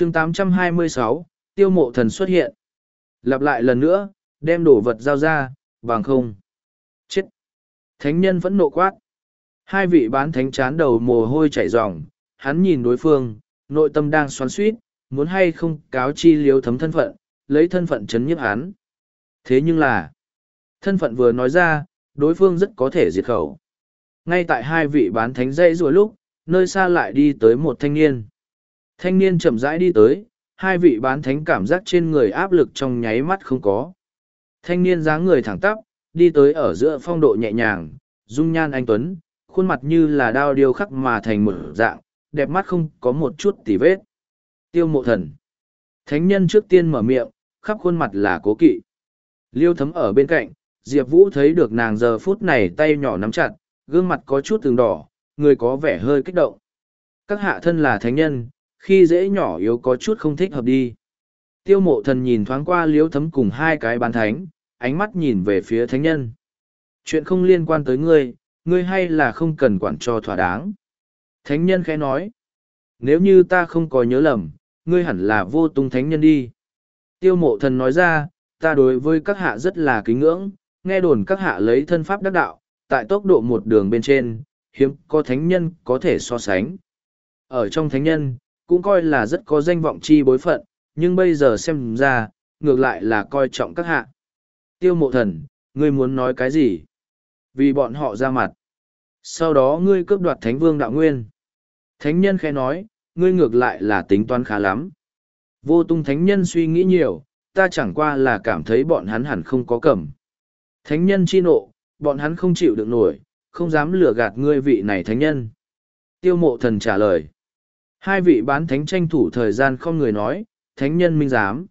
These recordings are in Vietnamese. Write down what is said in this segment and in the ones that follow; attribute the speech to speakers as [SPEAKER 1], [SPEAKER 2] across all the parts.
[SPEAKER 1] chương 826, tiêu mộ thần xuất hiện. Lặp lại lần nữa, đem đồ vật giao ra, bằng không. Chết! Thánh nhân vẫn nộ quát. Hai vị bán thánh chán đầu mồ hôi chảy ròng, hắn nhìn đối phương, nội tâm đang xoắn suýt, muốn hay không cáo chi liếu thấm thân phận, lấy thân phận chấn nhiếp hắn. Thế nhưng là, thân phận vừa nói ra, đối phương rất có thể diệt khẩu. Ngay tại hai vị bán thánh dây rùa lúc, nơi xa lại đi tới một thanh niên. Thanh niên chậm rãi đi tới, hai vị bán thánh cảm giác trên người áp lực trong nháy mắt không có. Thanh niên dáng người thẳng tắp, đi tới ở giữa phong độ nhẹ nhàng, dung nhan anh Tuấn, khuôn mặt như là đao điêu khắc mà thành một dạng, đẹp mắt không có một chút tỉ vết. Tiêu mộ thần. Thánh nhân trước tiên mở miệng, khắp khuôn mặt là cố kỵ. Liêu thấm ở bên cạnh, Diệp Vũ thấy được nàng giờ phút này tay nhỏ nắm chặt, gương mặt có chút từng đỏ, người có vẻ hơi kích động. Các hạ thân là thánh nhân, khi dễ nhỏ yếu có chút không thích hợp đi. Tiêu mộ thần nhìn thoáng qua liếu thấm cùng hai cái bán thánh, ánh mắt nhìn về phía thánh nhân. Chuyện không liên quan tới ngươi, ngươi hay là không cần quản cho thỏa đáng. Thánh nhân khẽ nói, nếu như ta không có nhớ lầm, ngươi hẳn là vô tung thánh nhân đi. Tiêu mộ thần nói ra, ta đối với các hạ rất là kính ngưỡng, nghe đồn các hạ lấy thân pháp đắc đạo, tại tốc độ một đường bên trên, hiếm có thánh nhân có thể so sánh. Ở trong thánh nhân, cũng coi là rất có danh vọng chi bối phận, nhưng bây giờ xem ra, ngược lại là coi trọng các hạ. Tiêu mộ thần, ngươi muốn nói cái gì? Vì bọn họ ra mặt. Sau đó ngươi cướp đoạt thánh vương đạo nguyên. Thánh nhân khẽ nói, ngươi ngược lại là tính toán khá lắm. Vô tung thánh nhân suy nghĩ nhiều, ta chẳng qua là cảm thấy bọn hắn hẳn không có cẩm. Thánh nhân chi nộ, bọn hắn không chịu được nổi, không dám lừa gạt ngươi vị này thánh nhân. Tiêu mộ thần trả lời. Hai vị bán thánh tranh thủ thời gian không người nói, thánh nhân minh giám.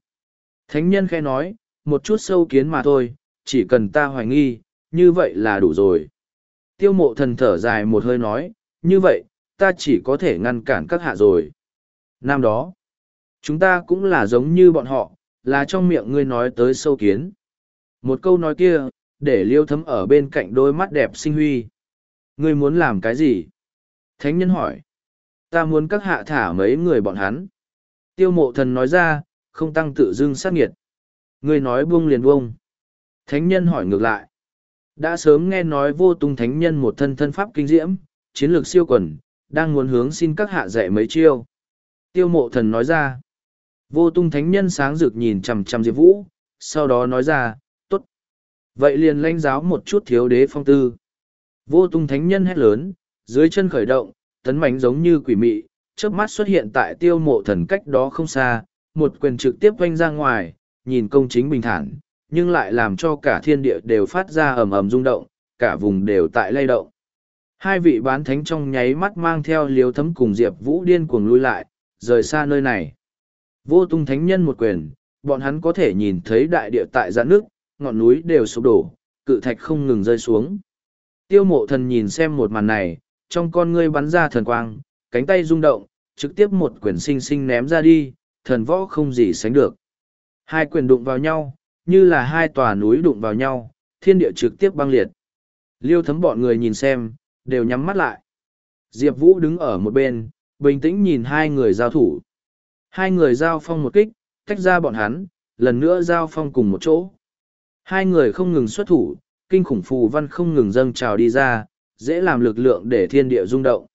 [SPEAKER 1] Thánh nhân khẽ nói, một chút sâu kiến mà thôi, chỉ cần ta hoài nghi, như vậy là đủ rồi. Tiêu mộ thần thở dài một hơi nói, như vậy, ta chỉ có thể ngăn cản các hạ rồi. Năm đó, chúng ta cũng là giống như bọn họ, là trong miệng ngươi nói tới sâu kiến. Một câu nói kia, để liêu thấm ở bên cạnh đôi mắt đẹp sinh huy. Ngươi muốn làm cái gì? Thánh nhân hỏi. Ta muốn các hạ thả mấy người bọn hắn. Tiêu mộ thần nói ra, không tăng tự dưng sát nghiệt. người nói buông liền buông. Thánh nhân hỏi ngược lại. Đã sớm nghe nói vô tung thánh nhân một thân thân pháp kinh diễm, chiến lược siêu quần, đang muốn hướng xin các hạ dạy mấy chiêu. Tiêu mộ thần nói ra. Vô tung thánh nhân sáng rực nhìn chằm chằm Diệp Vũ, sau đó nói ra, tốt. Vậy liền lãnh giáo một chút thiếu đế phong tư. Vô tung thánh nhân hét lớn, dưới chân khởi động, tấn mảnh giống như quỷ mị, chớp mắt xuất hiện tại tiêu mộ thần cách đó không xa, một quyền trực tiếp quanh ra ngoài, nhìn công chính bình thản, nhưng lại làm cho cả thiên địa đều phát ra ầm ầm rung động, cả vùng đều tại lay động. Hai vị bán thánh trong nháy mắt mang theo liếu thấm cùng Diệp Vũ điên cuồng lui lại, rời xa nơi này. Vô tung thánh nhân một quyền, bọn hắn có thể nhìn thấy đại địa tại giãn nước, ngọn núi đều sụp đổ, cự thạch không ngừng rơi xuống. Tiêu mộ thần nhìn xem một màn này, trong con ngươi bắn ra thần quang, cánh tay rung động, trực tiếp một quyền sinh sinh ném ra đi, thần võ không gì sánh được. Hai quyền đụng vào nhau, như là hai tòa núi đụng vào nhau, thiên địa trực tiếp băng liệt. Liêu thấm bọn người nhìn xem, đều nhắm mắt lại. Diệp Vũ đứng ở một bên, bình tĩnh nhìn hai người giao thủ. Hai người giao phong một kích, tách ra bọn hắn, lần nữa giao phong cùng một chỗ. Hai người không ngừng xuất thủ, kinh khủng phù văn không ngừng dâng trào đi ra, dễ làm lực lượng để thiên địa rung động.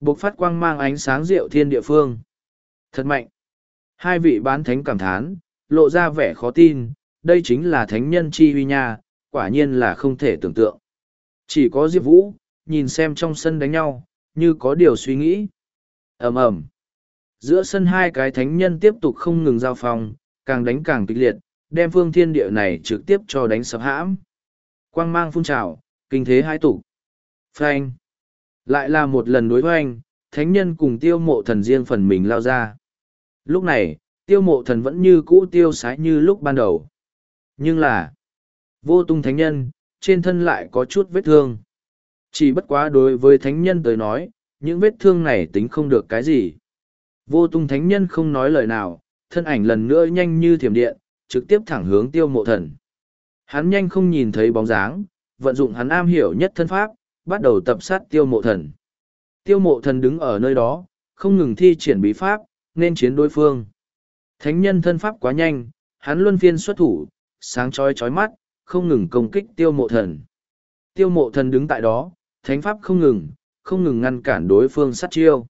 [SPEAKER 1] Bộc phát quang mang ánh sáng rượu thiên địa phương. Thật mạnh. Hai vị bán thánh cảm thán, lộ ra vẻ khó tin, đây chính là thánh nhân chi huy nha, quả nhiên là không thể tưởng tượng. Chỉ có Diệp Vũ, nhìn xem trong sân đánh nhau, như có điều suy nghĩ. ầm ầm Giữa sân hai cái thánh nhân tiếp tục không ngừng giao phong, càng đánh càng kịch liệt, đem phương thiên địa này trực tiếp cho đánh sập hãm. Quang mang phun trào, kinh thế hai tủ. Phanh. Lại là một lần đối hoanh, thánh nhân cùng tiêu mộ thần riêng phần mình lao ra. Lúc này, tiêu mộ thần vẫn như cũ tiêu sái như lúc ban đầu. Nhưng là, vô tung thánh nhân, trên thân lại có chút vết thương. Chỉ bất quá đối với thánh nhân tới nói, những vết thương này tính không được cái gì. Vô tung thánh nhân không nói lời nào, thân ảnh lần nữa nhanh như thiểm điện, trực tiếp thẳng hướng tiêu mộ thần. Hắn nhanh không nhìn thấy bóng dáng, vận dụng hắn am hiểu nhất thân pháp, bắt đầu tập sát tiêu mộ thần. Tiêu mộ thần đứng ở nơi đó, không ngừng thi triển bí pháp, nên chiến đối phương. Thánh nhân thân pháp quá nhanh, hắn luân phiên xuất thủ, sáng chói chói mắt, không ngừng công kích tiêu mộ thần. Tiêu mộ thần đứng tại đó, thánh pháp không ngừng, không ngừng ngăn cản đối phương sát chiêu.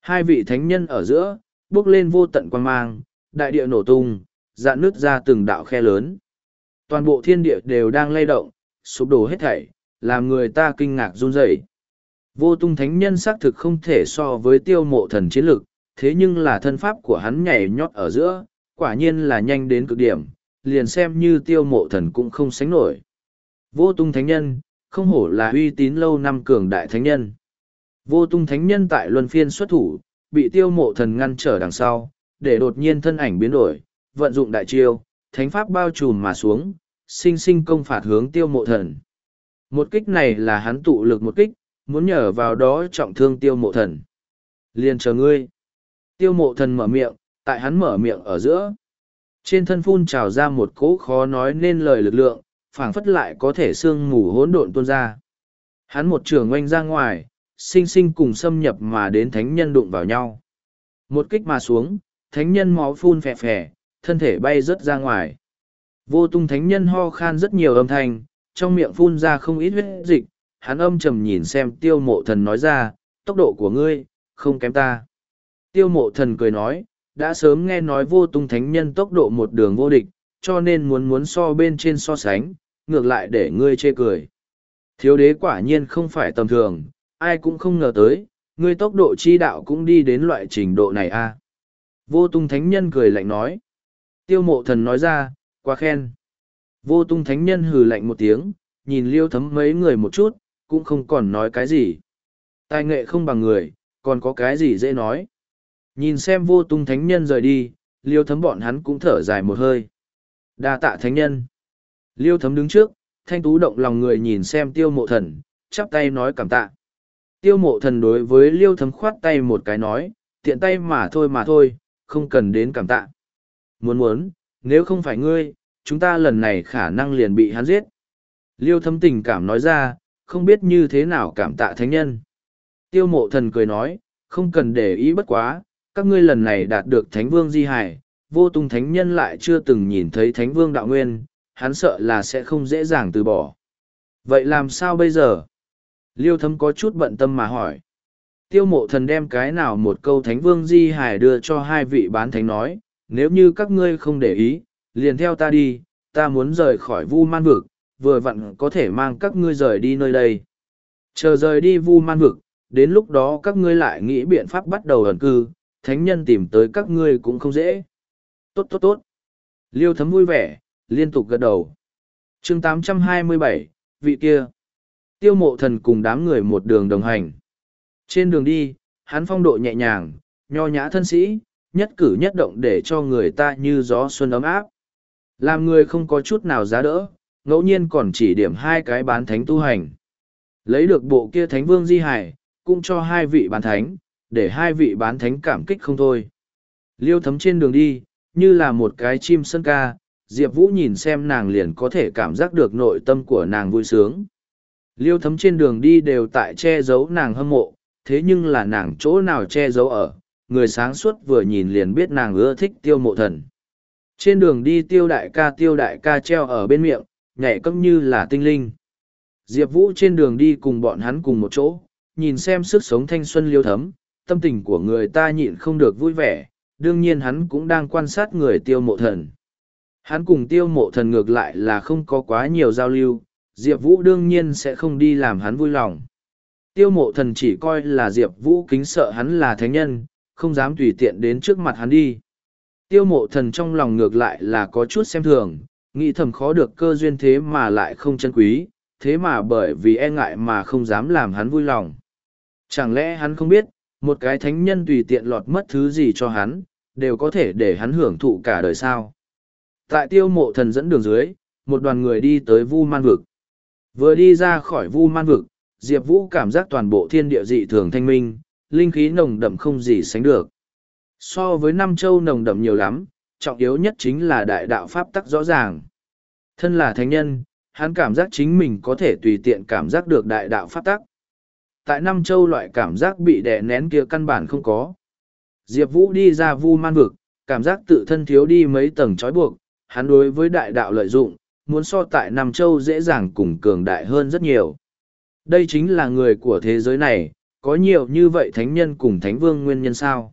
[SPEAKER 1] Hai vị thánh nhân ở giữa, bước lên vô tận quan mang, đại địa nổ tung, dạn nước ra từng đạo khe lớn. Toàn bộ thiên địa đều đang lay động, sụp đổ hết thảy, làm người ta kinh ngạc run rẩy. Vô tung thánh nhân xác thực không thể so với tiêu mộ thần chiến lực, thế nhưng là thân pháp của hắn nhảy nhót ở giữa, quả nhiên là nhanh đến cực điểm, liền xem như tiêu mộ thần cũng không sánh nổi. Vô tung thánh nhân, không hổ là uy tín lâu năm cường đại thánh nhân. Vô tung thánh nhân tại luân phiên xuất thủ, bị tiêu mộ thần ngăn trở đằng sau, để đột nhiên thân ảnh biến đổi, vận dụng đại chiêu, thánh pháp bao trùm mà xuống, sinh sinh công phạt hướng tiêu mộ thần. Một kích này là hắn tụ lực một kích, muốn nhờ vào đó trọng thương tiêu mộ thần. Liền chờ ngươi. Tiêu mộ thần mở miệng, tại hắn mở miệng ở giữa. Trên thân phun trào ra một cỗ khó nói nên lời lực lượng, phảng phất lại có thể sương mù hỗn độn tuôn ra. Hắn một trường oanh ra ngoài, sinh sinh cùng xâm nhập mà đến thánh nhân đụng vào nhau. Một kích mà xuống, thánh nhân máu phun phè phè, thân thể bay rớt ra ngoài. Vô tung thánh nhân ho khan rất nhiều âm thanh, trong miệng phun ra không ít huyết dịch, hắn âm trầm nhìn xem tiêu mộ thần nói ra, tốc độ của ngươi, không kém ta. Tiêu mộ thần cười nói, đã sớm nghe nói vô tung thánh nhân tốc độ một đường vô địch, cho nên muốn muốn so bên trên so sánh, ngược lại để ngươi chê cười. Thiếu đế quả nhiên không phải tầm thường, ai cũng không ngờ tới, ngươi tốc độ chi đạo cũng đi đến loại trình độ này a. À. Vô tung thánh nhân cười lạnh nói. Tiêu mộ thần nói ra, quá khen. Vô tung thánh nhân hừ lạnh một tiếng, nhìn liêu thấm mấy người một chút, cũng không còn nói cái gì. Tài nghệ không bằng người, còn có cái gì dễ nói. Nhìn xem vô tung thánh nhân rời đi, liêu thấm bọn hắn cũng thở dài một hơi. đa tạ thánh nhân. Liêu thấm đứng trước, thanh tú động lòng người nhìn xem tiêu mộ thần, chắp tay nói cảm tạ. Tiêu mộ thần đối với liêu thấm khoát tay một cái nói, tiện tay mà thôi mà thôi, không cần đến cảm tạ. Muốn muốn, nếu không phải ngươi, chúng ta lần này khả năng liền bị hắn giết. Liêu thấm tình cảm nói ra, không biết như thế nào cảm tạ thánh nhân. Tiêu mộ thần cười nói, không cần để ý bất quá, các ngươi lần này đạt được thánh vương di hải, vô tung thánh nhân lại chưa từng nhìn thấy thánh vương đạo nguyên, hắn sợ là sẽ không dễ dàng từ bỏ. Vậy làm sao bây giờ? Liêu thấm có chút bận tâm mà hỏi. Tiêu mộ thần đem cái nào một câu thánh vương di hải đưa cho hai vị bán thánh nói, nếu như các ngươi không để ý, liền theo ta đi, ta muốn rời khỏi vu man vực, vừa vặn có thể mang các ngươi rời đi nơi đây. Chờ rời đi vu man vực, đến lúc đó các ngươi lại nghĩ biện pháp bắt đầu ẩn cư, thánh nhân tìm tới các ngươi cũng không dễ. Tốt tốt tốt. Liêu thấm vui vẻ, liên tục gật đầu. chương 827, vị kia. Tiêu mộ thần cùng đám người một đường đồng hành. Trên đường đi, hắn phong độ nhẹ nhàng, nho nhã thân sĩ, nhất cử nhất động để cho người ta như gió xuân ấm áp. Làm người không có chút nào giá đỡ, ngẫu nhiên còn chỉ điểm hai cái bán thánh tu hành. Lấy được bộ kia thánh vương di hải, cũng cho hai vị bán thánh, để hai vị bán thánh cảm kích không thôi. Liêu thấm trên đường đi, như là một cái chim sân ca, Diệp Vũ nhìn xem nàng liền có thể cảm giác được nội tâm của nàng vui sướng. Liêu thấm trên đường đi đều tại che giấu nàng hâm mộ, thế nhưng là nàng chỗ nào che giấu ở, người sáng suốt vừa nhìn liền biết nàng ưa thích tiêu mộ thần. Trên đường đi tiêu đại ca tiêu đại ca treo ở bên miệng, nhảy cấm như là tinh linh. Diệp Vũ trên đường đi cùng bọn hắn cùng một chỗ, nhìn xem sức sống thanh xuân liêu thấm, tâm tình của người ta nhịn không được vui vẻ, đương nhiên hắn cũng đang quan sát người tiêu mộ thần. Hắn cùng tiêu mộ thần ngược lại là không có quá nhiều giao lưu, Diệp Vũ đương nhiên sẽ không đi làm hắn vui lòng. Tiêu mộ thần chỉ coi là Diệp Vũ kính sợ hắn là thánh nhân, không dám tùy tiện đến trước mặt hắn đi. Tiêu mộ thần trong lòng ngược lại là có chút xem thường, nghĩ thầm khó được cơ duyên thế mà lại không chân quý, thế mà bởi vì e ngại mà không dám làm hắn vui lòng. Chẳng lẽ hắn không biết, một cái thánh nhân tùy tiện lọt mất thứ gì cho hắn, đều có thể để hắn hưởng thụ cả đời sao. Tại tiêu mộ thần dẫn đường dưới, một đoàn người đi tới Vu Man Vực. Vừa đi ra khỏi Vu Man Vực, Diệp Vũ cảm giác toàn bộ thiên địa dị thường thanh minh, linh khí nồng đậm không gì sánh được. So với năm châu nồng đậm nhiều lắm, trọng yếu nhất chính là đại đạo pháp tắc rõ ràng. Thân là thánh nhân, hắn cảm giác chính mình có thể tùy tiện cảm giác được đại đạo pháp tắc. Tại năm châu loại cảm giác bị đè nén kia căn bản không có. Diệp Vũ đi ra vu man vực, cảm giác tự thân thiếu đi mấy tầng trói buộc, hắn đối với đại đạo lợi dụng, muốn so tại Nam Châu dễ dàng cùng cường đại hơn rất nhiều. Đây chính là người của thế giới này, có nhiều như vậy thánh nhân cùng thánh vương nguyên nhân sao.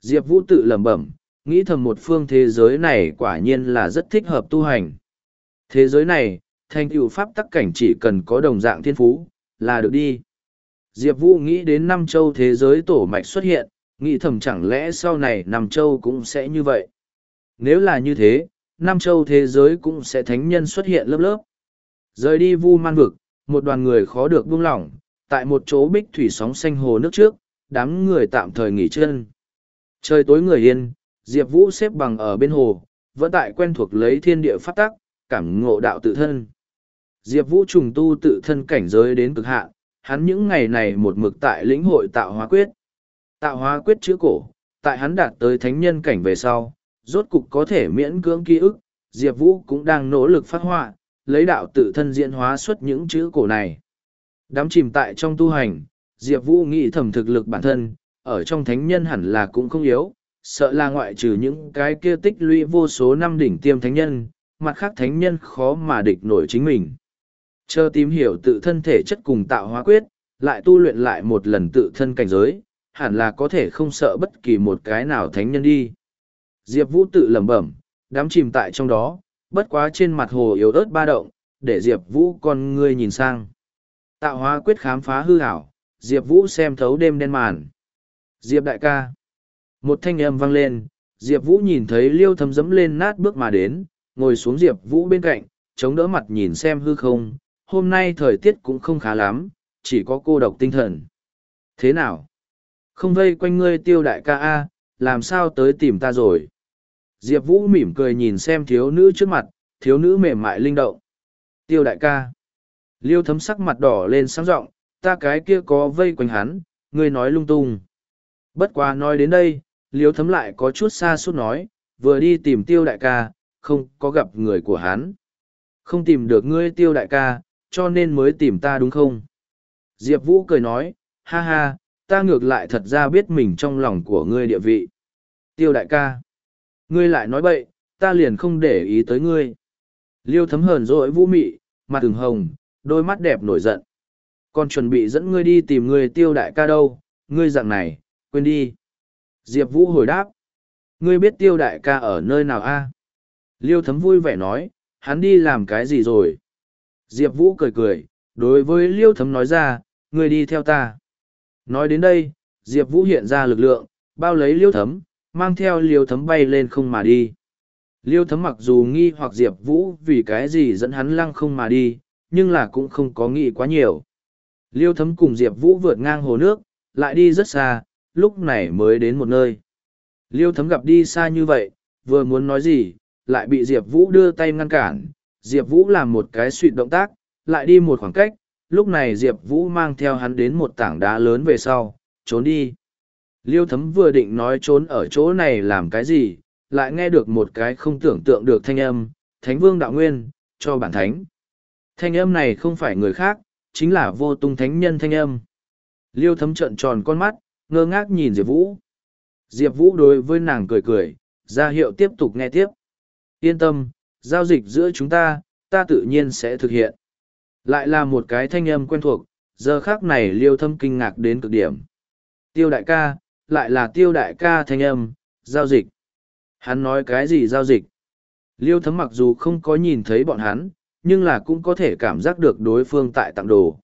[SPEAKER 1] Diệp Vũ tự lẩm bẩm, nghĩ thầm một phương thế giới này quả nhiên là rất thích hợp tu hành. Thế giới này, thành tựu pháp tắc cảnh chỉ cần có đồng dạng thiên phú, là được đi. Diệp Vũ nghĩ đến năm châu thế giới tổ mạch xuất hiện, nghĩ thầm chẳng lẽ sau này năm châu cũng sẽ như vậy. Nếu là như thế, năm châu thế giới cũng sẽ thánh nhân xuất hiện lớp lớp. Rời đi vu man vực, một đoàn người khó được buông lỏng, tại một chỗ bích thủy sóng xanh hồ nước trước, đám người tạm thời nghỉ chân. Trời tối người yên, Diệp Vũ xếp bằng ở bên hồ, vẫn tại quen thuộc lấy thiên địa phát tắc, cảm ngộ đạo tự thân. Diệp Vũ trùng tu tự thân cảnh giới đến cực hạn, hắn những ngày này một mực tại lĩnh hội tạo hóa quyết. Tạo hóa quyết chữ cổ, tại hắn đạt tới thánh nhân cảnh về sau, rốt cục có thể miễn cưỡng ký ức, Diệp Vũ cũng đang nỗ lực phát họa, lấy đạo tự thân diễn hóa xuất những chữ cổ này. Đám chìm tại trong tu hành, Diệp Vũ nghĩ thẩm thực lực bản thân, ở trong thánh nhân hẳn là cũng không yếu, sợ là ngoại trừ những cái kia tích lũy vô số năm đỉnh tiêm thánh nhân, mặt khác thánh nhân khó mà địch nổi chính mình. Chờ tìm hiểu tự thân thể chất cùng tạo hóa quyết, lại tu luyện lại một lần tự thân cảnh giới, hẳn là có thể không sợ bất kỳ một cái nào thánh nhân đi. Diệp Vũ tự lẩm bẩm, đám chìm tại trong đó, bất quá trên mặt hồ yếu ớt ba động, để Diệp Vũ con ngươi nhìn sang. Tạo hóa quyết khám phá hư hảo, Diệp Vũ xem thấu đêm đen màn. Diệp đại ca. Một thanh âm vang lên, Diệp Vũ nhìn thấy liêu thấm dẫm lên nát bước mà đến, ngồi xuống Diệp Vũ bên cạnh, chống đỡ mặt nhìn xem hư không. Hôm nay thời tiết cũng không khá lắm, chỉ có cô độc tinh thần. Thế nào? Không vây quanh ngươi tiêu đại ca A, làm sao tới tìm ta rồi? Diệp Vũ mỉm cười nhìn xem thiếu nữ trước mặt, thiếu nữ mềm mại linh động. Tiêu đại ca. Liêu thấm sắc mặt đỏ lên sáng rộng, ta cái kia có vây quanh hắn, ngươi nói lung tung. Bất quá nói đến đây, liêu thấm lại có chút xa suốt nói, vừa đi tìm tiêu đại ca, không có gặp người của hắn. Không tìm được ngươi tiêu đại ca, cho nên mới tìm ta đúng không? Diệp Vũ cười nói, ha ha, ta ngược lại thật ra biết mình trong lòng của ngươi địa vị. Tiêu đại ca, ngươi lại nói bậy, ta liền không để ý tới ngươi. Liêu thấm hờn dỗi vũ mị, mặt thường hồng, đôi mắt đẹp nổi giận. Còn chuẩn bị dẫn ngươi đi tìm ngươi tiêu đại ca đâu, ngươi dạng này, quên đi. Diệp Vũ hồi đáp. Ngươi biết tiêu đại ca ở nơi nào a Liêu thấm vui vẻ nói, hắn đi làm cái gì rồi? Diệp Vũ cười cười, đối với Liêu thấm nói ra, ngươi đi theo ta. Nói đến đây, Diệp Vũ hiện ra lực lượng, bao lấy Liêu thấm, mang theo Liêu thấm bay lên không mà đi. Liêu thấm mặc dù nghi hoặc Diệp Vũ vì cái gì dẫn hắn lăng không mà đi, nhưng là cũng không có nghĩ quá nhiều. Liêu thấm cùng Diệp Vũ vượt ngang hồ nước, lại đi rất xa, lúc này mới đến một nơi. Liêu thấm gặp đi xa như vậy, vừa muốn nói gì, lại bị Diệp Vũ đưa tay ngăn cản. Diệp Vũ làm một cái suy động tác, lại đi một khoảng cách, lúc này Diệp Vũ mang theo hắn đến một tảng đá lớn về sau, trốn đi. Liêu thấm vừa định nói trốn ở chỗ này làm cái gì, lại nghe được một cái không tưởng tượng được thanh âm, Thánh Vương Đạo Nguyên, cho bản thánh. Thanh âm này không phải người khác, chính là vô tung thánh nhân thanh âm. Liêu thấm trận tròn con mắt, ngơ ngác nhìn Diệp Vũ. Diệp Vũ đối với nàng cười cười, ra hiệu tiếp tục nghe tiếp. Yên tâm, giao dịch giữa chúng ta, ta tự nhiên sẽ thực hiện. Lại là một cái thanh âm quen thuộc, giờ khác này liêu thâm kinh ngạc đến cực điểm. Tiêu đại ca, lại là tiêu đại ca thanh âm, giao dịch. Hắn nói cái gì giao dịch? Liêu thấm mặc dù không có nhìn thấy bọn hắn, nhưng là cũng có thể cảm giác được đối phương tại tặng đồ.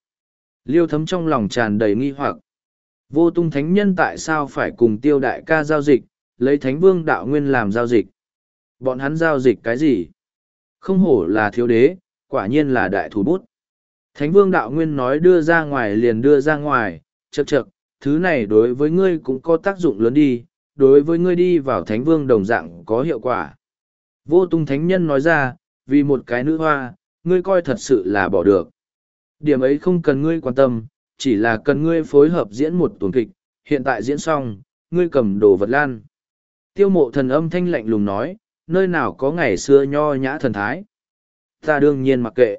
[SPEAKER 1] Liêu thấm trong lòng tràn đầy nghi hoặc. Vô tung thánh nhân tại sao phải cùng tiêu đại ca giao dịch, lấy thánh vương đạo nguyên làm giao dịch? Bọn hắn giao dịch cái gì? Không hổ là thiếu đế, quả nhiên là đại thủ bút. Thánh vương đạo nguyên nói đưa ra ngoài liền đưa ra ngoài, chật chật, thứ này đối với ngươi cũng có tác dụng lớn đi, đối với ngươi đi vào thánh vương đồng dạng có hiệu quả. Vô tung thánh nhân nói ra, vì một cái nữ hoa, ngươi coi thật sự là bỏ được. Điểm ấy không cần ngươi quan tâm, chỉ là cần ngươi phối hợp diễn một tuần kịch, hiện tại diễn xong, ngươi cầm đồ vật lan. Tiêu mộ thần âm thanh lạnh lùng nói, nơi nào có ngày xưa nho nhã thần thái. Ta đương nhiên mặc kệ.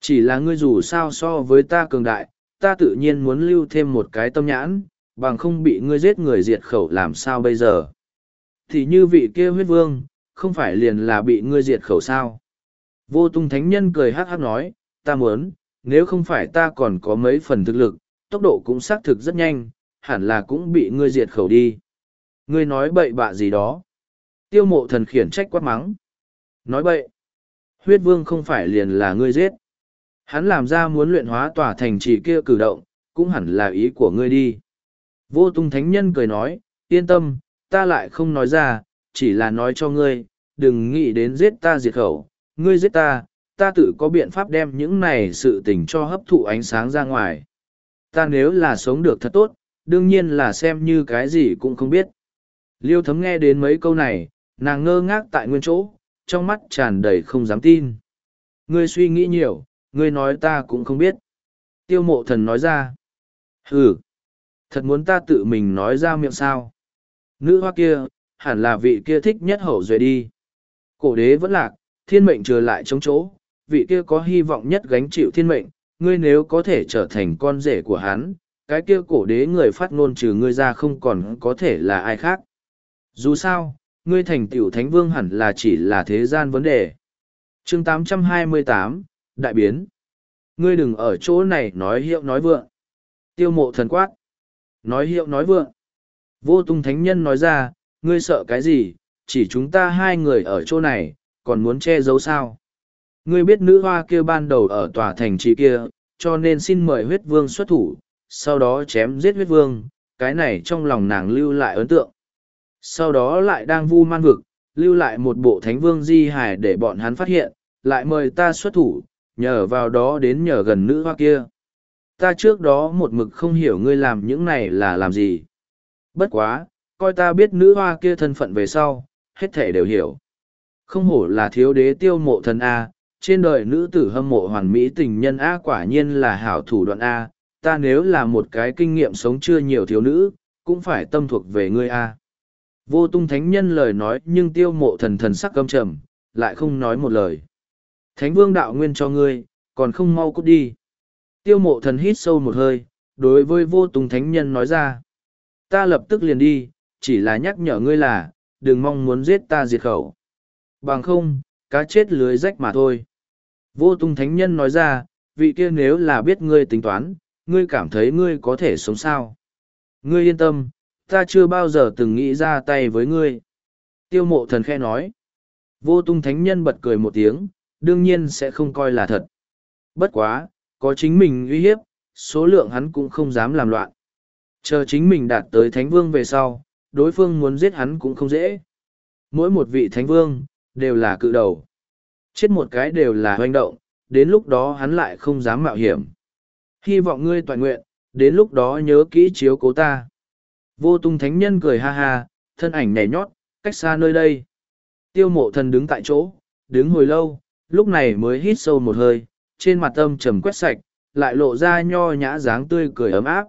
[SPEAKER 1] Chỉ là ngươi dù sao so với ta cường đại, ta tự nhiên muốn lưu thêm một cái tâm nhãn, bằng không bị ngươi giết người diệt khẩu làm sao bây giờ. Thì như vị kia huyết vương, không phải liền là bị ngươi diệt khẩu sao. Vô tung thánh nhân cười hát hát nói, ta muốn, nếu không phải ta còn có mấy phần thực lực, tốc độ cũng xác thực rất nhanh, hẳn là cũng bị ngươi diệt khẩu đi. Ngươi nói bậy bạ gì đó. Tiêu mộ thần khiển trách quát mắng. Nói bậy. Huyết vương không phải liền là ngươi giết. Hắn làm ra muốn luyện hóa tỏa thành trì kia cử động, cũng hẳn là ý của ngươi đi. Vô tung thánh nhân cười nói, yên tâm, ta lại không nói ra, chỉ là nói cho ngươi, đừng nghĩ đến giết ta diệt khẩu, ngươi giết ta, ta tự có biện pháp đem những này sự tình cho hấp thụ ánh sáng ra ngoài. Ta nếu là sống được thật tốt, đương nhiên là xem như cái gì cũng không biết. Liêu thấm nghe đến mấy câu này, nàng ngơ ngác tại nguyên chỗ, trong mắt tràn đầy không dám tin. Ngươi suy nghĩ nhiều, ngươi nói ta cũng không biết. Tiêu mộ thần nói ra. Ừ, thật muốn ta tự mình nói ra miệng sao. Nữ hoa kia, hẳn là vị kia thích nhất hậu duệ đi. Cổ đế vẫn lạc, thiên mệnh trở lại chống chỗ, vị kia có hy vọng nhất gánh chịu thiên mệnh, ngươi nếu có thể trở thành con rể của hắn, cái kia cổ đế người phát ngôn trừ ngươi ra không còn có thể là ai khác. Dù sao, ngươi thành tiểu thánh vương hẳn là chỉ là thế gian vấn đề. chương 828, Đại Biến Ngươi đừng ở chỗ này nói hiệu nói vượng. Tiêu mộ thần quát. Nói hiệu nói vượng. Vô tung thánh nhân nói ra, ngươi sợ cái gì, chỉ chúng ta hai người ở chỗ này, còn muốn che giấu sao. Ngươi biết nữ hoa kia ban đầu ở tòa thành trì kia, cho nên xin mời huyết vương xuất thủ, sau đó chém giết huyết vương, cái này trong lòng nàng lưu lại ấn tượng. Sau đó lại đang vu man vực, lưu lại một bộ thánh vương di hài để bọn hắn phát hiện, lại mời ta xuất thủ, nhờ vào đó đến nhờ gần nữ hoa kia. Ta trước đó một mực không hiểu ngươi làm những này là làm gì. Bất quá, coi ta biết nữ hoa kia thân phận về sau, hết thể đều hiểu. Không hổ là thiếu đế tiêu mộ thần A, trên đời nữ tử hâm mộ hoàn mỹ tình nhân A quả nhiên là hảo thủ đoạn A, ta nếu là một cái kinh nghiệm sống chưa nhiều thiếu nữ, cũng phải tâm thuộc về ngươi A. Vô tung thánh nhân lời nói nhưng tiêu mộ thần thần sắc căm trầm, lại không nói một lời. Thánh vương đạo nguyên cho ngươi, còn không mau cút đi. Tiêu mộ thần hít sâu một hơi, đối với vô tung thánh nhân nói ra. Ta lập tức liền đi, chỉ là nhắc nhở ngươi là, đừng mong muốn giết ta diệt khẩu. Bằng không, cá chết lưới rách mà thôi. Vô tung thánh nhân nói ra, vị kia nếu là biết ngươi tính toán, ngươi cảm thấy ngươi có thể sống sao. Ngươi yên tâm, ta chưa bao giờ từng nghĩ ra tay với ngươi. Tiêu mộ thần khe nói. Vô tung thánh nhân bật cười một tiếng, đương nhiên sẽ không coi là thật. Bất quá, có chính mình uy hiếp, số lượng hắn cũng không dám làm loạn. Chờ chính mình đạt tới thánh vương về sau, đối phương muốn giết hắn cũng không dễ. Mỗi một vị thánh vương, đều là cự đầu. Chết một cái đều là hoành động, đến lúc đó hắn lại không dám mạo hiểm. Hy vọng ngươi toàn nguyện, đến lúc đó nhớ kỹ chiếu cố ta. Vô tung thánh nhân cười ha ha, thân ảnh nhảy nhót, cách xa nơi đây. Tiêu mộ thần đứng tại chỗ, đứng hồi lâu, lúc này mới hít sâu một hơi, trên mặt âm trầm quét sạch, lại lộ ra nho nhã dáng tươi cười ấm áp.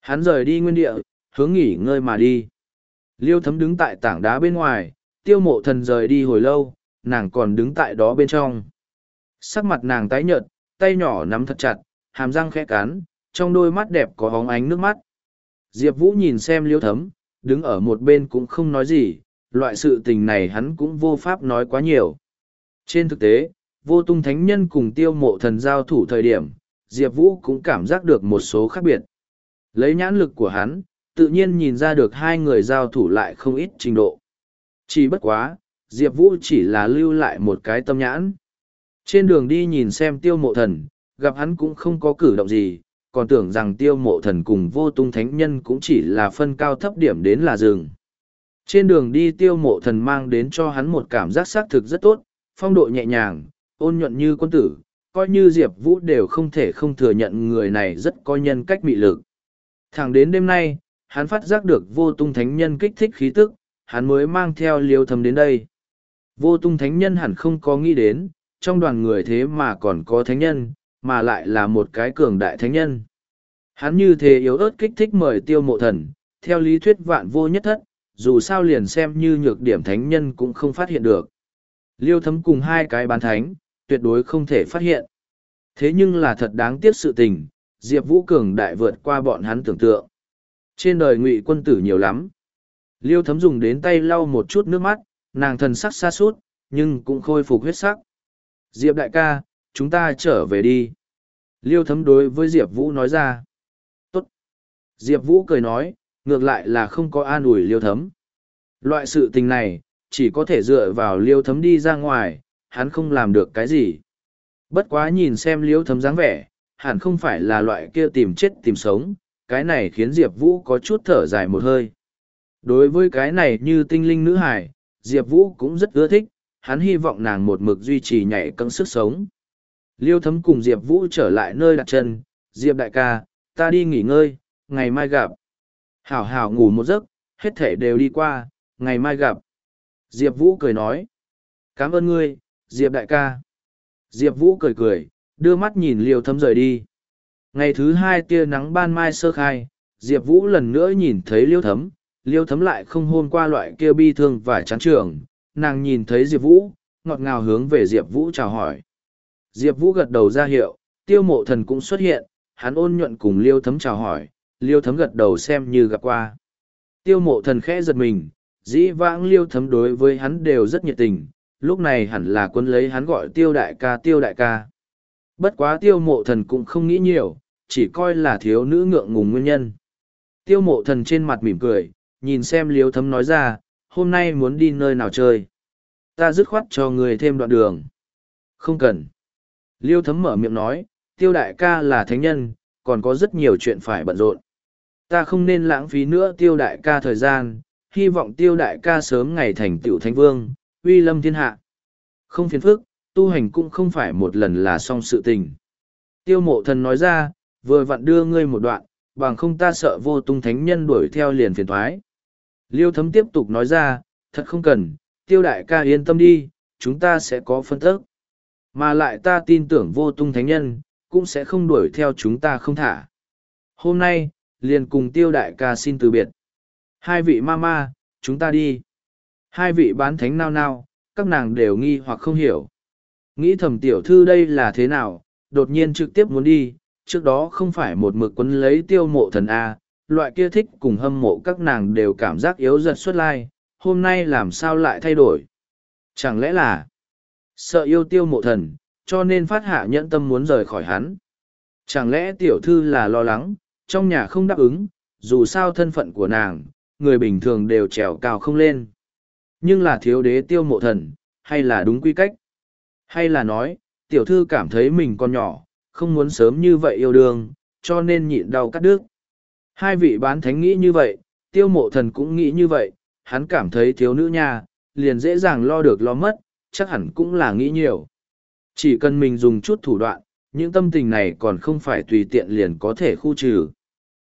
[SPEAKER 1] Hắn rời đi nguyên địa, hướng nghỉ ngơi mà đi. Liêu thấm đứng tại tảng đá bên ngoài, tiêu mộ thần rời đi hồi lâu, nàng còn đứng tại đó bên trong. Sắc mặt nàng tái nhợt, tay nhỏ nắm thật chặt, hàm răng khẽ cắn, trong đôi mắt đẹp có hóng ánh nước mắt. Diệp Vũ nhìn xem liêu thấm, đứng ở một bên cũng không nói gì, loại sự tình này hắn cũng vô pháp nói quá nhiều. Trên thực tế, vô tung thánh nhân cùng tiêu mộ thần giao thủ thời điểm, Diệp Vũ cũng cảm giác được một số khác biệt. Lấy nhãn lực của hắn, tự nhiên nhìn ra được hai người giao thủ lại không ít trình độ. Chỉ bất quá, Diệp Vũ chỉ là lưu lại một cái tâm nhãn. Trên đường đi nhìn xem tiêu mộ thần, gặp hắn cũng không có cử động gì, còn tưởng rằng tiêu mộ thần cùng vô tung thánh nhân cũng chỉ là phân cao thấp điểm đến là rừng. Trên đường đi tiêu mộ thần mang đến cho hắn một cảm giác xác thực rất tốt, phong độ nhẹ nhàng, ôn nhuận như quân tử, coi như Diệp Vũ đều không thể không thừa nhận người này rất có nhân cách mị lực. Thẳng đến đêm nay, hắn phát giác được vô tung thánh nhân kích thích khí tức, hắn mới mang theo liêu thầm đến đây. Vô tung thánh nhân hẳn không có nghĩ đến, trong đoàn người thế mà còn có thánh nhân, mà lại là một cái cường đại thánh nhân. Hắn như thế yếu ớt kích thích mời tiêu mộ thần, theo lý thuyết vạn vô nhất thất, dù sao liền xem như nhược điểm thánh nhân cũng không phát hiện được. Liêu thấm cùng hai cái bán thánh, tuyệt đối không thể phát hiện. Thế nhưng là thật đáng tiếc sự tình, Diệp Vũ Cường đại vượt qua bọn hắn tưởng tượng. Trên đời ngụy quân tử nhiều lắm. Liêu thấm dùng đến tay lau một chút nước mắt, nàng thần sắc xa suốt, nhưng cũng khôi phục huyết sắc. Diệp đại ca, chúng ta trở về đi. Liêu thấm đối với Diệp Vũ nói ra. Tốt. Diệp Vũ cười nói, ngược lại là không có an ủi liêu thấm. Loại sự tình này, chỉ có thể dựa vào liêu thấm đi ra ngoài, hắn không làm được cái gì. Bất quá nhìn xem liêu thấm dáng vẻ, hẳn không phải là loại kia tìm chết tìm sống, cái này khiến Diệp Vũ có chút thở dài một hơi. Đối với cái này như tinh linh nữ hải, Diệp Vũ cũng rất ưa thích, hắn hy vọng nàng một mực duy trì nhảy cân sức sống. Liêu thấm cùng Diệp Vũ trở lại nơi đặt chân, Diệp đại ca, ta đi nghỉ ngơi, ngày mai gặp. Hảo hảo ngủ một giấc, hết thể đều đi qua, ngày mai gặp. Diệp Vũ cười nói. Cảm ơn ngươi, Diệp đại ca. Diệp Vũ cười cười, đưa mắt nhìn liêu thấm rời đi. Ngày thứ hai tia nắng ban mai sơ khai, Diệp Vũ lần nữa nhìn thấy liêu thấm, liêu thấm lại không hôn qua loại kia bi thương và chán trường. Nàng nhìn thấy Diệp Vũ, ngọt ngào hướng về Diệp Vũ chào hỏi. Diệp Vũ gật đầu ra hiệu, tiêu mộ thần cũng xuất hiện, hắn ôn nhuận cùng liêu thấm chào hỏi, liêu thấm gật đầu xem như gặp qua. Tiêu mộ thần khẽ giật mình, dĩ vãng liêu thấm đối với hắn đều rất nhiệt tình, lúc này hẳn là quân lấy hắn gọi tiêu đại ca tiêu đại ca. Bất quá tiêu mộ thần cũng không nghĩ nhiều, chỉ coi là thiếu nữ ngượng ngùng nguyên nhân. Tiêu mộ thần trên mặt mỉm cười, nhìn xem liêu thấm nói ra, hôm nay muốn đi nơi nào chơi. Ta dứt khoát cho người thêm đoạn đường. Không cần. Liêu thấm mở miệng nói, tiêu đại ca là thánh nhân, còn có rất nhiều chuyện phải bận rộn. Ta không nên lãng phí nữa tiêu đại ca thời gian, hy vọng tiêu đại ca sớm ngày thành tiểu thánh vương, uy lâm thiên hạ. Không phiền phức, tu hành cũng không phải một lần là xong sự tình. Tiêu mộ thần nói ra, vừa vặn đưa ngươi một đoạn, bằng không ta sợ vô tung thánh nhân đuổi theo liền phiền thoái. Liêu thấm tiếp tục nói ra, thật không cần, tiêu đại ca yên tâm đi, chúng ta sẽ có phân tức. Mà lại ta tin tưởng vô tung thánh nhân, cũng sẽ không đuổi theo chúng ta không thả. Hôm nay, liền cùng tiêu đại ca xin từ biệt. Hai vị ma ma, chúng ta đi. Hai vị bán thánh nao nao, các nàng đều nghi hoặc không hiểu. Nghĩ thầm tiểu thư đây là thế nào, đột nhiên trực tiếp muốn đi, trước đó không phải một mực quấn lấy tiêu mộ thần A, loại kia thích cùng hâm mộ các nàng đều cảm giác yếu giật xuất lai, hôm nay làm sao lại thay đổi. Chẳng lẽ là sợ yêu tiêu mộ thần, cho nên phát hạ nhẫn tâm muốn rời khỏi hắn. Chẳng lẽ tiểu thư là lo lắng, trong nhà không đáp ứng, dù sao thân phận của nàng, người bình thường đều trèo cao không lên. Nhưng là thiếu đế tiêu mộ thần, hay là đúng quy cách? Hay là nói, tiểu thư cảm thấy mình còn nhỏ, không muốn sớm như vậy yêu đương, cho nên nhịn đau cắt đứt. Hai vị bán thánh nghĩ như vậy, tiêu mộ thần cũng nghĩ như vậy, hắn cảm thấy thiếu nữ nha, liền dễ dàng lo được lo mất, chắc hẳn cũng là nghĩ nhiều. Chỉ cần mình dùng chút thủ đoạn, những tâm tình này còn không phải tùy tiện liền có thể khu trừ.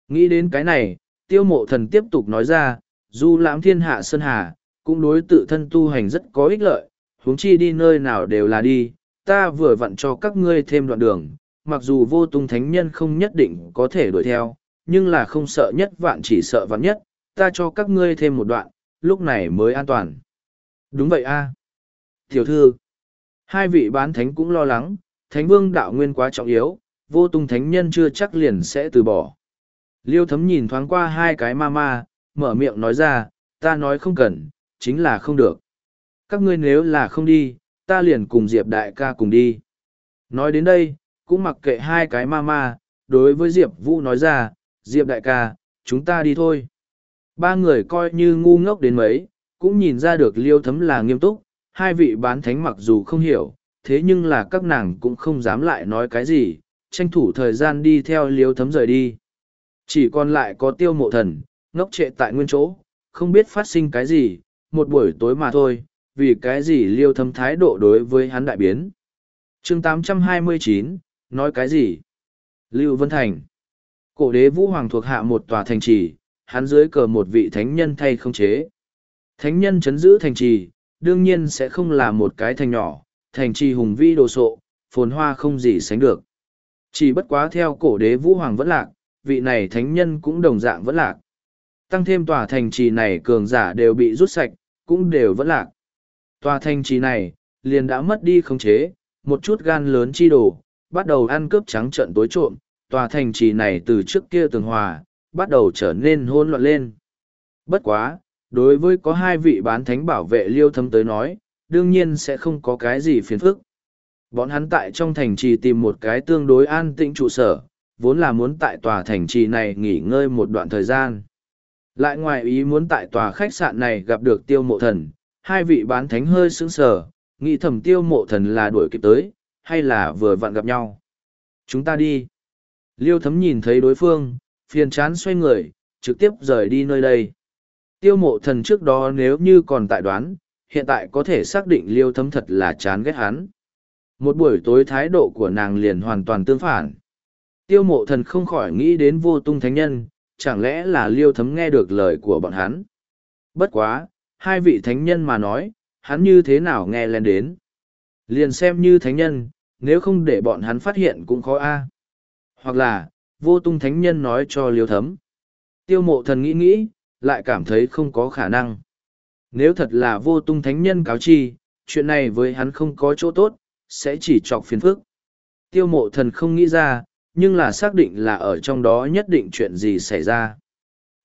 [SPEAKER 1] Nghĩ đến cái này, tiêu mộ thần tiếp tục nói ra, du lãm thiên hạ sơn hà, cũng đối tự thân tu hành rất có ích lợi, huống chi đi nơi nào đều là đi, ta vừa vặn cho các ngươi thêm đoạn đường, mặc dù vô tung thánh nhân không nhất định có thể đuổi theo, nhưng là không sợ nhất vạn chỉ sợ vạn nhất, ta cho các ngươi thêm một đoạn, lúc này mới an toàn. Đúng vậy a à. Tiểu thư, hai vị bán thánh cũng lo lắng, thánh vương đạo nguyên quá trọng yếu, vô tung thánh nhân chưa chắc liền sẽ từ bỏ. Liêu thấm nhìn thoáng qua hai cái ma ma, mở miệng nói ra, ta nói không cần, chính là không được. Các ngươi nếu là không đi, ta liền cùng Diệp đại ca cùng đi. Nói đến đây, cũng mặc kệ hai cái ma ma, đối với Diệp Vũ nói ra, Diệp đại ca, chúng ta đi thôi. Ba người coi như ngu ngốc đến mấy, cũng nhìn ra được liêu thấm là nghiêm túc, hai vị bán thánh mặc dù không hiểu, thế nhưng là các nàng cũng không dám lại nói cái gì, tranh thủ thời gian đi theo liêu thấm rời đi. Chỉ còn lại có tiêu mộ thần, ngốc trệ tại nguyên chỗ, không biết phát sinh cái gì, một buổi tối mà thôi, vì cái gì liêu thấm thái độ đối với hắn đại biến. chương 829, nói cái gì? Lưu Vân Thành. Cổ đế Vũ Hoàng thuộc hạ một tòa thành trì, hắn dưới cờ một vị thánh nhân thay không chế. Thánh nhân chấn giữ thành trì, đương nhiên sẽ không là một cái thành nhỏ, thành trì hùng vi đồ sộ, phồn hoa không gì sánh được. Chỉ bất quá theo cổ đế Vũ Hoàng vẫn lạc, vị này thánh nhân cũng đồng dạng vẫn lạc. Tăng thêm tòa thành trì này cường giả đều bị rút sạch, cũng đều vẫn lạc. Tòa thành trì này, liền đã mất đi khống chế, một chút gan lớn chi đồ, bắt đầu ăn cướp trắng trận tối trộm. Tòa thành trì này từ trước kia tường hòa, bắt đầu trở nên hôn loạn lên. Bất quá, đối với có hai vị bán thánh bảo vệ liêu thấm tới nói, đương nhiên sẽ không có cái gì phiền phức. Bọn hắn tại trong thành trì tìm một cái tương đối an tĩnh trụ sở, vốn là muốn tại tòa thành trì này nghỉ ngơi một đoạn thời gian. Lại ngoài ý muốn tại tòa khách sạn này gặp được tiêu mộ thần, hai vị bán thánh hơi sững sờ, nghĩ thầm tiêu mộ thần là đuổi kịp tới, hay là vừa vặn gặp nhau. Chúng ta đi. Liêu thấm nhìn thấy đối phương, phiền chán xoay người, trực tiếp rời đi nơi đây. Tiêu mộ thần trước đó nếu như còn tại đoán, hiện tại có thể xác định liêu thấm thật là chán ghét hắn. Một buổi tối thái độ của nàng liền hoàn toàn tương phản. Tiêu mộ thần không khỏi nghĩ đến vô tung thánh nhân, chẳng lẽ là liêu thấm nghe được lời của bọn hắn. Bất quá, hai vị thánh nhân mà nói, hắn như thế nào nghe lên đến. Liền xem như thánh nhân, nếu không để bọn hắn phát hiện cũng khó a. Hoặc là, vô tung thánh nhân nói cho liêu thấm. Tiêu mộ thần nghĩ nghĩ, lại cảm thấy không có khả năng. Nếu thật là vô tung thánh nhân cáo chi, chuyện này với hắn không có chỗ tốt, sẽ chỉ chọc phiền phức. Tiêu mộ thần không nghĩ ra, nhưng là xác định là ở trong đó nhất định chuyện gì xảy ra.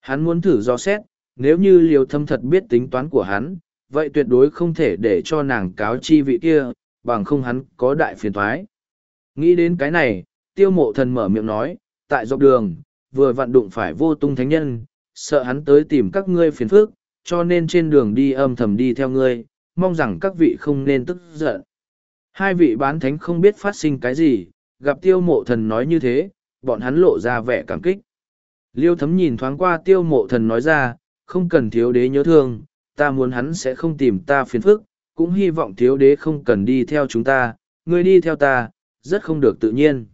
[SPEAKER 1] Hắn muốn thử do xét, nếu như liều thâm thật biết tính toán của hắn, vậy tuyệt đối không thể để cho nàng cáo chi vị kia, bằng không hắn có đại phiền thoái. Nghĩ đến cái này, tiêu mộ thần mở miệng nói, tại dọc đường, vừa vặn đụng phải vô tung thánh nhân, sợ hắn tới tìm các ngươi phiền phức, cho nên trên đường đi âm thầm đi theo ngươi, mong rằng các vị không nên tức giận. Hai vị bán thánh không biết phát sinh cái gì, gặp tiêu mộ thần nói như thế, bọn hắn lộ ra vẻ cảm kích. Liêu thấm nhìn thoáng qua tiêu mộ thần nói ra, không cần thiếu đế nhớ thương, ta muốn hắn sẽ không tìm ta phiền phức, cũng hy vọng thiếu đế không cần đi theo chúng ta, Ngươi đi theo ta, rất không được tự nhiên.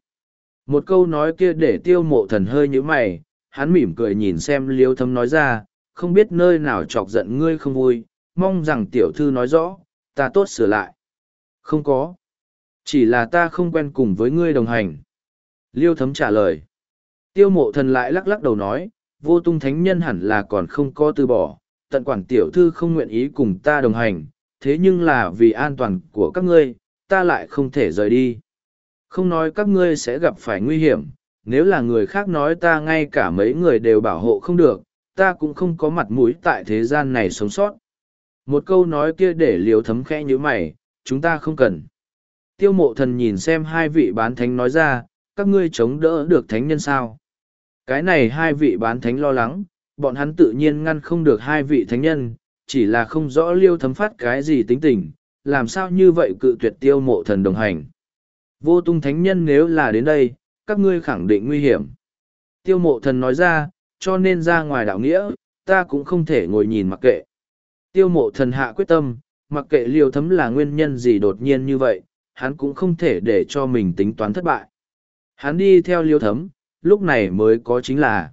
[SPEAKER 1] Một câu nói kia để tiêu mộ thần hơi như mày, hắn mỉm cười nhìn xem liêu thấm nói ra, không biết nơi nào chọc giận ngươi không vui, mong rằng tiểu thư nói rõ, ta tốt sửa lại. Không có. Chỉ là ta không quen cùng với ngươi đồng hành. Liêu thấm trả lời. Tiêu mộ thần lại lắc lắc đầu nói, vô tung thánh nhân hẳn là còn không có từ bỏ, tận quản tiểu thư không nguyện ý cùng ta đồng hành, thế nhưng là vì an toàn của các ngươi, ta lại không thể rời đi. Không nói các ngươi sẽ gặp phải nguy hiểm, nếu là người khác nói ta ngay cả mấy người đều bảo hộ không được, ta cũng không có mặt mũi tại thế gian này sống sót. Một câu nói kia để liều thấm khẽ như mày, chúng ta không cần. Tiêu mộ thần nhìn xem hai vị bán thánh nói ra, các ngươi chống đỡ được thánh nhân sao. Cái này hai vị bán thánh lo lắng, bọn hắn tự nhiên ngăn không được hai vị thánh nhân, chỉ là không rõ liêu thấm phát cái gì tính tình, làm sao như vậy cự tuyệt tiêu mộ thần đồng hành. Vô tung thánh nhân nếu là đến đây, các ngươi khẳng định nguy hiểm. Tiêu mộ thần nói ra, cho nên ra ngoài đạo nghĩa, ta cũng không thể ngồi nhìn mặc kệ. Tiêu mộ thần hạ quyết tâm, mặc kệ liêu thấm là nguyên nhân gì đột nhiên như vậy, hắn cũng không thể để cho mình tính toán thất bại. Hắn đi theo liêu thấm, lúc này mới có chính là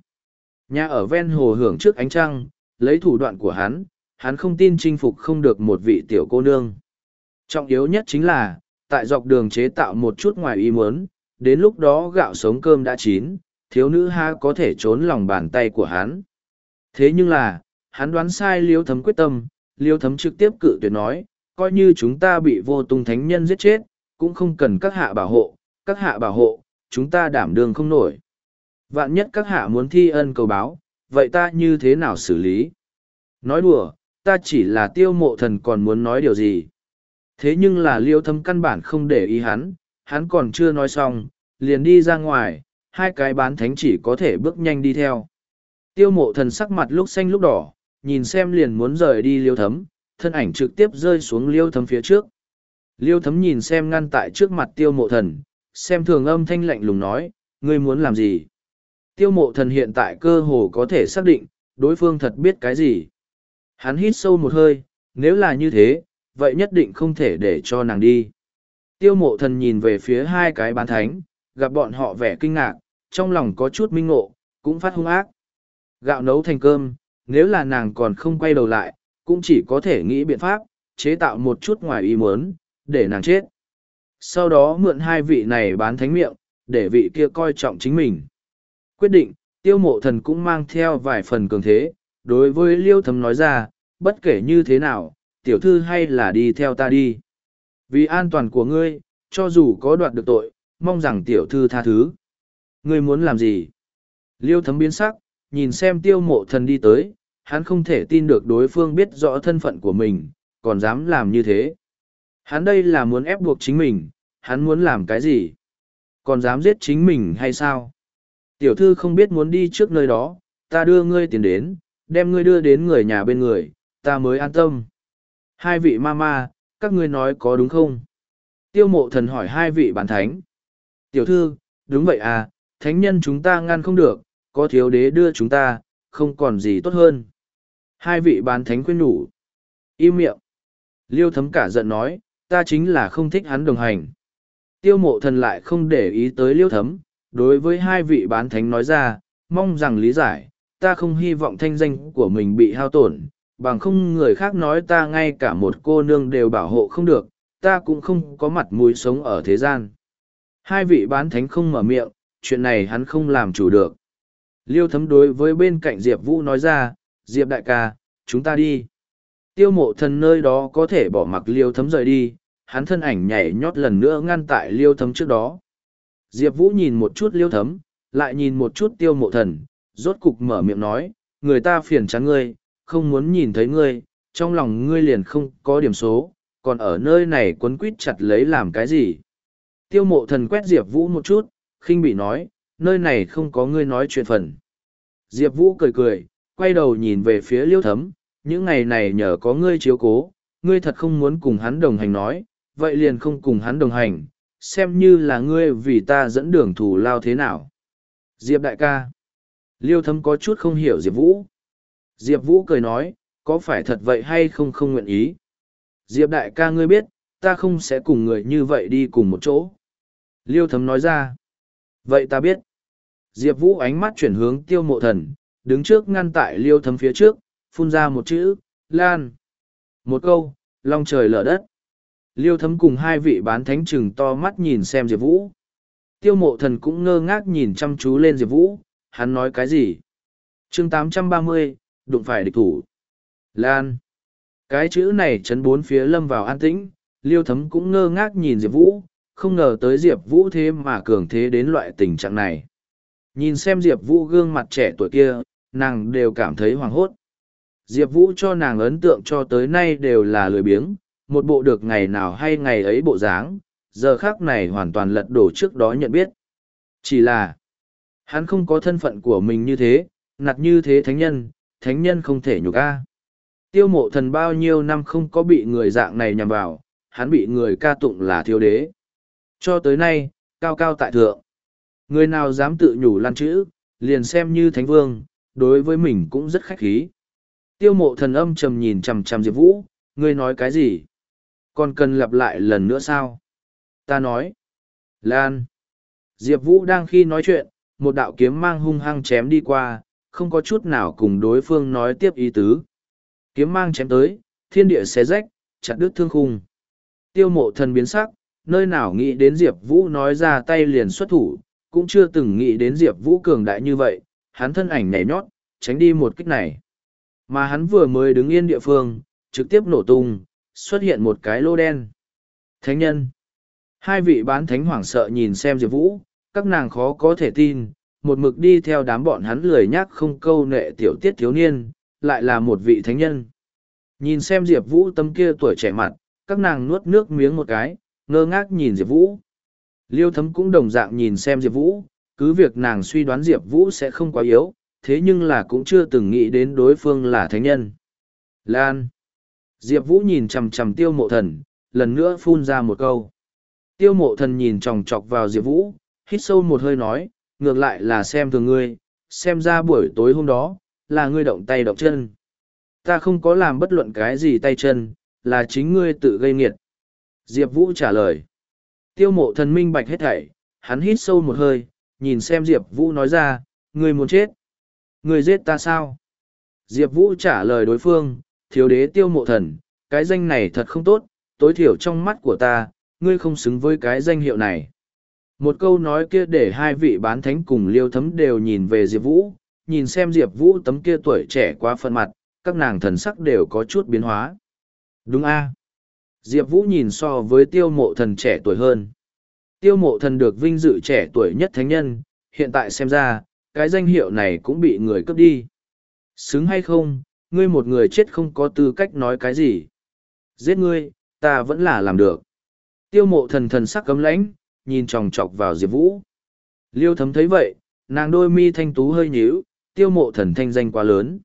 [SPEAKER 1] nhà ở ven hồ hưởng trước ánh trăng, lấy thủ đoạn của hắn, hắn không tin chinh phục không được một vị tiểu cô nương. Trọng yếu nhất chính là, tại dọc đường chế tạo một chút ngoài ý muốn, đến lúc đó gạo sống cơm đã chín, thiếu nữ ha có thể trốn lòng bàn tay của hắn. Thế nhưng là, hắn đoán sai liêu thấm quyết tâm, liêu thấm trực tiếp cự tuyệt nói, coi như chúng ta bị vô tung thánh nhân giết chết, cũng không cần các hạ bảo hộ, các hạ bảo hộ, chúng ta đảm đương không nổi. Vạn nhất các hạ muốn thi ân cầu báo, vậy ta như thế nào xử lý? Nói đùa, ta chỉ là tiêu mộ thần còn muốn nói điều gì. Thế nhưng là liêu thâm căn bản không để ý hắn, hắn còn chưa nói xong, liền đi ra ngoài, hai cái bán thánh chỉ có thể bước nhanh đi theo. Tiêu mộ thần sắc mặt lúc xanh lúc đỏ, nhìn xem liền muốn rời đi liêu thấm, thân ảnh trực tiếp rơi xuống liêu thấm phía trước. Liêu thấm nhìn xem ngăn tại trước mặt tiêu mộ thần, xem thường âm thanh lạnh lùng nói, ngươi muốn làm gì? Tiêu mộ thần hiện tại cơ hồ có thể xác định, đối phương thật biết cái gì. Hắn hít sâu một hơi, nếu là như thế, vậy nhất định không thể để cho nàng đi. Tiêu mộ thần nhìn về phía hai cái bán thánh, gặp bọn họ vẻ kinh ngạc, trong lòng có chút minh ngộ, cũng phát hung ác. Gạo nấu thành cơm, nếu là nàng còn không quay đầu lại, cũng chỉ có thể nghĩ biện pháp, chế tạo một chút ngoài ý muốn, để nàng chết. Sau đó mượn hai vị này bán thánh miệng, để vị kia coi trọng chính mình. Quyết định, tiêu mộ thần cũng mang theo vài phần cường thế, đối với liêu thấm nói ra, bất kể như thế nào, tiểu thư hay là đi theo ta đi. Vì an toàn của ngươi, cho dù có đoạt được tội, mong rằng tiểu thư tha thứ. Ngươi muốn làm gì? Liêu thấm biến sắc, nhìn xem tiêu mộ thần đi tới, hắn không thể tin được đối phương biết rõ thân phận của mình, còn dám làm như thế. Hắn đây là muốn ép buộc chính mình, hắn muốn làm cái gì? Còn dám giết chính mình hay sao? Tiểu thư không biết muốn đi trước nơi đó, ta đưa ngươi tiền đến, đem ngươi đưa đến người nhà bên người, ta mới an tâm. Hai vị ma ma, các ngươi nói có đúng không? Tiêu mộ thần hỏi hai vị bản thánh. Tiểu thư, đúng vậy à, thánh nhân chúng ta ngăn không được, có thiếu đế đưa chúng ta, không còn gì tốt hơn. Hai vị bán thánh khuyên nhủ. Im miệng. Liêu thấm cả giận nói, ta chính là không thích hắn đồng hành. Tiêu mộ thần lại không để ý tới liêu thấm, đối với hai vị bán thánh nói ra, mong rằng lý giải, ta không hy vọng thanh danh của mình bị hao tổn, bằng không người khác nói ta ngay cả một cô nương đều bảo hộ không được, ta cũng không có mặt mũi sống ở thế gian. Hai vị bán thánh không mở miệng, chuyện này hắn không làm chủ được. Liêu thấm đối với bên cạnh Diệp Vũ nói ra, Diệp đại ca, chúng ta đi. Tiêu mộ thần nơi đó có thể bỏ mặc liêu thấm rời đi, hắn thân ảnh nhảy nhót lần nữa ngăn tại liêu thấm trước đó. Diệp Vũ nhìn một chút liêu thấm, lại nhìn một chút tiêu mộ thần, rốt cục mở miệng nói, người ta phiền chán ngươi, không muốn nhìn thấy ngươi, trong lòng ngươi liền không có điểm số, còn ở nơi này quấn quýt chặt lấy làm cái gì. Tiêu mộ thần quét Diệp Vũ một chút, khinh bị nói, nơi này không có ngươi nói chuyện phần. Diệp Vũ cười cười, quay đầu nhìn về phía liêu thấm, những ngày này nhờ có ngươi chiếu cố, ngươi thật không muốn cùng hắn đồng hành nói, vậy liền không cùng hắn đồng hành, xem như là ngươi vì ta dẫn đường thủ lao thế nào. Diệp đại ca. Liêu thấm có chút không hiểu Diệp Vũ. Diệp Vũ cười nói, có phải thật vậy hay không không nguyện ý. Diệp đại ca ngươi biết, ta không sẽ cùng người như vậy đi cùng một chỗ. Liêu thấm nói ra. Vậy ta biết. Diệp Vũ ánh mắt chuyển hướng tiêu mộ thần, đứng trước ngăn tại liêu thấm phía trước, phun ra một chữ, lan. Một câu, long trời lở đất. Liêu thấm cùng hai vị bán thánh trừng to mắt nhìn xem Diệp Vũ. Tiêu mộ thần cũng ngơ ngác nhìn chăm chú lên Diệp Vũ, hắn nói cái gì? chương 830, đụng phải địch thủ. Lan. Cái chữ này chấn bốn phía lâm vào an tĩnh, liêu thấm cũng ngơ ngác nhìn Diệp Vũ, không ngờ tới Diệp Vũ thế mà cường thế đến loại tình trạng này. Nhìn xem Diệp Vũ gương mặt trẻ tuổi kia, nàng đều cảm thấy hoảng hốt. Diệp Vũ cho nàng ấn tượng cho tới nay đều là lười biếng, một bộ được ngày nào hay ngày ấy bộ dáng, giờ khác này hoàn toàn lật đổ trước đó nhận biết. Chỉ là, hắn không có thân phận của mình như thế, nặt như thế thánh nhân, thánh nhân không thể nhục a. Tiêu mộ thần bao nhiêu năm không có bị người dạng này nhằm vào, hắn bị người ca tụng là thiếu đế. Cho tới nay, cao cao tại thượng. Người nào dám tự nhủ lan chữ, liền xem như thánh vương, đối với mình cũng rất khách khí. Tiêu mộ thần âm trầm nhìn chằm chằm Diệp Vũ, ngươi nói cái gì? Còn cần lặp lại lần nữa sao? Ta nói. Lan. Diệp Vũ đang khi nói chuyện, một đạo kiếm mang hung hăng chém đi qua, không có chút nào cùng đối phương nói tiếp ý tứ. Kiếm mang chém tới, thiên địa xé rách, chặt đứt thương khung. Tiêu mộ thần biến sắc, nơi nào nghĩ đến Diệp Vũ nói ra tay liền xuất thủ, cũng chưa từng nghĩ đến Diệp Vũ cường đại như vậy, hắn thân ảnh nhảy nhót, tránh đi một kích này. Mà hắn vừa mới đứng yên địa phương, trực tiếp nổ tung, xuất hiện một cái lô đen. Thánh nhân. Hai vị bán thánh hoảng sợ nhìn xem Diệp Vũ, các nàng khó có thể tin, một mực đi theo đám bọn hắn lười nhác không câu nệ tiểu tiết thiếu niên, lại là một vị thánh nhân. Nhìn xem Diệp Vũ tâm kia tuổi trẻ mặt, các nàng nuốt nước miếng một cái, ngơ ngác nhìn Diệp Vũ. Liêu thấm cũng đồng dạng nhìn xem Diệp Vũ, cứ việc nàng suy đoán Diệp Vũ sẽ không quá yếu, thế nhưng là cũng chưa từng nghĩ đến đối phương là thánh nhân. Lan. Diệp Vũ nhìn chầm chầm tiêu mộ thần, lần nữa phun ra một câu. Tiêu mộ thần nhìn tròng trọc vào Diệp Vũ, hít sâu một hơi nói, ngược lại là xem thường ngươi, xem ra buổi tối hôm đó, là ngươi động tay động chân. Ta không có làm bất luận cái gì tay chân, là chính ngươi tự gây nghiệt. Diệp Vũ trả lời. Tiêu mộ thần minh bạch hết thảy, hắn hít sâu một hơi, nhìn xem Diệp Vũ nói ra, ngươi muốn chết. Ngươi giết ta sao? Diệp Vũ trả lời đối phương, thiếu đế tiêu mộ thần, cái danh này thật không tốt, tối thiểu trong mắt của ta, ngươi không xứng với cái danh hiệu này. Một câu nói kia để hai vị bán thánh cùng liêu thấm đều nhìn về Diệp Vũ, nhìn xem Diệp Vũ tấm kia tuổi trẻ quá phân mặt, các nàng thần sắc đều có chút biến hóa. Đúng a Diệp Vũ nhìn so với tiêu mộ thần trẻ tuổi hơn. Tiêu mộ thần được vinh dự trẻ tuổi nhất thánh nhân, hiện tại xem ra, cái danh hiệu này cũng bị người cướp đi. Xứng hay không, ngươi một người chết không có tư cách nói cái gì. Giết ngươi, ta vẫn là làm được. Tiêu mộ thần thần sắc cấm lãnh, nhìn chòng chọc vào Diệp Vũ. Liêu thấm thấy vậy, nàng đôi mi thanh tú hơi nhíu, tiêu mộ thần thanh danh quá lớn.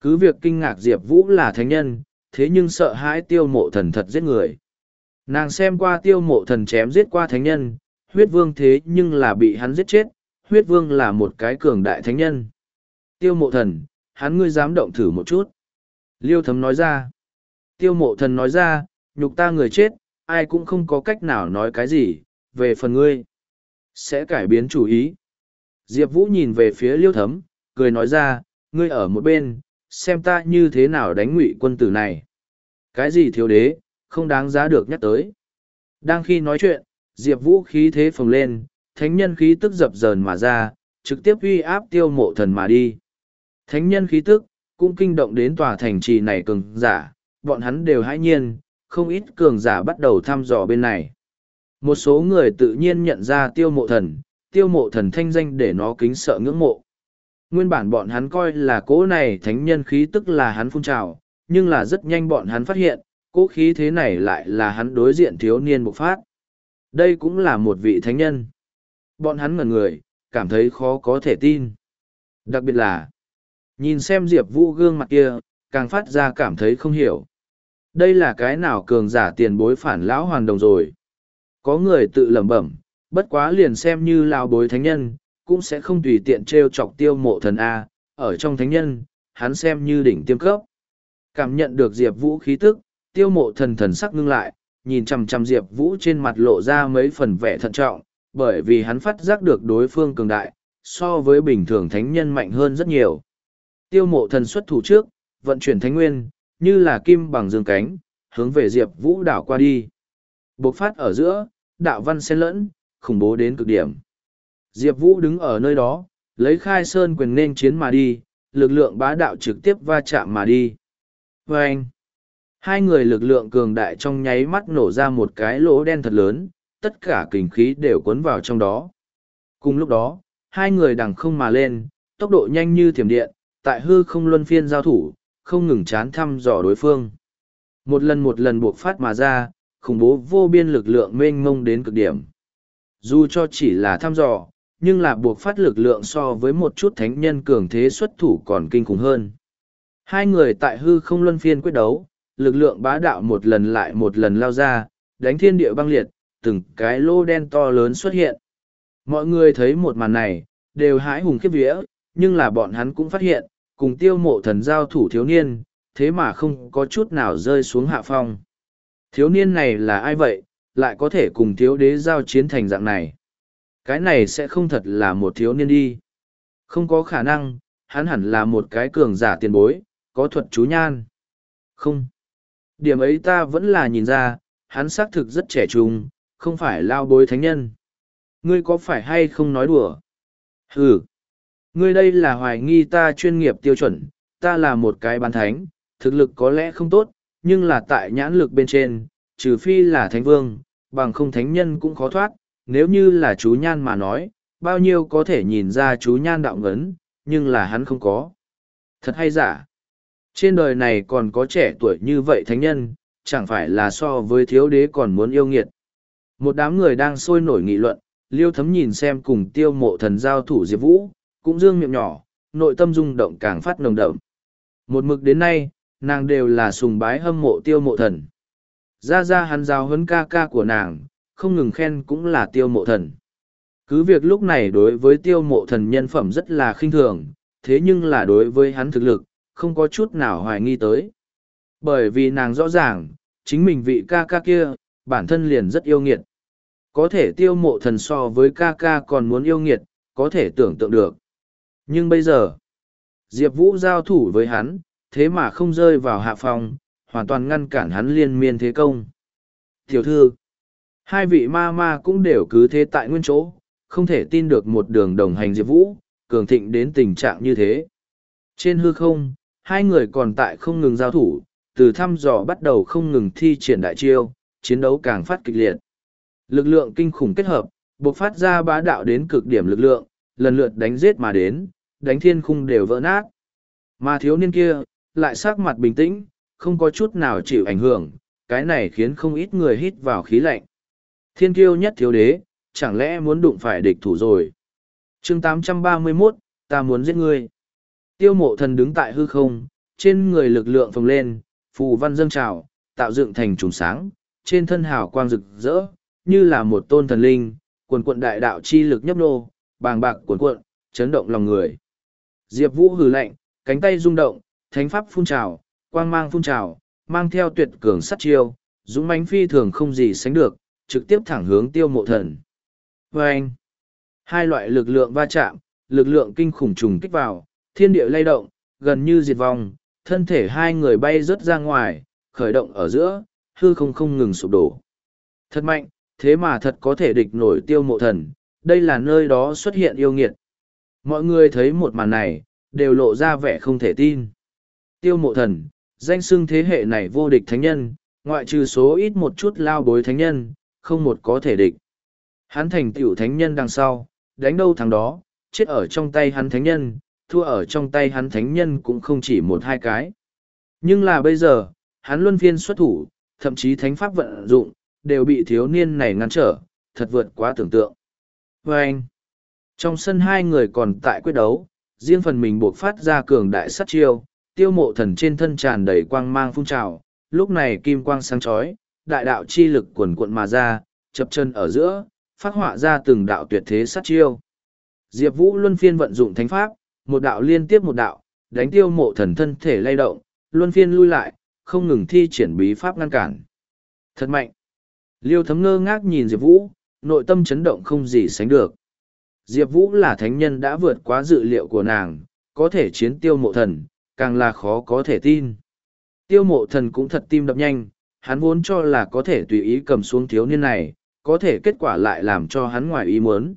[SPEAKER 1] Cứ việc kinh ngạc Diệp Vũ là thánh nhân, thế nhưng sợ hãi tiêu mộ thần thật giết người. Nàng xem qua tiêu mộ thần chém giết qua thánh nhân, huyết vương thế nhưng là bị hắn giết chết, huyết vương là một cái cường đại thánh nhân. Tiêu mộ thần, hắn ngươi dám động thử một chút. Liêu thấm nói ra. Tiêu mộ thần nói ra, nhục ta người chết, ai cũng không có cách nào nói cái gì, về phần ngươi. Sẽ cải biến chủ ý. Diệp Vũ nhìn về phía liêu thấm, cười nói ra, ngươi ở một bên, xem ta như thế nào đánh ngụy quân tử này. Cái gì thiếu đế, không đáng giá được nhắc tới. Đang khi nói chuyện, Diệp Vũ khí thế phồng lên, thánh nhân khí tức dập dờn mà ra, trực tiếp uy áp tiêu mộ thần mà đi. Thánh nhân khí tức, cũng kinh động đến tòa thành trì này cường giả, bọn hắn đều hãi nhiên, không ít cường giả bắt đầu thăm dò bên này. Một số người tự nhiên nhận ra tiêu mộ thần, tiêu mộ thần thanh danh để nó kính sợ ngưỡng mộ. Nguyên bản bọn hắn coi là cỗ này thánh nhân khí tức là hắn phun trào, nhưng là rất nhanh bọn hắn phát hiện, cỗ khí thế này lại là hắn đối diện thiếu niên bộc phát. Đây cũng là một vị thánh nhân. Bọn hắn ngẩn người, cảm thấy khó có thể tin. Đặc biệt là, nhìn xem Diệp Vũ gương mặt kia, càng phát ra cảm thấy không hiểu. Đây là cái nào cường giả tiền bối phản lão hoàn đồng rồi. Có người tự lẩm bẩm, bất quá liền xem như lao bối thánh nhân, cũng sẽ không tùy tiện treo chọc tiêu mộ thần A, ở trong thánh nhân, hắn xem như đỉnh tiêm cấp. Cảm nhận được Diệp Vũ khí tức, tiêu mộ thần thần sắc ngưng lại, nhìn chằm chằm Diệp Vũ trên mặt lộ ra mấy phần vẻ thận trọng, bởi vì hắn phát giác được đối phương cường đại, so với bình thường thánh nhân mạnh hơn rất nhiều. Tiêu mộ thần xuất thủ trước, vận chuyển thánh nguyên, như là kim bằng dương cánh, hướng về Diệp Vũ đảo qua đi. Bộc phát ở giữa, đạo văn xen lẫn, khủng bố đến cực điểm. Diệp Vũ đứng ở nơi đó, lấy khai sơn quyền nên chiến mà đi, lực lượng bá đạo trực tiếp va chạm mà đi. Và anh, hai người lực lượng cường đại trong nháy mắt nổ ra một cái lỗ đen thật lớn, tất cả kinh khí đều cuốn vào trong đó. Cùng lúc đó, hai người đằng không mà lên, tốc độ nhanh như thiểm điện, tại hư không luân phiên giao thủ, không ngừng chán thăm dò đối phương. Một lần một lần buộc phát mà ra, khủng bố vô biên lực lượng mênh mông đến cực điểm. Dù cho chỉ là thăm dò, nhưng là buộc phát lực lượng so với một chút thánh nhân cường thế xuất thủ còn kinh khủng hơn. Hai người tại hư không luân phiên quyết đấu, lực lượng bá đạo một lần lại một lần lao ra, đánh thiên địa băng liệt, từng cái lô đen to lớn xuất hiện. Mọi người thấy một màn này, đều hãi hùng khiếp vía, nhưng là bọn hắn cũng phát hiện, cùng tiêu mộ thần giao thủ thiếu niên, thế mà không có chút nào rơi xuống hạ phong. Thiếu niên này là ai vậy, lại có thể cùng thiếu đế giao chiến thành dạng này? Cái này sẽ không thật là một thiếu niên đi. Không có khả năng, hắn hẳn là một cái cường giả tiền bối, có thuật chú nhan. Không. Điểm ấy ta vẫn là nhìn ra, hắn xác thực rất trẻ trung, không phải lao bối thánh nhân. Ngươi có phải hay không nói đùa? Ừ. Ngươi đây là hoài nghi ta chuyên nghiệp tiêu chuẩn, ta là một cái bán thánh, thực lực có lẽ không tốt, nhưng là tại nhãn lực bên trên, trừ phi là thánh vương, bằng không thánh nhân cũng khó thoát, nếu như là chú nhan mà nói, bao nhiêu có thể nhìn ra chú nhan đạo ngấn, nhưng là hắn không có. Thật hay giả? Trên đời này còn có trẻ tuổi như vậy thánh nhân, chẳng phải là so với thiếu đế còn muốn yêu nghiệt. Một đám người đang sôi nổi nghị luận, liêu thấm nhìn xem cùng tiêu mộ thần giao thủ diệp vũ, cũng dương miệng nhỏ, nội tâm rung động càng phát nồng đậm. Một mực đến nay, nàng đều là sùng bái hâm mộ tiêu mộ thần. Ra ra hắn giao huấn ca ca của nàng, không ngừng khen cũng là tiêu mộ thần. Cứ việc lúc này đối với tiêu mộ thần nhân phẩm rất là khinh thường, thế nhưng là đối với hắn thực lực, không có chút nào hoài nghi tới. Bởi vì nàng rõ ràng, chính mình vị ca ca kia, bản thân liền rất yêu nghiệt. Có thể tiêu mộ thần so với ca ca còn muốn yêu nghiệt, có thể tưởng tượng được. Nhưng bây giờ, Diệp Vũ giao thủ với hắn, thế mà không rơi vào hạ phòng, hoàn toàn ngăn cản hắn liên miên thế công. Tiểu thư, hai vị ma ma cũng đều cứ thế tại nguyên chỗ, không thể tin được một đường đồng hành Diệp Vũ, cường thịnh đến tình trạng như thế. Trên hư không, hai người còn tại không ngừng giao thủ, từ thăm dò bắt đầu không ngừng thi triển đại chiêu, chiến đấu càng phát kịch liệt. Lực lượng kinh khủng kết hợp, bộc phát ra bá đạo đến cực điểm lực lượng, lần lượt đánh giết mà đến, đánh thiên khung đều vỡ nát. Mà thiếu niên kia, lại sắc mặt bình tĩnh, không có chút nào chịu ảnh hưởng, cái này khiến không ít người hít vào khí lạnh. Thiên kiêu nhất thiếu đế, chẳng lẽ muốn đụng phải địch thủ rồi. chương 831, ta muốn giết ngươi. Tiêu mộ thần đứng tại hư không, trên người lực lượng phồng lên, phù văn dâng trào, tạo dựng thành trùng sáng, trên thân hào quang rực rỡ, như là một tôn thần linh, quần quận đại đạo chi lực nhấp nô, bàng bạc cuộn cuộn, chấn động lòng người. Diệp Vũ hừ lạnh, cánh tay rung động, thánh pháp phun trào, quang mang phun trào, mang theo tuyệt cường sát chiêu, dũng mãnh phi thường không gì sánh được, trực tiếp thẳng hướng tiêu mộ thần. Và anh, hai loại lực lượng va chạm, lực lượng kinh khủng trùng kích vào, thiên địa lay động, gần như diệt vong, thân thể hai người bay rớt ra ngoài, khởi động ở giữa, hư không không ngừng sụp đổ. Thật mạnh, thế mà thật có thể địch nổi tiêu mộ thần, đây là nơi đó xuất hiện yêu nghiệt. Mọi người thấy một màn này, đều lộ ra vẻ không thể tin. Tiêu mộ thần, danh xưng thế hệ này vô địch thánh nhân, ngoại trừ số ít một chút lao bối thánh nhân, không một có thể địch. Hắn thành tiểu thánh nhân đằng sau, đánh đâu thằng đó, chết ở trong tay hắn thánh nhân, thua ở trong tay hắn thánh nhân cũng không chỉ một hai cái. Nhưng là bây giờ, hắn luân phiên xuất thủ, thậm chí thánh pháp vận dụng, đều bị thiếu niên này ngăn trở, thật vượt quá tưởng tượng. Và anh, trong sân hai người còn tại quyết đấu, riêng phần mình buộc phát ra cường đại sát chiêu, tiêu mộ thần trên thân tràn đầy quang mang phun trào, lúc này kim quang sáng chói, đại đạo chi lực quần cuộn mà ra, chập chân ở giữa, phát họa ra từng đạo tuyệt thế sát chiêu. Diệp Vũ luân phiên vận dụng thánh pháp, một đạo liên tiếp một đạo, đánh tiêu mộ thần thân thể lay động, luân phiên lui lại, không ngừng thi triển bí pháp ngăn cản. Thật mạnh. Liêu thấm ngơ ngác nhìn Diệp Vũ, nội tâm chấn động không gì sánh được. Diệp Vũ là thánh nhân đã vượt quá dự liệu của nàng, có thể chiến tiêu mộ thần, càng là khó có thể tin. Tiêu mộ thần cũng thật tim đập nhanh, hắn vốn cho là có thể tùy ý cầm xuống thiếu niên này, có thể kết quả lại làm cho hắn ngoài ý muốn.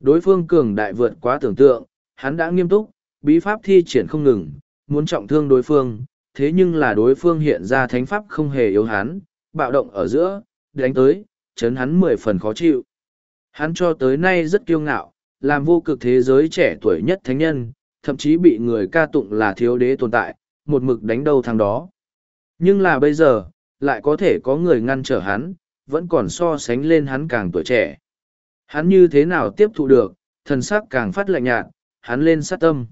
[SPEAKER 1] Đối phương cường đại vượt quá tưởng tượng, hắn đã nghiêm túc, bí pháp thi triển không ngừng, muốn trọng thương đối phương, thế nhưng là đối phương hiện ra thánh pháp không hề yếu hắn, bạo động ở giữa, đánh tới, chấn hắn mười phần khó chịu. Hắn cho tới nay rất kiêu ngạo, làm vô cực thế giới trẻ tuổi nhất thánh nhân, thậm chí bị người ca tụng là thiếu đế tồn tại, một mực đánh đầu thằng đó. Nhưng là bây giờ, lại có thể có người ngăn trở hắn, vẫn còn so sánh lên hắn càng tuổi trẻ. Hắn như thế nào tiếp thụ được, thần sắc càng phát lạnh nhạt, hắn lên sát tâm.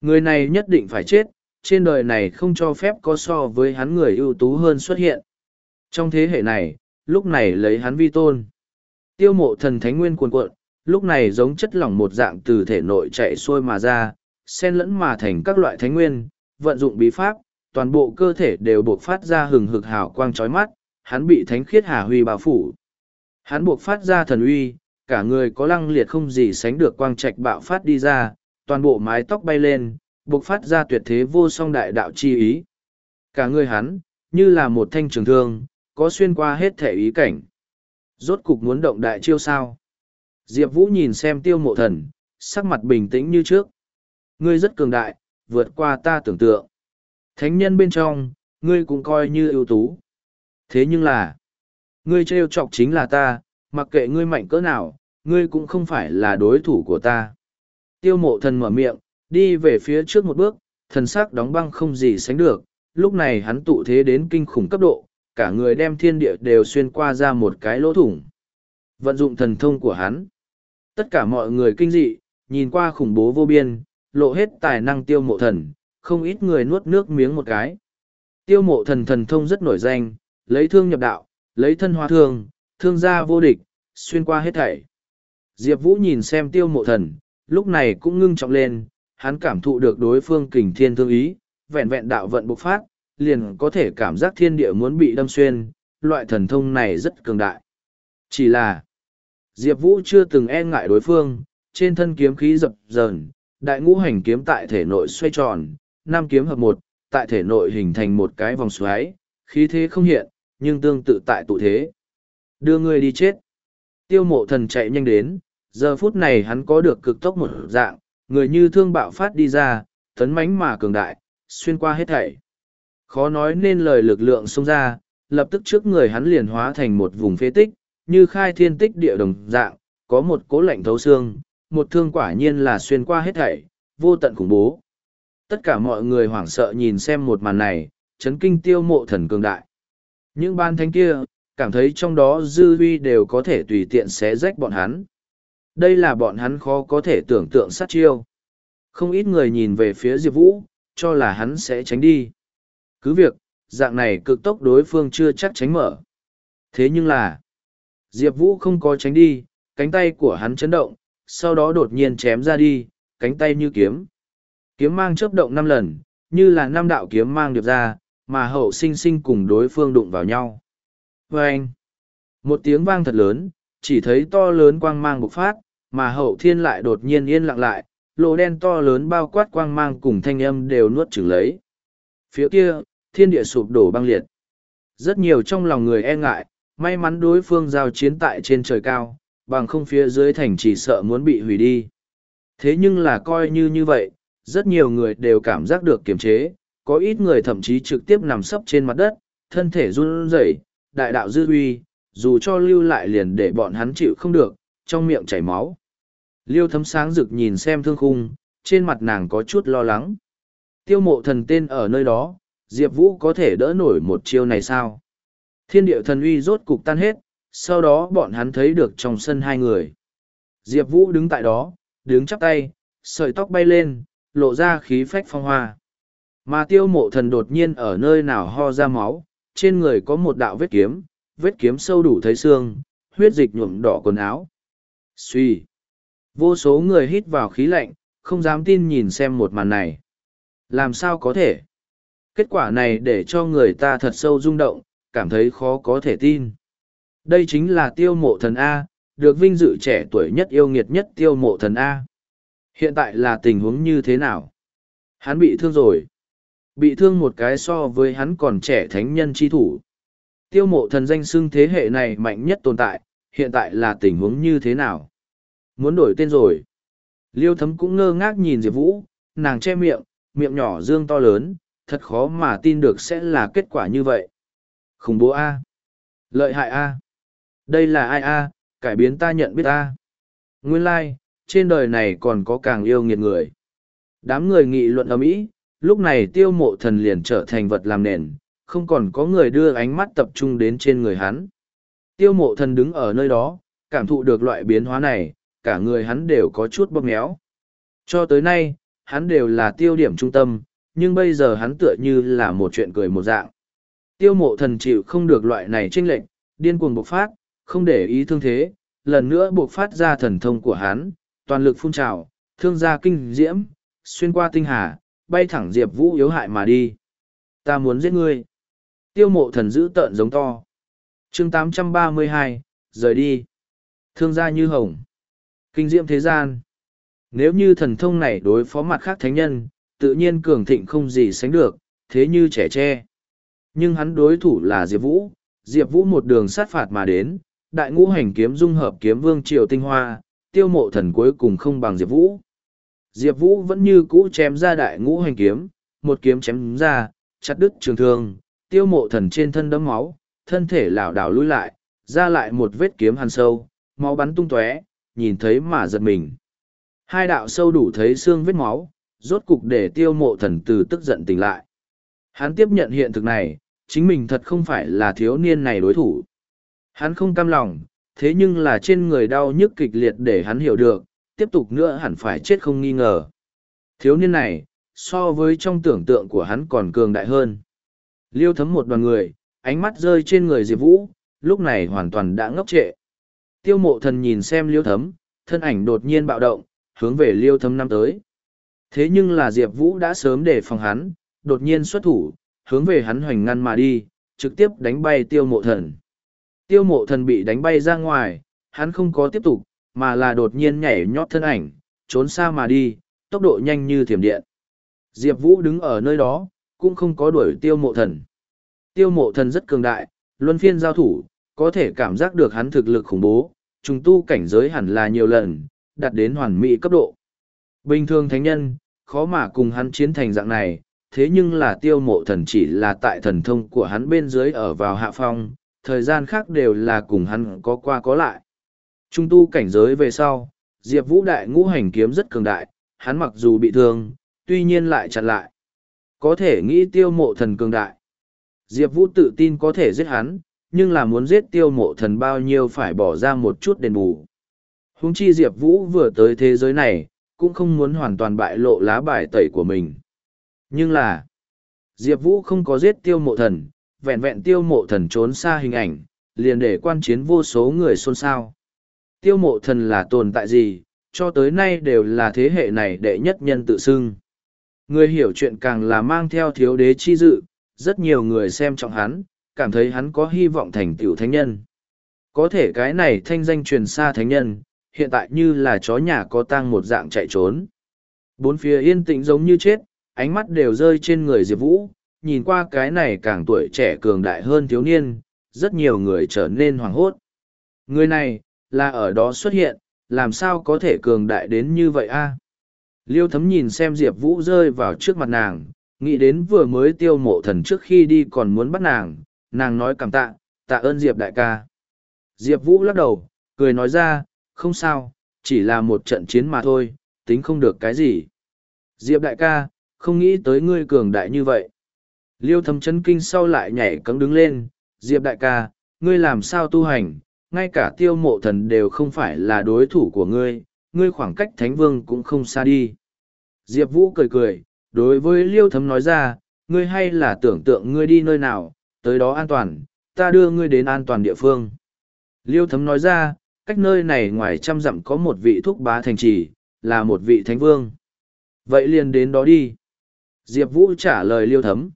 [SPEAKER 1] Người này nhất định phải chết, trên đời này không cho phép có so với hắn người ưu tú hơn xuất hiện. Trong thế hệ này, lúc này lấy hắn vi tôn. Tiêu mộ thần thánh nguyên cuồn cuộn, lúc này giống chất lỏng một dạng từ thể nội chạy xuôi mà ra, xen lẫn mà thành các loại thánh nguyên, vận dụng bí pháp, toàn bộ cơ thể đều buộc phát ra hừng hực hào quang chói mắt, hắn bị thánh khiết hà huy bao phủ. Hắn buộc phát ra thần uy, cả người có lăng liệt không gì sánh được quang trạch bạo phát đi ra, toàn bộ mái tóc bay lên, buộc phát ra tuyệt thế vô song đại đạo chi ý. Cả người hắn, như là một thanh trường thương, có xuyên qua hết thể ý cảnh. Rốt cục muốn động đại chiêu sao. Diệp Vũ nhìn xem tiêu mộ thần, sắc mặt bình tĩnh như trước. Ngươi rất cường đại, vượt qua ta tưởng tượng. Thánh nhân bên trong, ngươi cũng coi như ưu tú. Thế nhưng là, ngươi trêu chọc chính là ta, mặc kệ ngươi mạnh cỡ nào, ngươi cũng không phải là đối thủ của ta. Tiêu mộ thần mở miệng, đi về phía trước một bước, thần sắc đóng băng không gì sánh được, lúc này hắn tụ thế đến kinh khủng cấp độ, cả người đem thiên địa đều xuyên qua ra một cái lỗ thủng. Vận dụng thần thông của hắn. Tất cả mọi người kinh dị, nhìn qua khủng bố vô biên, lộ hết tài năng tiêu mộ thần, không ít người nuốt nước miếng một cái. Tiêu mộ thần thần thông rất nổi danh, lấy thương nhập đạo, lấy thân hóa thương, thương gia vô địch, xuyên qua hết thảy. Diệp Vũ nhìn xem tiêu mộ thần, lúc này cũng ngưng trọng lên, hắn cảm thụ được đối phương kình thiên thương ý, vẹn vẹn đạo vận bộc phát, liền có thể cảm giác thiên địa muốn bị đâm xuyên, loại thần thông này rất cường đại. Chỉ là, Diệp Vũ chưa từng e ngại đối phương, trên thân kiếm khí dập dờn, đại ngũ hành kiếm tại thể nội xoay tròn, năm kiếm hợp một, tại thể nội hình thành một cái vòng xoáy, khí thế không hiện, nhưng tương tự tại tụ thế. Đưa người đi chết. Tiêu mộ thần chạy nhanh đến, giờ phút này hắn có được cực tốc một dạng, người như thương bạo phát đi ra, tấn mãnh mà cường đại, xuyên qua hết thảy. Khó nói nên lời lực lượng xông ra, lập tức trước người hắn liền hóa thành một vùng phế tích, như khai thiên tích địa đồng dạng, có một cố lạnh thấu xương, một thương quả nhiên là xuyên qua hết thảy, vô tận khủng bố. Tất cả mọi người hoảng sợ nhìn xem một màn này, chấn kinh tiêu mộ thần cường đại. Những ban thánh kia, cảm thấy trong đó dư huy đều có thể tùy tiện xé rách bọn hắn. Đây là bọn hắn khó có thể tưởng tượng sát chiêu. Không ít người nhìn về phía Diệp Vũ, cho là hắn sẽ tránh đi. Cứ việc, dạng này cực tốc đối phương chưa chắc tránh mở. Thế nhưng là, Diệp Vũ không có tránh đi, cánh tay của hắn chấn động, sau đó đột nhiên chém ra đi, cánh tay như kiếm. Kiếm mang chớp động năm lần, như là năm đạo kiếm mang được ra, mà hậu sinh sinh cùng đối phương đụng vào nhau. Và anh, một tiếng vang thật lớn, chỉ thấy to lớn quang mang bộc phát, mà hậu thiên lại đột nhiên yên lặng lại, lỗ đen to lớn bao quát quang mang cùng thanh âm đều nuốt chửng lấy. Phía kia, thiên địa sụp đổ băng liệt. Rất nhiều trong lòng người e ngại, may mắn đối phương giao chiến tại trên trời cao, bằng không phía dưới thành chỉ sợ muốn bị hủy đi. Thế nhưng là coi như như vậy, rất nhiều người đều cảm giác được kiềm chế, có ít người thậm chí trực tiếp nằm sấp trên mặt đất, thân thể run rẩy, đại đạo dư uy, dù cho lưu lại liền để bọn hắn chịu không được, trong miệng chảy máu. Liêu thấm sáng rực nhìn xem thương khung, trên mặt nàng có chút lo lắng. Tiêu mộ thần tên ở nơi đó, Diệp Vũ có thể đỡ nổi một chiêu này sao? Thiên điệu thần uy rốt cục tan hết, sau đó bọn hắn thấy được trong sân hai người. Diệp Vũ đứng tại đó, đứng chắp tay, sợi tóc bay lên, lộ ra khí phách phong hoa. Mà tiêu mộ thần đột nhiên ở nơi nào ho ra máu, trên người có một đạo vết kiếm, vết kiếm sâu đủ thấy xương, huyết dịch nhuộm đỏ quần áo. Suy Vô số người hít vào khí lạnh, không dám tin nhìn xem một màn này. Làm sao có thể? Kết quả này để cho người ta thật sâu rung động, cảm thấy khó có thể tin. Đây chính là tiêu mộ thần A, được vinh dự trẻ tuổi nhất yêu nghiệt nhất tiêu mộ thần A. Hiện tại là tình huống như thế nào? Hắn bị thương rồi. Bị thương một cái so với hắn còn trẻ thánh nhân chi thủ. Tiêu mộ thần danh xưng thế hệ này mạnh nhất tồn tại, hiện tại là tình huống như thế nào? Muốn đổi tên rồi. Liêu thấm cũng ngơ ngác nhìn Diệp Vũ, nàng che miệng, miệng nhỏ dương to lớn, thật khó mà tin được sẽ là kết quả như vậy. Khủng bố A. Lợi hại A. Đây là ai A, cải biến ta nhận biết ta Nguyên lai, like, trên đời này còn có càng yêu nghiệt người. Đám người nghị luận ầm ĩ, lúc này tiêu mộ thần liền trở thành vật làm nền, không còn có người đưa ánh mắt tập trung đến trên người hắn. Tiêu mộ thần đứng ở nơi đó, cảm thụ được loại biến hóa này, cả người hắn đều có chút bóp méo. Cho tới nay, hắn đều là tiêu điểm trung tâm, nhưng bây giờ hắn tựa như là một chuyện cười một dạng. Tiêu mộ thần chịu không được loại này tranh lệnh, điên cuồng bộc phát, không để ý thương thế, lần nữa bộc phát ra thần thông của hắn, toàn lực phun trào, thương gia kinh diễm, xuyên qua tinh hà, bay thẳng Diệp Vũ yếu hại mà đi. Ta muốn giết ngươi. Tiêu mộ thần giữ tợn giống to. chương 832, rời đi. Thương gia như hồng. Kinh diễm thế gian. Nếu như thần thông này đối phó mặt khác thánh nhân, tự nhiên cường thịnh không gì sánh được, thế như trẻ tre. Nhưng hắn đối thủ là Diệp Vũ, Diệp Vũ một đường sát phạt mà đến, đại ngũ hành kiếm dung hợp kiếm vương triều tinh hoa, tiêu mộ thần cuối cùng không bằng Diệp Vũ. Diệp Vũ vẫn như cũ chém ra đại ngũ hành kiếm, một kiếm chém ra, chặt đứt trường thương, tiêu mộ thần trên thân đấm máu, thân thể lảo đảo lui lại, ra lại một vết kiếm hàn sâu, máu bắn tung tóe, nhìn thấy mà giật mình. Hai đạo sâu đủ thấy xương vết máu, rốt cục để tiêu mộ thần từ tức giận tỉnh lại. Hắn tiếp nhận hiện thực này, chính mình thật không phải là thiếu niên này đối thủ. Hắn không cam lòng, thế nhưng là trên người đau nhức kịch liệt để hắn hiểu được, tiếp tục nữa hẳn phải chết không nghi ngờ. Thiếu niên này, so với trong tưởng tượng của hắn còn cường đại hơn. Liêu thấm một đoàn người, ánh mắt rơi trên người Diệp Vũ, lúc này hoàn toàn đã ngốc trệ. Tiêu mộ thần nhìn xem liêu thấm, thân ảnh đột nhiên bạo động, hướng về liêu thấm năm tới. Thế nhưng là Diệp Vũ đã sớm để phòng hắn, đột nhiên xuất thủ, hướng về hắn hoành ngăn mà đi, trực tiếp đánh bay tiêu mộ thần. Tiêu mộ thần bị đánh bay ra ngoài, hắn không có tiếp tục, mà là đột nhiên nhảy nhót thân ảnh, trốn xa mà đi, tốc độ nhanh như thiểm điện. Diệp Vũ đứng ở nơi đó, cũng không có đuổi tiêu mộ thần. Tiêu mộ thần rất cường đại, luân phiên giao thủ, có thể cảm giác được hắn thực lực khủng bố, trùng tu cảnh giới hẳn là nhiều lần, đạt đến hoàn mỹ cấp độ. Bình thường thánh nhân, khó mà cùng hắn chiến thành dạng này, thế nhưng là tiêu mộ thần chỉ là tại thần thông của hắn bên dưới ở vào hạ phong, thời gian khác đều là cùng hắn có qua có lại. Trung tu cảnh giới về sau, Diệp Vũ đại ngũ hành kiếm rất cường đại, hắn mặc dù bị thương, tuy nhiên lại chặn lại. Có thể nghĩ tiêu mộ thần cường đại. Diệp Vũ tự tin có thể giết hắn, nhưng là muốn giết tiêu mộ thần bao nhiêu phải bỏ ra một chút đền bù. Húng chi Diệp Vũ vừa tới thế giới này, cũng không muốn hoàn toàn bại lộ lá bài tẩy của mình. Nhưng là, Diệp Vũ không có giết tiêu mộ thần, vẹn vẹn tiêu mộ thần trốn xa hình ảnh, liền để quan chiến vô số người xôn xao. Tiêu mộ thần là tồn tại gì, cho tới nay đều là thế hệ này đệ nhất nhân tự xưng. Người hiểu chuyện càng là mang theo thiếu đế chi dự, rất nhiều người xem trọng hắn, cảm thấy hắn có hy vọng thành tiểu thánh nhân. Có thể cái này thanh danh truyền xa thánh nhân, hiện tại như là chó nhà có tang một dạng chạy trốn. Bốn phía yên tĩnh giống như chết, ánh mắt đều rơi trên người Diệp Vũ, nhìn qua cái này càng tuổi trẻ cường đại hơn thiếu niên, rất nhiều người trở nên hoảng hốt. Người này, là ở đó xuất hiện, làm sao có thể cường đại đến như vậy a Liêu thấm nhìn xem Diệp Vũ rơi vào trước mặt nàng, nghĩ đến vừa mới tiêu mộ thần trước khi đi còn muốn bắt nàng, nàng nói cảm tạ, tạ ơn Diệp đại ca. Diệp Vũ lắc đầu, cười nói ra, không sao, chỉ là một trận chiến mà thôi, tính không được cái gì. Diệp đại ca, không nghĩ tới ngươi cường đại như vậy. Liêu thấm chấn kinh sau lại nhảy cấm đứng lên, Diệp đại ca, ngươi làm sao tu hành, ngay cả tiêu mộ thần đều không phải là đối thủ của ngươi, ngươi khoảng cách thánh vương cũng không xa đi. Diệp Vũ cười cười, đối với liêu thấm nói ra, ngươi hay là tưởng tượng ngươi đi nơi nào, tới đó an toàn, ta đưa ngươi đến an toàn địa phương. Liêu thấm nói ra, cách nơi này ngoài trăm dặm có một vị thúc bá thành trì, là một vị thánh vương. Vậy liền đến đó đi. Diệp Vũ trả lời liêu thấm.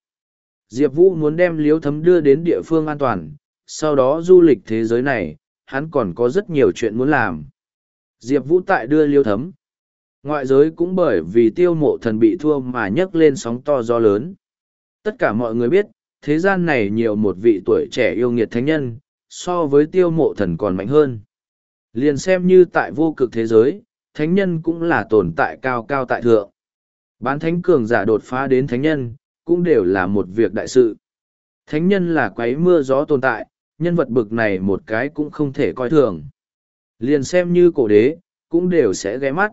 [SPEAKER 1] Diệp Vũ muốn đem liêu thấm đưa đến địa phương an toàn, sau đó du lịch thế giới này, hắn còn có rất nhiều chuyện muốn làm. Diệp Vũ tại đưa liêu thấm. Ngoại giới cũng bởi vì tiêu mộ thần bị thua mà nhấc lên sóng to gió lớn. Tất cả mọi người biết, thế gian này nhiều một vị tuổi trẻ yêu nghiệt thánh nhân, so với tiêu mộ thần còn mạnh hơn. Liền xem như tại vô cực thế giới, thánh nhân cũng là tồn tại cao cao tại thượng. Bán thánh cường giả đột phá đến thánh nhân, cũng đều là một việc đại sự. Thánh nhân là quấy mưa gió tồn tại, nhân vật bực này một cái cũng không thể coi thường. Liền xem như cổ đế, cũng đều sẽ ghé mắt.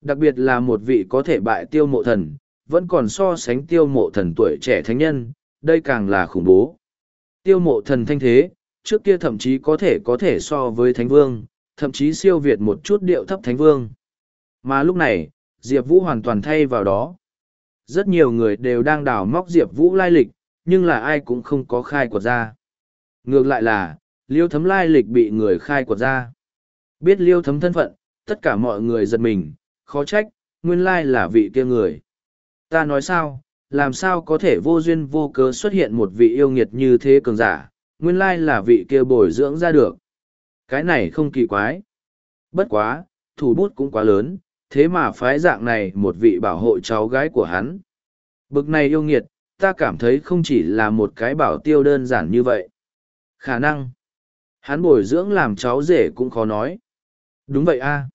[SPEAKER 1] Đặc biệt là một vị có thể bại tiêu mộ thần, vẫn còn so sánh tiêu mộ thần tuổi trẻ thánh nhân, đây càng là khủng bố. Tiêu mộ thần thanh thế, trước kia thậm chí có thể có thể so với thánh vương, thậm chí siêu việt một chút điệu thấp thánh vương. Mà lúc này, Diệp Vũ hoàn toàn thay vào đó. Rất nhiều người đều đang đào móc Diệp Vũ lai lịch, nhưng là ai cũng không có khai quật ra. Ngược lại là, liêu thấm lai lịch bị người khai quật ra. Biết liêu thấm thân phận, tất cả mọi người giật mình, khó trách, nguyên lai là vị kia người. Ta nói sao, làm sao có thể vô duyên vô cớ xuất hiện một vị yêu nghiệt như thế cường giả, nguyên lai là vị kia bồi dưỡng ra được. Cái này không kỳ quái. Bất quá, thủ bút cũng quá lớn, thế mà phái dạng này một vị bảo hộ cháu gái của hắn. Bực này yêu nghiệt, ta cảm thấy không chỉ là một cái bảo tiêu đơn giản như vậy. Khả năng, hắn bồi dưỡng làm cháu rể cũng khó nói. Đúng vậy a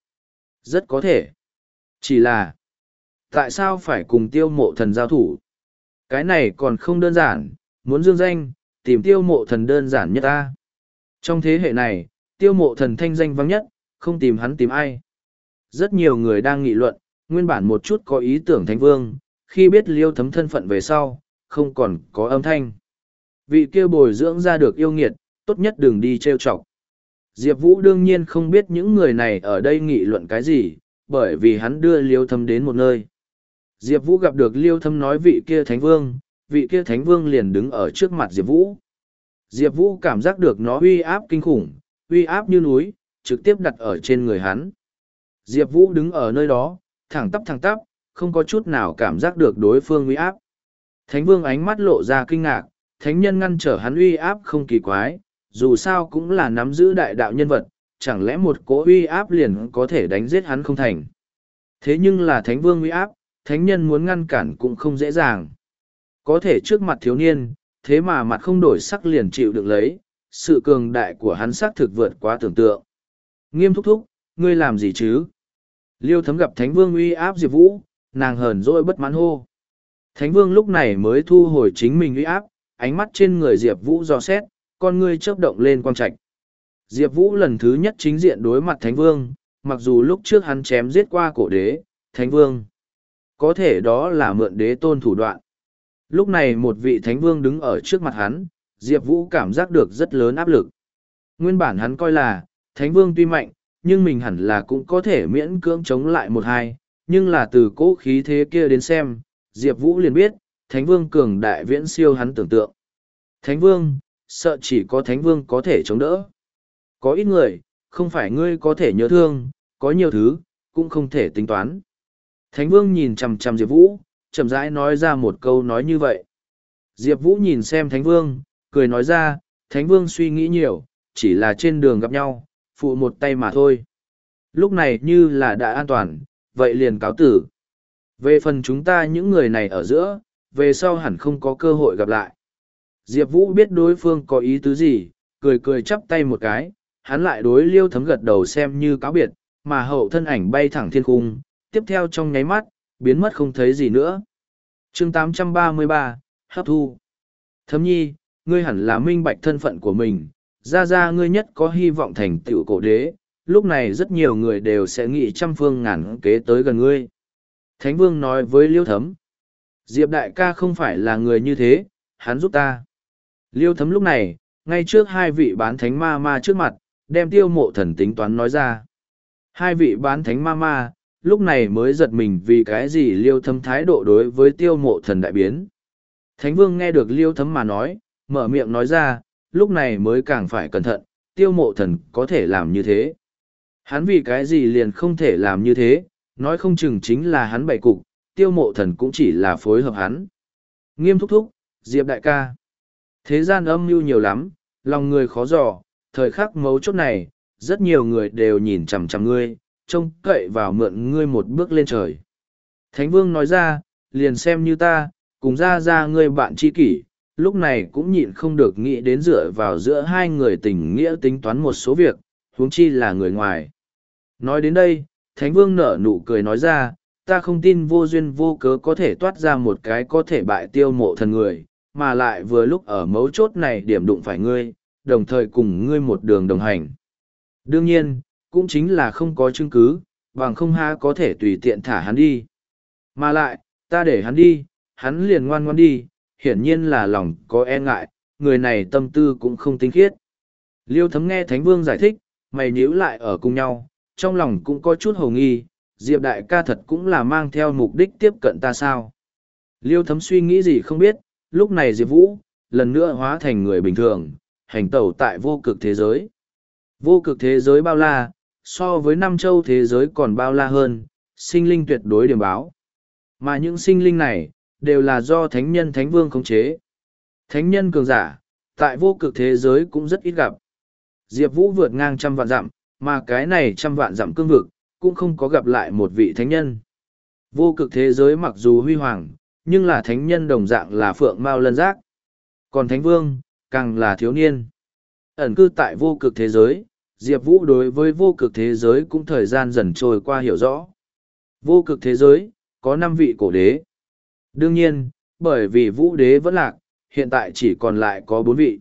[SPEAKER 1] Rất có thể. Chỉ là, tại sao phải cùng tiêu mộ thần giao thủ? Cái này còn không đơn giản, muốn dương danh, tìm tiêu mộ thần đơn giản nhất ta. Trong thế hệ này, tiêu mộ thần thanh danh vắng nhất, không tìm hắn tìm ai. Rất nhiều người đang nghị luận, nguyên bản một chút có ý tưởng thánh vương, khi biết liêu thấm thân phận về sau, không còn có âm thanh. Vị kia bồi dưỡng ra được yêu nghiệt, tốt nhất đừng đi trêu chọc. Diệp Vũ đương nhiên không biết những người này ở đây nghị luận cái gì, bởi vì hắn đưa liêu thấm đến một nơi. Diệp Vũ gặp được liêu thấm nói vị kia thánh vương, vị kia thánh vương liền đứng ở trước mặt Diệp Vũ. Diệp Vũ cảm giác được nó uy áp kinh khủng, uy áp như núi, trực tiếp đặt ở trên người hắn. Diệp Vũ đứng ở nơi đó, thẳng tắp thẳng tắp, không có chút nào cảm giác được đối phương uy áp. Thánh vương ánh mắt lộ ra kinh ngạc, thánh nhân ngăn trở hắn uy áp không kỳ quái, dù sao cũng là nắm giữ đại đạo nhân vật, chẳng lẽ một cỗ uy áp liền có thể đánh giết hắn không thành. Thế nhưng là thánh vương uy áp, thánh nhân muốn ngăn cản cũng không dễ dàng. Có thể trước mặt thiếu niên, thế mà mặt không đổi sắc liền chịu được lấy, sự cường đại của hắn xác thực vượt quá tưởng tượng. Nghiêm thúc thúc, ngươi làm gì chứ? Liêu thấm gặp Thánh Vương uy áp Diệp Vũ, nàng hờn dỗi bất mãn hô. Thánh Vương lúc này mới thu hồi chính mình uy áp, ánh mắt trên người Diệp Vũ do xét, con ngươi chớp động lên quang trạch. Diệp Vũ lần thứ nhất chính diện đối mặt Thánh Vương, mặc dù lúc trước hắn chém giết qua cổ đế, thánh vương. Có thể đó là mượn đế tôn thủ đoạn. Lúc này một vị thánh vương đứng ở trước mặt hắn, Diệp Vũ cảm giác được rất lớn áp lực. Nguyên bản hắn coi là, thánh vương tuy mạnh, nhưng mình hẳn là cũng có thể miễn cưỡng chống lại một hai, nhưng là từ cỗ khí thế kia đến xem, Diệp Vũ liền biết, thánh vương cường đại viễn siêu hắn tưởng tượng. Thánh vương, sợ chỉ có thánh vương có thể chống đỡ. Có ít người, không phải ngươi có thể nhớ thương, có nhiều thứ, cũng không thể tính toán. Thánh vương nhìn chằm chằm Diệp Vũ, chậm rãi nói ra một câu nói như vậy. Diệp Vũ nhìn xem Thánh vương, cười nói ra, Thánh vương suy nghĩ nhiều, chỉ là trên đường gặp nhau, phụ một tay mà thôi. Lúc này như là đã an toàn, vậy liền cáo tử. Về phần chúng ta những người này ở giữa, về sau hẳn không có cơ hội gặp lại. Diệp Vũ biết đối phương có ý tứ gì, cười cười chắp tay một cái, hắn lại đối liêu thấm gật đầu xem như cáo biệt, mà hậu thân ảnh bay thẳng thiên cung, tiếp theo trong nháy mắt, biến mất không thấy gì nữa. chương 833, Hấp Thu Thấm nhi, ngươi hẳn là minh bạch thân phận của mình, ra ra ngươi nhất có hy vọng thành tựu cổ đế, lúc này rất nhiều người đều sẽ nghĩ trăm phương ngàn kế tới gần ngươi. Thánh vương nói với liêu thấm, Diệp đại ca không phải là người như thế, hắn giúp ta. Liêu thấm lúc này, ngay trước hai vị bán thánh ma ma trước mặt, đem tiêu mộ thần tính toán nói ra. Hai vị bán thánh ma ma, lúc này mới giật mình vì cái gì liêu thấm thái độ đối với tiêu mộ thần đại biến. Thánh vương nghe được liêu thấm mà nói, mở miệng nói ra, lúc này mới càng phải cẩn thận, tiêu mộ thần có thể làm như thế. Hắn vì cái gì liền không thể làm như thế, nói không chừng chính là hắn bày cục, tiêu mộ thần cũng chỉ là phối hợp hắn. Nghiêm thúc thúc, Diệp đại ca. Thế gian âm mưu nhiều lắm, lòng người khó dò, thời khắc mấu chốt này, rất nhiều người đều nhìn chằm chằm ngươi, trông cậy vào mượn ngươi một bước lên trời. Thánh vương nói ra, liền xem như ta, cùng ra ra ngươi bạn tri kỷ, lúc này cũng nhịn không được nghĩ đến dựa vào giữa hai người tình nghĩa tính toán một số việc, huống chi là người ngoài. Nói đến đây, Thánh vương nở nụ cười nói ra, ta không tin vô duyên vô cớ có thể toát ra một cái có thể bại tiêu mộ thần người, mà lại vừa lúc ở mấu chốt này điểm đụng phải ngươi, đồng thời cùng ngươi một đường đồng hành. Đương nhiên, cũng chính là không có chứng cứ, bằng không ha có thể tùy tiện thả hắn đi. Mà lại, ta để hắn đi, hắn liền ngoan ngoan đi, hiển nhiên là lòng có e ngại, người này tâm tư cũng không tinh khiết. Liêu thấm nghe Thánh Vương giải thích, mày nhíu lại ở cùng nhau, trong lòng cũng có chút hồ nghi, Diệp đại ca thật cũng là mang theo mục đích tiếp cận ta sao. Liêu thấm suy nghĩ gì không biết, lúc này Diệp Vũ, lần nữa hóa thành người bình thường, hành tẩu tại vô cực thế giới. Vô cực thế giới bao la, so với năm châu thế giới còn bao la hơn, sinh linh tuyệt đối điểm báo. Mà những sinh linh này, đều là do thánh nhân thánh vương khống chế. Thánh nhân cường giả, tại vô cực thế giới cũng rất ít gặp. Diệp Vũ vượt ngang trăm vạn dặm, mà cái này trăm vạn dặm cương vực, cũng không có gặp lại một vị thánh nhân. Vô cực thế giới mặc dù huy hoàng, nhưng là thánh nhân đồng dạng là phượng mao lân giác. Còn thánh vương, càng là thiếu niên. Ẩn cư tại vô cực thế giới, Diệp Vũ đối với vô cực thế giới cũng thời gian dần trôi qua hiểu rõ. Vô cực thế giới, có năm vị cổ đế. Đương nhiên, bởi vì vũ đế vẫn lạc, hiện tại chỉ còn lại có bốn vị.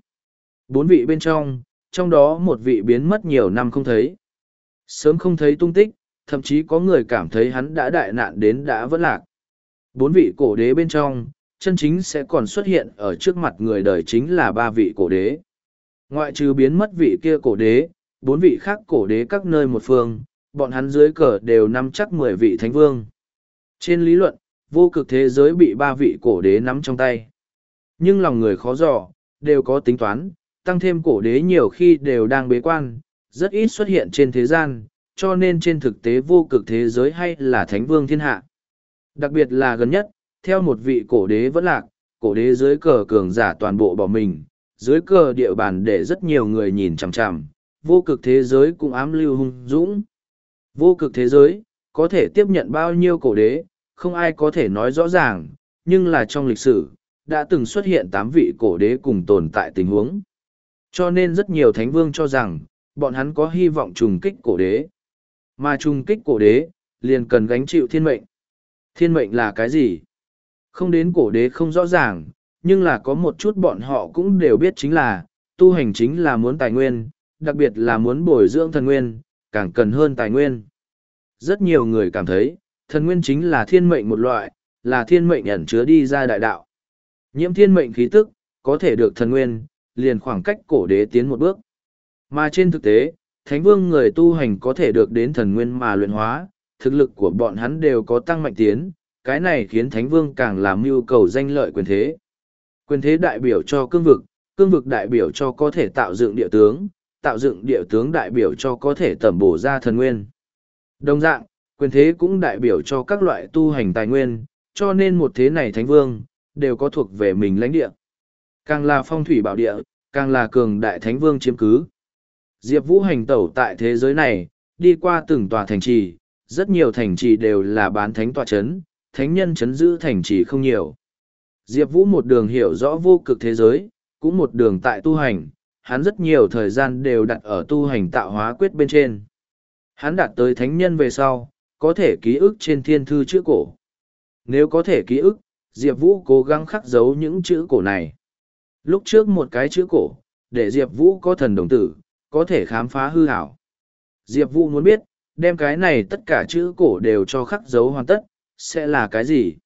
[SPEAKER 1] Bốn vị bên trong, trong đó một vị biến mất nhiều năm không thấy. Sớm không thấy tung tích, thậm chí có người cảm thấy hắn đã đại nạn đến đã vẫn lạc. Bốn vị cổ đế bên trong, chân chính sẽ còn xuất hiện ở trước mặt người đời chính là ba vị cổ đế. Ngoại trừ biến mất vị kia cổ đế, bốn vị khác cổ đế các nơi một phương, bọn hắn dưới cờ đều nắm chắc mười vị thánh vương. Trên lý luận, vô cực thế giới bị ba vị cổ đế nắm trong tay. Nhưng lòng người khó dò, đều có tính toán, tăng thêm cổ đế nhiều khi đều đang bế quan, rất ít xuất hiện trên thế gian, cho nên trên thực tế vô cực thế giới hay là thánh vương thiên hạ. Đặc biệt là gần nhất, theo một vị cổ đế vẫn lạc, cổ đế dưới cờ cường giả toàn bộ bỏ mình, dưới cờ địa bàn để rất nhiều người nhìn chằm chằm, vô cực thế giới cũng ám lưu hung dũng. Vô cực thế giới, có thể tiếp nhận bao nhiêu cổ đế, không ai có thể nói rõ ràng, nhưng là trong lịch sử, đã từng xuất hiện tám vị cổ đế cùng tồn tại tình huống. Cho nên rất nhiều thánh vương cho rằng, bọn hắn có hy vọng trùng kích cổ đế. Mà trùng kích cổ đế, liền cần gánh chịu thiên mệnh. Thiên mệnh là cái gì? Không đến cổ đế không rõ ràng, nhưng là có một chút bọn họ cũng đều biết chính là, tu hành chính là muốn tài nguyên, đặc biệt là muốn bồi dưỡng thần nguyên, càng cần hơn tài nguyên. Rất nhiều người cảm thấy, thần nguyên chính là thiên mệnh một loại, là thiên mệnh ẩn chứa đi ra đại đạo. Nhiễm thiên mệnh khí tức, có thể được thần nguyên, liền khoảng cách cổ đế tiến một bước. Mà trên thực tế, thánh vương người tu hành có thể được đến thần nguyên mà luyện hóa, thực lực của bọn hắn đều có tăng mạnh tiến, cái này khiến thánh vương càng làm mưu cầu danh lợi quyền thế. Quyền thế đại biểu cho cương vực, cương vực đại biểu cho có thể tạo dựng địa tướng, tạo dựng địa tướng đại biểu cho có thể tẩm bổ ra thần nguyên. Đồng dạng, quyền thế cũng đại biểu cho các loại tu hành tài nguyên, cho nên một thế này thánh vương, đều có thuộc về mình lãnh địa. Càng là phong thủy bảo địa, càng là cường đại thánh vương chiếm cứ. Diệp Vũ hành tẩu tại thế giới này, đi qua từng tòa thành trì, rất nhiều thành trì đều là bán thánh tòa chấn, thánh nhân chấn giữ thành trì không nhiều. Diệp Vũ một đường hiểu rõ vô cực thế giới, cũng một đường tại tu hành, hắn rất nhiều thời gian đều đặt ở tu hành tạo hóa quyết bên trên. Hắn đạt tới thánh nhân về sau, có thể ký ức trên thiên thư chữ cổ. Nếu có thể ký ức, Diệp Vũ cố gắng khắc dấu những chữ cổ này. Lúc trước một cái chữ cổ, để Diệp Vũ có thần đồng tử, có thể khám phá hư hảo. Diệp Vũ muốn biết, đem cái này tất cả chữ cổ đều cho khắc dấu hoàn tất, sẽ là cái gì?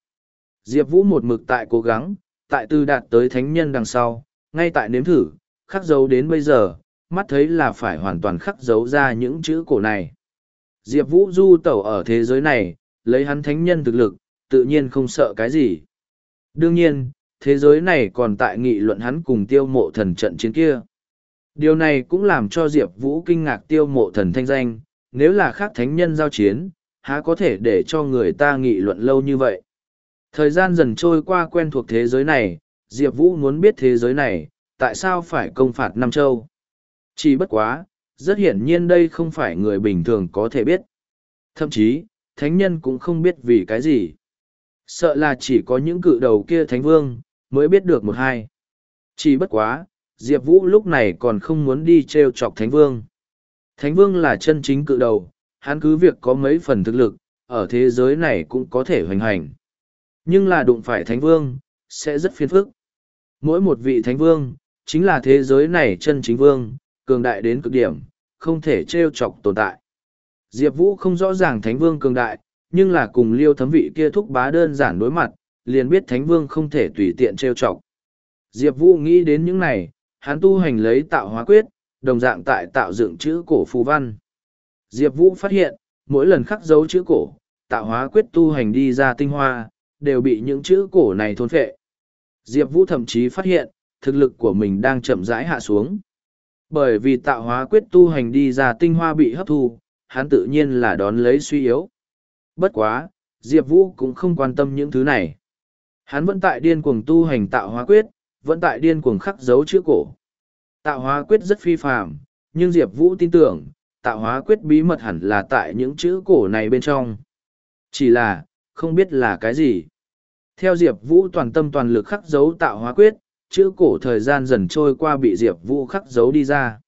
[SPEAKER 1] Diệp Vũ một mực tại cố gắng, tại từ đạt tới thánh nhân đằng sau, ngay tại nếm thử, khắc dấu đến bây giờ, mắt thấy là phải hoàn toàn khắc dấu ra những chữ cổ này. Diệp Vũ du tẩu ở thế giới này, lấy hắn thánh nhân thực lực, tự nhiên không sợ cái gì. Đương nhiên, thế giới này còn tại nghị luận hắn cùng tiêu mộ thần trận chiến kia. Điều này cũng làm cho Diệp Vũ kinh ngạc tiêu mộ thần thanh danh, nếu là khác thánh nhân giao chiến, há có thể để cho người ta nghị luận lâu như vậy. Thời gian dần trôi qua quen thuộc thế giới này, Diệp Vũ muốn biết thế giới này, tại sao phải công phạt Nam Châu. Chỉ bất quá, rất hiển nhiên đây không phải người bình thường có thể biết. Thậm chí, thánh nhân cũng không biết vì cái gì. Sợ là chỉ có những cự đầu kia thánh vương, mới biết được một hai. Chỉ bất quá, Diệp Vũ lúc này còn không muốn đi treo chọc thánh vương. Thánh vương là chân chính cự đầu, hắn cứ việc có mấy phần thực lực, ở thế giới này cũng có thể hoành hành. Nhưng là đụng phải thánh vương, sẽ rất phiền phức. Mỗi một vị thánh vương, chính là thế giới này chân chính vương, cường đại đến cực điểm, không thể trêu chọc tồn tại. Diệp Vũ không rõ ràng thánh vương cường đại, nhưng là cùng liêu thấm vị kia thúc bá đơn giản đối mặt, liền biết thánh vương không thể tùy tiện trêu chọc. Diệp Vũ nghĩ đến những này, hắn tu hành lấy tạo hóa quyết, đồng dạng tại tạo dựng chữ cổ phù văn. Diệp Vũ phát hiện, mỗi lần khắc dấu chữ cổ, tạo hóa quyết tu hành đi ra tinh hoa, đều bị những chữ cổ này thôn phệ. Diệp Vũ thậm chí phát hiện, thực lực của mình đang chậm rãi hạ xuống. Bởi vì tạo hóa quyết tu hành đi ra tinh hoa bị hấp thu, hắn tự nhiên là đón lấy suy yếu. Bất quá, Diệp Vũ cũng không quan tâm những thứ này. Hắn vẫn tại điên cuồng tu hành tạo hóa quyết, vẫn tại điên cuồng khắc dấu chữ cổ. Tạo hóa quyết rất phi phạm, nhưng Diệp Vũ tin tưởng, tạo hóa quyết bí mật hẳn là tại những chữ cổ này bên trong. Chỉ là, không biết là cái gì. Theo Diệp Vũ toàn tâm toàn lực khắc dấu tạo hóa quyết, chữ cổ thời gian dần trôi qua bị Diệp Vũ khắc dấu đi ra.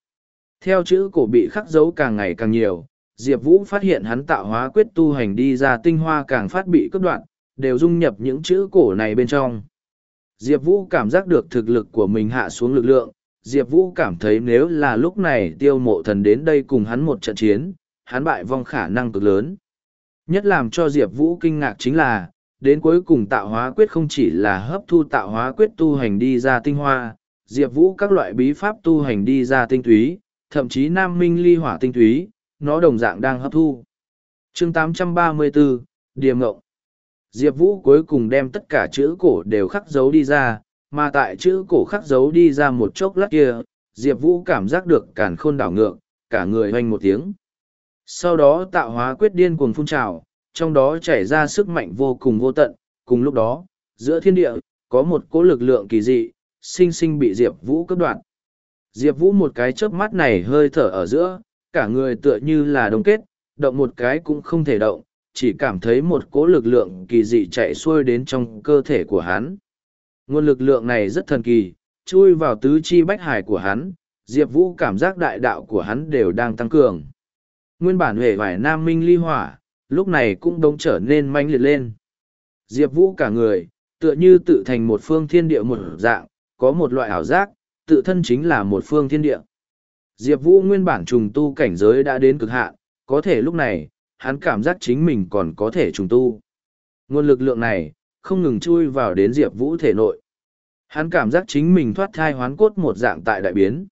[SPEAKER 1] Theo chữ cổ bị khắc dấu càng ngày càng nhiều, Diệp Vũ phát hiện hắn tạo hóa quyết tu hành đi ra tinh hoa càng phát bị cấp đoạn, đều dung nhập những chữ cổ này bên trong. Diệp Vũ cảm giác được thực lực của mình hạ xuống lực lượng, Diệp Vũ cảm thấy nếu là lúc này tiêu mộ thần đến đây cùng hắn một trận chiến, hắn bại vong khả năng cực lớn. Nhất làm cho Diệp Vũ kinh ngạc chính là, đến cuối cùng tạo hóa quyết không chỉ là hấp thu tạo hóa quyết tu hành đi ra tinh hoa, Diệp Vũ các loại bí pháp tu hành đi ra tinh túy, thậm chí nam minh ly hỏa tinh túy, nó đồng dạng đang hấp thu. chương 834, Điềm Ngộng Diệp Vũ cuối cùng đem tất cả chữ cổ đều khắc dấu đi ra, mà tại chữ cổ khắc dấu đi ra một chốc lát kia, Diệp Vũ cảm giác được càn khôn đảo ngược, cả người hoanh một tiếng. Sau đó tạo hóa quyết điên cuồng phun trào, trong đó chảy ra sức mạnh vô cùng vô tận, cùng lúc đó, giữa thiên địa, có một cỗ lực lượng kỳ dị, sinh sinh bị Diệp Vũ cướp đoạt. Diệp Vũ một cái chớp mắt này hơi thở ở giữa, cả người tựa như là đông kết, động một cái cũng không thể động, chỉ cảm thấy một cỗ lực lượng kỳ dị chạy xuôi đến trong cơ thể của hắn. Nguồn lực lượng này rất thần kỳ, chui vào tứ chi bách hải của hắn, Diệp Vũ cảm giác đại đạo của hắn đều đang tăng cường. Nguyên bản huệ vải nam minh ly hỏa, lúc này cũng đống trở nên manh liệt lên. Diệp Vũ cả người, tựa như tự thành một phương thiên địa một dạng, có một loại ảo giác, tự thân chính là một phương thiên địa. Diệp Vũ nguyên bản trùng tu cảnh giới đã đến cực hạn, có thể lúc này, hắn cảm giác chính mình còn có thể trùng tu. Nguồn lực lượng này, không ngừng chui vào đến Diệp Vũ thể nội. Hắn cảm giác chính mình thoát thai hoán cốt một dạng tại đại biến.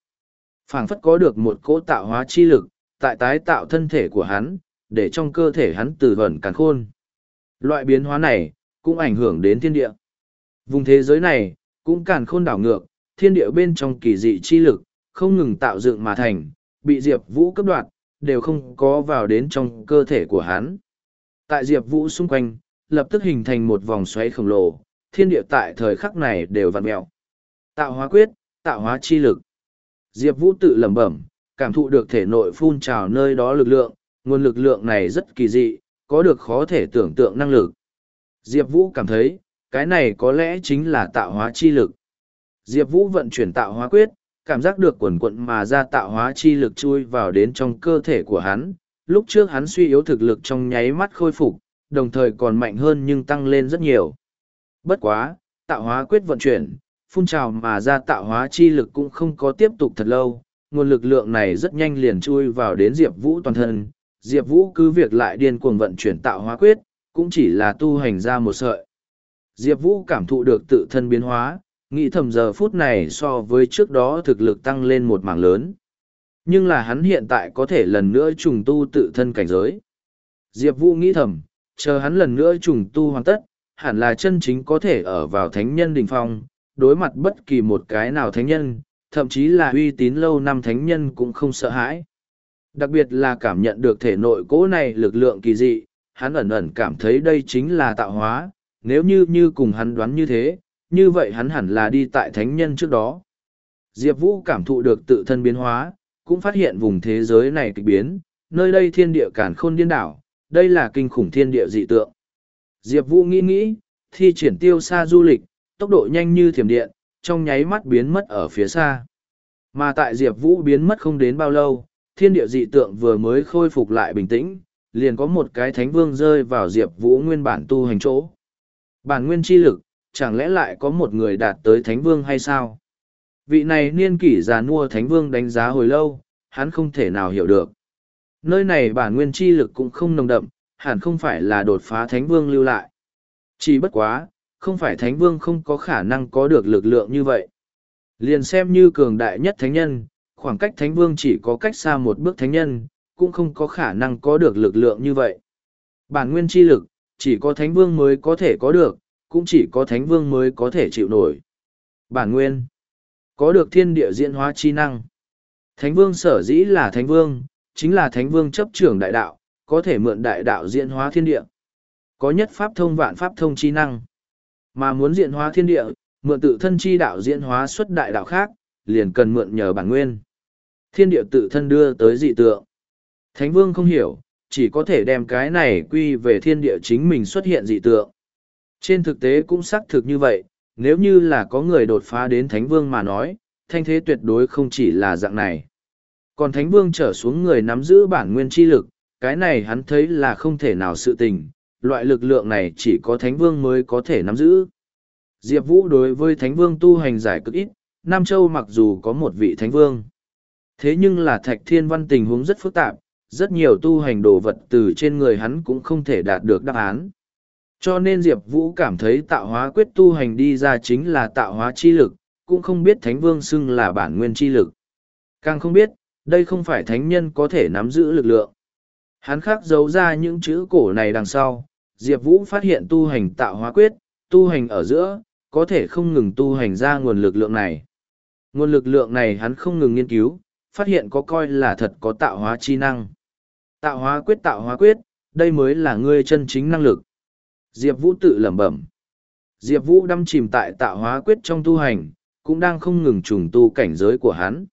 [SPEAKER 1] phảng phất có được một cỗ tạo hóa chi lực, tại tái tạo thân thể của hắn, để trong cơ thể hắn từ vẩn càn khôn. Loại biến hóa này, cũng ảnh hưởng đến thiên địa. Vùng thế giới này, cũng càn khôn đảo ngược, thiên địa bên trong kỳ dị chi lực, không ngừng tạo dựng mà thành, bị Diệp Vũ cấp đoạt, đều không có vào đến trong cơ thể của hắn. Tại Diệp Vũ xung quanh, lập tức hình thành một vòng xoáy khổng lồ, thiên địa tại thời khắc này đều vặn mẹo. Tạo hóa quyết, tạo hóa chi lực. Diệp Vũ tự lẩm bẩm, cảm thụ được thể nội phun trào nơi đó lực lượng, nguồn lực lượng này rất kỳ dị, có được khó thể tưởng tượng năng lực. Diệp Vũ cảm thấy, cái này có lẽ chính là tạo hóa chi lực. Diệp Vũ vận chuyển tạo hóa quyết, cảm giác được quần quận mà ra tạo hóa chi lực chui vào đến trong cơ thể của hắn. Lúc trước hắn suy yếu thực lực trong nháy mắt khôi phục, đồng thời còn mạnh hơn nhưng tăng lên rất nhiều. Bất quá, tạo hóa quyết vận chuyển, phun trào mà ra tạo hóa chi lực cũng không có tiếp tục thật lâu, nguồn lực lượng này rất nhanh liền chui vào đến Diệp Vũ toàn thân. Diệp Vũ cứ việc lại điên cuồng vận chuyển tạo hóa quyết, cũng chỉ là tu hành ra một sợi. Diệp Vũ cảm thụ được tự thân biến hóa, nghĩ thầm giờ phút này so với trước đó thực lực tăng lên một mảng lớn. Nhưng là hắn hiện tại có thể lần nữa trùng tu tự thân cảnh giới. Diệp Vũ nghĩ thầm, chờ hắn lần nữa trùng tu hoàn tất, hẳn là chân chính có thể ở vào thánh nhân đỉnh phong, đối mặt bất kỳ một cái nào thánh nhân, thậm chí là uy tín lâu năm thánh nhân cũng không sợ hãi. Đặc biệt là cảm nhận được thể nội cố này lực lượng kỳ dị, hắn ẩn ẩn cảm thấy đây chính là tạo hóa, nếu như như cùng hắn đoán như thế, như vậy hắn hẳn là đi tại thánh nhân trước đó. Diệp Vũ cảm thụ được tự thân biến hóa, cũng phát hiện vùng thế giới này kịch biến, nơi đây thiên địa cản khôn điên đảo, đây là kinh khủng thiên địa dị tượng. Diệp Vũ nghĩ nghĩ, thi triển tiêu xa du lịch, tốc độ nhanh như thiểm điện, trong nháy mắt biến mất ở phía xa. Mà tại Diệp Vũ biến mất không đến bao lâu, thiên địa dị tượng vừa mới khôi phục lại bình tĩnh, liền có một cái thánh vương rơi vào Diệp Vũ nguyên bản tu hành chỗ. Bản nguyên chi lực, chẳng lẽ lại có một người đạt tới thánh vương hay sao? Vị này niên kỷ già nua thánh vương đánh giá hồi lâu, hắn không thể nào hiểu được. Nơi này bản nguyên chi lực cũng không nồng đậm, hẳn không phải là đột phá thánh vương lưu lại. Chỉ bất quá, không phải thánh vương không có khả năng có được lực lượng như vậy. Liền xem như cường đại nhất thánh nhân, khoảng cách thánh vương chỉ có cách xa một bước thánh nhân, cũng không có khả năng có được lực lượng như vậy. Bản nguyên chi lực, chỉ có thánh vương mới có thể có được, cũng chỉ có thánh vương mới có thể chịu nổi. Bản nguyên, có được thiên địa diễn hóa chi năng. Thánh vương sở dĩ là thánh vương, chính là thánh vương chấp trưởng đại đạo, có thể mượn đại đạo diễn hóa thiên địa. Có nhất pháp thông vạn pháp thông chi năng. Mà muốn diễn hóa thiên địa, mượn tự thân chi đạo diễn hóa xuất đại đạo khác, liền cần mượn nhờ bản nguyên. Thiên địa tự thân đưa tới dị tượng. Thánh vương không hiểu, chỉ có thể đem cái này quy về thiên địa chính mình xuất hiện dị tượng. Trên thực tế cũng xác thực như vậy, nếu như là có người đột phá đến Thánh Vương mà nói, thanh thế tuyệt đối không chỉ là dạng này. Còn Thánh Vương trở xuống người nắm giữ bản nguyên chi lực, cái này hắn thấy là không thể nào sự tình, loại lực lượng này chỉ có Thánh Vương mới có thể nắm giữ. Diệp Vũ đối với Thánh Vương tu hành giải cực ít, Nam Châu mặc dù có một vị Thánh Vương. Thế nhưng là Thạch Thiên Văn tình huống rất phức tạp, rất nhiều tu hành đồ vật từ trên người hắn cũng không thể đạt được đáp án. Cho nên Diệp Vũ cảm thấy tạo hóa quyết tu hành đi ra chính là tạo hóa chi lực, cũng không biết Thánh Vương xưng là bản nguyên chi lực. Càng không biết, đây không phải thánh nhân có thể nắm giữ lực lượng. Hắn khắc giấu ra những chữ cổ này đằng sau, Diệp Vũ phát hiện tu hành tạo hóa quyết, tu hành ở giữa, có thể không ngừng tu hành ra nguồn lực lượng này. Nguồn lực lượng này hắn không ngừng nghiên cứu, phát hiện có coi là thật có tạo hóa chi năng. Tạo hóa quyết tạo hóa quyết, đây mới là ngươi chân chính năng lực. Diệp Vũ tự lẩm bẩm. Diệp Vũ đâm chìm tại tạo hóa quyết trong tu hành, cũng đang không ngừng trùng tu cảnh giới của hắn.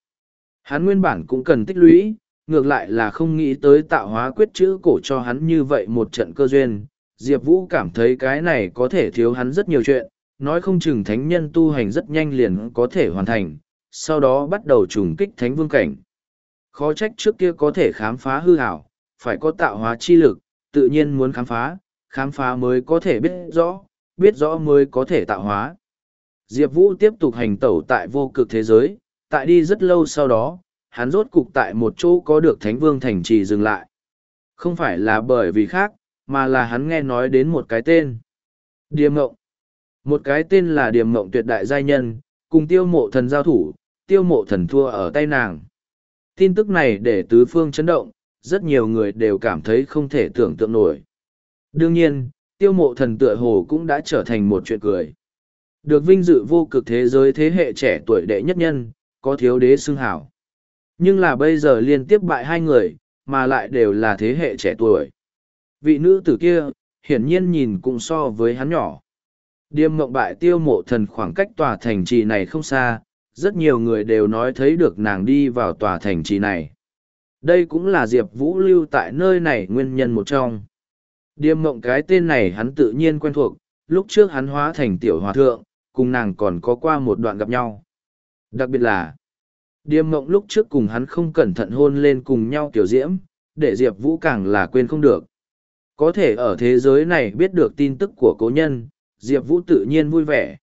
[SPEAKER 1] Hắn nguyên bản cũng cần tích lũy, ngược lại là không nghĩ tới tạo hóa quyết chữ cổ cho hắn như vậy một trận cơ duyên. Diệp Vũ cảm thấy cái này có thể thiếu hắn rất nhiều chuyện, nói không chừng thánh nhân tu hành rất nhanh liền có thể hoàn thành, sau đó bắt đầu trùng kích thánh vương cảnh. Khó trách trước kia có thể khám phá hư hảo, phải có tạo hóa chi lực, tự nhiên muốn khám phá, khám phá mới có thể biết rõ, biết rõ mới có thể tạo hóa. Diệp Vũ tiếp tục hành tẩu tại vô cực thế giới, tại đi rất lâu sau đó, hắn rốt cục tại một chỗ có được Thánh Vương Thành Trì dừng lại. Không phải là bởi vì khác, mà là hắn nghe nói đến một cái tên. Điềm mộng. Một cái tên là Điềm mộng tuyệt đại giai nhân, cùng tiêu mộ thần giao thủ, tiêu mộ thần thua ở tay nàng. Tin tức này để tứ phương chấn động, rất nhiều người đều cảm thấy không thể tưởng tượng nổi. Đương nhiên, tiêu mộ thần tựa hồ cũng đã trở thành một chuyện cười. Được vinh dự vô cực thế giới thế hệ trẻ tuổi đệ nhất nhân, có thiếu đế xưng hảo. Nhưng là bây giờ liên tiếp bại hai người, mà lại đều là thế hệ trẻ tuổi. Vị nữ tử kia, hiển nhiên nhìn cũng so với hắn nhỏ. Điềm mộng bại tiêu mộ thần khoảng cách tòa thành trì này không xa, rất nhiều người đều nói thấy được nàng đi vào tòa thành trì này. Đây cũng là Diệp Vũ lưu tại nơi này nguyên nhân một trong. Điềm mộng cái tên này hắn tự nhiên quen thuộc, lúc trước hắn hóa thành tiểu hòa thượng, cùng nàng còn có qua một đoạn gặp nhau. Đặc biệt là, điềm mộng lúc trước cùng hắn không cẩn thận hôn lên cùng nhau kiểu diễm, để Diệp Vũ càng là quên không được. Có thể ở thế giới này biết được tin tức của cố nhân, Diệp Vũ tự nhiên vui vẻ.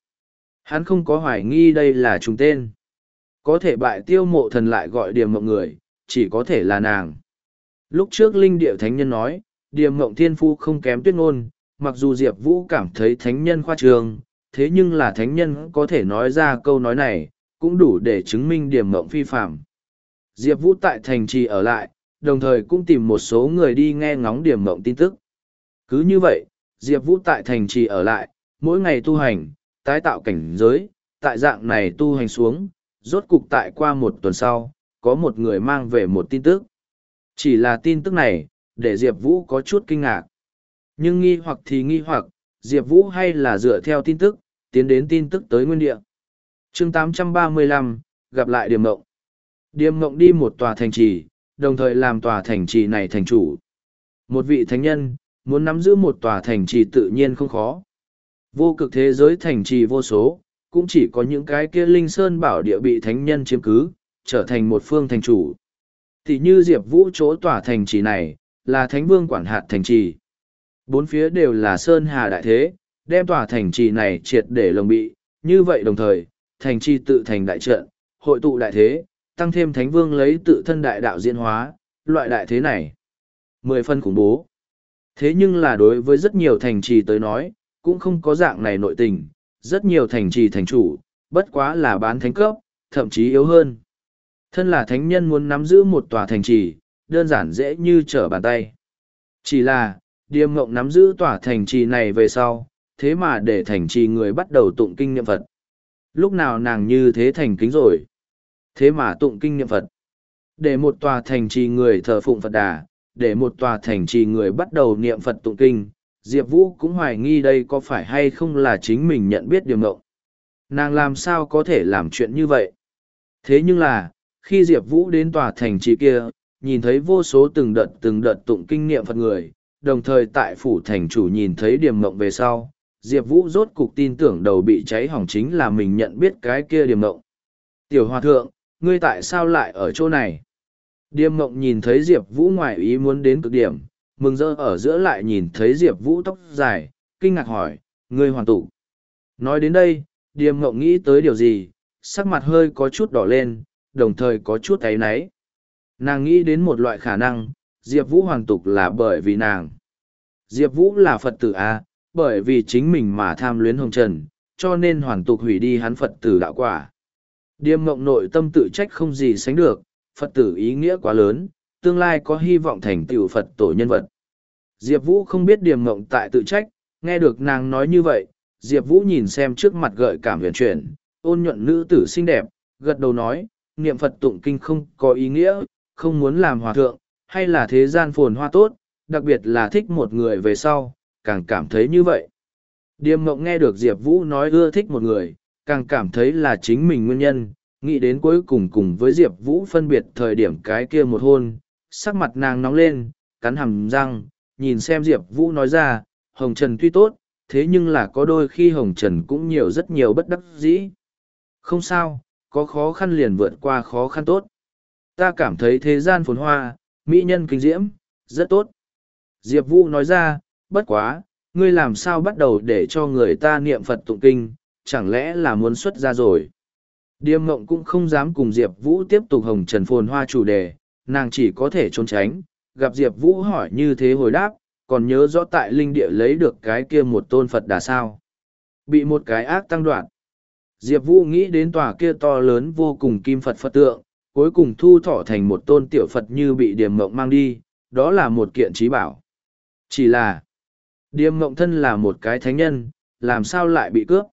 [SPEAKER 1] Hắn không có hoài nghi đây là trùng tên. Có thể bại tiêu mộ thần lại gọi điềm mộng người, chỉ có thể là nàng. Lúc trước Linh Điệu Thánh Nhân nói, điềm mộng thiên phu không kém tuyết ngôn, mặc dù Diệp Vũ cảm thấy thánh nhân khoa trường, thế nhưng là thánh nhân có thể nói ra câu nói này, cũng đủ để chứng minh điềm mộng phi phạm. Diệp Vũ tại thành trì ở lại, đồng thời cũng tìm một số người đi nghe ngóng điểm mộng tin tức. Cứ như vậy, Diệp Vũ tại thành trì ở lại, mỗi ngày tu hành, tái tạo cảnh giới, tại dạng này tu hành xuống, rốt cục tại qua một tuần sau, có một người mang về một tin tức. Chỉ là tin tức này, để Diệp Vũ có chút kinh ngạc. Nhưng nghi hoặc thì nghi hoặc, Diệp Vũ hay là dựa theo tin tức, tiến đến tin tức tới nguyên địa. chương 835, gặp lại Điềm Mộng. Điềm Mộng đi một tòa thành trì, đồng thời làm tòa thành trì này thành chủ. Một vị thánh nhân, muốn nắm giữ một tòa thành trì tự nhiên không khó. Vô cực thế giới thành trì vô số, cũng chỉ có những cái kia linh sơn bảo địa bị thánh nhân chiếm cứ, trở thành một phương thành chủ. Thì như Diệp Vũ chỗ tỏa thành trì này, là thánh vương quản hạt thành trì. Bốn phía đều là sơn hà đại thế, đem tỏa thành trì này triệt để lồng bị, như vậy đồng thời, thành trì tự thành đại trận, hội tụ đại thế, tăng thêm thánh vương lấy tự thân đại đạo diễn hóa, loại đại thế này. Mười phân khủng bố. Thế nhưng là đối với rất nhiều thành trì tới nói, cũng không có dạng này nội tình, rất nhiều thành trì thành chủ, bất quá là bán thánh cấp, thậm chí yếu hơn. Thân là thánh nhân muốn nắm giữ một tòa thành trì, đơn giản dễ như trở bàn tay. Chỉ là, điềm mộng nắm giữ tòa thành trì này về sau, thế mà để thành trì người bắt đầu tụng kinh niệm Phật. Lúc nào nàng như thế thành kính rồi? Thế mà tụng kinh niệm Phật. Để một tòa thành trì người thờ phụng Phật đà, để một tòa thành trì người bắt đầu niệm Phật tụng kinh, Diệp Vũ cũng hoài nghi đây có phải hay không là chính mình nhận biết điều ngộng. Nàng làm sao có thể làm chuyện như vậy? Thế nhưng là, khi Diệp Vũ đến tòa thành trì kia, nhìn thấy vô số từng đợt từng đợt tụng kinh niệm Phật người, đồng thời tại phủ thành chủ nhìn thấy điểm mộng về sau, Diệp Vũ rốt cục tin tưởng đầu bị cháy hỏng chính là mình nhận biết cái kia điểm mộng. Tiểu Hòa Thượng, ngươi tại sao lại ở chỗ này? Điềm mộng nhìn thấy Diệp Vũ ngoài ý muốn đến cực điểm, mừng rỡ ở giữa lại nhìn thấy Diệp Vũ tóc dài, kinh ngạc hỏi, ngươi hoàn tụ. Nói đến đây, điềm Ngộng nghĩ tới điều gì, sắc mặt hơi có chút đỏ lên, đồng thời có chút thấy náy. Nàng nghĩ đến một loại khả năng, Diệp Vũ hoàn tục là bởi vì nàng. Diệp Vũ là Phật tử A, bởi vì chính mình mà tham luyến hồng trần, cho nên hoàn tục hủy đi hắn Phật tử đạo quả. Điềm mộng nội tâm tự trách không gì sánh được, Phật tử ý nghĩa quá lớn, tương lai có hy vọng thành tựu Phật tổ nhân vật. Diệp Vũ không biết điềm mộng tại tự trách, nghe được nàng nói như vậy, Diệp Vũ nhìn xem trước mặt gợi cảm huyền chuyển, ôn nhuận nữ tử xinh đẹp, gật đầu nói, niệm Phật tụng kinh không có ý nghĩa, không muốn làm hòa thượng, hay là thế gian phồn hoa tốt, đặc biệt là thích một người về sau, càng cảm thấy như vậy. Điềm mộng nghe được Diệp Vũ nói ưa thích một người, càng cảm thấy là chính mình nguyên nhân, nghĩ đến cuối cùng cùng với diệp vũ phân biệt thời điểm cái kia một hôn sắc mặt nàng nóng lên cắn hầm răng nhìn xem diệp vũ nói ra hồng trần tuy tốt thế nhưng là có đôi khi hồng trần cũng nhiều rất nhiều bất đắc dĩ. Không sao có khó khăn liền vượt qua khó khăn tốt. Ta cảm thấy thế gian phồn hoa mỹ nhân kinh diễm rất tốt. Diệp vũ nói ra bất quá ngươi làm sao bắt đầu để cho người ta niệm phật tụng kinh chẳng lẽ là muốn xuất ra rồi? Điềm mộng cũng không dám cùng Diệp Vũ tiếp tục hồng trần phồn hoa chủ đề, nàng chỉ có thể trốn tránh, gặp Diệp Vũ hỏi như thế hồi đáp, còn nhớ rõ tại linh địa lấy được cái kia một tôn Phật đà sao. Bị một cái ác tăng đoạn. Diệp Vũ nghĩ đến tòa kia to lớn vô cùng kim Phật Phật tượng, cuối cùng thu thọ thành một tôn tiểu Phật như bị điềm mộng mang đi, đó là một kiện trí bảo. Chỉ là, điềm mộng thân là một cái thánh nhân, làm sao lại bị cướp?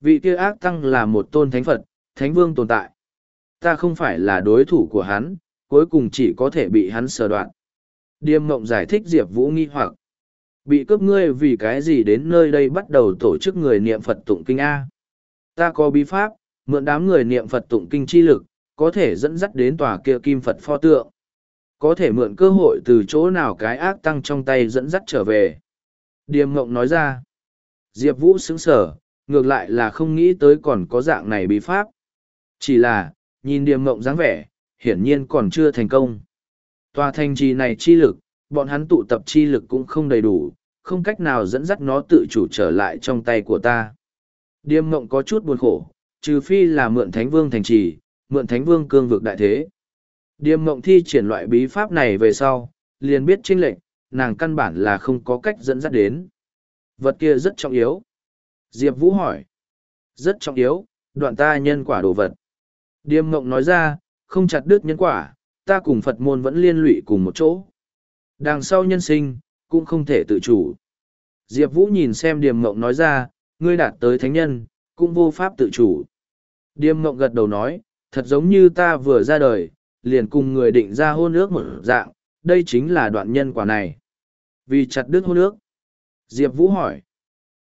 [SPEAKER 1] Vị kia ác tăng là một tôn thánh Phật, thánh vương tồn tại. Ta không phải là đối thủ của hắn, cuối cùng chỉ có thể bị hắn sờ đoạn. Điềm mộng giải thích Diệp Vũ nghi hoặc. Bị cướp ngươi vì cái gì đến nơi đây bắt đầu tổ chức người niệm Phật tụng kinh A. Ta có bí pháp, mượn đám người niệm Phật tụng kinh chi lực, có thể dẫn dắt đến tòa kia kim Phật pho tượng. Có thể mượn cơ hội từ chỗ nào cái ác tăng trong tay dẫn dắt trở về. Điềm mộng nói ra. Diệp Vũ sững sở, ngược lại là không nghĩ tới còn có dạng này bí pháp. Chỉ là, nhìn điềm mộng dáng vẻ, hiển nhiên còn chưa thành công. Tòa thành trì này chi lực, bọn hắn tụ tập chi lực cũng không đầy đủ, không cách nào dẫn dắt nó tự chủ trở lại trong tay của ta. Điềm mộng có chút buồn khổ, trừ phi là mượn thánh vương thành trì, mượn thánh vương cương vực đại thế. Điềm mộng thi triển loại bí pháp này về sau, liền biết trinh lệnh, nàng căn bản là không có cách dẫn dắt đến. Vật kia rất trọng yếu. Diệp Vũ hỏi. Rất trọng yếu, đoạn ta nhân quả đồ vật. Điềm mộng nói ra, không chặt đứt nhân quả, ta cùng Phật môn vẫn liên lụy cùng một chỗ. Đằng sau nhân sinh, cũng không thể tự chủ. Diệp Vũ nhìn xem Điềm Ngộng nói ra, ngươi đạt tới thánh nhân, cũng vô pháp tự chủ. Điềm Ngộng gật đầu nói, thật giống như ta vừa ra đời, liền cùng người định ra hôn ước một dạng, đây chính là đoạn nhân quả này. Vì chặt đứt hôn ước. Diệp Vũ hỏi,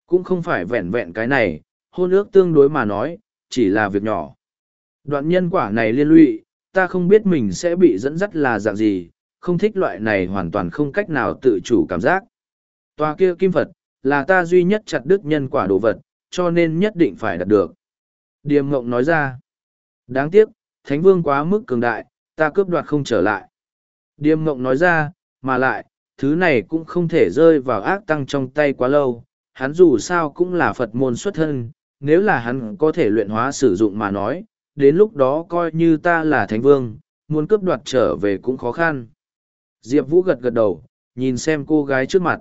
[SPEAKER 1] cũng không phải vẹn vẹn cái này, hôn ước tương đối mà nói, chỉ là việc nhỏ. Đoạn nhân quả này liên lụy, ta không biết mình sẽ bị dẫn dắt là dạng gì, không thích loại này hoàn toàn không cách nào tự chủ cảm giác. Tòa kia kim Phật, là ta duy nhất chặt đứt nhân quả đồ vật, cho nên nhất định phải đạt được. Điềm Ngộng nói ra, đáng tiếc, Thánh Vương quá mức cường đại, ta cướp đoạt không trở lại. Điềm Ngộng nói ra, mà lại, thứ này cũng không thể rơi vào ác tăng trong tay quá lâu, hắn dù sao cũng là Phật môn xuất thân, nếu là hắn có thể luyện hóa sử dụng mà nói, đến lúc đó coi như ta là thánh vương, muốn cướp đoạt trở về cũng khó khăn. Diệp Vũ gật gật đầu, nhìn xem cô gái trước mặt.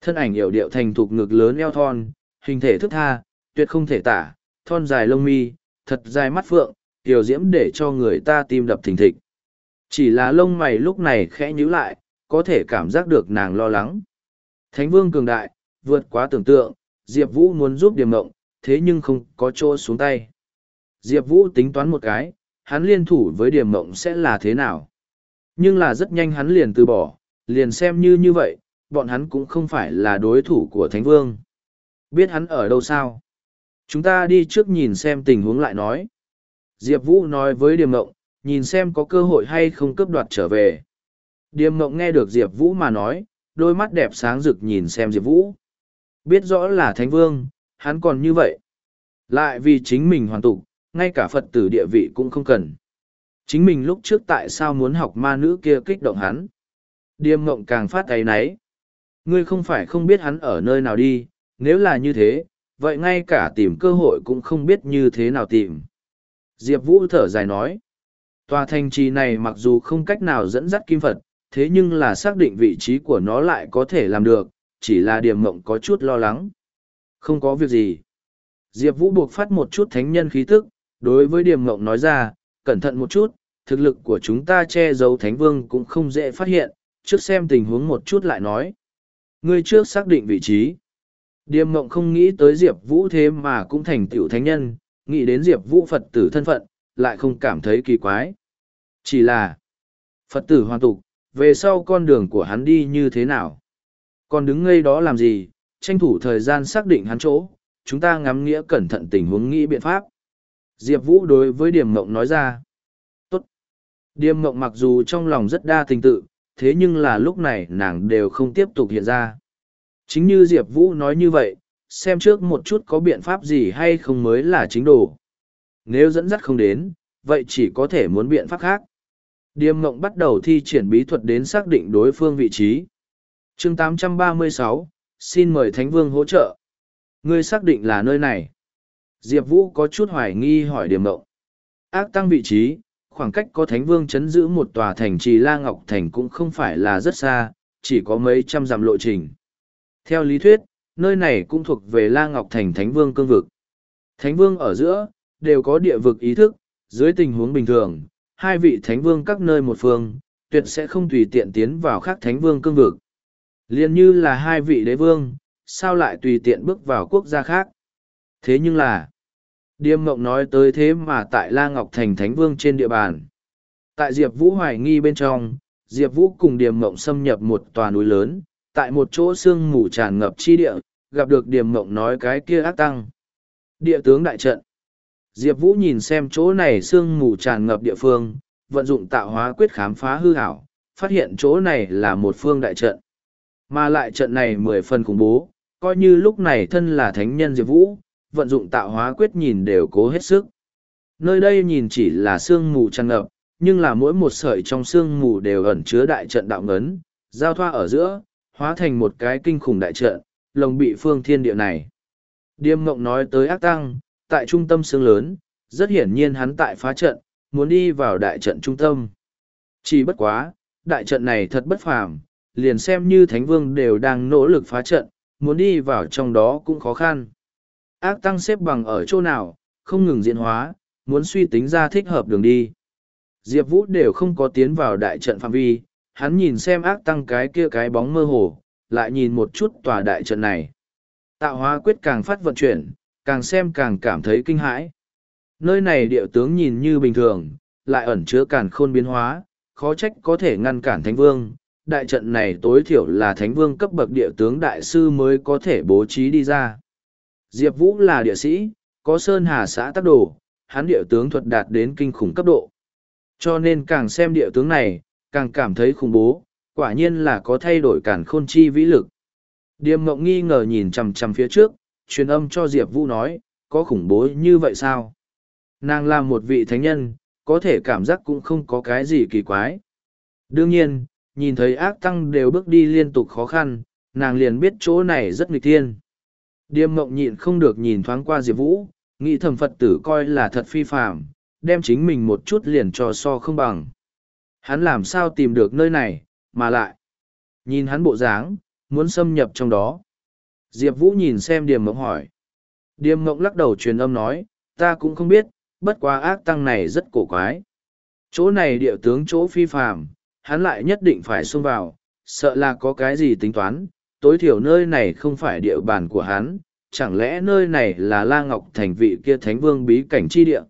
[SPEAKER 1] Thân ảnh hiểu điệu thành thục ngực lớn eo thon, hình thể thức tha, tuyệt không thể tả, thon dài lông mi, thật dài mắt phượng, tiểu diễm để cho người ta tim đập thình thịch. Chỉ là lông mày lúc này khẽ nhíu lại, có thể cảm giác được nàng lo lắng. Thánh vương cường đại, vượt quá tưởng tượng, Diệp Vũ muốn giúp điểm mộng, thế nhưng không có chỗ xuống tay. Diệp Vũ tính toán một cái, hắn liên thủ với điểm mộng sẽ là thế nào. Nhưng là rất nhanh hắn liền từ bỏ, liền xem như như vậy, bọn hắn cũng không phải là đối thủ của Thánh Vương. Biết hắn ở đâu sao? Chúng ta đi trước nhìn xem tình huống lại nói. Diệp Vũ nói với Điềm Mộng, nhìn xem có cơ hội hay không cướp đoạt trở về. Điềm Mộng nghe được Diệp Vũ mà nói, đôi mắt đẹp sáng rực nhìn xem Diệp Vũ. Biết rõ là Thánh Vương, hắn còn như vậy. Lại vì chính mình hoàn tục, ngay cả Phật tử địa vị cũng không cần. Chính mình lúc trước tại sao muốn học ma nữ kia kích động hắn. Điềm Mộng càng phát ấy náy. Ngươi không phải không biết hắn ở nơi nào đi, nếu là như thế, vậy ngay cả tìm cơ hội cũng không biết như thế nào tìm. Diệp Vũ thở dài nói, tòa thành trì này mặc dù không cách nào dẫn dắt kim Phật, thế nhưng là xác định vị trí của nó lại có thể làm được, chỉ là điểm mộng có chút lo lắng. Không có việc gì. Diệp Vũ buộc phát một chút thánh nhân khí tức, đối với điểm mộng nói ra, cẩn thận một chút, thực lực của chúng ta che giấu thánh vương cũng không dễ phát hiện, trước xem tình huống một chút lại nói. Ngươi trước xác định vị trí. Điềm mộng không nghĩ tới Diệp Vũ thế mà cũng thành tiểu thánh nhân, nghĩ đến Diệp Vũ Phật tử thân phận, lại không cảm thấy kỳ quái. Chỉ là, Phật tử hoàn tục, về sau con đường của hắn đi như thế nào? Còn đứng ngây đó làm gì, tranh thủ thời gian xác định hắn chỗ, chúng ta ngắm nghĩa cẩn thận tình huống nghĩ biện pháp. Diệp Vũ đối với Điềm Mộng nói ra. Tốt. Điềm Mộng mặc dù trong lòng rất đa tình tự, thế nhưng là lúc này nàng đều không tiếp tục hiện ra. Chính như Diệp Vũ nói như vậy, xem trước một chút có biện pháp gì hay không mới là chính đồ. Nếu dẫn dắt không đến, vậy chỉ có thể muốn biện pháp khác. Điềm Ngộng bắt đầu thi triển bí thuật đến xác định đối phương vị trí. chương 836, xin mời Thánh Vương hỗ trợ. Ngươi xác định là nơi này. Diệp Vũ có chút hoài nghi hỏi điểm Ngộng. Ác tăng vị trí, khoảng cách có thánh vương chấn giữ một tòa thành trì La Ngọc Thành cũng không phải là rất xa, chỉ có mấy trăm dặm lộ trình. Theo lý thuyết, nơi này cũng thuộc về La Ngọc Thành Thánh Vương cương vực. Thánh Vương ở giữa, đều có địa vực ý thức, dưới tình huống bình thường, hai vị Thánh Vương các nơi một phương, tuyệt sẽ không tùy tiện tiến vào khác Thánh Vương cương vực. Liên như là hai vị đế vương, sao lại tùy tiện bước vào quốc gia khác. Thế nhưng là, Điềm Mộng nói tới thế mà tại La Ngọc Thành Thánh Vương trên địa bàn. Tại Diệp Vũ hoài nghi bên trong, Diệp Vũ cùng Điềm Mộng xâm nhập một tòa núi lớn, tại một chỗ sương mù tràn ngập chi địa, gặp được Điềm Mộng nói cái kia ác tăng. Địa tướng đại trận. Diệp Vũ nhìn xem chỗ này sương mù tràn ngập địa phương, vận dụng tạo hóa quyết khám phá hư ảo, phát hiện chỗ này là một phương đại trận. Mà lại trận này mười phần khủng bố, coi như lúc này thân là thánh nhân Diệp Vũ, vận dụng tạo hóa quyết nhìn đều cố hết sức. Nơi đây nhìn chỉ là sương mù tràn ngập, nhưng là mỗi một sợi trong sương mù đều ẩn chứa đại trận đạo ngấn, giao thoa ở giữa, hóa thành một cái kinh khủng đại trận, lồng bị phương thiên địa này. Điềm Ngộng nói tới ác tăng, tại trung tâm sương lớn, rất hiển nhiên hắn tại phá trận, muốn đi vào đại trận trung tâm. Chỉ bất quá, đại trận này thật bất phàm, liền xem như Thánh Vương đều đang nỗ lực phá trận, muốn đi vào trong đó cũng khó khăn. Ác tăng xếp bằng ở chỗ nào, không ngừng diễn hóa, muốn suy tính ra thích hợp đường đi. Diệp Vũ đều không có tiến vào đại trận phạm vi, hắn nhìn xem ác tăng cái kia cái bóng mơ hồ, lại nhìn một chút tòa đại trận này. Tạo hóa quyết càng phát vận chuyển, càng xem càng cảm thấy kinh hãi. Nơi này địa tướng nhìn như bình thường, lại ẩn chứa càn khôn biến hóa, khó trách có thể ngăn cản thánh vương. Đại trận này tối thiểu là thánh vương cấp bậc địa tướng đại sư mới có thể bố trí đi ra. Diệp Vũ là địa sĩ, có Sơn Hà xã tác đồ, hắn địa tướng thuật đạt đến kinh khủng cấp độ. Cho nên càng xem địa tướng này, càng cảm thấy khủng bố, quả nhiên là có thay đổi cản khôn chi vĩ lực. Điềm mộng nghi ngờ nhìn chằm chằm phía trước, truyền âm cho Diệp Vũ nói, có khủng bố như vậy sao? Nàng là một vị thánh nhân, có thể cảm giác cũng không có cái gì kỳ quái. Đương nhiên, nhìn thấy ác tăng đều bước đi liên tục khó khăn, nàng liền biết chỗ này rất nghịch thiên. Điềm mộng nhịn không được nhìn thoáng qua Diệp Vũ, nghĩ thầm Phật tử coi là thật phi phạm, đem chính mình một chút liền cho so không bằng. Hắn làm sao tìm được nơi này, mà lại. Nhìn hắn bộ dáng, muốn xâm nhập trong đó. Diệp Vũ nhìn xem Điềm Mộng hỏi. Điềm Mộng lắc đầu truyền âm nói, ta cũng không biết, bất quá ác tăng này rất cổ quái. Chỗ này địa tướng chỗ phi phạm, hắn lại nhất định phải xông vào, sợ là có cái gì tính toán, tối thiểu nơi này không phải địa bàn của hắn, chẳng lẽ nơi này là La Ngọc Thành vị kia Thánh Vương bí cảnh chi địa.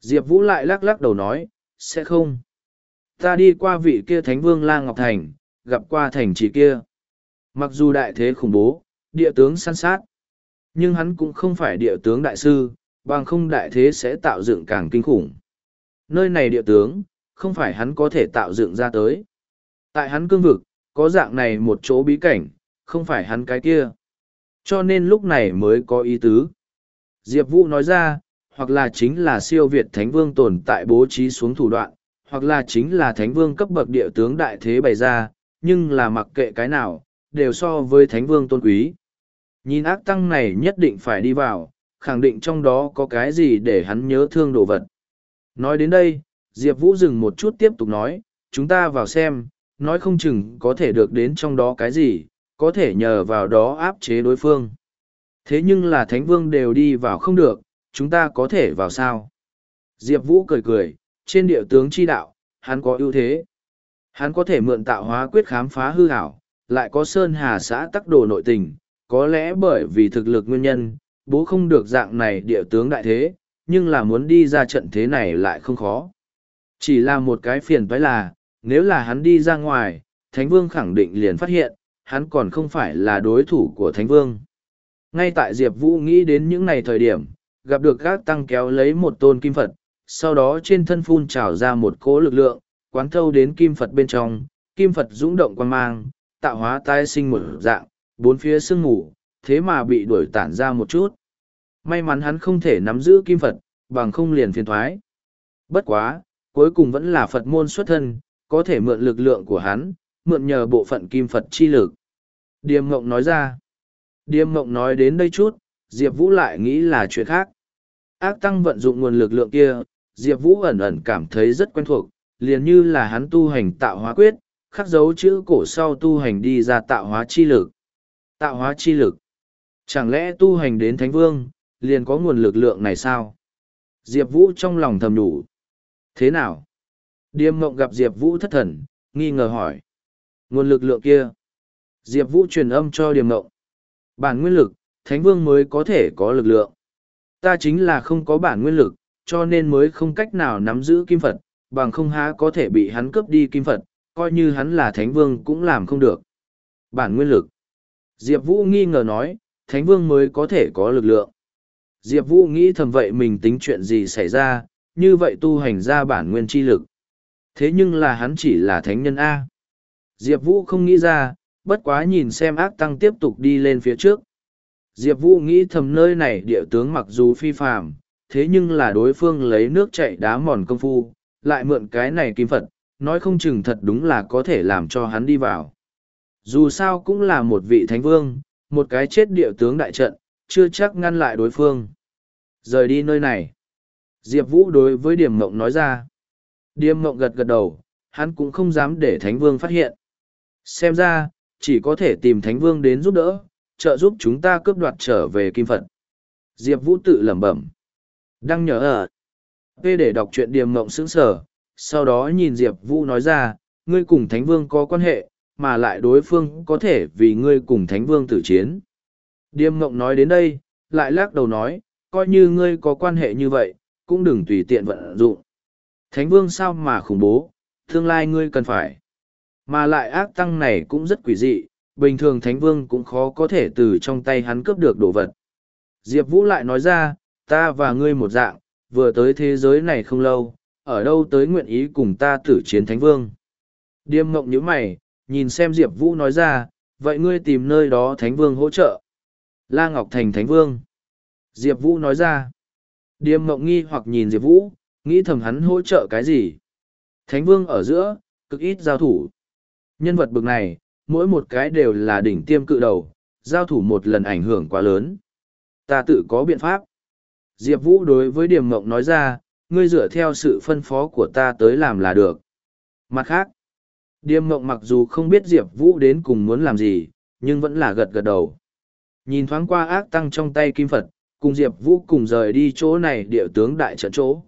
[SPEAKER 1] Diệp Vũ lại lắc lắc đầu nói, sẽ không. Ta đi qua vị kia Thánh Vương La Ngọc Thành, gặp qua thành trì kia. Mặc dù đại thế khủng bố, địa tướng săn sát, nhưng hắn cũng không phải địa tướng đại sư, bằng không đại thế sẽ tạo dựng càng kinh khủng. Nơi này địa tướng, không phải hắn có thể tạo dựng ra tới. Tại hắn cương vực, có dạng này một chỗ bí cảnh, không phải hắn cái kia. Cho nên lúc này mới có ý tứ. Diệp Vũ nói ra, hoặc là chính là siêu Việt Thánh Vương tồn tại bố trí xuống thủ đoạn, hoặc là chính là Thánh Vương cấp bậc địa tướng đại thế bày ra, nhưng là mặc kệ cái nào, đều so với Thánh Vương tôn quý. Nhìn ác tăng này nhất định phải đi vào, khẳng định trong đó có cái gì để hắn nhớ thương đồ vật. Nói đến đây, Diệp Vũ dừng một chút tiếp tục nói, chúng ta vào xem, nói không chừng có thể được đến trong đó cái gì, có thể nhờ vào đó áp chế đối phương. Thế nhưng là Thánh Vương đều đi vào không được, chúng ta có thể vào sao? Diệp Vũ cười cười, trên địa tướng chi đạo, hắn có ưu thế. Hắn có thể mượn tạo hóa quyết khám phá hư hảo, lại có Sơn Hà xã tắc đồ nội tình, có lẽ bởi vì thực lực nguyên nhân, bố không được dạng này địa tướng đại thế, nhưng là muốn đi ra trận thế này lại không khó. Chỉ là một cái phiền toái là, nếu là hắn đi ra ngoài, Thánh Vương khẳng định liền phát hiện, hắn còn không phải là đối thủ của Thánh Vương. Ngay tại Diệp Vũ nghĩ đến những ngày thời điểm, gặp được các tăng kéo lấy một tôn kim Phật, sau đó trên thân phun trào ra một cỗ lực lượng, quán thâu đến kim Phật bên trong, kim Phật dũng động quan mang, tạo hóa tái sinh một dạng, bốn phía sương ngủ, thế mà bị đuổi tản ra một chút. May mắn hắn không thể nắm giữ kim Phật, bằng không liền phiền thoái. Bất quá, cuối cùng vẫn là Phật môn xuất thân, có thể mượn lực lượng của hắn, mượn nhờ bộ phận kim Phật chi lực. Điềm mộng nói ra. Điềm mộng nói đến đây chút, Diệp Vũ lại nghĩ là chuyện khác. Ác tăng vận dụng nguồn lực lượng kia, Diệp Vũ ẩn ẩn cảm thấy rất quen thuộc, liền như là hắn tu hành tạo hóa quyết, khắc dấu chữ cổ sau tu hành đi ra tạo hóa chi lực. Tạo hóa chi lực. Chẳng lẽ tu hành đến Thánh Vương, liền có nguồn lực lượng này sao? Diệp Vũ trong lòng thầm đủ. Thế nào? Điềm mộng gặp Diệp Vũ thất thần, nghi ngờ hỏi. Nguồn lực lượng kia. Diệp Vũ truyền âm cho Điềm mộng. Bản nguyên lực, Thánh Vương mới có thể có lực lượng. Ta chính là không có bản nguyên lực, cho nên mới không cách nào nắm giữ kim Phật, bằng không há có thể bị hắn cướp đi kim Phật, coi như hắn là Thánh Vương cũng làm không được. Bản nguyên lực. Diệp Vũ nghi ngờ nói, Thánh Vương mới có thể có lực lượng. Diệp Vũ nghĩ thầm vậy mình tính chuyện gì xảy ra, như vậy tu hành ra bản nguyên chi lực. Thế nhưng là hắn chỉ là thánh nhân A. Diệp Vũ không nghĩ ra, bất quá nhìn xem ác tăng tiếp tục đi lên phía trước. Diệp Vũ nghĩ thầm nơi này địa tướng mặc dù phi phạm, thế nhưng là đối phương lấy nước chạy đá mòn công phu, lại mượn cái này kim Phật, nói không chừng thật đúng là có thể làm cho hắn đi vào. Dù sao cũng là một vị thánh vương, một cái chết địa tướng đại trận, chưa chắc ngăn lại đối phương. Rời đi nơi này. Diệp Vũ đối với Điểm Mộng nói ra. Điềm Mộng gật gật đầu, hắn cũng không dám để Thánh Vương phát hiện. Xem ra, chỉ có thể tìm Thánh Vương đến giúp đỡ, trợ giúp chúng ta cướp đoạt trở về Kim Phật. Diệp Vũ tự lẩm bẩm. Đăng nhớ ở. P để đọc truyện điềm Mộng sững sở, sau đó nhìn Diệp Vũ nói ra, ngươi cùng Thánh Vương có quan hệ, mà lại đối phương có thể vì ngươi cùng Thánh Vương tử chiến. Điềm Mộng nói đến đây, lại lắc đầu nói, coi như ngươi có quan hệ như vậy, cũng đừng tùy tiện vận dụng. Thánh vương sao mà khủng bố, tương lai ngươi cần phải. Mà lại ác tăng này cũng rất quỷ dị, bình thường thánh vương cũng khó có thể từ trong tay hắn cướp được đồ vật. Diệp Vũ lại nói ra, ta và ngươi một dạng, vừa tới thế giới này không lâu, ở đâu tới nguyện ý cùng ta tử chiến thánh vương. Điềm mộng nhữ mày, nhìn xem Diệp Vũ nói ra, vậy ngươi tìm nơi đó thánh vương hỗ trợ. La Ngọc Thành thánh vương. Diệp Vũ nói ra. Điềm mộng nghi hoặc nhìn Diệp Vũ, nghĩ thầm hắn hỗ trợ cái gì. Thánh vương ở giữa, cực ít giao thủ. Nhân vật bực này, mỗi một cái đều là đỉnh tiêm cự đầu, giao thủ một lần ảnh hưởng quá lớn. Ta tự có biện pháp. Diệp Vũ đối với Điềm Mộng nói ra, ngươi dựa theo sự phân phó của ta tới làm là được. Mặt khác, Điềm Mộng mặc dù không biết Diệp Vũ đến cùng muốn làm gì, nhưng vẫn là gật gật đầu. Nhìn thoáng qua ác tăng trong tay kim Phật, cùng Diệp Vũ cùng rời đi chỗ này địa tướng đại trận chỗ.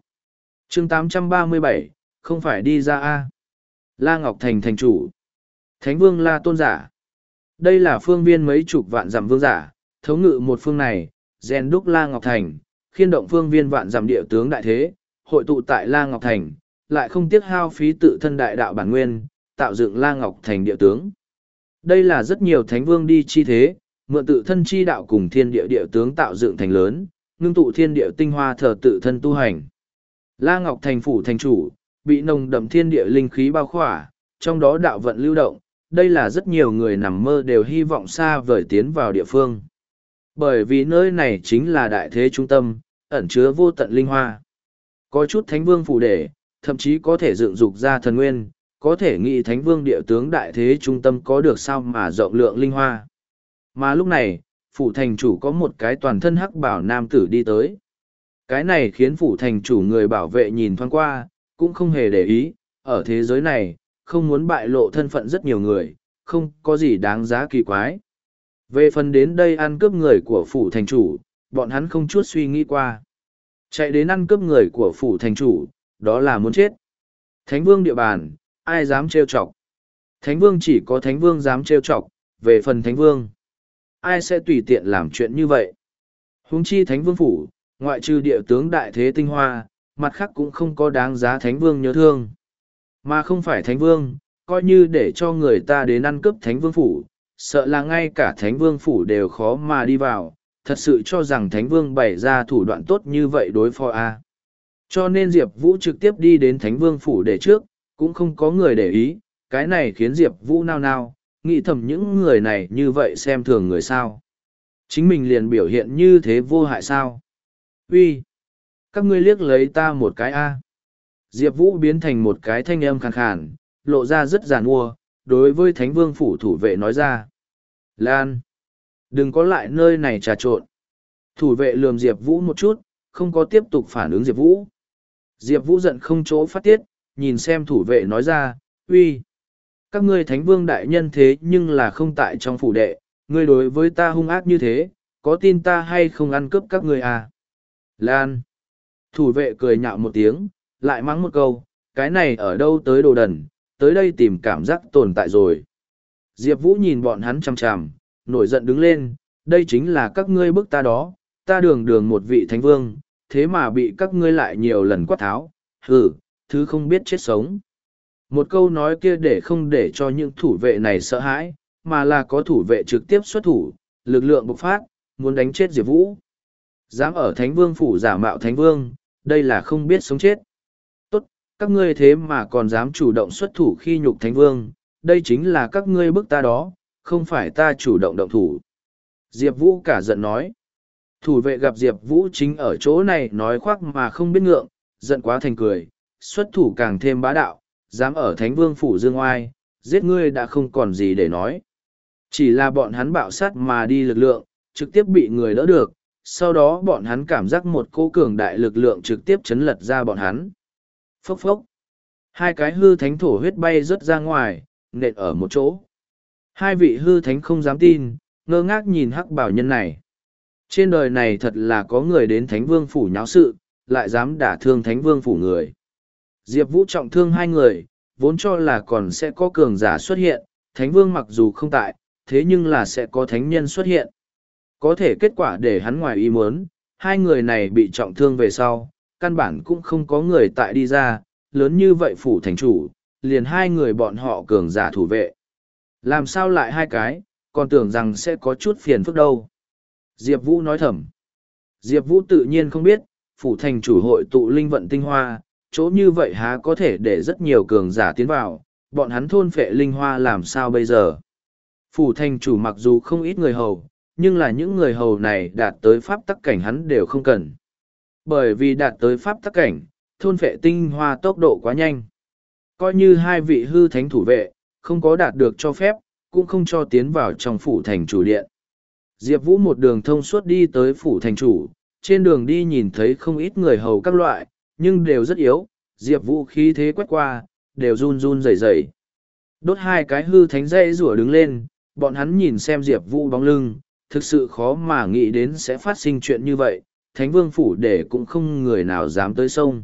[SPEAKER 1] chương 837, không phải đi ra A. La Ngọc Thành thành chủ. Thánh vương La Tôn Giả. Đây là phương viên mấy chục vạn giảm vương giả, thống ngự một phương này, gen đúc La Ngọc Thành, khiên động phương viên vạn giảm địa tướng đại thế, hội tụ tại La Ngọc Thành, lại không tiếc hao phí tự thân đại đạo bản nguyên, tạo dựng La Ngọc Thành địa tướng. Đây là rất nhiều thánh vương đi chi thế, mượn tự thân chi đạo cùng thiên địa địa tướng tạo dựng thành lớn, ngưng tụ thiên địa tinh hoa thờ tự thân tu hành. La Ngọc thành phủ thành chủ, bị nồng đậm thiên địa linh khí bao khỏa, trong đó đạo vận lưu động, đây là rất nhiều người nằm mơ đều hy vọng xa vời tiến vào địa phương. Bởi vì nơi này chính là đại thế trung tâm, ẩn chứa vô tận linh hoa. Có chút thánh vương phủ đề, thậm chí có thể dựng dục ra thần nguyên, có thể nghĩ thánh vương địa tướng đại thế trung tâm có được sao mà rộng lượng linh hoa. Mà lúc này, phủ thành chủ có một cái toàn thân hắc bảo nam tử đi tới. Cái này khiến phủ thành chủ người bảo vệ nhìn thoáng qua, cũng không hề để ý, ở thế giới này, không muốn bại lộ thân phận rất nhiều người, không có gì đáng giá kỳ quái. Về phần đến đây ăn cướp người của phủ thành chủ, bọn hắn không chút suy nghĩ qua. Chạy đến ăn cướp người của phủ thành chủ, đó là muốn chết. Thánh vương địa bàn, ai dám trêu chọc. Thánh vương chỉ có thánh vương dám trêu chọc, về phần thánh vương ai sẽ tùy tiện làm chuyện như vậy. Huống chi Thánh Vương Phủ, ngoại trừ địa tướng đại thế tinh hoa, mặt khác cũng không có đáng giá Thánh Vương nhớ thương. Mà không phải Thánh Vương, coi như để cho người ta đến ăn cướp Thánh Vương Phủ, sợ là ngay cả Thánh Vương Phủ đều khó mà đi vào, thật sự cho rằng Thánh Vương bày ra thủ đoạn tốt như vậy đối phó A. Cho nên Diệp Vũ trực tiếp đi đến Thánh Vương Phủ để trước, cũng không có người để ý, cái này khiến Diệp Vũ nao nao, nghĩ thầm những người này như vậy xem thường người sao. Chính mình liền biểu hiện như thế vô hại sao. Uy, Các ngươi liếc lấy ta một cái A. Diệp Vũ biến thành một cái thanh âm khàn khàn, lộ ra rất giàn ua, đối với Thánh Vương Phủ thủ vệ nói ra. Lan! Đừng có lại nơi này trà trộn. Thủ vệ lườm Diệp Vũ một chút, không có tiếp tục phản ứng Diệp Vũ. Diệp Vũ giận không chỗ phát tiết, nhìn xem thủ vệ nói ra, uy, các ngươi thánh vương đại nhân thế nhưng là không tại trong phủ đệ, ngươi đối với ta hung ác như thế, có tin ta hay không ăn cướp các ngươi à? Lan. Thủ vệ cười nhạo một tiếng, lại mắng một câu, cái này ở đâu tới đồ đần, tới đây tìm cảm giác tồn tại rồi. Diệp Vũ nhìn bọn hắn chằm chằm, nổi giận đứng lên, đây chính là các ngươi bức ta đó, ta đường đường một vị thánh vương, thế mà bị các ngươi lại nhiều lần quát tháo, hừ, thứ không biết chết sống. Một câu nói kia để không để cho những thủ vệ này sợ hãi, mà là có thủ vệ trực tiếp xuất thủ, lực lượng bộc phát, muốn đánh chết Diệp Vũ. Dám ở Thánh Vương phủ giả mạo Thánh Vương, đây là không biết sống chết. Các ngươi thế mà còn dám chủ động xuất thủ khi nhục Thánh Vương, đây chính là các ngươi bức ta đó, không phải ta chủ động động thủ. Diệp Vũ cả giận nói. Thủ vệ gặp Diệp Vũ chính ở chỗ này nói khoác mà không biết ngượng, giận quá thành cười, xuất thủ càng thêm bá đạo, dám ở Thánh Vương Phủ Dương Oai, giết ngươi đã không còn gì để nói. Chỉ là bọn hắn bạo sát mà đi lực lượng, trực tiếp bị người đỡ được, sau đó bọn hắn cảm giác một cô cường đại lực lượng trực tiếp chấn lật ra bọn hắn. Phốc phốc. Hai cái hư thánh thổ huyết bay rớt ra ngoài, nện ở một chỗ. Hai vị hư thánh không dám tin, ngơ ngác nhìn hắc bảo nhân này. Trên đời này thật là có người đến thánh vương phủ nháo sự, lại dám đả thương thánh vương phủ người. Diệp Vũ trọng thương hai người, vốn cho là còn sẽ có cường giả xuất hiện, thánh vương mặc dù không tại, thế nhưng là sẽ có thánh nhân xuất hiện. Có thể kết quả để hắn ngoài ý muốn, hai người này bị trọng thương về sau, căn bản cũng không có người tại đi ra, lớn như vậy phủ thành chủ, liền hai người bọn họ cường giả thủ vệ. Làm sao lại hai cái, còn tưởng rằng sẽ có chút phiền phức đâu. Diệp Vũ nói thầm. Diệp Vũ tự nhiên không biết, phủ thành chủ hội tụ linh vận tinh hoa, chỗ như vậy há có thể để rất nhiều cường giả tiến vào, bọn hắn thôn phệ linh hoa làm sao bây giờ. Phủ thành chủ mặc dù không ít người hầu, nhưng là những người hầu này đạt tới pháp tắc cảnh hắn đều không cần. Bởi vì đạt tới pháp tắc cảnh, thôn phệ tinh hoa tốc độ quá nhanh. Coi như hai vị hư thánh thủ vệ, không có đạt được cho phép, cũng không cho tiến vào trong phủ thành chủ điện. Diệp Vũ một đường thông suốt đi tới phủ thành chủ, trên đường đi nhìn thấy không ít người hầu các loại, nhưng đều rất yếu, Diệp Vũ khí thế quét qua, đều run run rẩy rẩy. Đốt hai cái hư thánh dây rủa đứng lên, bọn hắn nhìn xem Diệp Vũ bóng lưng, thực sự khó mà nghĩ đến sẽ phát sinh chuyện như vậy, Thánh Vương phủ để cũng không người nào dám tới sông.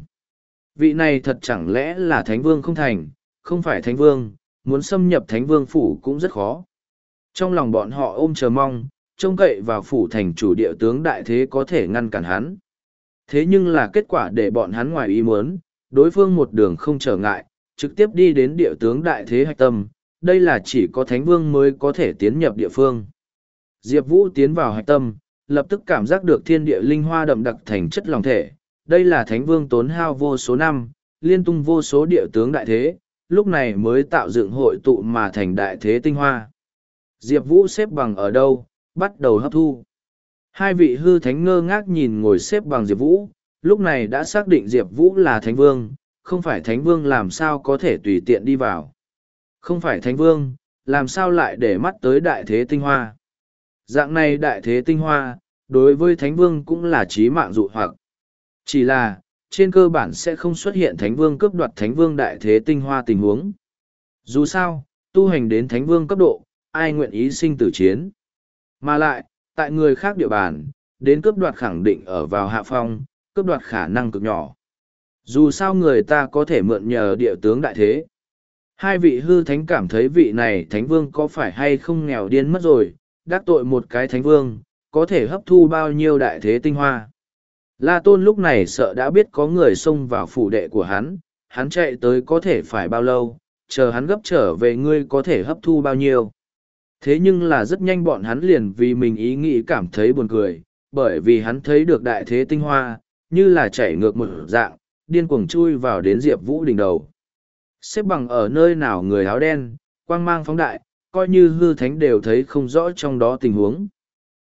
[SPEAKER 1] Vị này thật chẳng lẽ là Thánh Vương không thành, không phải Thánh Vương, muốn xâm nhập Thánh Vương phủ cũng rất khó. Trong lòng bọn họ ôm chờ mong, trông cậy vào phủ thành chủ địa tướng đại thế có thể ngăn cản hắn. Thế nhưng là kết quả để bọn hắn ngoài ý muốn, đối phương một đường không trở ngại, trực tiếp đi đến địa tướng đại thế hạch tâm, đây là chỉ có thánh vương mới có thể tiến nhập địa phương. Diệp Vũ tiến vào hạch tâm, lập tức cảm giác được thiên địa linh hoa đậm đặc thành chất lòng thể, đây là thánh vương tốn hao vô số năm, liên tung vô số địa tướng đại thế, lúc này mới tạo dựng hội tụ mà thành đại thế tinh hoa. Diệp Vũ xếp bằng ở đâu, bắt đầu hấp thu. Hai vị hư thánh ngơ ngác nhìn ngồi xếp bằng Diệp Vũ, lúc này đã xác định Diệp Vũ là thánh vương, không phải thánh vương làm sao có thể tùy tiện đi vào. Không phải thánh vương, làm sao lại để mắt tới đại thế tinh hoa. Dạng này đại thế tinh hoa, đối với thánh vương cũng là trí mạng dụ hoặc. Chỉ là, trên cơ bản sẽ không xuất hiện thánh vương cướp đoạt thánh vương đại thế tinh hoa tình huống. Dù sao, tu hành đến thánh vương cấp độ, ai nguyện ý sinh tử chiến. Mà lại, tại người khác địa bàn, đến cướp đoạt khẳng định ở vào hạ phong, cướp đoạt khả năng cực nhỏ. Dù sao người ta có thể mượn nhờ địa tướng đại thế. Hai vị hư thánh cảm thấy vị này thánh vương có phải hay không nghèo điên mất rồi, đắc tội một cái thánh vương, có thể hấp thu bao nhiêu đại thế tinh hoa. La Tôn lúc này sợ đã biết có người xông vào phủ đệ của hắn, hắn chạy tới có thể phải bao lâu, chờ hắn gấp trở về ngươi có thể hấp thu bao nhiêu. Thế nhưng là rất nhanh bọn hắn liền vì mình ý nghĩ cảm thấy buồn cười, bởi vì hắn thấy được đại thế tinh hoa, như là chảy ngược một dạng, điên cuồng chui vào đến Diệp Vũ đỉnh đầu. Xếp bằng ở nơi nào người áo đen, quang mang phóng đại, coi như hư thánh đều thấy không rõ trong đó tình huống.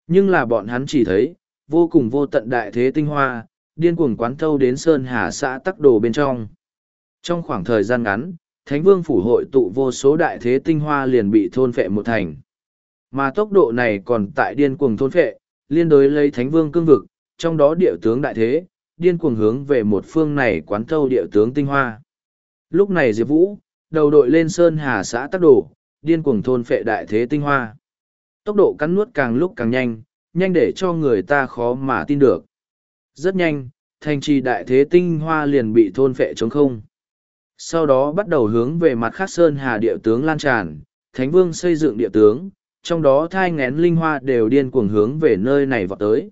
[SPEAKER 1] Nhưng là bọn hắn chỉ thấy, vô cùng vô tận đại thế tinh hoa, điên cuồng quán thâu đến Sơn Hà xã tắc đồ bên trong. Trong khoảng thời gian ngắn, Thánh Vương phủ hội tụ vô số đại thế tinh hoa liền bị thôn phệ một thành. Mà tốc độ này còn tại điên cuồng thôn phệ, liên đối lấy Thánh Vương cương vực, trong đó địa tướng đại thế, điên cuồng hướng về một phương này quán thâu địa tướng tinh hoa. Lúc này Diệp Vũ, đầu đội lên Sơn Hà xã tắc đồ điên cuồng thôn phệ đại thế tinh hoa. Tốc độ cắn nuốt càng lúc càng nhanh, nhanh để cho người ta khó mà tin được. Rất nhanh, thành trì đại thế tinh hoa liền bị thôn phệ trống không. Sau đó bắt đầu hướng về mặt khác Sơn Hà địa tướng lan tràn, Thánh Vương xây dựng địa tướng, trong đó thai ngén linh hoa đều điên cuồng hướng về nơi này vọt tới.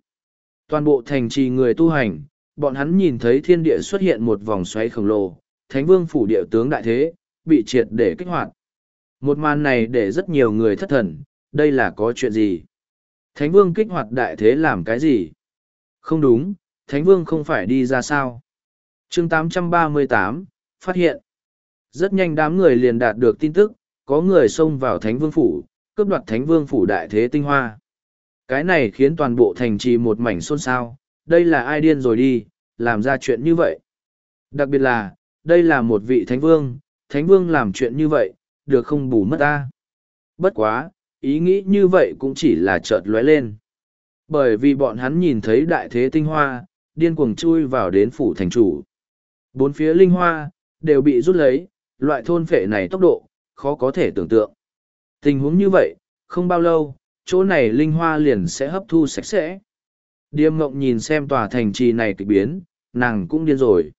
[SPEAKER 1] Toàn bộ thành trì người tu hành, bọn hắn nhìn thấy thiên địa xuất hiện một vòng xoáy khổng lồ, Thánh Vương phủ địa tướng đại thế, bị triệt để kích hoạt. Một màn này để rất nhiều người thất thần, đây là có chuyện gì? Thánh Vương kích hoạt đại thế làm cái gì? Không đúng, Thánh Vương không phải đi ra sao? chương 838, phát hiện. Rất nhanh đám người liền đạt được tin tức, có người xông vào Thánh Vương phủ, cướp đoạt Thánh Vương phủ đại thế tinh hoa. Cái này khiến toàn bộ thành trì một mảnh xôn xao, đây là ai điên rồi đi, làm ra chuyện như vậy. Đặc biệt là, đây là một vị Thánh Vương, Thánh Vương làm chuyện như vậy, được không bù mất ta. Bất quá, ý nghĩ như vậy cũng chỉ là chợt lóe lên. Bởi vì bọn hắn nhìn thấy đại thế tinh hoa, điên cuồng chui vào đến phủ thành chủ. Bốn phía linh hoa, đều bị rút lấy, loại thôn phệ này tốc độ, khó có thể tưởng tượng. Tình huống như vậy, không bao lâu, chỗ này linh hoa liền sẽ hấp thu sạch sẽ. Điềm mộng nhìn xem tòa thành trì này kịch biến, nàng cũng điên rồi.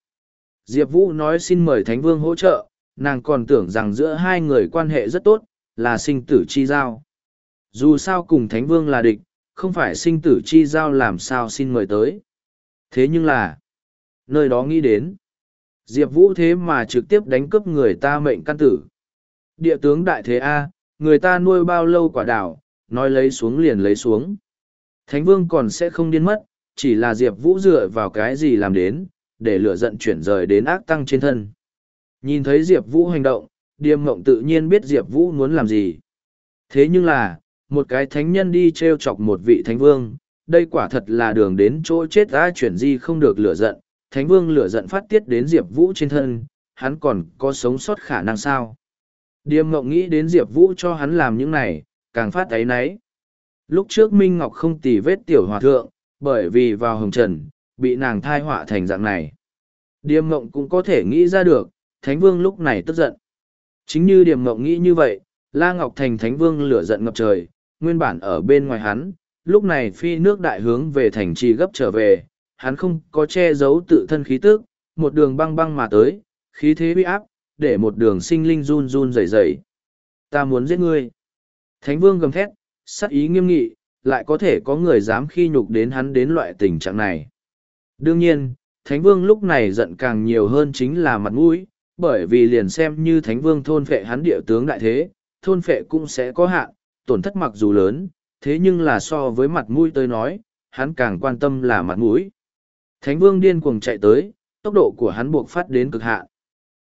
[SPEAKER 1] Diệp Vũ nói xin mời Thánh Vương hỗ trợ, nàng còn tưởng rằng giữa hai người quan hệ rất tốt, là sinh tử chi giao. Dù sao cùng Thánh Vương là địch, không phải sinh tử chi giao làm sao xin mời tới. Thế nhưng là, nơi đó nghĩ đến, Diệp Vũ thế mà trực tiếp đánh cướp người ta mệnh căn tử. Địa tướng đại thế A, người ta nuôi bao lâu quả đảo, nói lấy xuống liền lấy xuống. Thánh Vương còn sẽ không điên mất, chỉ là Diệp Vũ dựa vào cái gì làm đến, để lửa giận chuyển rời đến ác tăng trên thân. Nhìn thấy Diệp Vũ hành động, Điềm Mộng tự nhiên biết Diệp Vũ muốn làm gì. Thế nhưng là, một cái thánh nhân đi treo chọc một vị thánh vương, đây quả thật là đường đến chỗ chết ra chuyển di không được lửa giận. Thánh vương lửa giận phát tiết đến Diệp Vũ trên thân, hắn còn có sống sót khả năng sao. Điềm Mộng nghĩ đến Diệp Vũ cho hắn làm những này, càng phát ấy nấy. Lúc trước Minh Ngọc không tì vết tiểu hòa thượng, bởi vì vào hồng trần, bị nàng thai họa thành dạng này. Điềm Mộng cũng có thể nghĩ ra được, Thánh Vương lúc này tức giận. Chính như Điềm Mộng nghĩ như vậy, La Ngọc Thành Thánh Vương lửa giận ngập trời, nguyên bản ở bên ngoài hắn, lúc này phi nước đại hướng về thành trì gấp trở về, hắn không có che giấu tự thân khí tức, một đường băng băng mà tới, khí thế uy áp, để một đường sinh linh run run rẩy rẩy. Ta muốn giết ngươi. Thánh Vương gầm thét, sắc ý nghiêm nghị, lại có thể có người dám khi nhục đến hắn đến loại tình trạng này. Đương nhiên, Thánh Vương lúc này giận càng nhiều hơn chính là mặt mũi, bởi vì liền xem như Thánh Vương thôn phệ hắn địa tướng đại thế, thôn phệ cũng sẽ có hạn, tổn thất mặc dù lớn, thế nhưng là so với mặt mũi tới nói, hắn càng quan tâm là mặt mũi. Thánh Vương điên cuồng chạy tới, tốc độ của hắn buộc phát đến cực hạn.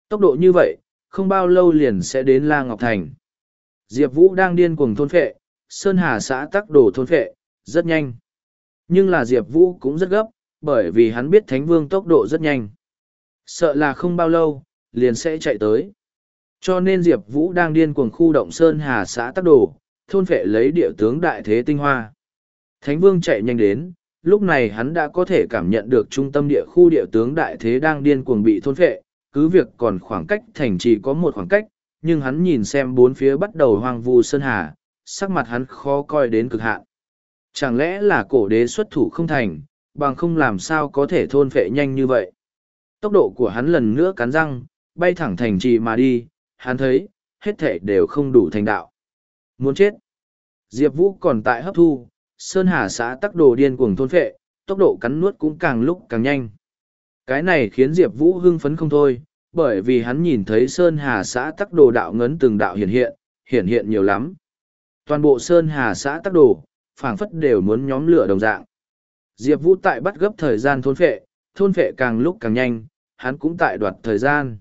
[SPEAKER 1] Tốc độ như vậy, không bao lâu liền sẽ đến La Ngọc Thành. Diệp Vũ đang điên cuồng thôn phệ, Sơn Hà xã tắc đồ thôn phệ, rất nhanh. Nhưng là Diệp Vũ cũng rất gấp, bởi vì hắn biết Thánh Vương tốc độ rất nhanh. Sợ là không bao lâu, liền sẽ chạy tới. Cho nên Diệp Vũ đang điên cuồng khu động Sơn Hà xã tắc đồ, thôn phệ lấy địa tướng đại thế tinh hoa. Thánh Vương chạy nhanh đến, lúc này hắn đã có thể cảm nhận được trung tâm địa khu địa tướng đại thế đang điên cuồng bị thôn phệ, cứ việc còn khoảng cách thành chỉ có một khoảng cách, nhưng hắn nhìn xem bốn phía bắt đầu hoang vu sơn hà, sắc mặt hắn khó coi đến cực hạn. Chẳng lẽ là cổ đế xuất thủ không thành, bằng không làm sao có thể thôn phệ nhanh như vậy. Tốc độ của hắn lần nữa cắn răng, bay thẳng thành trì mà đi, hắn thấy, hết thể đều không đủ thành đạo. Muốn chết. Diệp Vũ còn tại hấp thu, Sơn Hà xã tắc đồ điên cuồng thôn phệ, tốc độ cắn nuốt cũng càng lúc càng nhanh. Cái này khiến Diệp Vũ hưng phấn không thôi, bởi vì hắn nhìn thấy Sơn Hà xã tắc đồ đạo ngấn từng đạo hiện hiện, hiện hiện nhiều lắm. Toàn bộ Sơn Hà xã tắc đồ, phảng phất đều muốn nhóm lửa đồng dạng. Diệp Vũ tại bắt gấp thời gian thôn phệ, thôn phệ càng lúc càng nhanh, hắn cũng tại đoạt thời gian.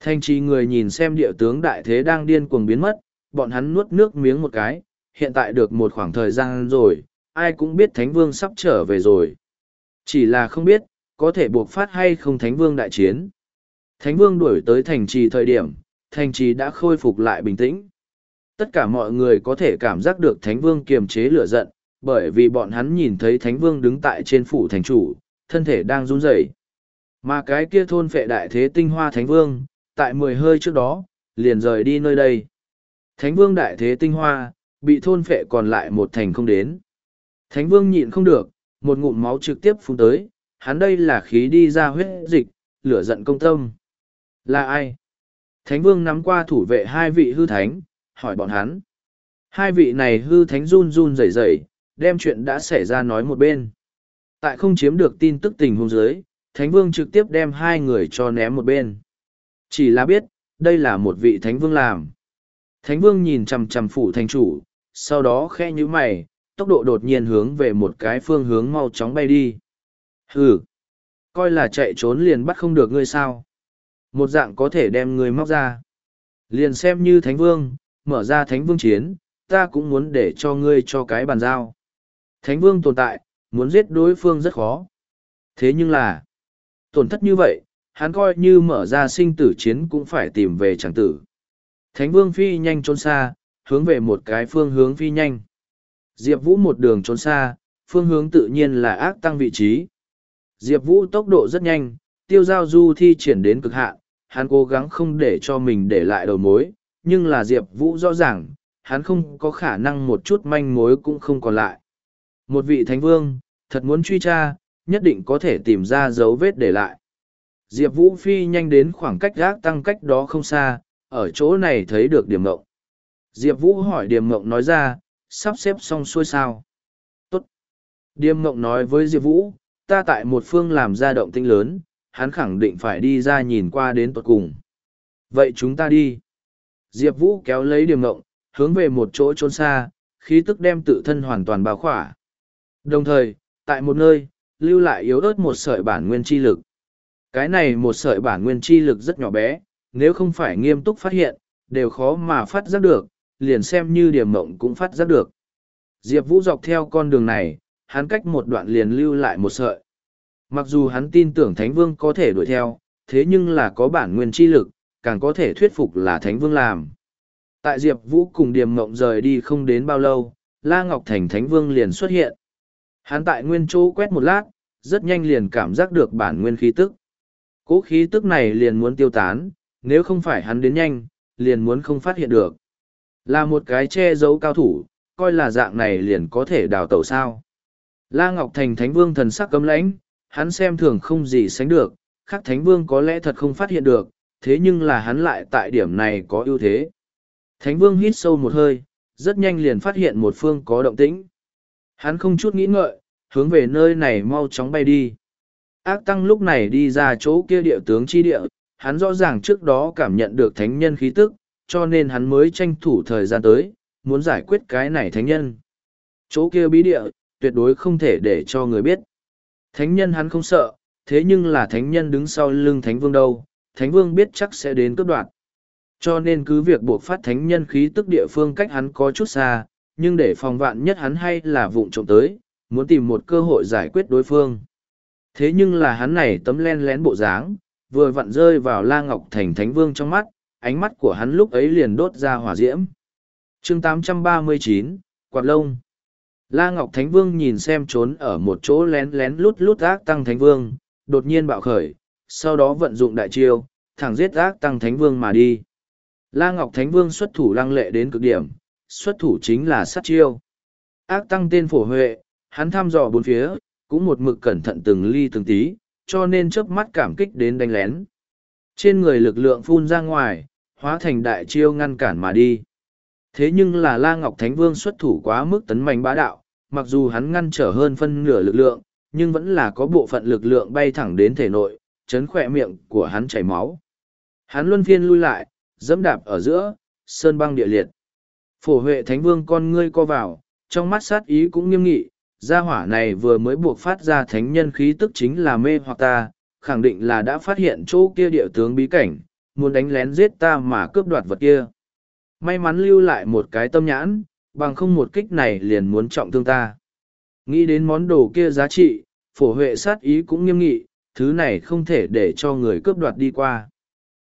[SPEAKER 1] Thanh trì người nhìn xem địa tướng đại thế đang điên cuồng biến mất, bọn hắn nuốt nước miếng một cái, hiện tại được một khoảng thời gian rồi, ai cũng biết Thánh Vương sắp trở về rồi. Chỉ là không biết, có thể buộc phát hay không Thánh Vương đại chiến. Thánh Vương đuổi tới thành trì thời điểm, thành trì đã khôi phục lại bình tĩnh. Tất cả mọi người có thể cảm giác được Thánh Vương kiềm chế lửa giận, bởi vì bọn hắn nhìn thấy Thánh Vương đứng tại trên phủ thành chủ, thân thể đang run rẩy. Mà cái kia thôn phệ đại thế tinh hoa thánh vương, tại mười hơi trước đó, liền rời đi nơi đây. Thánh vương đại thế tinh hoa, bị thôn phệ còn lại một thành không đến. Thánh vương nhịn không được, một ngụm máu trực tiếp phun tới, hắn đây là khí đi ra huyết dịch, lửa giận công tâm. Là ai? Thánh vương nắm qua thủ vệ hai vị hư thánh, hỏi bọn hắn. Hai vị này hư thánh run run rẩy rẩy, đem chuyện đã xảy ra nói một bên. Tại không chiếm được tin tức tình huống dưới, thánh vương trực tiếp đem hai người cho ném một bên. Chỉ là biết, đây là một vị thánh vương làm. Thánh vương nhìn chằm chằm phủ thành chủ, sau đó khe như mày, tốc độ đột nhiên hướng về một cái phương hướng mau chóng bay đi. Hừ, coi là chạy trốn liền bắt không được ngươi sao. Một dạng có thể đem ngươi móc ra. Liền xem như thánh vương, mở ra thánh vương chiến, ta cũng muốn để cho ngươi cho cái bàn giao. Thánh vương tồn tại, muốn giết đối phương rất khó. Thế nhưng là, tổn thất như vậy, hắn coi như mở ra sinh tử chiến cũng phải tìm về chẳng tử. Thánh vương phi nhanh trốn xa, hướng về một cái phương hướng phi nhanh. Diệp Vũ một đường trốn xa, phương hướng tự nhiên là ác tăng vị trí. Diệp Vũ tốc độ rất nhanh, tiêu giao du thi triển đến cực hạn, hắn cố gắng không để cho mình để lại đầu mối, nhưng là Diệp Vũ rõ ràng, hắn không có khả năng một chút manh mối cũng không còn lại. Một vị thánh vương, thật muốn truy tra, nhất định có thể tìm ra dấu vết để lại. Diệp Vũ phi nhanh đến khoảng cách gác tăng cách đó không xa, ở chỗ này thấy được điểm mộng. Diệp Vũ hỏi điểm mộng nói ra, sắp xếp xong xuôi sao. Tốt. Điềm mộng nói với Diệp Vũ, ta tại một phương làm ra động tinh lớn, hắn khẳng định phải đi ra nhìn qua đến tuật cùng. Vậy chúng ta đi. Diệp Vũ kéo lấy điềm mộng, hướng về một chỗ trốn xa, khí tức đem tự thân hoàn toàn bao khỏa. Đồng thời, tại một nơi, lưu lại yếu ớt một sợi bản nguyên chi lực. Cái này một sợi bản nguyên chi lực rất nhỏ bé, nếu không phải nghiêm túc phát hiện, đều khó mà phát giác được, liền xem như điểm mộng cũng phát giác được. Diệp Vũ dọc theo con đường này, hắn cách một đoạn liền lưu lại một sợi. Mặc dù hắn tin tưởng Thánh Vương có thể đuổi theo, thế nhưng là có bản nguyên chi lực, càng có thể thuyết phục là Thánh Vương làm. Tại Diệp Vũ cùng Điềm Mộng rời đi không đến bao lâu, La Ngọc Thành Thánh Vương liền xuất hiện. Hắn tại nguyên chỗ quét một lát, rất nhanh liền cảm giác được bản nguyên khí tức. Cố khí tức này liền muốn tiêu tán, nếu không phải hắn đến nhanh, liền muốn không phát hiện được. Là một cái che giấu cao thủ, coi là dạng này liền có thể đào tẩu sao. La Ngọc Thành Thánh Vương thần sắc cấm lãnh, hắn xem thường không gì sánh được, khác Thánh Vương có lẽ thật không phát hiện được, thế nhưng là hắn lại tại điểm này có ưu thế. Thánh Vương hít sâu một hơi, rất nhanh liền phát hiện một phương có động tĩnh. Hắn không chút nghĩ ngợi, hướng về nơi này mau chóng bay đi. Ác Tăng lúc này đi ra chỗ kia địa tướng chi địa, hắn rõ ràng trước đó cảm nhận được thánh nhân khí tức, cho nên hắn mới tranh thủ thời gian tới, muốn giải quyết cái này thánh nhân. Chỗ kia bí địa, tuyệt đối không thể để cho người biết. Thánh nhân hắn không sợ, thế nhưng là thánh nhân đứng sau lưng thánh vương đâu, thánh vương biết chắc sẽ đến cướp đoạt. Cho nên cứ việc buộc phát thánh nhân khí tức địa phương cách hắn có chút xa, nhưng để phòng vạn nhất hắn hay là vụng trộm tới, muốn tìm một cơ hội giải quyết đối phương. Thế nhưng là hắn này tấm len lén bộ dáng, vừa vặn rơi vào La Ngọc Thành Thánh Vương trong mắt, ánh mắt của hắn lúc ấy liền đốt ra hỏa diễm. chương 839, Quạt Lông La Ngọc Thánh Vương nhìn xem trốn ở một chỗ lén lén lút lút ác tăng Thánh Vương, đột nhiên bạo khởi, sau đó vận dụng đại chiêu, thẳng giết ác tăng Thánh Vương mà đi. La Ngọc Thánh Vương xuất thủ lăng lệ đến cực điểm, xuất thủ chính là sát chiêu. Ác tăng tên phổ huệ, hắn thăm dò bốn phía, cũng một mực cẩn thận từng ly từng tí, cho nên chớp mắt cảm kích đến đánh lén. Trên người lực lượng phun ra ngoài, hóa thành đại chiêu ngăn cản mà đi. Thế nhưng là La Ngọc Thánh Vương xuất thủ quá mức tấn mạnh bá đạo, mặc dù hắn ngăn trở hơn phân nửa lực lượng, nhưng vẫn là có bộ phận lực lượng bay thẳng đến thể nội, chấn khỏe miệng của hắn chảy máu. Hắn luân phiên lui lại, dẫm đạp ở giữa, sơn băng địa liệt. Phổ Huệ Thánh Vương con ngươi co vào, trong mắt sát ý cũng nghiêm nghị, gia hỏa này vừa mới buộc phát ra thánh nhân khí tức chính là mê hoặc ta, khẳng định là đã phát hiện chỗ kia địa tướng bí cảnh, muốn đánh lén giết ta mà cướp đoạt vật kia. May mắn lưu lại một cái tâm nhãn, bằng không một kích này liền muốn trọng thương ta. Nghĩ đến món đồ kia giá trị, phổ huệ sát ý cũng nghiêm nghị, thứ này không thể để cho người cướp đoạt đi qua.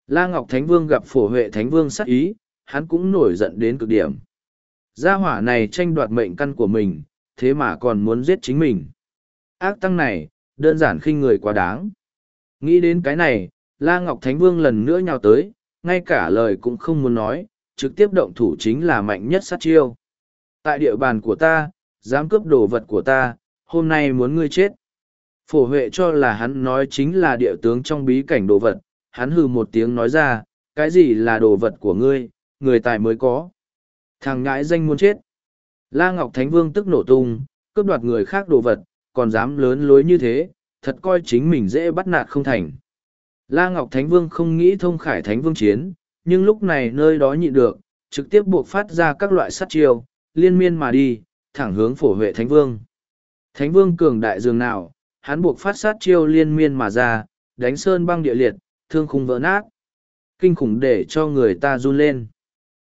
[SPEAKER 1] La Ngọc Thánh Vương gặp phổ huệ Thánh Vương sát ý, hắn cũng nổi giận đến cực điểm. Gia hỏa này tranh đoạt mệnh căn của mình, thế mà còn muốn giết chính mình. Ác tăng này, đơn giản khinh người quá đáng. Nghĩ đến cái này, La Ngọc Thánh Vương lần nữa nhào tới, ngay cả lời cũng không muốn nói, trực tiếp động thủ chính là mạnh nhất sát chiêu. Tại địa bàn của ta, dám cướp đồ vật của ta, hôm nay muốn ngươi chết. Phổ Huệ cho là hắn nói chính là địa tướng trong bí cảnh đồ vật, hắn hừ một tiếng nói ra, cái gì là đồ vật của ngươi, người tài mới có. Thằng ngãi danh muốn chết. La Ngọc Thánh Vương tức nổ tung, cướp đoạt người khác đồ vật, còn dám lớn lối như thế, thật coi chính mình dễ bắt nạt không thành. La Ngọc Thánh Vương không nghĩ thông khải Thánh Vương chiến, nhưng lúc này nơi đó nhịn được, trực tiếp buộc phát ra các loại sát chiêu, liên miên mà đi, thẳng hướng phổ huệ Thánh Vương. Thánh Vương cường đại dường nào, hắn buộc phát sát chiêu liên miên mà ra, đánh sơn băng địa liệt, thương khung vỡ nát. Kinh khủng để cho người ta run lên.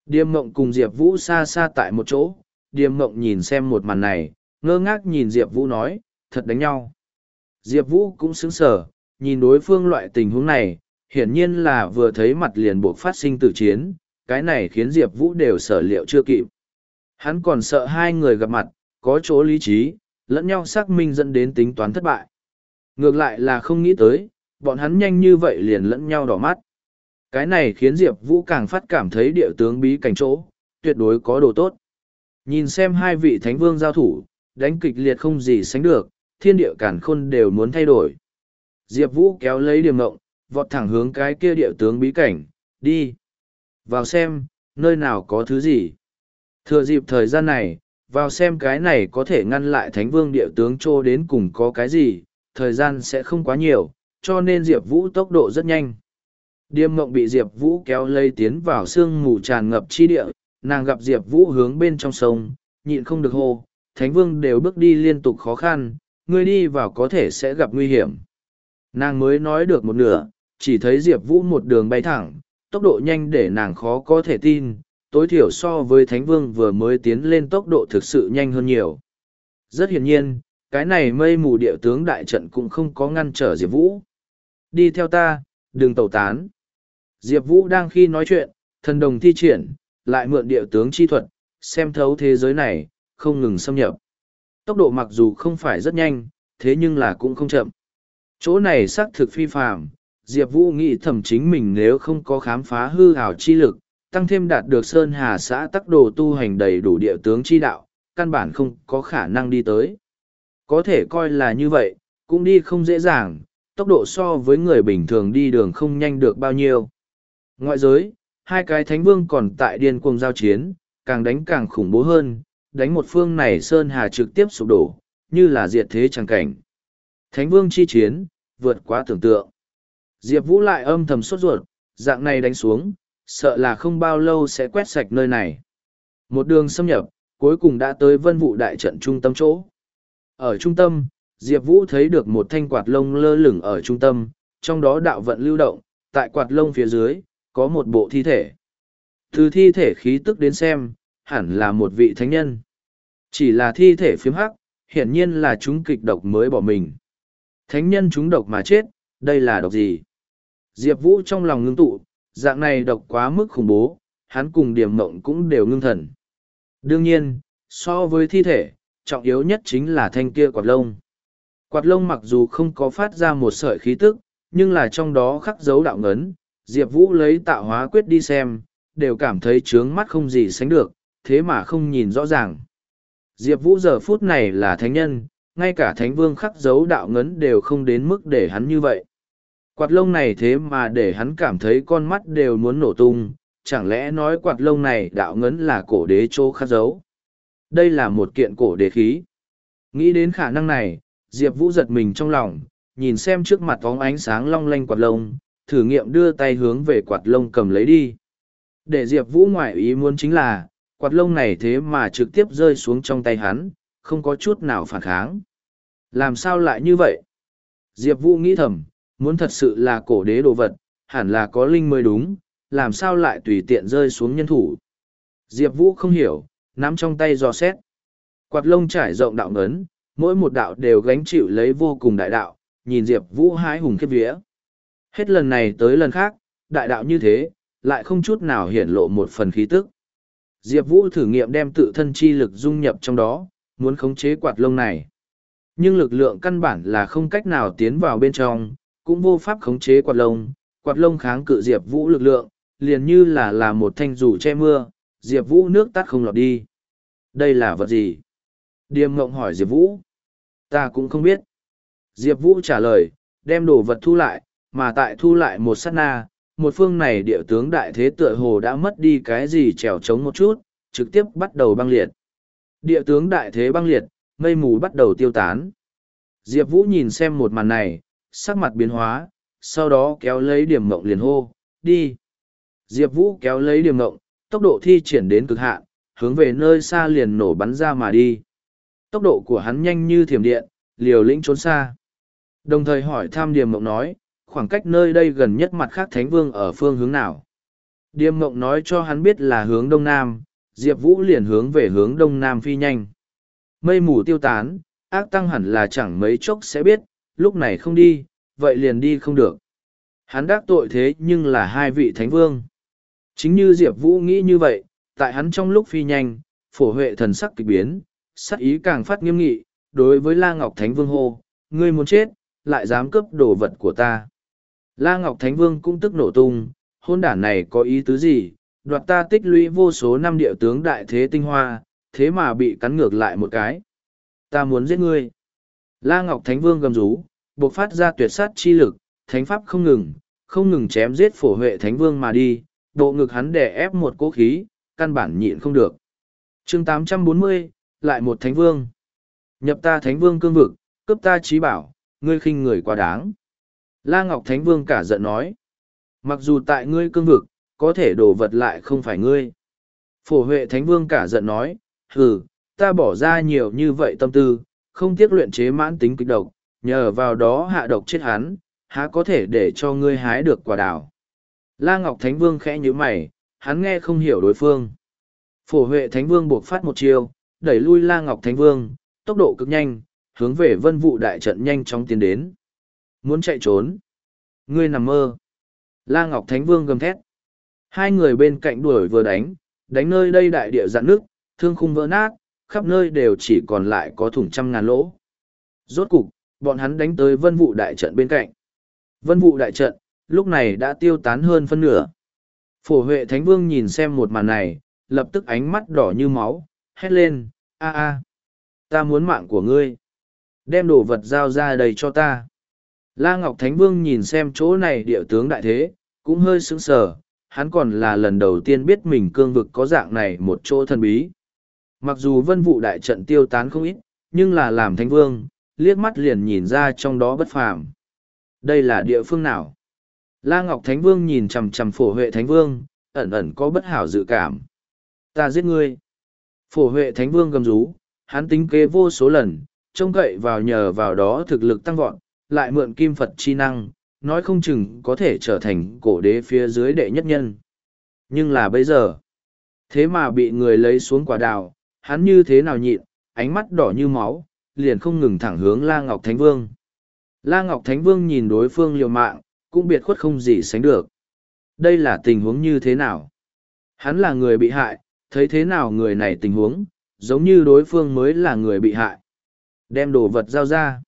[SPEAKER 1] Điềm mộng cùng Diệp Vũ xa xa tại một chỗ, Điềm mộng nhìn xem một màn này, ngơ ngác nhìn Diệp Vũ nói, thật đánh nhau. Diệp Vũ cũng sững sờ, nhìn đối phương loại tình huống này, hiển nhiên là vừa thấy mặt liền buộc phát sinh tử chiến, cái này khiến Diệp Vũ đều sở liệu chưa kịp. Hắn còn sợ hai người gặp mặt, có chỗ lý trí, lẫn nhau xác minh dẫn đến tính toán thất bại. Ngược lại là không nghĩ tới, bọn hắn nhanh như vậy liền lẫn nhau đỏ mắt. Cái này khiến Diệp Vũ càng phát cảm thấy địa tướng bí cảnh chỗ, tuyệt đối có đồ tốt. Nhìn xem hai vị thánh vương giao thủ, đánh kịch liệt không gì sánh được, thiên địa cản khôn đều muốn thay đổi. Diệp Vũ kéo lấy điểm ngộng, vọt thẳng hướng cái kia địa tướng bí cảnh, đi. Vào xem, nơi nào có thứ gì. Thừa dịp thời gian này, vào xem cái này có thể ngăn lại thánh vương địa tướng trô đến cùng có cái gì, thời gian sẽ không quá nhiều, cho nên Diệp Vũ tốc độ rất nhanh. Điềm mộng bị Diệp Vũ kéo lây tiến vào sương mù tràn ngập chi địa, nàng gặp Diệp Vũ hướng bên trong sông, nhịn không được hô, Thánh Vương đều bước đi liên tục khó khăn, ngươi đi vào có thể sẽ gặp nguy hiểm. Nàng mới nói được một nửa, chỉ thấy Diệp Vũ một đường bay thẳng, tốc độ nhanh để nàng khó có thể tin, tối thiểu so với Thánh Vương vừa mới tiến lên tốc độ thực sự nhanh hơn nhiều. Rất hiển nhiên, cái này mây mù địa tướng đại trận cũng không có ngăn trở Diệp Vũ. Đi theo ta, đừng tẩu tán. Diệp Vũ đang khi nói chuyện, thần đồng thi triển, lại mượn địa tướng chi thuật, xem thấu thế giới này, không ngừng xâm nhập. Tốc độ mặc dù không phải rất nhanh, thế nhưng là cũng không chậm. Chỗ này xác thực phi phàm, Diệp Vũ nghĩ thầm chính mình nếu không có khám phá hư hào chi lực, tăng thêm đạt được Sơn Hà xã tắc đồ tu hành đầy đủ địa tướng chi đạo, căn bản không có khả năng đi tới. Có thể coi là như vậy, cũng đi không dễ dàng, tốc độ so với người bình thường đi đường không nhanh được bao nhiêu. Ngoại giới, hai cái thánh vương còn tại điên cuồng giao chiến, càng đánh càng khủng bố hơn, đánh một phương này Sơn Hà trực tiếp sụp đổ, như là diệt thế chẳng cảnh. Thánh vương chi chiến, vượt quá tưởng tượng. Diệp Vũ lại âm thầm sốt ruột, dạng này đánh xuống, sợ là không bao lâu sẽ quét sạch nơi này. Một đường xâm nhập, cuối cùng đã tới vân vụ đại trận trung tâm chỗ. Ở trung tâm, Diệp Vũ thấy được một thanh quạt lông lơ lửng ở trung tâm, trong đó đạo vận lưu động, tại quạt lông phía dưới, có một bộ thi thể. Từ thi thể khí tức đến xem, hẳn là một vị thánh nhân. Chỉ là thi thể phiếm hắc, hiển nhiên là chúng kịch độc mới bỏ mình. Thánh nhân chúng độc mà chết, đây là độc gì? Diệp Vũ trong lòng ngưng tụ, dạng này độc quá mức khủng bố, hắn cùng điểm mộng cũng đều ngưng thần. Đương nhiên, so với thi thể, trọng yếu nhất chính là thanh kia quạt lông. Quạt lông mặc dù không có phát ra một sợi khí tức, nhưng là trong đó khắc dấu đạo ngấn, Diệp Vũ lấy tạo hóa quyết đi xem, đều cảm thấy trướng mắt không gì sánh được, thế mà không nhìn rõ ràng. Diệp Vũ giờ phút này là thánh nhân, ngay cả thánh vương khắc dấu đạo ngấn đều không đến mức để hắn như vậy. Quạt lông này thế mà để hắn cảm thấy con mắt đều muốn nổ tung, chẳng lẽ nói quạt lông này đạo ngấn là cổ đế chỗ khắc dấu. Đây là một kiện cổ đế khí. Nghĩ đến khả năng này, Diệp Vũ giật mình trong lòng, nhìn xem trước mặt vóng ánh sáng long lanh quạt lông, thử nghiệm đưa tay hướng về quạt lông cầm lấy đi. Để Diệp Vũ ngoại ý muốn chính là, quạt lông này thế mà trực tiếp rơi xuống trong tay hắn, không có chút nào phản kháng. Làm sao lại như vậy? Diệp Vũ nghĩ thầm, muốn thật sự là cổ đế đồ vật, hẳn là có linh mới đúng, làm sao lại tùy tiện rơi xuống nhân thủ. Diệp Vũ không hiểu, nắm trong tay dò xét. Quạt lông trải rộng đạo ngấn, mỗi một đạo đều gánh chịu lấy vô cùng đại đạo, nhìn Diệp Vũ hái hùng khiếp vía. Hết lần này tới lần khác, đại đạo như thế, lại không chút nào hiển lộ một phần khí tức. Diệp Vũ thử nghiệm đem tự thân chi lực dung nhập trong đó, muốn khống chế quạt lông này. Nhưng lực lượng căn bản là không cách nào tiến vào bên trong, cũng vô pháp khống chế quạt lông, quạt lông kháng cự Diệp Vũ lực lượng, liền như là là một thanh rủ che mưa, Diệp Vũ nước tắt không lọt đi. Đây là vật gì? Điềm ngộng hỏi Diệp Vũ. Ta cũng không biết. Diệp Vũ trả lời, đem đồ vật thu lại, mà tại thu lại một sát na, một phương này địa tướng đại thế tựa hồ đã mất đi cái gì trèo trống một chút, trực tiếp bắt đầu băng liệt. Địa tướng đại thế băng liệt, mây mù bắt đầu tiêu tán. Diệp Vũ nhìn xem một màn này, sắc mặt biến hóa, sau đó kéo lấy điểm mộng liền hô, đi. Diệp Vũ kéo lấy điểm mộng, tốc độ thi triển đến cực hạn, hướng về nơi xa liền nổ bắn ra mà đi. Tốc độ của hắn nhanh như thiểm điện, liều lĩnh trốn xa. Đồng thời hỏi tham điểm mộng nói, khoảng cách nơi đây gần nhất mặt khác Thánh Vương ở phương hướng nào. Điềm mộng nói cho hắn biết là hướng đông nam, Diệp Vũ liền hướng về hướng đông nam phi nhanh. Mây mù tiêu tán, ác tăng hẳn là chẳng mấy chốc sẽ biết, lúc này không đi, vậy liền đi không được. Hắn đắc tội thế nhưng là hai vị thánh vương. Chính như Diệp Vũ nghĩ như vậy, tại hắn trong lúc phi nhanh, phổ huệ thần sắc kịch biến, sắc ý càng phát nghiêm nghị, đối với La Ngọc Thánh Vương hô, ngươi muốn chết, lại dám cướp đồ vật của ta. La Ngọc Thánh Vương cũng tức nổ tung, hôn đản này có ý tứ gì, đoạt ta tích lũy vô số năm địa tướng đại thế tinh hoa, thế mà bị cắn ngược lại một cái. Ta muốn giết ngươi. La Ngọc Thánh Vương gầm rú, buộc phát ra tuyệt sát chi lực, thánh pháp không ngừng, không ngừng chém giết phổ huệ Thánh Vương mà đi, bộ ngực hắn đè ép một cố khí, căn bản nhịn không được. chương 840, lại một Thánh Vương. Nhập ta Thánh Vương cương vực, cướp ta trí bảo, ngươi khinh người quá đáng. La Ngọc Thánh Vương cả giận nói. Mặc dù tại ngươi cương vực, có thể đổ vật lại không phải ngươi. Phổ Huệ Thánh Vương cả giận nói, hừ, ta bỏ ra nhiều như vậy tâm tư, không tiếc luyện chế mãn tính kịch độc, nhờ vào đó hạ độc chết hắn, há có thể để cho ngươi hái được quả đào. La Ngọc Thánh Vương khẽ như mày, hắn nghe không hiểu đối phương. Phổ Huệ Thánh Vương buộc phát một chiêu, đẩy lui La Ngọc Thánh Vương, tốc độ cực nhanh, hướng về vân vụ đại trận nhanh chóng tiến đến. Muốn chạy trốn. Ngươi nằm mơ. La Ngọc Thánh Vương gầm thét. Hai người bên cạnh đuổi vừa đánh, đánh nơi đây đại địa dạn nước, thương khung vỡ nát, khắp nơi đều chỉ còn lại có thủng trăm ngàn lỗ. Rốt cục, bọn hắn đánh tới vân vụ đại trận bên cạnh. Vân vụ đại trận, lúc này đã tiêu tán hơn phân nửa. Phổ Huệ Thánh Vương nhìn xem một màn này, lập tức ánh mắt đỏ như máu, hét lên, a a, ta muốn mạng của ngươi. Đem đồ vật giao ra đầy cho ta. La Ngọc Thánh Vương nhìn xem chỗ này địa tướng đại thế, cũng hơi sững sờ, hắn còn là lần đầu tiên biết mình cương vực có dạng này một chỗ thần bí. Mặc dù vân vụ đại trận tiêu tán không ít, nhưng là làm Thánh Vương, liếc mắt liền nhìn ra trong đó bất phàm. Đây là địa phương nào? La Ngọc Thánh Vương nhìn chằm chằm phổ huệ Thánh Vương, ẩn ẩn có bất hảo dự cảm. Ta giết ngươi. Phổ huệ Thánh Vương gầm rú, hắn tính kế vô số lần, trông cậy vào nhờ vào đó thực lực tăng vọt, lại mượn kim Phật chi năng, nói không chừng có thể trở thành cổ đế phía dưới đệ nhất nhân. Nhưng là bây giờ, thế mà bị người lấy xuống quả đào, hắn như thế nào nhịn, ánh mắt đỏ như máu, liền không ngừng thẳng hướng La Ngọc Thánh Vương. La Ngọc Thánh Vương nhìn đối phương liều mạng, cũng biệt khuất không gì sánh được. Đây là tình huống như thế nào? Hắn là người bị hại, thấy thế nào người này tình huống, giống như đối phương mới là người bị hại. Đem đồ vật giao ra.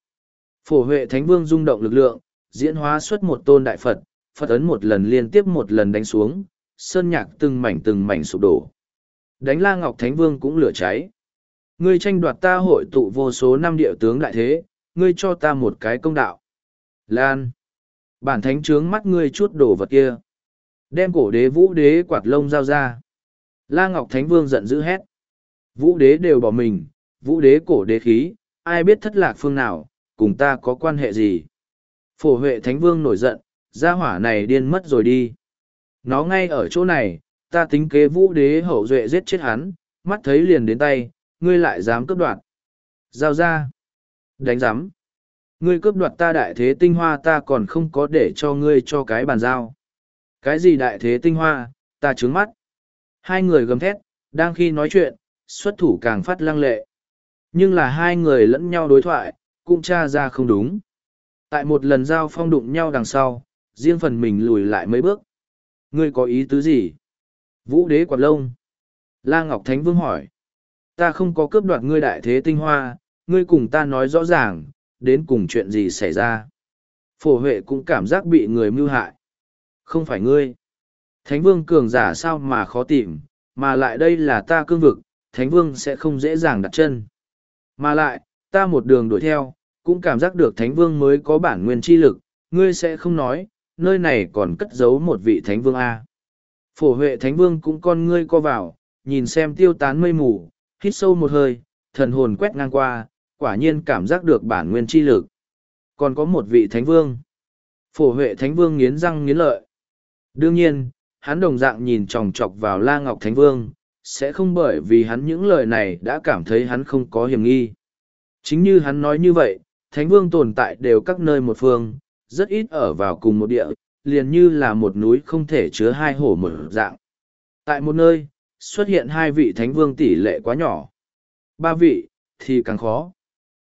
[SPEAKER 1] Phổ Huệ Thánh Vương rung động lực lượng, diễn hóa xuất một tôn đại Phật, Phật ấn một lần liên tiếp một lần đánh xuống, sơn nhạc từng mảnh từng mảnh sụp đổ. Đánh La Ngọc Thánh Vương cũng lửa cháy. Ngươi tranh đoạt ta hội tụ vô số năm địa tướng đại thế, ngươi cho ta một cái công đạo. Lan. Bản thánh trướng mắt ngươi chút đổ vật kia. Đem cổ đế vũ đế quạt lông giao ra. La Ngọc Thánh Vương giận dữ hét. Vũ đế đều bỏ mình, vũ đế cổ đế khí, ai biết thất lạc phương nào, cùng ta có quan hệ gì. Phổ Huệ Thánh Vương nổi giận, gia hỏa này điên mất rồi đi. Nó ngay ở chỗ này, ta tính kế vũ đế hậu duệ giết chết hắn, mắt thấy liền đến tay, ngươi lại dám cướp đoạt. Giao ra. Đánh giám. Ngươi cướp đoạt ta đại thế tinh hoa ta còn không có để cho ngươi cho cái bàn giao. Cái gì đại thế tinh hoa, ta trướng mắt. Hai người gầm thét, đang khi nói chuyện, xuất thủ càng phát lăng lệ. Nhưng là hai người lẫn nhau đối thoại, cũng tra ra không đúng. Tại một lần giao phong đụng nhau đằng sau, riêng phần mình lùi lại mấy bước. Ngươi có ý tứ gì? Vũ đế quạt lông. La Ngọc Thánh Vương hỏi. Ta không có cướp đoạt ngươi đại thế tinh hoa, ngươi cùng ta nói rõ ràng, đến cùng chuyện gì xảy ra. Phổ Huệ cũng cảm giác bị người mưu hại. Không phải ngươi. Thánh vương cường giả sao mà khó tìm, mà lại đây là ta cương vực, Thánh vương sẽ không dễ dàng đặt chân. Mà lại, ta một đường đuổi theo, cũng cảm giác được Thánh vương mới có bản nguyên chi lực, ngươi sẽ không nói, nơi này còn cất giấu một vị Thánh vương A. Phổ Huệ Thánh vương cũng con ngươi co vào, nhìn xem tiêu tán mây mù, hít sâu một hơi, thần hồn quét ngang qua, quả nhiên cảm giác được bản nguyên chi lực. Còn có một vị thánh vương. Phổ Huệ Thánh Vương nghiến răng nghiến lợi. Đương nhiên, hắn đồng dạng nhìn chòng chọc vào La Ngọc Thánh Vương, sẽ không bởi vì hắn những lời này đã cảm thấy hắn không có hiểm nghi. Chính như hắn nói như vậy, Thánh Vương tồn tại đều các nơi một phương, rất ít ở vào cùng một địa, liền như là một núi không thể chứa hai hổ một dạng. Tại một nơi, xuất hiện hai vị Thánh Vương tỷ lệ quá nhỏ. Ba vị, thì càng khó.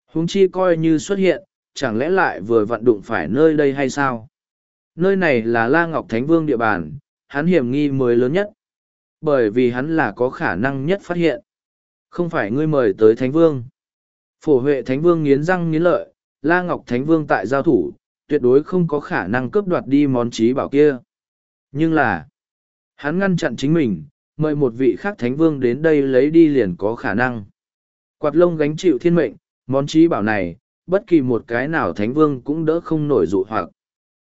[SPEAKER 1] Huống chi coi như xuất hiện, chẳng lẽ lại vừa vặn đụng phải nơi đây hay sao? Nơi này là La Ngọc Thánh Vương địa bàn, hắn hiểm nghi mới lớn nhất. Bởi vì hắn là có khả năng nhất phát hiện. Không phải ngươi mời tới Thánh Vương. Phổ Huệ Thánh Vương nghiến răng nghiến lợi, La Ngọc Thánh Vương tại giao thủ, tuyệt đối không có khả năng cướp đoạt đi món trí bảo kia. Nhưng là, hắn ngăn chặn chính mình, mời một vị khác Thánh Vương đến đây lấy đi liền có khả năng. Quạt lông gánh chịu thiên mệnh, món trí bảo này, bất kỳ một cái nào thánh vương cũng đỡ không nổi dụ hoặc.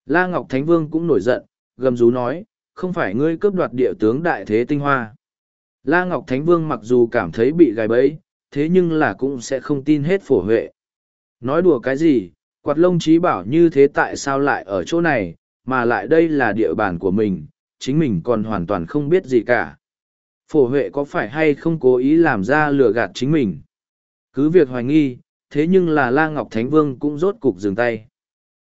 [SPEAKER 1] La Ngọc Thánh Vương cũng nổi giận, gầm rú nói, không phải ngươi cướp đoạt địa tướng đại thế tinh hoa. La Ngọc Thánh Vương mặc dù cảm thấy bị gài bẫy, thế nhưng là cũng sẽ không tin hết phổ huệ. Nói đùa cái gì, quạt lông trí bảo như thế tại sao lại ở chỗ này, mà lại đây là địa bàn của mình, chính mình còn hoàn toàn không biết gì cả. Phổ huệ có phải hay không cố ý làm ra lừa gạt chính mình? Cứ việc hoài nghi, thế nhưng là La Ngọc Thánh Vương cũng rốt cục dừng tay.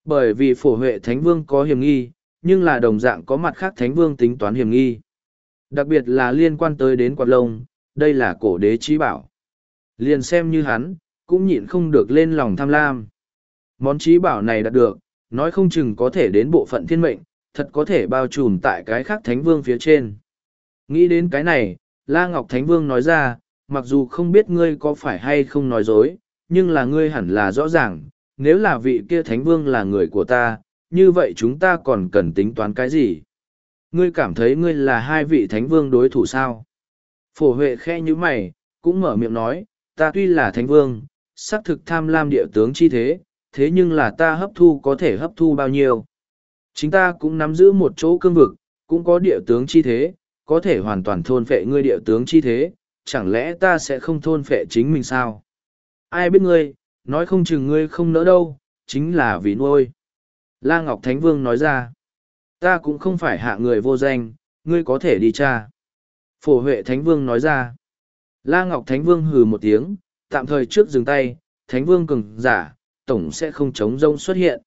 [SPEAKER 1] Bởi vì phổ huệ Thánh Vương có hiểm nghi, nhưng là đồng dạng có mặt khác Thánh Vương tính toán hiểm nghi. Đặc biệt là liên quan tới đến quạt lông, đây là cổ đế trí bảo. Liền xem như hắn, cũng nhịn không được lên lòng tham lam. Món trí bảo này đạt được, nói không chừng có thể đến bộ phận thiên mệnh, thật có thể bao trùm tại cái khác Thánh Vương phía trên. Nghĩ đến cái này, La Ngọc Thánh Vương nói ra, mặc dù không biết ngươi có phải hay không nói dối, nhưng là ngươi hẳn là rõ ràng, nếu là vị kia thánh vương là người của ta, như vậy chúng ta còn cần tính toán cái gì? Ngươi cảm thấy ngươi là hai vị thánh vương đối thủ sao? Phổ Huệ khe như mày, cũng mở miệng nói, ta tuy là thánh vương, xác thực tham lam địa tướng chi thế, thế nhưng là ta hấp thu có thể hấp thu bao nhiêu? Chính ta cũng nắm giữ một chỗ cương vực, cũng có địa tướng chi thế, có thể hoàn toàn thôn phệ ngươi địa tướng chi thế, chẳng lẽ ta sẽ không thôn phệ chính mình sao? ai biết ngươi, nói không chừng ngươi không nỡ đâu, chính là vì nuôi. La Ngọc Thánh Vương nói ra, ta cũng không phải hạ người vô danh, ngươi có thể đi cha. Phổ Huệ Thánh Vương nói ra, La Ngọc Thánh Vương hừ một tiếng, tạm thời trước dừng tay, Thánh Vương cường giả, tổng sẽ không chống rông xuất hiện.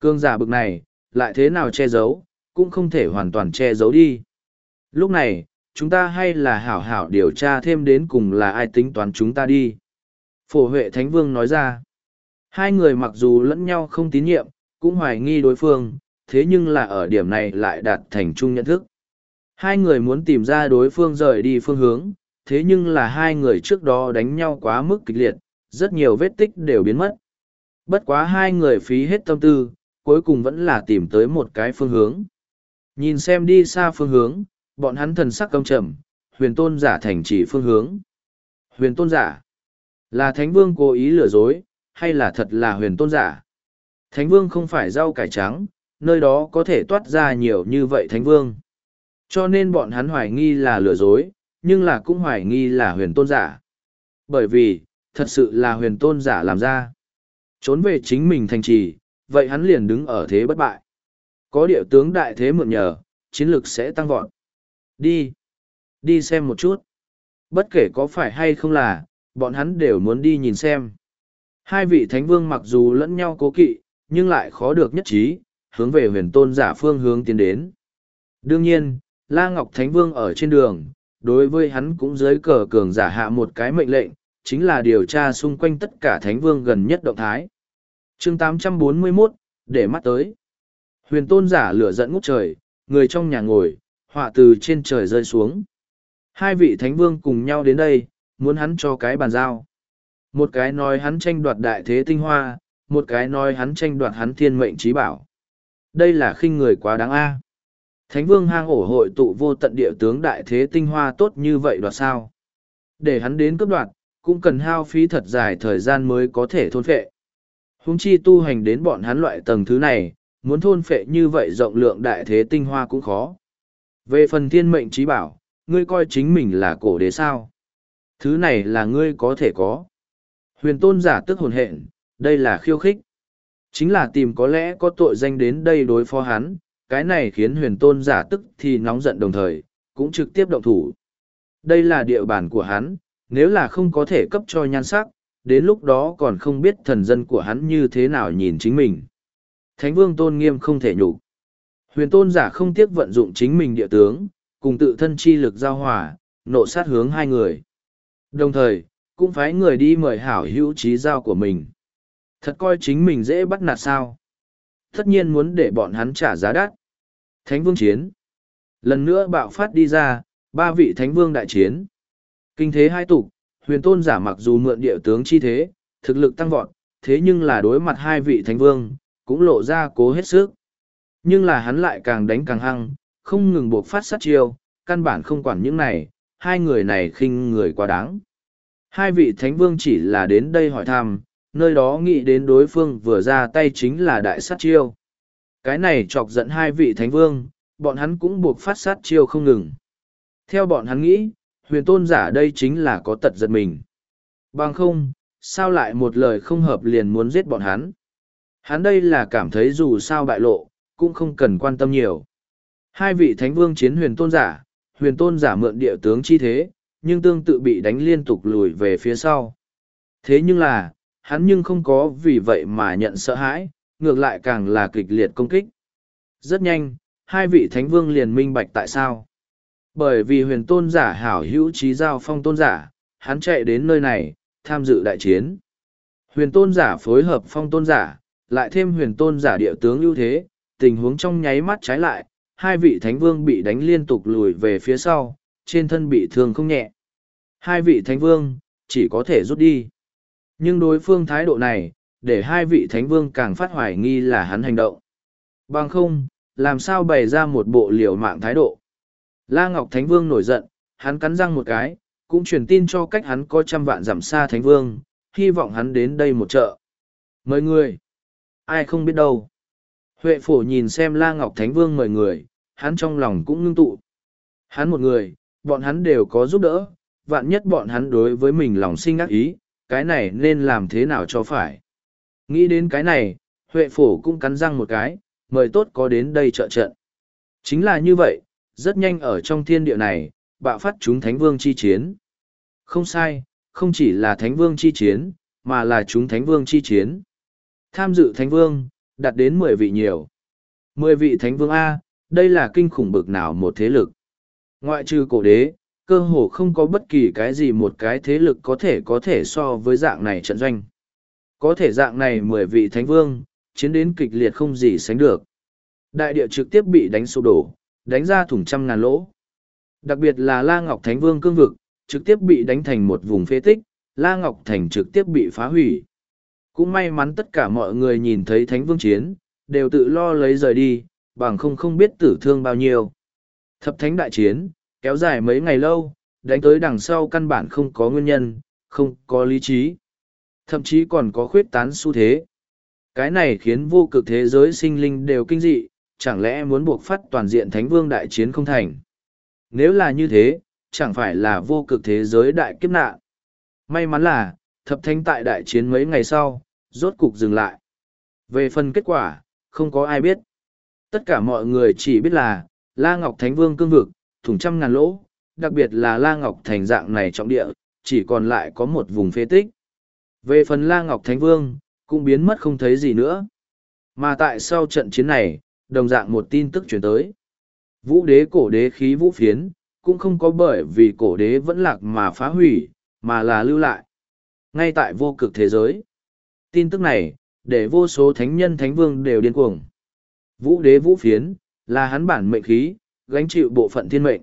[SPEAKER 1] Cương giả bực này, lại thế nào che giấu, cũng không thể hoàn toàn che giấu đi. Lúc này, chúng ta hay là hảo hảo điều tra thêm đến cùng là ai tính toán chúng ta đi. Phổ Huệ Thánh Vương nói ra, hai người mặc dù lẫn nhau không tín nhiệm, cũng hoài nghi đối phương, thế nhưng là ở điểm này lại đạt thành chung nhận thức. Hai người muốn tìm ra đối phương rời đi phương hướng, thế nhưng là hai người trước đó đánh nhau quá mức kịch liệt, rất nhiều vết tích đều biến mất. Bất quá hai người phí hết tâm tư, cuối cùng vẫn là tìm tới một cái phương hướng. Nhìn xem đi xa phương hướng, bọn hắn thần sắc công trầm, huyền tôn giả thành chỉ phương hướng. Huyền tôn giả. Là Thánh Vương cố ý lừa dối, hay là thật là huyền tôn giả? Thánh Vương không phải rau cải trắng, nơi đó có thể toát ra nhiều như vậy Thánh Vương. Cho nên bọn hắn hoài nghi là lừa dối, nhưng là cũng hoài nghi là huyền tôn giả. Bởi vì, thật sự là huyền tôn giả làm ra. Trốn về chính mình thành trì, vậy hắn liền đứng ở thế bất bại. Có địa tướng đại thế mượn nhờ, chiến lực sẽ tăng vọt. Đi. Đi xem một chút. Bất kể có phải hay không là, bọn hắn đều muốn đi nhìn xem. Hai vị thánh vương mặc dù lẫn nhau cố kỵ, nhưng lại khó được nhất trí, hướng về huyền tôn giả phương hướng tiến đến. Đương nhiên, La Ngọc Thánh Vương ở trên đường, đối với hắn cũng dưới cờ cường giả hạ một cái mệnh lệnh, chính là điều tra xung quanh tất cả thánh vương gần nhất động thái. chương 841, để mắt tới. Huyền tôn giả lửa dẫn ngút trời, người trong nhà ngồi, họa từ trên trời rơi xuống. Hai vị thánh vương cùng nhau đến đây, muốn hắn cho cái bàn giao. Một cái nói hắn tranh đoạt đại thế tinh hoa, một cái nói hắn tranh đoạt hắn thiên mệnh trí bảo. Đây là khinh người quá đáng a. Thánh vương hang ổ hội tụ vô tận địa tướng đại thế tinh hoa tốt như vậy đoạt sao. Để hắn đến cấp đoạt, cũng cần hao phí thật dài thời gian mới có thể thôn phệ. Hùng chi tu hành đến bọn hắn loại tầng thứ này, muốn thôn phệ như vậy rộng lượng đại thế tinh hoa cũng khó. Về phần thiên mệnh trí bảo, ngươi coi chính mình là cổ đế sao. Thứ này là ngươi có thể có. Huyền tôn giả tức hồn hện, đây là khiêu khích. Chính là tìm có lẽ có tội danh đến đây đối phó hắn, cái này khiến huyền tôn giả tức thì nóng giận đồng thời, cũng trực tiếp động thủ. Đây là địa bàn của hắn, nếu là không có thể cấp cho nhan sắc, đến lúc đó còn không biết thần dân của hắn như thế nào nhìn chính mình. Thánh vương tôn nghiêm không thể nhục. Huyền tôn giả không tiếc vận dụng chính mình địa tướng, cùng tự thân chi lực giao hòa, nộ sát hướng hai người. Đồng thời, cũng phái người đi mời hảo hữu trí giao của mình. Thật coi chính mình dễ bắt nạt sao. Tất nhiên muốn để bọn hắn trả giá đắt. Thánh vương chiến. Lần nữa bạo phát đi ra, ba vị thánh vương đại chiến. Kinh thế hai tục, huyền tôn giả mặc dù mượn địa tướng chi thế, thực lực tăng vọt, thế nhưng là đối mặt hai vị thánh vương, cũng lộ ra cố hết sức. Nhưng là hắn lại càng đánh càng hăng, không ngừng buộc phát sát chiêu, căn bản không quản những này, hai người này khinh người quá đáng. Hai vị thánh vương chỉ là đến đây hỏi thăm, nơi đó nghĩ đến đối phương vừa ra tay chính là đại sát chiêu. Cái này chọc giận hai vị thánh vương, bọn hắn cũng buộc phát sát chiêu không ngừng. Theo bọn hắn nghĩ, huyền tôn giả đây chính là có tật giật mình. Bằng không, sao lại một lời không hợp liền muốn giết bọn hắn. Hắn đây là cảm thấy dù sao bại lộ, cũng không cần quan tâm nhiều. Hai vị thánh vương chiến huyền tôn giả, huyền tôn giả mượn địa tướng chi thế, nhưng tương tự bị đánh liên tục lùi về phía sau. Thế nhưng là, hắn nhưng không có vì vậy mà nhận sợ hãi, ngược lại càng là kịch liệt công kích. Rất nhanh, hai vị thánh vương liền minh bạch tại sao. Bởi vì huyền tôn giả hảo hữu trí giao phong tôn giả, hắn chạy đến nơi này, tham dự đại chiến. Huyền tôn giả phối hợp phong tôn giả, lại thêm huyền tôn giả địa tướng ưu thế, tình huống trong nháy mắt trái lại, hai vị thánh vương bị đánh liên tục lùi về phía sau, trên thân bị thương không nhẹ. Hai vị thánh vương, chỉ có thể rút đi. Nhưng đối phương thái độ này, để hai vị thánh vương càng phát hoài nghi là hắn hành động. Bằng không, làm sao bày ra một bộ liều mạng thái độ. La Ngọc Thánh Vương nổi giận, hắn cắn răng một cái, cũng truyền tin cho cách hắn có trăm vạn giảm xa Thánh Vương, hy vọng hắn đến đây một chợ. Mời người. Ai không biết đâu. Huệ phổ nhìn xem La Ngọc Thánh Vương mời người, hắn trong lòng cũng ngưng tụ. Hắn một người, bọn hắn đều có giúp đỡ, vạn nhất bọn hắn đối với mình lòng sinh ác ý, cái này nên làm thế nào cho phải. Nghĩ đến cái này, Huệ phổ cũng cắn răng một cái, mời tốt có đến đây trợ trận. Chính là như vậy, rất nhanh ở trong thiên địa này, bạo phát chúng Thánh Vương chi chiến. Không sai, không chỉ là Thánh Vương chi chiến, mà là chúng Thánh Vương chi chiến. Tham dự Thánh Vương, đạt đến mười vị nhiều. Mười vị Thánh Vương A, đây là kinh khủng bực nào một thế lực. Ngoại trừ cổ đế, cơ hồ không có bất kỳ cái gì một cái thế lực có thể có thể so với dạng này trận doanh. Có thể dạng này mười vị Thánh Vương, chiến đến kịch liệt không gì sánh được. Đại địa trực tiếp bị đánh sụp đổ, đánh ra thủng trăm ngàn lỗ. Đặc biệt là La Ngọc Thánh Vương cương vực, trực tiếp bị đánh thành một vùng phế tích, La Ngọc Thành trực tiếp bị phá hủy. Cũng may mắn tất cả mọi người nhìn thấy Thánh Vương chiến, đều tự lo lấy rời đi, bằng không không biết tử thương bao nhiêu. Thập Thánh đại chiến, kéo dài mấy ngày lâu, đánh tới đằng sau căn bản không có nguyên nhân, không có lý trí. Thậm chí còn có khuyết tán xu thế. Cái này khiến vô cực thế giới sinh linh đều kinh dị, chẳng lẽ muốn buộc phát toàn diện thánh vương đại chiến không thành. Nếu là như thế, chẳng phải là vô cực thế giới đại kiếp nạn. May mắn là, thập thanh tại đại chiến mấy ngày sau, rốt cục dừng lại. Về phần kết quả, không có ai biết. Tất cả mọi người chỉ biết là, La Ngọc Thánh Vương cương vực, thủng trăm ngàn lỗ, đặc biệt là La Ngọc Thành dạng này trọng địa, chỉ còn lại có một vùng phế tích. Về phần La Ngọc Thánh Vương, cũng biến mất không thấy gì nữa. Mà tại sau trận chiến này, đồng dạng một tin tức chuyển tới. Vũ đế cổ đế khí vũ phiến, cũng không có bởi vì cổ đế vẫn lạc mà phá hủy, mà là lưu lại. Ngay tại vô cực thế giới. Tin tức này, để vô số thánh nhân thánh vương đều điên cuồng. Vũ đế vũ phiến, là hắn bản mệnh khí, gánh chịu bộ phận thiên mệnh.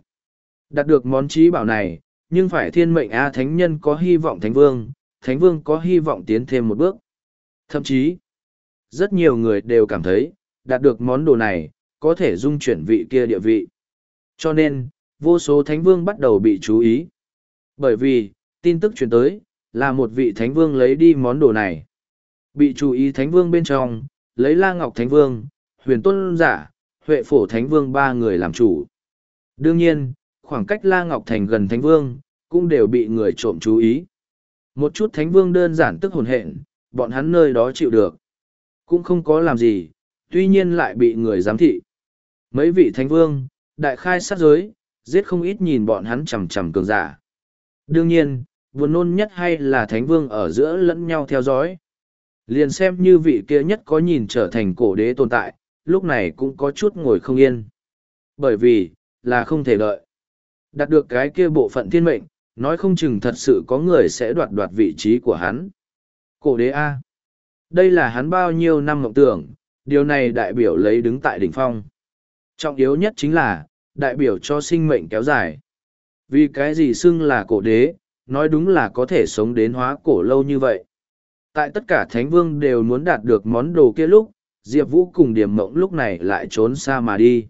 [SPEAKER 1] Đạt được món trí bảo này, nhưng phải thiên mệnh A thánh nhân có hy vọng thánh vương, Thánh Vương có hy vọng tiến thêm một bước. Thậm chí, rất nhiều người đều cảm thấy, đạt được món đồ này, có thể dung chuyển vị kia địa vị. Cho nên, vô số Thánh Vương bắt đầu bị chú ý. Bởi vì, tin tức truyền tới, là một vị Thánh Vương lấy đi món đồ này. Bị chú ý Thánh Vương bên trong, lấy La Ngọc Thánh Vương, Huyền Tôn Giả, Huệ Phổ Thánh Vương ba người làm chủ. Đương nhiên, khoảng cách La Ngọc Thành gần Thánh Vương, cũng đều bị người trộm chú ý. Một chút Thánh Vương đơn giản tức hồn hện, bọn hắn nơi đó chịu được. Cũng không có làm gì, tuy nhiên lại bị người giám thị. Mấy vị Thánh Vương, đại khai sát giới, giết không ít nhìn bọn hắn chầm chầm cường giả. Đương nhiên, buồn nôn nhất hay là Thánh Vương ở giữa lẫn nhau theo dõi. Liền xem như vị kia nhất có nhìn trở thành cổ đế tồn tại, lúc này cũng có chút ngồi không yên. Bởi vì, là không thể đợi. Đạt được cái kia bộ phận thiên mệnh, nói không chừng thật sự có người sẽ đoạt đoạt vị trí của hắn. Cổ đế A. Đây là hắn bao nhiêu năm mộng tưởng, điều này đại biểu lấy đứng tại đỉnh phong. Trọng yếu nhất chính là, đại biểu cho sinh mệnh kéo dài. Vì cái gì xưng là cổ đế, nói đúng là có thể sống đến hóa cổ lâu như vậy. Tại tất cả thánh vương đều muốn đạt được món đồ kia lúc, Diệp Vũ cùng Điềm mộng lúc này lại trốn xa mà đi.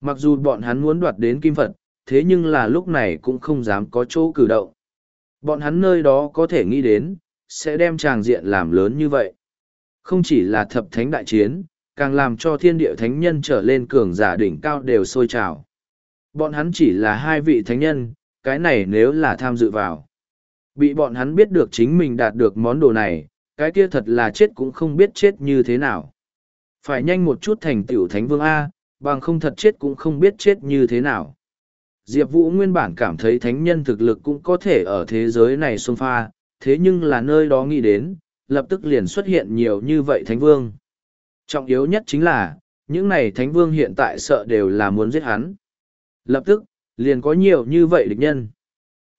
[SPEAKER 1] Mặc dù bọn hắn muốn đoạt đến kim Phật, thế nhưng là lúc này cũng không dám có chỗ cử động. Bọn hắn nơi đó có thể nghĩ đến, sẽ đem tràng diện làm lớn như vậy. Không chỉ là thập thánh đại chiến, càng làm cho thiên địa thánh nhân trở lên cường giả đỉnh cao đều sôi trào. Bọn hắn chỉ là hai vị thánh nhân, cái này nếu là tham dự vào. Bị bọn hắn biết được chính mình đạt được món đồ này, cái kia thật là chết cũng không biết chết như thế nào. Phải nhanh một chút thành tiểu thánh vương A, bằng không thật chết cũng không biết chết như thế nào. Diệp Vũ nguyên bản cảm thấy thánh nhân thực lực cũng có thể ở thế giới này xông pha, thế nhưng là nơi đó nghĩ đến, lập tức liền xuất hiện nhiều như vậy thánh vương. Trọng yếu nhất chính là, những này thánh vương hiện tại sợ đều là muốn giết hắn. Lập tức, liền có nhiều như vậy địch nhân.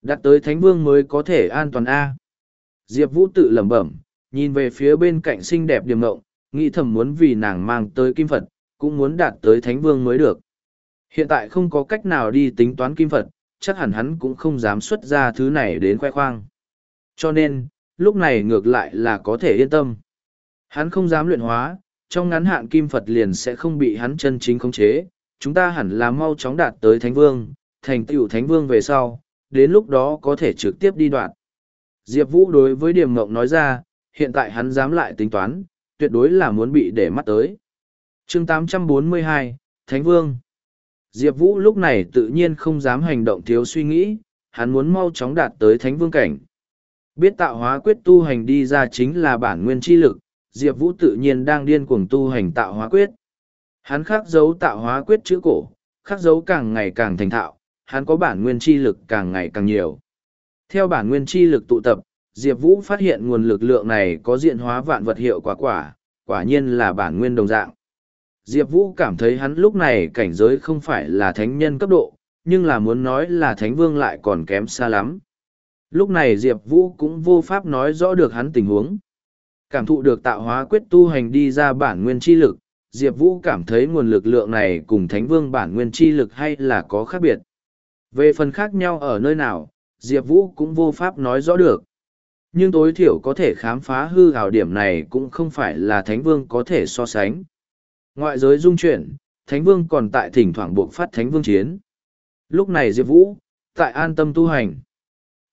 [SPEAKER 1] Đặt tới thánh vương mới có thể an toàn A. Diệp Vũ tự lẩm bẩm, nhìn về phía bên cạnh xinh đẹp điềm mộng nghĩ thầm muốn vì nàng mang tới kim Phật, cũng muốn đạt tới thánh vương mới được. Hiện tại không có cách nào đi tính toán kim Phật, chắc hẳn hắn cũng không dám xuất ra thứ này đến khoe khoang. Cho nên, lúc này ngược lại là có thể yên tâm. Hắn không dám luyện hóa, trong ngắn hạn kim Phật liền sẽ không bị hắn chân chính khống chế, chúng ta hẳn là mau chóng đạt tới Thánh Vương, thành tựu Thánh Vương về sau, đến lúc đó có thể trực tiếp đi đoạn. Diệp Vũ đối với Điểm Ngộng nói ra, hiện tại hắn dám lại tính toán, tuyệt đối là muốn bị để mắt tới. chương 842, Thánh Vương Diệp Vũ lúc này tự nhiên không dám hành động thiếu suy nghĩ, hắn muốn mau chóng đạt tới Thánh Vương cảnh. Biết tạo hóa quyết tu hành đi ra chính là bản nguyên chi lực, Diệp Vũ tự nhiên đang điên cuồng tu hành tạo hóa quyết. Hắn khắc dấu tạo hóa quyết chữ cổ, khắc dấu càng ngày càng thành thạo, hắn có bản nguyên chi lực càng ngày càng nhiều. Theo bản nguyên chi lực tụ tập, Diệp Vũ phát hiện nguồn lực lượng này có diện hóa vạn vật hiệu quả quả, quả nhiên là bản nguyên đồng dạng. Diệp Vũ cảm thấy hắn lúc này cảnh giới không phải là thánh nhân cấp độ, nhưng là muốn nói là thánh vương lại còn kém xa lắm. Lúc này Diệp Vũ cũng vô pháp nói rõ được hắn tình huống. Cảm thụ được tạo hóa quyết tu hành đi ra bản nguyên chi lực, Diệp Vũ cảm thấy nguồn lực lượng này cùng thánh vương bản nguyên chi lực hay là có khác biệt. Về phần khác nhau ở nơi nào, Diệp Vũ cũng vô pháp nói rõ được. Nhưng tối thiểu có thể khám phá hư hào điểm này cũng không phải là thánh vương có thể so sánh. Ngoại giới dung chuyển, thánh vương còn tại thỉnh thoảng buộc phát thánh vương chiến. Lúc này Diệp Vũ, tại an tâm tu hành.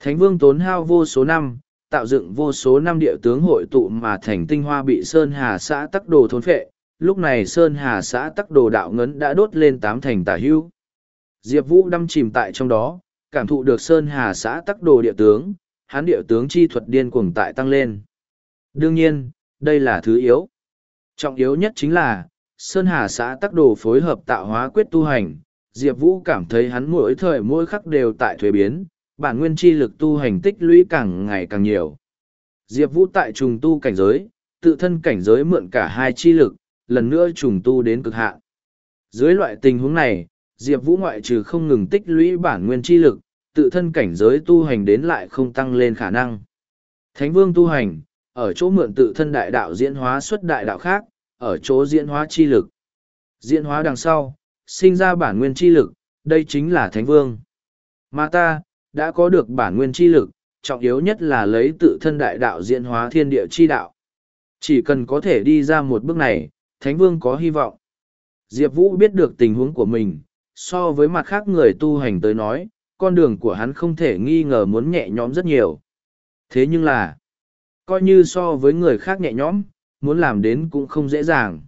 [SPEAKER 1] Thánh vương tốn hao vô số năm, tạo dựng vô số năm địa tướng hội tụ mà thành tinh hoa bị Sơn Hà xã tắc đồ thốn phệ. Lúc này Sơn Hà xã tắc đồ đạo ngấn đã đốt lên tám thành tả hưu. Diệp Vũ đâm chìm tại trong đó, cảm thụ được Sơn Hà xã tắc đồ địa tướng, hán địa tướng chi thuật điên cuồng tại tăng lên. Đương nhiên, đây là thứ yếu. Trọng yếu nhất chính là, Sơn Hà xã tắc đồ phối hợp tạo hóa quyết tu hành, Diệp Vũ cảm thấy hắn mỗi thời mỗi khắc đều tại thuế biến, bản nguyên chi lực tu hành tích lũy càng ngày càng nhiều. Diệp Vũ tại trùng tu cảnh giới, tự thân cảnh giới mượn cả hai chi lực, lần nữa trùng tu đến cực hạn. Dưới loại tình huống này, Diệp Vũ ngoại trừ không ngừng tích lũy bản nguyên chi lực, tự thân cảnh giới tu hành đến lại không tăng lên khả năng. Thánh vương tu hành, ở chỗ mượn tự thân đại đạo diễn hóa xuất đại đạo khác, ở chỗ diễn hóa chi lực. Diễn hóa đằng sau, sinh ra bản nguyên chi lực, đây chính là thánh vương. Mà ta, đã có được bản nguyên chi lực, trọng yếu nhất là lấy tự thân đại đạo diễn hóa thiên địa chi đạo. Chỉ cần có thể đi ra một bước này, Thánh Vương có hy vọng. Diệp Vũ biết được tình huống của mình, so với mặt khác người tu hành tới nói, con đường của hắn không thể nghi ngờ muốn nhẹ nhõm rất nhiều. Thế nhưng là, coi như so với người khác nhẹ nhõm, muốn làm đến cũng không dễ dàng.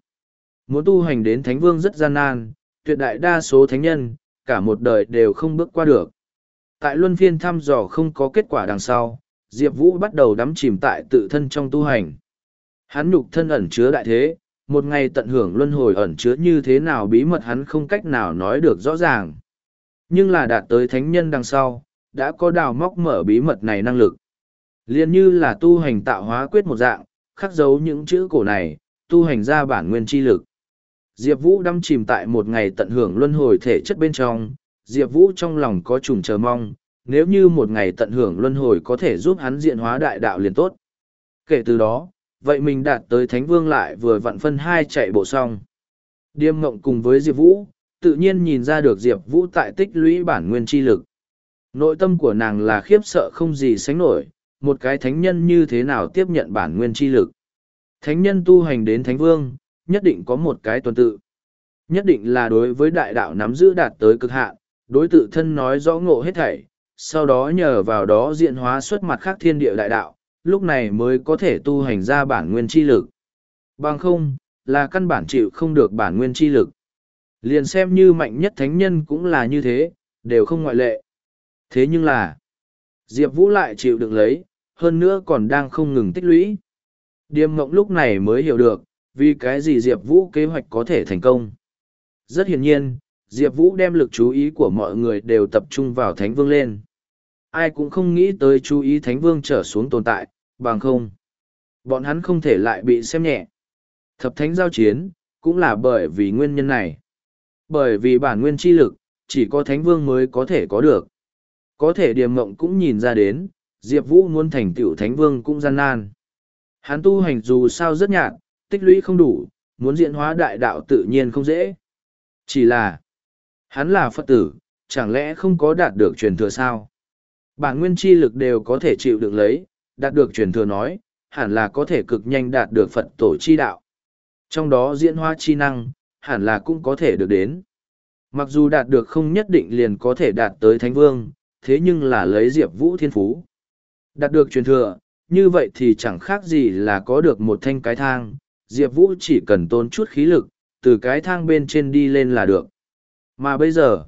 [SPEAKER 1] Muốn tu hành đến Thánh Vương rất gian nan, tuyệt đại đa số thánh nhân, cả một đời đều không bước qua được. Tại luân phiên thăm dò không có kết quả đằng sau, Diệp Vũ bắt đầu đắm chìm tại tự thân trong tu hành. Hắn nhục thân ẩn chứa đại thế, một ngày tận hưởng luân hồi ẩn chứa như thế nào bí mật hắn không cách nào nói được rõ ràng. Nhưng là đạt tới thánh nhân đằng sau, đã có đào móc mở bí mật này năng lực. Liên như là tu hành tạo hóa quyết một dạng, khắc dấu những chữ cổ này, tu hành ra bản nguyên chi lực. Diệp Vũ đâm chìm tại một ngày tận hưởng luân hồi thể chất bên trong, Diệp Vũ trong lòng có trùng chờ mong, nếu như một ngày tận hưởng luân hồi có thể giúp hắn diện hóa đại đạo liền tốt. Kể từ đó, vậy mình đạt tới Thánh Vương lại vừa vặn phân hai chạy bộ xong. Điềm mộng cùng với Diệp Vũ, tự nhiên nhìn ra được Diệp Vũ tại tích lũy bản nguyên chi lực. Nội tâm của nàng là khiếp sợ không gì sánh nổi, một cái thánh nhân như thế nào tiếp nhận bản nguyên chi lực. Thánh nhân tu hành đến Thánh Vương, nhất định có một cái tuần tự. Nhất định là đối với đại đạo nắm giữ đạt tới cực hạn, đối tự thân nói rõ ngộ hết thảy, sau đó nhờ vào đó diện hóa xuất mặt khác thiên địa đại đạo, lúc này mới có thể tu hành ra bản nguyên chi lực. Bằng không, là căn bản chịu không được bản nguyên chi lực. Liền xem như mạnh nhất thánh nhân cũng là như thế, đều không ngoại lệ. Thế nhưng là, Diệp Vũ lại chịu được lấy, hơn nữa còn đang không ngừng tích lũy. Điềm mộng lúc này mới hiểu được, vì cái gì Diệp Vũ kế hoạch có thể thành công. Rất hiển nhiên, Diệp Vũ đem lực chú ý của mọi người đều tập trung vào Thánh Vương lên. Ai cũng không nghĩ tới chú ý Thánh Vương trở xuống tồn tại, bằng không. Bọn hắn không thể lại bị xem nhẹ. Thập Thánh giao chiến, cũng là bởi vì nguyên nhân này. Bởi vì bản nguyên chi lực, chỉ có Thánh Vương mới có thể có được. Có thể Điềm Mộng cũng nhìn ra đến, Diệp Vũ muốn thành tựu Thánh Vương cũng gian nan. Hắn tu hành dù sao rất nhạt, tích lũy không đủ, muốn diễn hóa đại đạo tự nhiên không dễ. Chỉ là, hắn là Phật tử, chẳng lẽ không có đạt được truyền thừa sao? Bản nguyên chi lực đều có thể chịu được lấy, đạt được truyền thừa nói, hẳn là có thể cực nhanh đạt được Phật tổ chi đạo. Trong đó diễn hóa chi năng, hẳn là cũng có thể được đến. Mặc dù đạt được không nhất định liền có thể đạt tới Thánh Vương, thế nhưng là lấy Diệp Vũ Thiên Phú. Đạt được truyền thừa, như vậy thì chẳng khác gì là có được một thanh cái thang, Diệp Vũ chỉ cần tốn chút khí lực, từ cái thang bên trên đi lên là được. Mà bây giờ,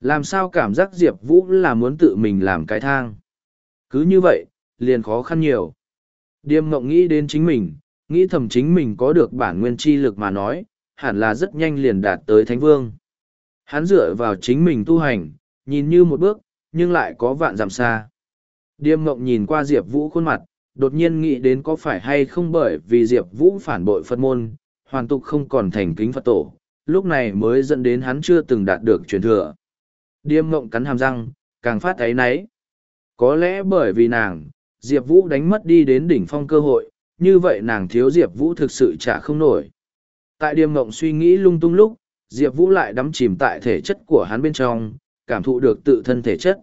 [SPEAKER 1] làm sao cảm giác Diệp Vũ là muốn tự mình làm cái thang? Cứ như vậy, liền khó khăn nhiều. Điềm mộng nghĩ đến chính mình, nghĩ thầm chính mình có được bản nguyên chi lực mà nói, hẳn là rất nhanh liền đạt tới Thánh Vương. Hắn dựa vào chính mình tu hành, nhìn như một bước, nhưng lại có vạn dặm xa. Điềm mộng nhìn qua Diệp Vũ khuôn mặt, đột nhiên nghĩ đến có phải hay không bởi vì Diệp Vũ phản bội Phật môn, hoàn tục không còn thành kính Phật tổ, lúc này mới dẫn đến hắn chưa từng đạt được truyền thừa. Điềm mộng cắn hàm răng, càng phát ấy nấy. Có lẽ bởi vì nàng, Diệp Vũ đánh mất đi đến đỉnh phong cơ hội, như vậy nàng thiếu Diệp Vũ thực sự trả không nổi. Tại điềm mộng suy nghĩ lung tung lúc, Diệp Vũ lại đắm chìm tại thể chất của hắn bên trong, cảm thụ được tự thân thể chất.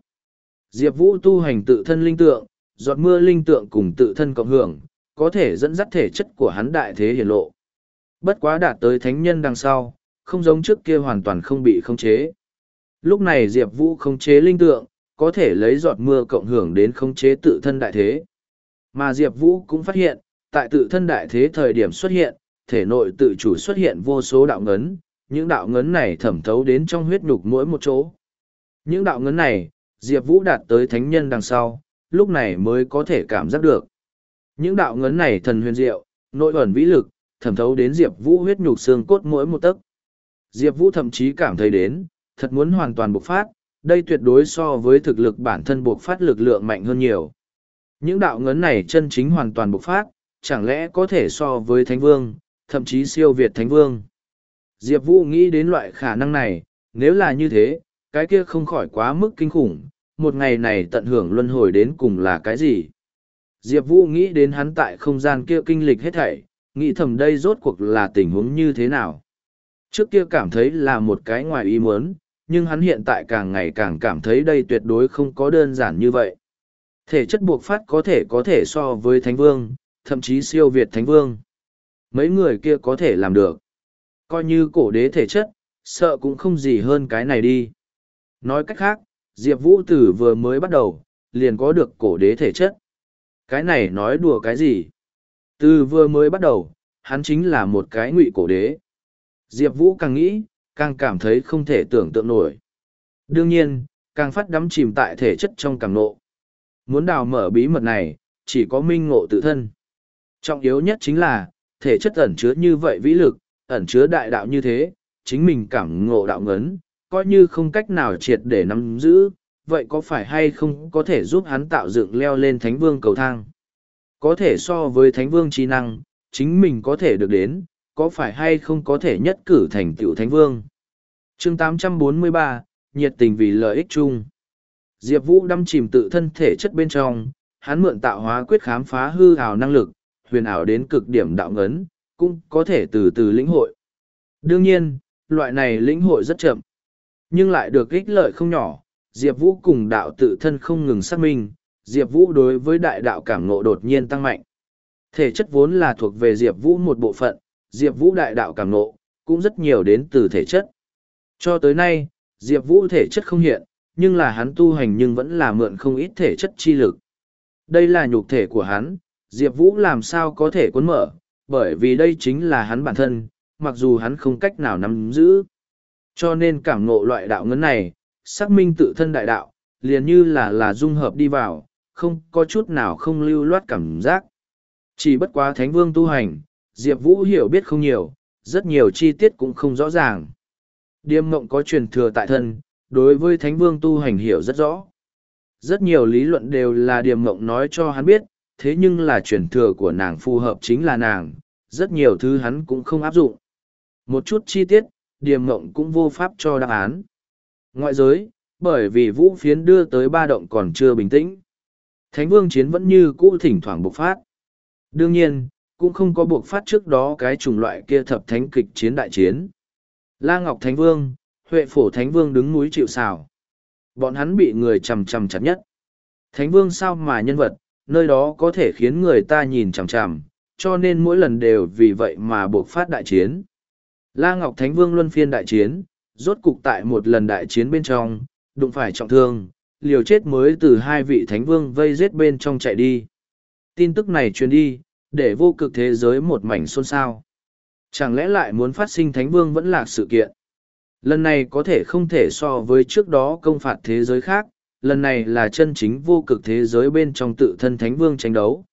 [SPEAKER 1] Diệp Vũ tu hành tự thân linh tượng, giọt mưa linh tượng cùng tự thân cộng hưởng, có thể dẫn dắt thể chất của hắn đại thế hiển lộ. Bất quá đạt tới thánh nhân đằng sau, không giống trước kia hoàn toàn không bị khống chế. Lúc này Diệp Vũ khống chế linh tượng, có thể lấy giọt mưa cộng hưởng đến khống chế tự thân đại thế. Mà Diệp Vũ cũng phát hiện, tại tự thân đại thế thời điểm xuất hiện, thể nội tự chủ xuất hiện vô số đạo ngấn, những đạo ngấn này thẩm thấu đến trong huyết nhục mỗi một chỗ. Những đạo ngấn này, Diệp Vũ đạt tới thánh nhân đằng sau, lúc này mới có thể cảm giác được. Những đạo ngấn này thần huyền diệu, nội ẩn vĩ lực, thẩm thấu đến Diệp Vũ huyết nhục xương cốt mỗi một tấc. Diệp Vũ thậm chí cảm thấy đến, thật muốn hoàn toàn bộc phát, đây tuyệt đối so với thực lực bản thân bộc phát lực lượng mạnh hơn nhiều. Những đạo ngấn này chân chính hoàn toàn bộc phát, chẳng lẽ có thể so với Thánh Vương, thậm chí siêu việt Thánh Vương. Diệp Vũ nghĩ đến loại khả năng này, nếu là như thế, cái kia không khỏi quá mức kinh khủng, một ngày này tận hưởng luân hồi đến cùng là cái gì? Diệp Vũ nghĩ đến hắn tại không gian kia kinh lịch hết thảy, nghĩ thầm đây rốt cuộc là tình huống như thế nào. Trước kia cảm thấy là một cái ngoài ý muốn, nhưng hắn hiện tại càng ngày càng cảm thấy đây tuyệt đối không có đơn giản như vậy. Thể chất buộc phát có thể có thể so với Thánh Vương, thậm chí siêu Việt Thánh Vương. Mấy người kia có thể làm được. Coi như cổ đế thể chất, sợ cũng không gì hơn cái này đi. Nói cách khác, Diệp Vũ Tử vừa mới bắt đầu, liền có được cổ đế thể chất. Cái này nói đùa cái gì? Từ vừa mới bắt đầu, hắn chính là một cái ngụy cổ đế. Diệp Vũ càng nghĩ, càng cảm thấy không thể tưởng tượng nổi. Đương nhiên, càng phát đắm chìm tại thể chất trong càng nộ. Muốn đào mở bí mật này, chỉ có minh ngộ tự thân. Trọng yếu nhất chính là, thể chất ẩn chứa như vậy vĩ lực, ẩn chứa đại đạo như thế, chính mình cảm ngộ đạo ngấn, coi như không cách nào triệt để nắm giữ, vậy có phải hay không có thể giúp hắn tạo dựng leo lên thánh vương cầu thang? Có thể so với thánh vương trí năng, chính mình có thể được đến, có phải hay không có thể nhất cử thành tựu thánh vương? chương 843, nhiệt tình vì lợi ích chung. Diệp Vũ đâm chìm tự thân thể chất bên trong, hắn mượn tạo hóa quyết khám phá hư hào năng lực, huyền ảo đến cực điểm đạo ngấn, cũng có thể từ từ lĩnh hội. Đương nhiên, loại này lĩnh hội rất chậm, nhưng lại được ích lợi không nhỏ. Diệp Vũ cùng đạo tự thân không ngừng xác minh, Diệp Vũ đối với đại đạo cảm ngộ đột nhiên tăng mạnh. Thể chất vốn là thuộc về Diệp Vũ một bộ phận, Diệp Vũ đại đạo cảm ngộ, cũng rất nhiều đến từ thể chất. Cho tới nay, Diệp Vũ thể chất không hiện, nhưng là hắn tu hành nhưng vẫn là mượn không ít thể chất chi lực. Đây là nhục thể của hắn, Diệp Vũ làm sao có thể cuốn mở, bởi vì đây chính là hắn bản thân, mặc dù hắn không cách nào nắm giữ. Cho nên cảm ngộ loại đạo ngấn này, xác minh tự thân đại đạo, liền như là là dung hợp đi vào, không có chút nào không lưu loát cảm giác. Chỉ bất quá Thánh Vương tu hành, Diệp Vũ hiểu biết không nhiều, rất nhiều chi tiết cũng không rõ ràng. Điềm mộng có truyền thừa tại thân, đối với Thánh Vương tu hành hiểu rất rõ. Rất nhiều lý luận đều là điềm mộng nói cho hắn biết, thế nhưng là truyền thừa của nàng phù hợp chính là nàng, rất nhiều thứ hắn cũng không áp dụng. Một chút chi tiết, điềm mộng cũng vô pháp cho đáp án. Ngoại giới, bởi vì vũ phiến đưa tới ba động còn chưa bình tĩnh. Thánh vương chiến vẫn như cũ thỉnh thoảng bộc phát. Đương nhiên, cũng không có bộc phát trước đó cái chủng loại kia thập thánh kịch chiến đại chiến. La Ngọc Thánh Vương, Huệ Phổ Thánh Vương đứng núi chịu xào. Bọn hắn bị người chầm chầm chặt nhất. Thánh Vương sao mà nhân vật, nơi đó có thể khiến người ta nhìn chằm chằm, cho nên mỗi lần đều vì vậy mà buộc phát đại chiến. La Ngọc Thánh Vương luân phiên đại chiến, rốt cục tại một lần đại chiến bên trong, đụng phải trọng thương, liều chết mới từ hai vị Thánh Vương vây giết bên trong chạy đi. Tin tức này truyền đi, để vô cực thế giới một mảnh xôn xao. Chẳng lẽ lại muốn phát sinh Thánh Vương vẫn là sự kiện? Lần này có thể không thể so với trước đó công phạt thế giới khác, lần này là chân chính vô cực thế giới bên trong tự thân Thánh Vương tranh đấu.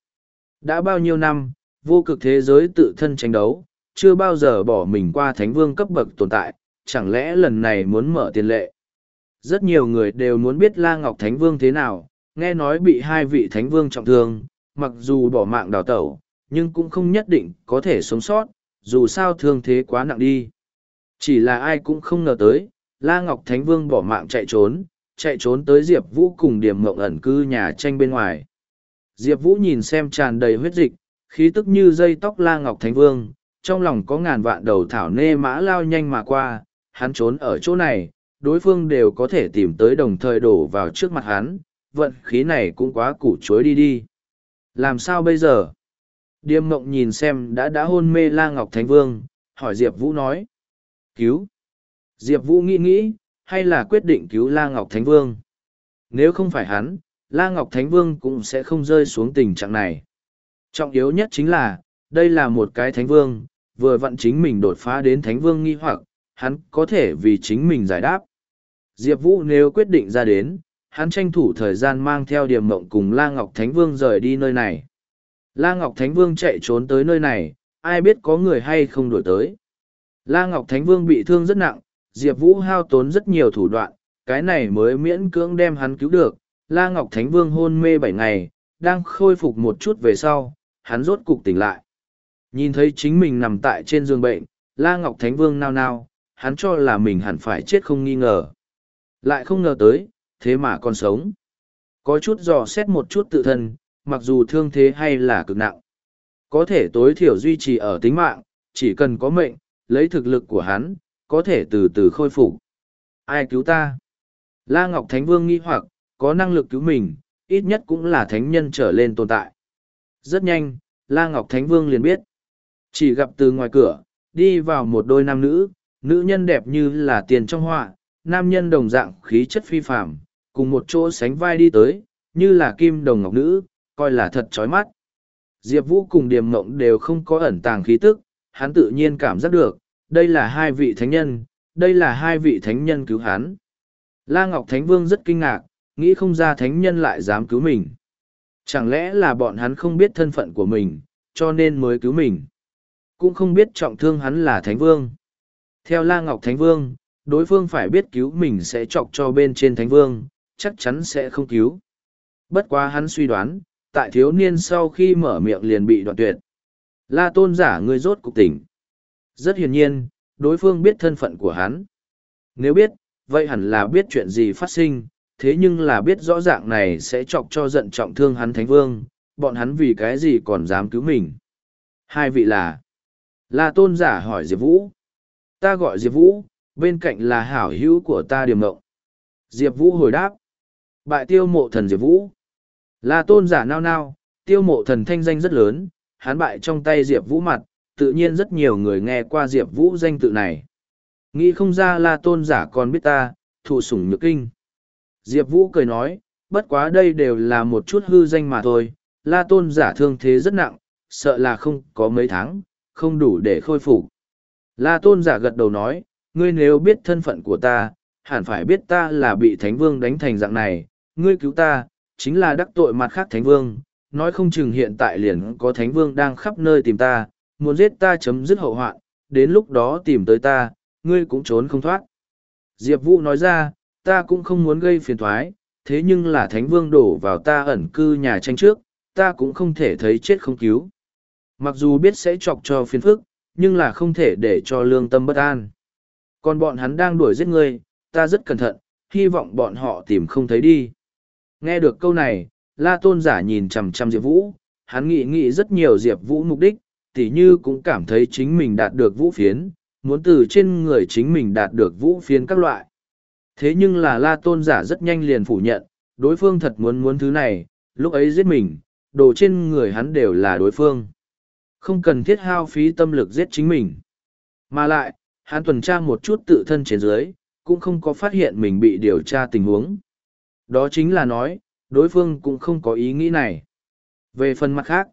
[SPEAKER 1] Đã bao nhiêu năm, vô cực thế giới tự thân tranh đấu, chưa bao giờ bỏ mình qua Thánh Vương cấp bậc tồn tại, chẳng lẽ lần này muốn mở tiền lệ. Rất nhiều người đều muốn biết La Ngọc Thánh Vương thế nào, nghe nói bị hai vị Thánh Vương trọng thương, mặc dù bỏ mạng đào tẩu, nhưng cũng không nhất định có thể sống sót, dù sao thương thế quá nặng đi. Chỉ là ai cũng không ngờ tới, La Ngọc Thánh Vương bỏ mạng chạy trốn, chạy trốn tới Diệp Vũ cùng điểm mộng ẩn cư nhà tranh bên ngoài. Diệp Vũ nhìn xem tràn đầy huyết dịch, khí tức như dây tóc La Ngọc Thánh Vương, trong lòng có ngàn vạn đầu thảo nê mã lao nhanh mà qua, hắn trốn ở chỗ này, đối phương đều có thể tìm tới đồng thời đổ vào trước mặt hắn, vận khí này cũng quá củ chối đi đi. Làm sao bây giờ? Điềm mộng nhìn xem đã đã hôn mê La Ngọc Thánh Vương, hỏi Diệp Vũ nói. Cứu. Diệp Vũ nghĩ nghĩ, hay là quyết định cứu La Ngọc Thánh Vương. Nếu không phải hắn, La Ngọc Thánh Vương cũng sẽ không rơi xuống tình trạng này. Trọng yếu nhất chính là, đây là một cái Thánh Vương, vừa vặn chính mình đột phá đến Thánh Vương nghi hoặc, hắn có thể vì chính mình giải đáp. Diệp Vũ nếu quyết định ra đến, hắn tranh thủ thời gian mang theo điểm mộng cùng La Ngọc Thánh Vương rời đi nơi này. La Ngọc Thánh Vương chạy trốn tới nơi này, ai biết có người hay không đuổi tới. La Ngọc Thánh Vương bị thương rất nặng, Diệp Vũ hao tốn rất nhiều thủ đoạn, cái này mới miễn cưỡng đem hắn cứu được. La Ngọc Thánh Vương hôn mê bảy ngày, đang khôi phục một chút về sau, hắn rốt cục tỉnh lại. Nhìn thấy chính mình nằm tại trên giường bệnh, La Ngọc Thánh Vương nao nao, hắn cho là mình hẳn phải chết không nghi ngờ. Lại không ngờ tới, thế mà còn sống. Có chút dò xét một chút tự thân, mặc dù thương thế hay là cực nặng. Có thể tối thiểu duy trì ở tính mạng, chỉ cần có mệnh, lấy thực lực của hắn, có thể từ từ khôi phục. Ai cứu ta? La Ngọc Thánh Vương nghĩ hoặc, có năng lực cứu mình, ít nhất cũng là thánh nhân trở lên tồn tại. Rất nhanh, La Ngọc Thánh Vương liền biết. Chỉ gặp từ ngoài cửa, đi vào một đôi nam nữ, nữ nhân đẹp như là tiền trong họa, nam nhân đồng dạng khí chất phi phạm, cùng một chỗ sánh vai đi tới, như là kim đồng ngọc nữ, coi là thật chói mắt. Diệp Vũ cùng Điềm Mộng đều không có ẩn tàng khí tức, hắn tự nhiên cảm giác được, đây là hai vị thánh nhân, đây là hai vị thánh nhân cứu hắn. La Ngọc Thánh Vương rất kinh ngạc, nghĩ không ra thánh nhân lại dám cứu mình. Chẳng lẽ là bọn hắn không biết thân phận của mình, cho nên mới cứu mình. Cũng không biết trọng thương hắn là Thánh Vương. Theo La Ngọc Thánh Vương, đối phương phải biết cứu mình sẽ chọc cho bên trên Thánh Vương, chắc chắn sẽ không cứu. Bất quá hắn suy đoán, tại thiếu niên sau khi mở miệng liền bị đoạn tuyệt. La tôn giả người rốt cục tỉnh. Rất hiển nhiên, đối phương biết thân phận của hắn. Nếu biết, vậy hẳn là biết chuyện gì phát sinh, thế nhưng là biết rõ ràng này sẽ chọc cho giận trọng thương hắn thánh vương, bọn hắn vì cái gì còn dám cứu mình. Hai vị là, La tôn giả hỏi Diệp Vũ. Ta gọi Diệp Vũ, bên cạnh là hảo hữu của ta điểm mộng. Diệp Vũ hồi đáp. Bại tiêu mộ thần Diệp Vũ. La tôn giả nao nao, tiêu mộ thần thanh danh rất lớn, hắn bại trong tay Diệp Vũ mặt, tự nhiên rất nhiều người nghe qua Diệp Vũ danh tự này. Nghĩ không ra là tôn giả còn biết ta, thụ sủng nhược kinh. Diệp Vũ cười nói, bất quá đây đều là một chút hư danh mà thôi, La tôn giả thương thế rất nặng, sợ là không có mấy tháng, không đủ để khôi phục. La tôn giả gật đầu nói, ngươi nếu biết thân phận của ta, hẳn phải biết ta là bị Thánh Vương đánh thành dạng này, ngươi cứu ta, chính là đắc tội mặt khác Thánh Vương, nói không chừng hiện tại liền có Thánh Vương đang khắp nơi tìm ta, muốn giết ta chấm dứt hậu hoạn, đến lúc đó tìm tới ta, ngươi cũng trốn không thoát. Diệp Vũ nói ra, ta cũng không muốn gây phiền thoái, thế nhưng là Thánh Vương đổ vào ta ẩn cư nhà tranh trước, ta cũng không thể thấy chết không cứu. Mặc dù biết sẽ chọc cho phiền phức, nhưng là không thể để cho lương tâm bất an. Còn bọn hắn đang đuổi giết ngươi, ta rất cẩn thận, hy vọng bọn họ tìm không thấy đi. Nghe được câu này, La Tôn giả nhìn chằm chằm Diệp Vũ, hắn nghĩ nghĩ rất nhiều Diệp Vũ mục đích, tỉ như cũng cảm thấy chính mình đạt được vũ phiến, muốn từ trên người chính mình đạt được vũ phiến các loại. Thế nhưng là La Tôn giả rất nhanh liền phủ nhận, đối phương thật muốn muốn thứ này, lúc ấy giết mình, đồ trên người hắn đều là đối phương. Không cần thiết hao phí tâm lực giết chính mình. Mà lại, hắn tuần tra một chút tự thân trên dưới, cũng không có phát hiện mình bị điều tra tình huống. Đó chính là nói, đối phương cũng không có ý nghĩ này. Về phần mặt khác,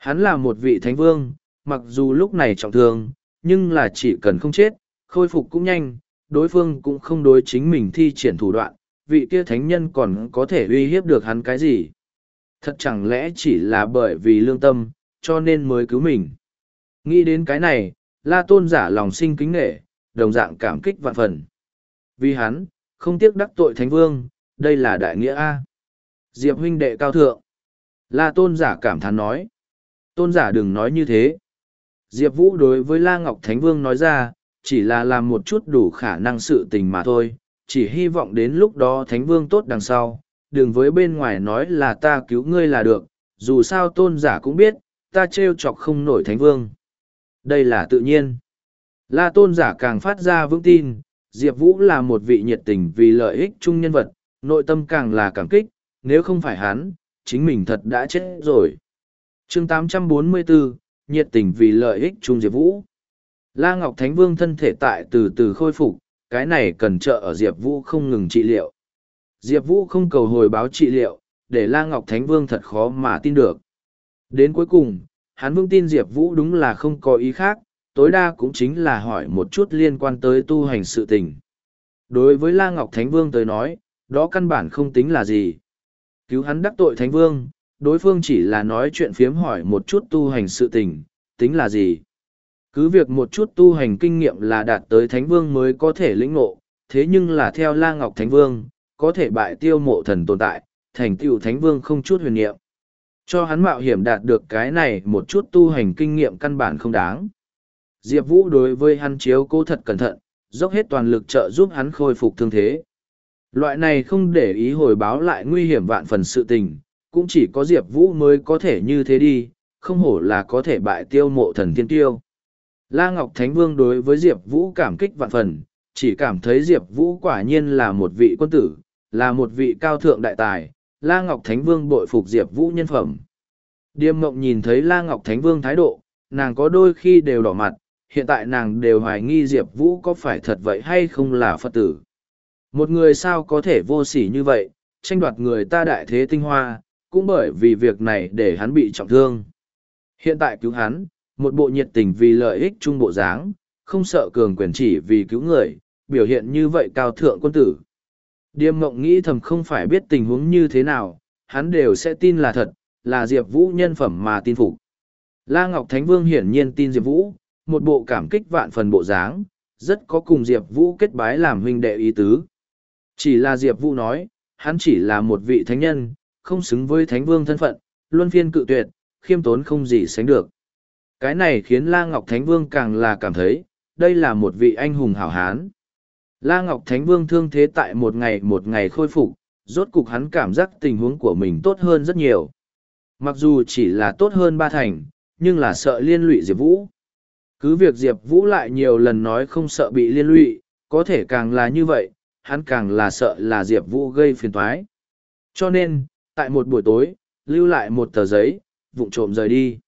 [SPEAKER 1] hắn là một vị thánh vương, mặc dù lúc này trọng thương, nhưng là chỉ cần không chết, khôi phục cũng nhanh, đối phương cũng không đối chính mình thi triển thủ đoạn, vị kia thánh nhân còn có thể uy hiếp được hắn cái gì. Thật chẳng lẽ chỉ là bởi vì lương tâm, cho nên mới cứu mình. Nghĩ đến cái này, la tôn giả lòng sinh kính nghệ, đồng dạng cảm kích vạn phần. Vì hắn, không tiếc đắc tội thánh vương, đây là đại nghĩa A. Diệp huynh đệ cao thượng. La tôn giả cảm thán nói. Tôn giả đừng nói như thế. Diệp Vũ đối với La Ngọc Thánh Vương nói ra, chỉ là làm một chút đủ khả năng sự tình mà thôi, chỉ hy vọng đến lúc đó Thánh Vương tốt đằng sau, đừng với bên ngoài nói là ta cứu ngươi là được, dù sao tôn giả cũng biết, ta trêu chọc không nổi Thánh Vương. Đây là tự nhiên. La tôn giả càng phát ra vững tin, Diệp Vũ là một vị nhiệt tình vì lợi ích chung nhân vật, nội tâm càng là cảm kích, nếu không phải hắn, chính mình thật đã chết rồi chương 844, nhiệt tình vì lợi ích chung Diệp Vũ. La Ngọc Thánh Vương thân thể tại từ từ khôi phục, cái này cần trợ ở Diệp Vũ không ngừng trị liệu. Diệp Vũ không cầu hồi báo trị liệu, để La Ngọc Thánh Vương thật khó mà tin được. Đến cuối cùng, hắn vương tin Diệp Vũ đúng là không có ý khác, tối đa cũng chính là hỏi một chút liên quan tới tu hành sự tình. Đối với La Ngọc Thánh Vương tới nói, đó căn bản không tính là gì. Cứu hắn đắc tội Thánh Vương, đối phương chỉ là nói chuyện phiếm hỏi một chút tu hành sự tình, tính là gì. Cứ việc một chút tu hành kinh nghiệm là đạt tới Thánh Vương mới có thể lĩnh ngộ, thế nhưng là theo La Ngọc Thánh Vương, có thể bại tiêu mộ thần tồn tại, thành tựu Thánh Vương không chút huyền niệm. Cho hắn mạo hiểm đạt được cái này một chút tu hành kinh nghiệm căn bản không đáng. Diệp Vũ đối với hắn chiếu cố thật cẩn thận, dốc hết toàn lực trợ giúp hắn khôi phục thương thế. Loại này không để ý hồi báo lại nguy hiểm vạn phần sự tình, cũng chỉ có Diệp Vũ mới có thể như thế đi, không hổ là có thể bại tiêu mộ thần thiên tiêu. La Ngọc Thánh Vương đối với Diệp Vũ cảm kích vạn phần, chỉ cảm thấy Diệp Vũ quả nhiên là một vị quân tử, là một vị cao thượng đại tài, La Ngọc Thánh Vương bội phục Diệp Vũ nhân phẩm. Điềm mộng nhìn thấy La Ngọc Thánh Vương thái độ, nàng có đôi khi đều đỏ mặt, hiện tại nàng đều hoài nghi Diệp Vũ có phải thật vậy hay không là Phật tử. Một người sao có thể vô sỉ như vậy, tranh đoạt người ta đại thế tinh hoa, cũng bởi vì việc này để hắn bị trọng thương. Hiện tại cứu hắn, một bộ nhiệt tình vì lợi ích chung bộ dáng, không sợ cường quyền chỉ vì cứu người, biểu hiện như vậy cao thượng quân tử. Điềm mộng nghĩ thầm không phải biết tình huống như thế nào, hắn đều sẽ tin là thật, là Diệp Vũ nhân phẩm mà tin phục. La Ngọc Thánh Vương hiển nhiên tin Diệp Vũ, một bộ cảm kích vạn phần bộ dáng, rất có cùng Diệp Vũ kết bái làm huynh đệ ý tứ. Chỉ là Diệp Vũ nói, hắn chỉ là một vị thánh nhân, không xứng với thánh vương thân phận, luân phiên cự tuyệt, khiêm tốn không gì sánh được. Cái này khiến La Ngọc Thánh Vương càng là cảm thấy, đây là một vị anh hùng hảo hán. La Ngọc Thánh Vương thương thế tại một ngày một ngày khôi phục, rốt cục hắn cảm giác tình huống của mình tốt hơn rất nhiều. Mặc dù chỉ là tốt hơn ba thành, nhưng là sợ liên lụy Diệp Vũ. Cứ việc Diệp Vũ lại nhiều lần nói không sợ bị liên lụy, có thể càng là như vậy, hắn càng là sợ là Diệp Vũ gây phiền toái. Cho nên, tại một buổi tối, lưu lại một tờ giấy, vụng trộm rời đi.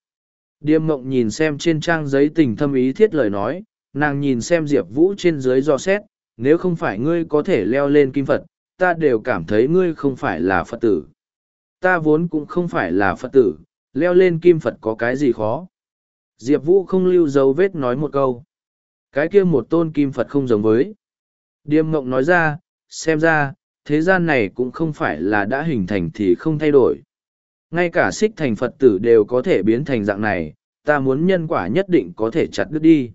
[SPEAKER 1] Điềm mộng nhìn xem trên trang giấy tình thâm ý thiết lời nói, nàng nhìn xem Diệp Vũ trên dưới do xét, nếu không phải ngươi có thể leo lên kim Phật, ta đều cảm thấy ngươi không phải là Phật tử. Ta vốn cũng không phải là Phật tử, leo lên kim Phật có cái gì khó. Diệp Vũ không lưu dấu vết nói một câu. Cái kia một tôn kim Phật không giống với. Điềm mộng nói ra, xem ra, thế gian này cũng không phải là đã hình thành thì không thay đổi. Ngay cả xích thành Phật tử đều có thể biến thành dạng này, ta muốn nhân quả nhất định có thể chặt đứt đi.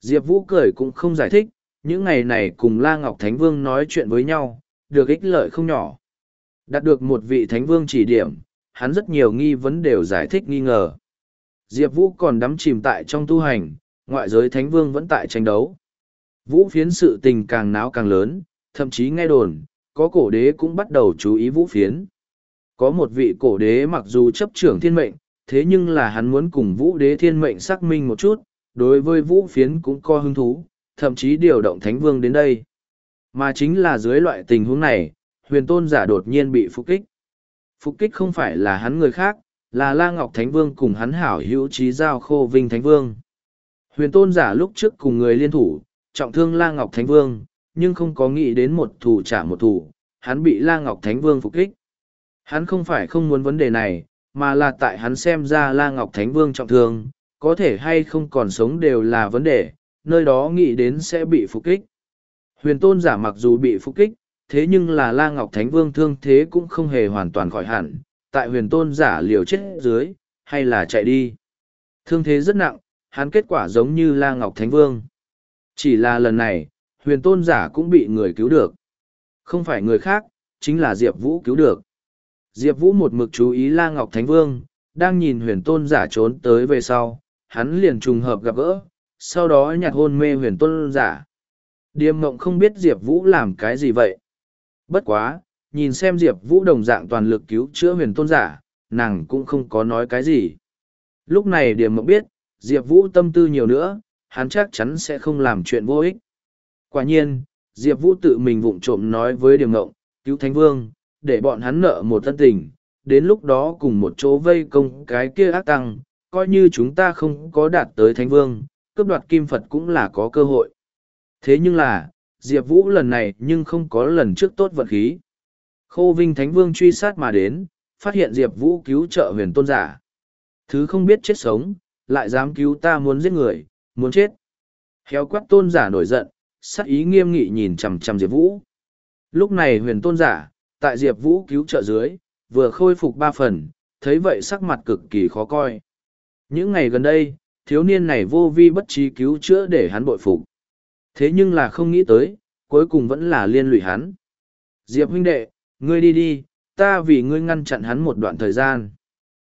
[SPEAKER 1] Diệp Vũ cười cũng không giải thích, những ngày này cùng La Ngọc Thánh Vương nói chuyện với nhau, được ích lợi không nhỏ. Đạt được một vị Thánh Vương chỉ điểm, hắn rất nhiều nghi vấn đều giải thích nghi ngờ. Diệp Vũ còn đắm chìm tại trong tu hành, ngoại giới Thánh Vương vẫn tại tranh đấu. Vũ phiến sự tình càng náo càng lớn, thậm chí nghe đồn, có cổ đế cũng bắt đầu chú ý vũ phiến. Có một vị cổ đế mặc dù chấp trưởng thiên mệnh, thế nhưng là hắn muốn cùng vũ đế thiên mệnh xác minh một chút, đối với vũ phiến cũng có hứng thú, thậm chí điều động thánh vương đến đây. Mà chính là dưới loại tình huống này, huyền tôn giả đột nhiên bị phục kích. Phục kích không phải là hắn người khác, là La Ngọc Thánh Vương cùng hắn hảo hữu trí giao khô vinh Thánh Vương. Huyền tôn giả lúc trước cùng người liên thủ, trọng thương La Ngọc Thánh Vương, nhưng không có nghĩ đến một thủ trả một thủ, hắn bị La Ngọc Thánh Vương phục kích. Hắn không phải không muốn vấn đề này, mà là tại hắn xem ra La Ngọc Thánh Vương trọng thương, có thể hay không còn sống đều là vấn đề, nơi đó nghĩ đến sẽ bị phục kích. Huyền tôn giả mặc dù bị phục kích, thế nhưng là La Ngọc Thánh Vương thương thế cũng không hề hoàn toàn khỏi hẳn, tại huyền tôn giả liều chết dưới, hay là chạy đi. Thương thế rất nặng, hắn kết quả giống như La Ngọc Thánh Vương. Chỉ là lần này, huyền tôn giả cũng bị người cứu được. Không phải người khác, chính là Diệp Vũ cứu được. Diệp Vũ một mực chú ý La Ngọc Thánh Vương, đang nhìn huyền tôn giả trốn tới về sau, hắn liền trùng hợp gặp gỡ, sau đó nhặt hôn mê huyền tôn giả. Điềm mộng không biết Diệp Vũ làm cái gì vậy. Bất quá, nhìn xem Diệp Vũ đồng dạng toàn lực cứu chữa huyền tôn giả, nàng cũng không có nói cái gì. Lúc này Điềm mộng biết, Diệp Vũ tâm tư nhiều nữa, hắn chắc chắn sẽ không làm chuyện vô ích. Quả nhiên, Diệp Vũ tự mình vụng trộm nói với Điềm Ngộng, cứu Thánh Vương, để bọn hắn nợ một thân tình, đến lúc đó cùng một chỗ vây công cái kia ác tăng, coi như chúng ta không có đạt tới Thánh Vương, cướp đoạt kim Phật cũng là có cơ hội. Thế nhưng là, Diệp Vũ lần này nhưng không có lần trước tốt vận khí. Khô Vinh Thánh Vương truy sát mà đến, phát hiện Diệp Vũ cứu trợ huyền tôn giả. Thứ không biết chết sống, lại dám cứu ta muốn giết người, muốn chết. Héo quát tôn giả nổi giận, sắc ý nghiêm nghị nhìn chằm chằm Diệp Vũ. Lúc này huyền tôn giả, tại Diệp Vũ cứu trợ dưới, vừa khôi phục ba phần, thấy vậy sắc mặt cực kỳ khó coi. Những ngày gần đây, thiếu niên này vô vi bất trí cứu chữa để hắn bội phục. Thế nhưng là không nghĩ tới, cuối cùng vẫn là liên lụy hắn. Diệp huynh đệ, ngươi đi đi, ta vì ngươi ngăn chặn hắn một đoạn thời gian.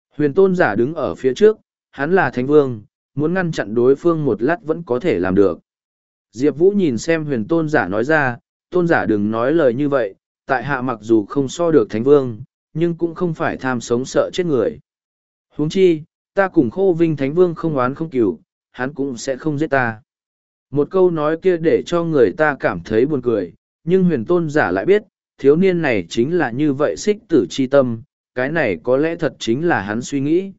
[SPEAKER 1] Huyền tôn giả đứng ở phía trước, hắn là thánh vương, muốn ngăn chặn đối phương một lát vẫn có thể làm được. Diệp Vũ nhìn xem huyền tôn giả nói ra, tôn giả đừng nói lời như vậy, tại hạ mặc dù không so được thánh vương, nhưng cũng không phải tham sống sợ chết người. huống chi, ta cùng khô vinh thánh vương không oán không cửu, hắn cũng sẽ không giết ta. Một câu nói kia để cho người ta cảm thấy buồn cười, nhưng huyền tôn giả lại biết, thiếu niên này chính là như vậy xích tử chi tâm, cái này có lẽ thật chính là hắn suy nghĩ.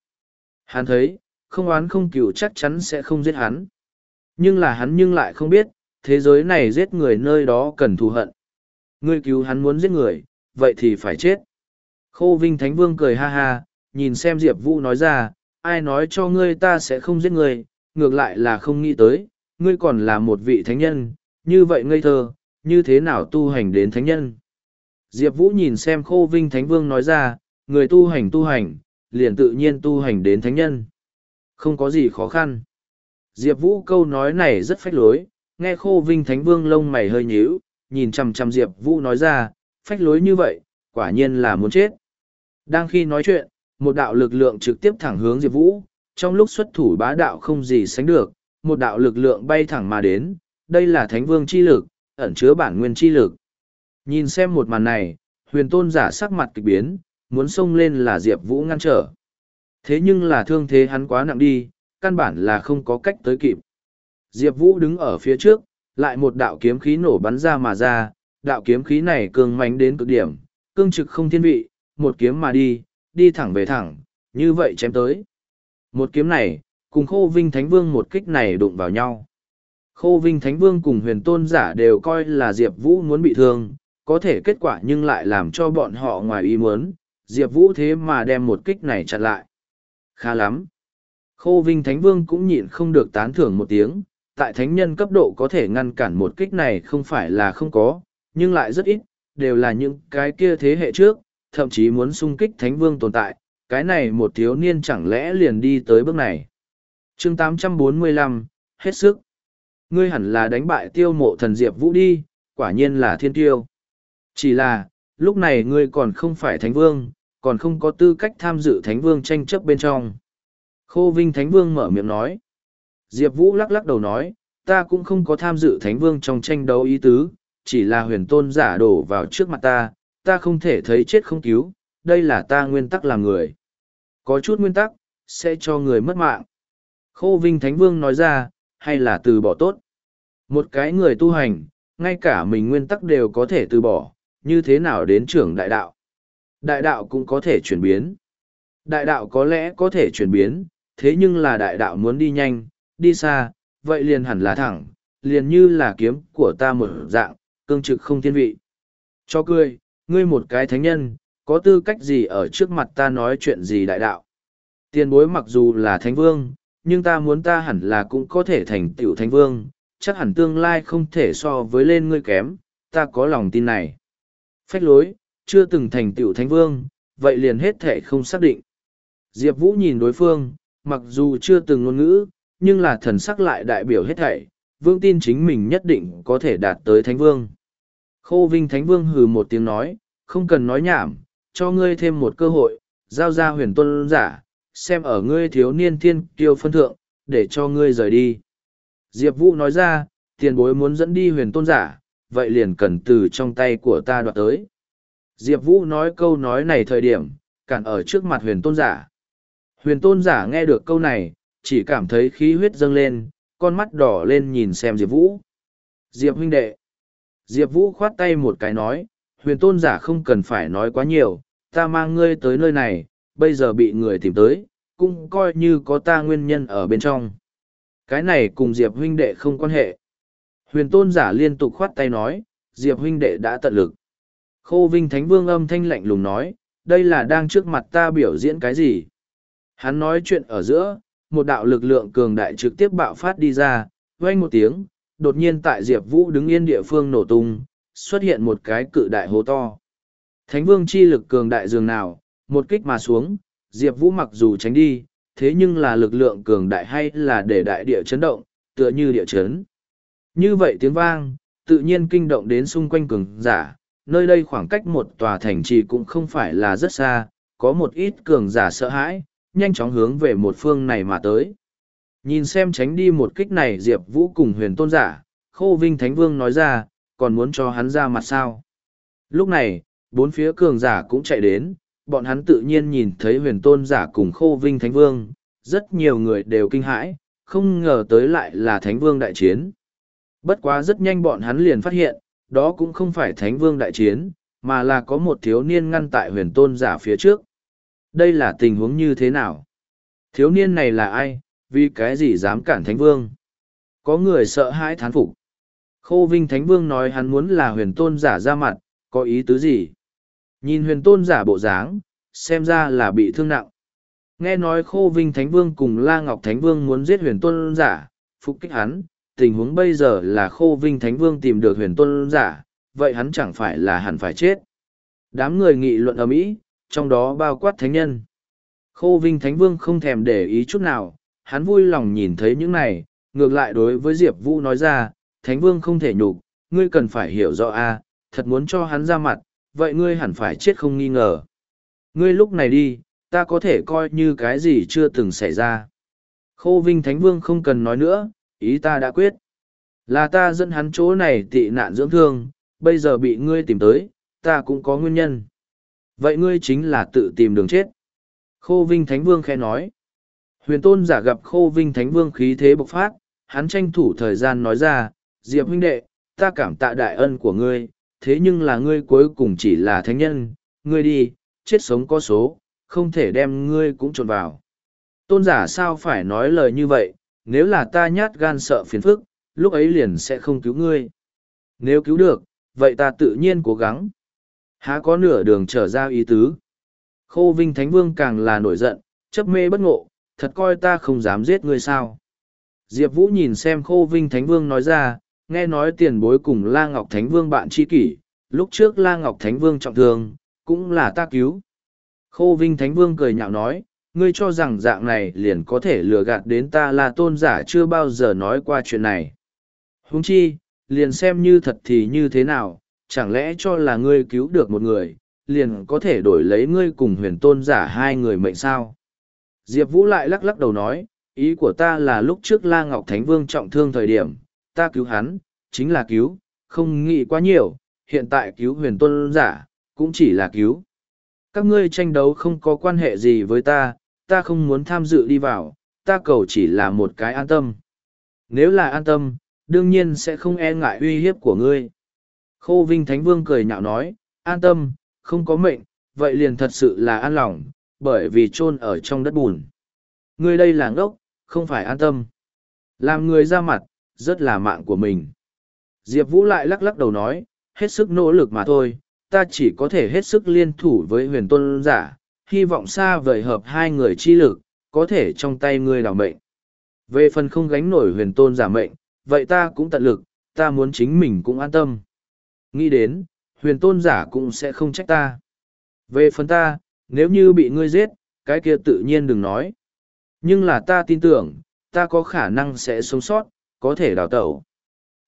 [SPEAKER 1] Hắn thấy, không oán không cửu chắc chắn sẽ không giết hắn. Nhưng là hắn nhưng lại không biết, thế giới này giết người nơi đó cần thù hận. Ngươi cứu hắn muốn giết người, vậy thì phải chết. Khô Vinh Thánh Vương cười ha ha, nhìn xem Diệp Vũ nói ra, ai nói cho ngươi ta sẽ không giết người, ngược lại là không nghĩ tới, ngươi còn là một vị thánh nhân, như vậy ngây thơ, như thế nào tu hành đến thánh nhân. Diệp Vũ nhìn xem Khô Vinh Thánh Vương nói ra, người tu hành tu hành, liền tự nhiên tu hành đến thánh nhân. Không có gì khó khăn. Diệp Vũ câu nói này rất phách lối, nghe Khô Vinh Thánh Vương lông mày hơi nhíu, nhìn chằm chằm Diệp Vũ nói ra, phách lối như vậy, quả nhiên là muốn chết. Đang khi nói chuyện, một đạo lực lượng trực tiếp thẳng hướng Diệp Vũ, trong lúc xuất thủ bá đạo không gì sánh được, một đạo lực lượng bay thẳng mà đến, đây là Thánh Vương chi lực, ẩn chứa bản nguyên chi lực. Nhìn xem một màn này, huyền tôn giả sắc mặt kịch biến, muốn xông lên là Diệp Vũ ngăn trở. Thế nhưng là thương thế hắn quá nặng đi, căn bản là không có cách tới kịp. Diệp Vũ đứng ở phía trước, lại một đạo kiếm khí nổ bắn ra mà ra, đạo kiếm khí này cường mạnh đến cực điểm, cương trực không thiên vị, một kiếm mà đi, đi thẳng về thẳng, như vậy chém tới. Một kiếm này, cùng Khô Vinh Thánh Vương một kích này đụng vào nhau. Khô Vinh Thánh Vương cùng huyền tôn giả đều coi là Diệp Vũ muốn bị thương, có thể kết quả nhưng lại làm cho bọn họ ngoài ý muốn, Diệp Vũ thế mà đem một kích này chặn lại. Khá lắm. Khô Vinh Thánh Vương cũng nhịn không được tán thưởng một tiếng, tại thánh nhân cấp độ có thể ngăn cản một kích này không phải là không có, nhưng lại rất ít, đều là những cái kia thế hệ trước, thậm chí muốn xung kích thánh vương tồn tại, cái này một thiếu niên chẳng lẽ liền đi tới bước này. chương 845, hết sức. Ngươi hẳn là đánh bại tiêu mộ thần Diệp Vũ đi, quả nhiên là thiên tiêu. Chỉ là, lúc này ngươi còn không phải thánh vương, còn không có tư cách tham dự thánh vương tranh chấp bên trong. Khô Vinh Thánh Vương mở miệng nói. Diệp Vũ lắc lắc đầu nói, ta cũng không có tham dự thánh vương trong tranh đấu ý tứ, chỉ là huyền tôn giả đổ vào trước mặt ta, ta không thể thấy chết không cứu, đây là ta nguyên tắc làm người. Có chút nguyên tắc, sẽ cho người mất mạng. Khô Vinh Thánh Vương nói ra, hay là từ bỏ tốt. Một cái người tu hành, ngay cả mình nguyên tắc đều có thể từ bỏ, như thế nào đến trưởng đại đạo. Đại đạo cũng có thể chuyển biến. Đại đạo có lẽ có thể chuyển biến, thế nhưng là đại đạo muốn đi nhanh, đi xa, vậy liền hẳn là thẳng, liền như là kiếm của ta một dạng, cương trực không thiên vị. Cho cười, ngươi một cái thánh nhân, có tư cách gì ở trước mặt ta nói chuyện gì đại đạo. Tiền bối mặc dù là thánh vương, nhưng ta muốn ta hẳn là cũng có thể thành tựu thánh vương, chắc hẳn tương lai không thể so với lên ngươi kém, ta có lòng tin này. Phách lối, chưa từng thành tựu thánh vương, vậy liền hết thể không xác định. Diệp Vũ nhìn đối phương, mặc dù chưa từng ngôn ngữ, nhưng là thần sắc lại đại biểu hết thảy, vương tin chính mình nhất định có thể đạt tới thánh vương. Khô Vinh Thánh Vương hừ một tiếng nói, không cần nói nhảm, cho ngươi thêm một cơ hội, giao ra huyền tuân giả, xem ở ngươi thiếu niên thiên kiêu phân thượng, để cho ngươi rời đi. Diệp Vũ nói ra, tiền bối muốn dẫn đi huyền tôn giả, vậy liền cần từ trong tay của ta đoạt tới. Diệp Vũ nói câu nói này thời điểm, cản ở trước mặt huyền tôn giả. Huyền tôn giả nghe được câu này, chỉ cảm thấy khí huyết dâng lên, con mắt đỏ lên nhìn xem Diệp Vũ. Diệp huynh đệ. Diệp Vũ khoát tay một cái nói, huyền tôn giả không cần phải nói quá nhiều, ta mang ngươi tới nơi này, bây giờ bị người tìm tới, cũng coi như có ta nguyên nhân ở bên trong. Cái này cùng Diệp huynh đệ không quan hệ. Huyền tôn giả liên tục khoát tay nói, Diệp huynh đệ đã tận lực. Khô Vinh Thánh Vương âm thanh lạnh lùng nói, đây là đang trước mặt ta biểu diễn cái gì? Hắn nói chuyện ở giữa, một đạo lực lượng cường đại trực tiếp bạo phát đi ra, vang một tiếng, đột nhiên tại Diệp Vũ đứng yên địa phương nổ tung, xuất hiện một cái cự đại hố to. Thánh vương chi lực cường đại dường nào, một kích mà xuống, Diệp Vũ mặc dù tránh đi, thế nhưng là lực lượng cường đại hay là để đại địa chấn động, tựa như địa chấn. Như vậy tiếng vang, tự nhiên kinh động đến xung quanh cường giả, nơi đây khoảng cách một tòa thành trì cũng không phải là rất xa, có một ít cường giả sợ hãi, nhanh chóng hướng về một phương này mà tới. Nhìn xem tránh đi một kích này Diệp Vũ cùng huyền tôn giả, Khô Vinh Thánh Vương nói ra, còn muốn cho hắn ra mặt sao. Lúc này, bốn phía cường giả cũng chạy đến, bọn hắn tự nhiên nhìn thấy huyền tôn giả cùng Khô Vinh Thánh Vương, rất nhiều người đều kinh hãi, không ngờ tới lại là Thánh Vương đại chiến. Bất quá rất nhanh bọn hắn liền phát hiện, đó cũng không phải Thánh Vương đại chiến, mà là có một thiếu niên ngăn tại huyền tôn giả phía trước. Đây là tình huống như thế nào? Thiếu niên này là ai, vì cái gì dám cản Thánh Vương? Có người sợ hãi thán phục. Khô Vinh Thánh Vương nói hắn muốn là huyền tôn giả ra mặt, có ý tứ gì? Nhìn huyền tôn giả bộ dáng, xem ra là bị thương nặng. Nghe nói Khô Vinh Thánh Vương cùng La Ngọc Thánh Vương muốn giết huyền tôn giả, phục kích hắn, tình huống bây giờ là Khô Vinh Thánh Vương tìm được huyền tôn giả, vậy hắn chẳng phải là hẳn phải chết. Đám người nghị luận ở mỹ, trong đó bao quát thánh nhân. Khô Vinh Thánh Vương không thèm để ý chút nào, hắn vui lòng nhìn thấy những này, ngược lại đối với Diệp Vũ nói ra, Thánh Vương không thể nhục, ngươi cần phải hiểu rõ a, thật muốn cho hắn ra mặt, vậy ngươi hẳn phải chết không nghi ngờ. Ngươi lúc này đi, ta có thể coi như cái gì chưa từng xảy ra. Khô Vinh Thánh Vương không cần nói nữa, ý ta đã quyết. Là ta dẫn hắn chỗ này tị nạn dưỡng thương, bây giờ bị ngươi tìm tới, ta cũng có nguyên nhân. Vậy ngươi chính là tự tìm đường chết. Khô Vinh Thánh Vương khẽ nói. Huyền Tôn giả gặp Khô Vinh Thánh Vương khí thế bộc phát, hắn tranh thủ thời gian nói ra, Diệp huynh đệ, ta cảm tạ đại ân của ngươi, thế nhưng là ngươi cuối cùng chỉ là thánh nhân, ngươi đi, chết sống có số, không thể đem ngươi cũng trộn vào. Tôn giả sao phải nói lời như vậy, nếu là ta nhát gan sợ phiền phức, lúc ấy liền sẽ không cứu ngươi. Nếu cứu được, vậy ta tự nhiên cố gắng. Há có nửa đường trở ra ý tứ. Khô Vinh Thánh Vương càng là nổi giận, chấp mê bất ngộ, thật coi ta không dám giết ngươi sao. Diệp Vũ nhìn xem Khô Vinh Thánh Vương nói ra, nghe nói tiền bối cùng La Ngọc Thánh Vương bạn tri kỷ, lúc trước La Ngọc Thánh Vương trọng thương, cũng là ta cứu. Khô Vinh Thánh Vương cười nhạo nói, ngươi cho rằng dạng này liền có thể lừa gạt đến ta là tôn giả chưa bao giờ nói qua chuyện này. Huống chi, liền xem như thật thì như thế nào, chẳng lẽ cho là ngươi cứu được một người, liền có thể đổi lấy ngươi cùng huyền tôn giả hai người mệnh sao. Diệp Vũ lại lắc lắc đầu nói, ý của ta là lúc trước La Ngọc Thánh Vương trọng thương thời điểm, ta cứu hắn, chính là cứu, không nghĩ quá nhiều, hiện tại cứu huyền tôn giả, cũng chỉ là cứu. Các ngươi tranh đấu không có quan hệ gì với ta, ta không muốn tham dự đi vào, ta cầu chỉ là một cái an tâm. Nếu là an tâm, đương nhiên sẽ không e ngại uy hiếp của ngươi. Khô Vinh Thánh Vương cười nhạo nói, an tâm, không có mệnh, vậy liền thật sự là an lòng, bởi vì chôn ở trong đất bùn. Ngươi đây là ngốc, không phải an tâm. Làm người ra mặt, rất là mạng của mình. Diệp Vũ lại lắc lắc đầu nói, hết sức nỗ lực mà thôi, ta chỉ có thể hết sức liên thủ với huyền tôn giả, hy vọng xa vời hợp hai người chi lực, có thể trong tay ngươi đào mệnh. Về phần không gánh nổi huyền tôn giả mệnh, vậy ta cũng tận lực, ta muốn chính mình cũng an tâm. Nghĩ đến, huyền tôn giả cũng sẽ không trách ta. Về phần ta, nếu như bị ngươi giết, cái kia tự nhiên đừng nói. Nhưng là ta tin tưởng, ta có khả năng sẽ sống sót, có thể đào tẩu.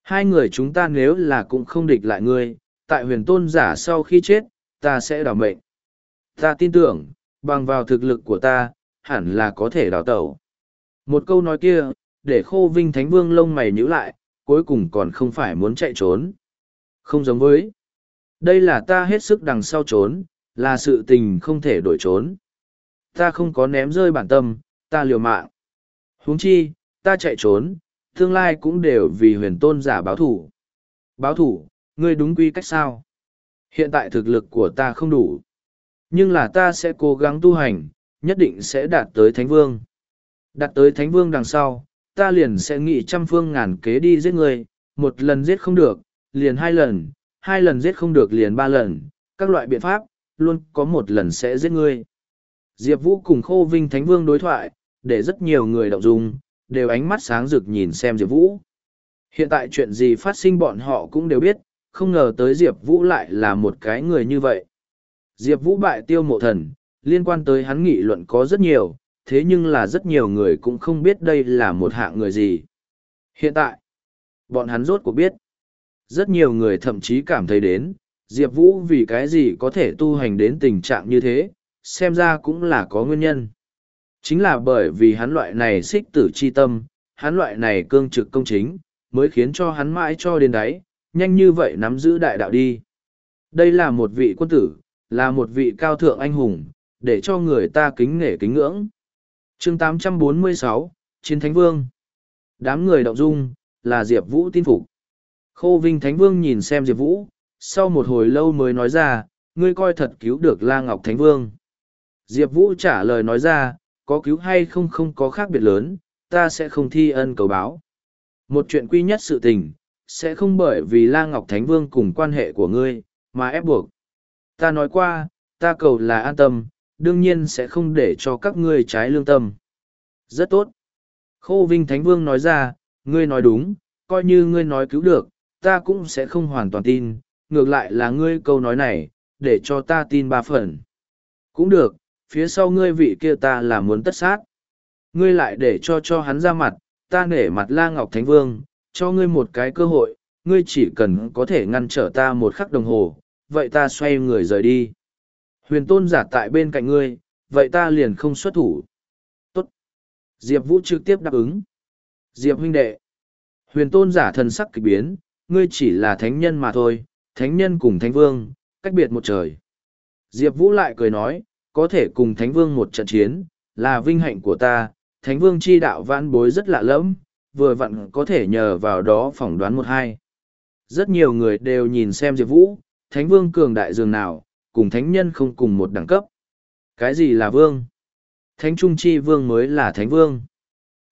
[SPEAKER 1] Hai người chúng ta nếu là cũng không địch lại ngươi, tại huyền tôn giả sau khi chết, ta sẽ đào mệnh. Ta tin tưởng, bằng vào thực lực của ta, hẳn là có thể đào tẩu. Một câu nói kia, để khô vinh thánh vương lông mày nhíu lại, cuối cùng còn không phải muốn chạy trốn. Không giống với. Đây là ta hết sức đằng sau trốn, là sự tình không thể đổi trốn. Ta không có ném rơi bản tâm, ta liều mạng. huống chi, ta chạy trốn, tương lai cũng đều vì huyền tôn giả báo thủ. Báo thủ, ngươi đúng quy cách sao? Hiện tại thực lực của ta không đủ. Nhưng là ta sẽ cố gắng tu hành, nhất định sẽ đạt tới Thánh Vương. Đạt tới Thánh Vương đằng sau, ta liền sẽ nghĩ trăm phương ngàn kế đi giết ngươi, một lần giết không được, liền hai lần, hai lần giết không được liền ba lần, các loại biện pháp, luôn có một lần sẽ giết ngươi. Diệp Vũ cùng Khô Vinh Thánh Vương đối thoại, để rất nhiều người động dung, đều ánh mắt sáng rực nhìn xem Diệp Vũ. Hiện tại chuyện gì phát sinh bọn họ cũng đều biết, không ngờ tới Diệp Vũ lại là một cái người như vậy. Diệp Vũ bại tiêu mộ thần, liên quan tới hắn nghị luận có rất nhiều, thế nhưng là rất nhiều người cũng không biết đây là một hạng người gì. Hiện tại, bọn hắn rốt cuộc biết. Rất nhiều người thậm chí cảm thấy đến, Diệp Vũ vì cái gì có thể tu hành đến tình trạng như thế, xem ra cũng là có nguyên nhân. Chính là bởi vì hắn loại này xích tử chi tâm, hắn loại này cương trực công chính, mới khiến cho hắn mãi cho đến đáy, nhanh như vậy nắm giữ đại đạo đi. Đây là một vị quân tử, là một vị cao thượng anh hùng, để cho người ta kính nể kính ngưỡng. chương 846, Chiến Thánh Vương Đám người động dung, là Diệp Vũ tin phục. Khô Vinh Thánh Vương nhìn xem Diệp Vũ, sau một hồi lâu mới nói ra, ngươi coi thật cứu được La Ngọc Thánh Vương. Diệp Vũ trả lời nói ra, có cứu hay không không có khác biệt lớn, ta sẽ không thi ân cầu báo. Một chuyện quy nhất sự tình, sẽ không bởi vì La Ngọc Thánh Vương cùng quan hệ của ngươi, mà ép buộc. Ta nói qua, ta cầu là an tâm, đương nhiên sẽ không để cho các ngươi trái lương tâm. Rất tốt. Khô Vinh Thánh Vương nói ra, ngươi nói đúng, coi như ngươi nói cứu được, ta cũng sẽ không hoàn toàn tin, ngược lại là ngươi câu nói này, để cho ta tin ba phần. Cũng được, phía sau ngươi vị kia ta là muốn tất sát. Ngươi lại để cho cho hắn ra mặt, ta nể mặt La Ngọc Thánh Vương, cho ngươi một cái cơ hội, ngươi chỉ cần có thể ngăn trở ta một khắc đồng hồ, vậy ta xoay người rời đi. Huyền tôn giả tại bên cạnh ngươi, vậy ta liền không xuất thủ. Tốt. Diệp Vũ trực tiếp đáp ứng. Diệp huynh đệ. Huyền tôn giả thần sắc kịch biến, ngươi chỉ là thánh nhân mà thôi, thánh nhân cùng thánh vương, cách biệt một trời. Diệp Vũ lại cười nói, có thể cùng thánh vương một trận chiến, là vinh hạnh của ta, thánh vương chi đạo vãn bối rất lạ lẫm, vừa vặn có thể nhờ vào đó phỏng đoán một hai. Rất nhiều người đều nhìn xem Diệp Vũ, thánh vương cường đại dường nào, cùng thánh nhân không cùng một đẳng cấp. Cái gì là vương? Thánh trung chi vương mới là thánh vương.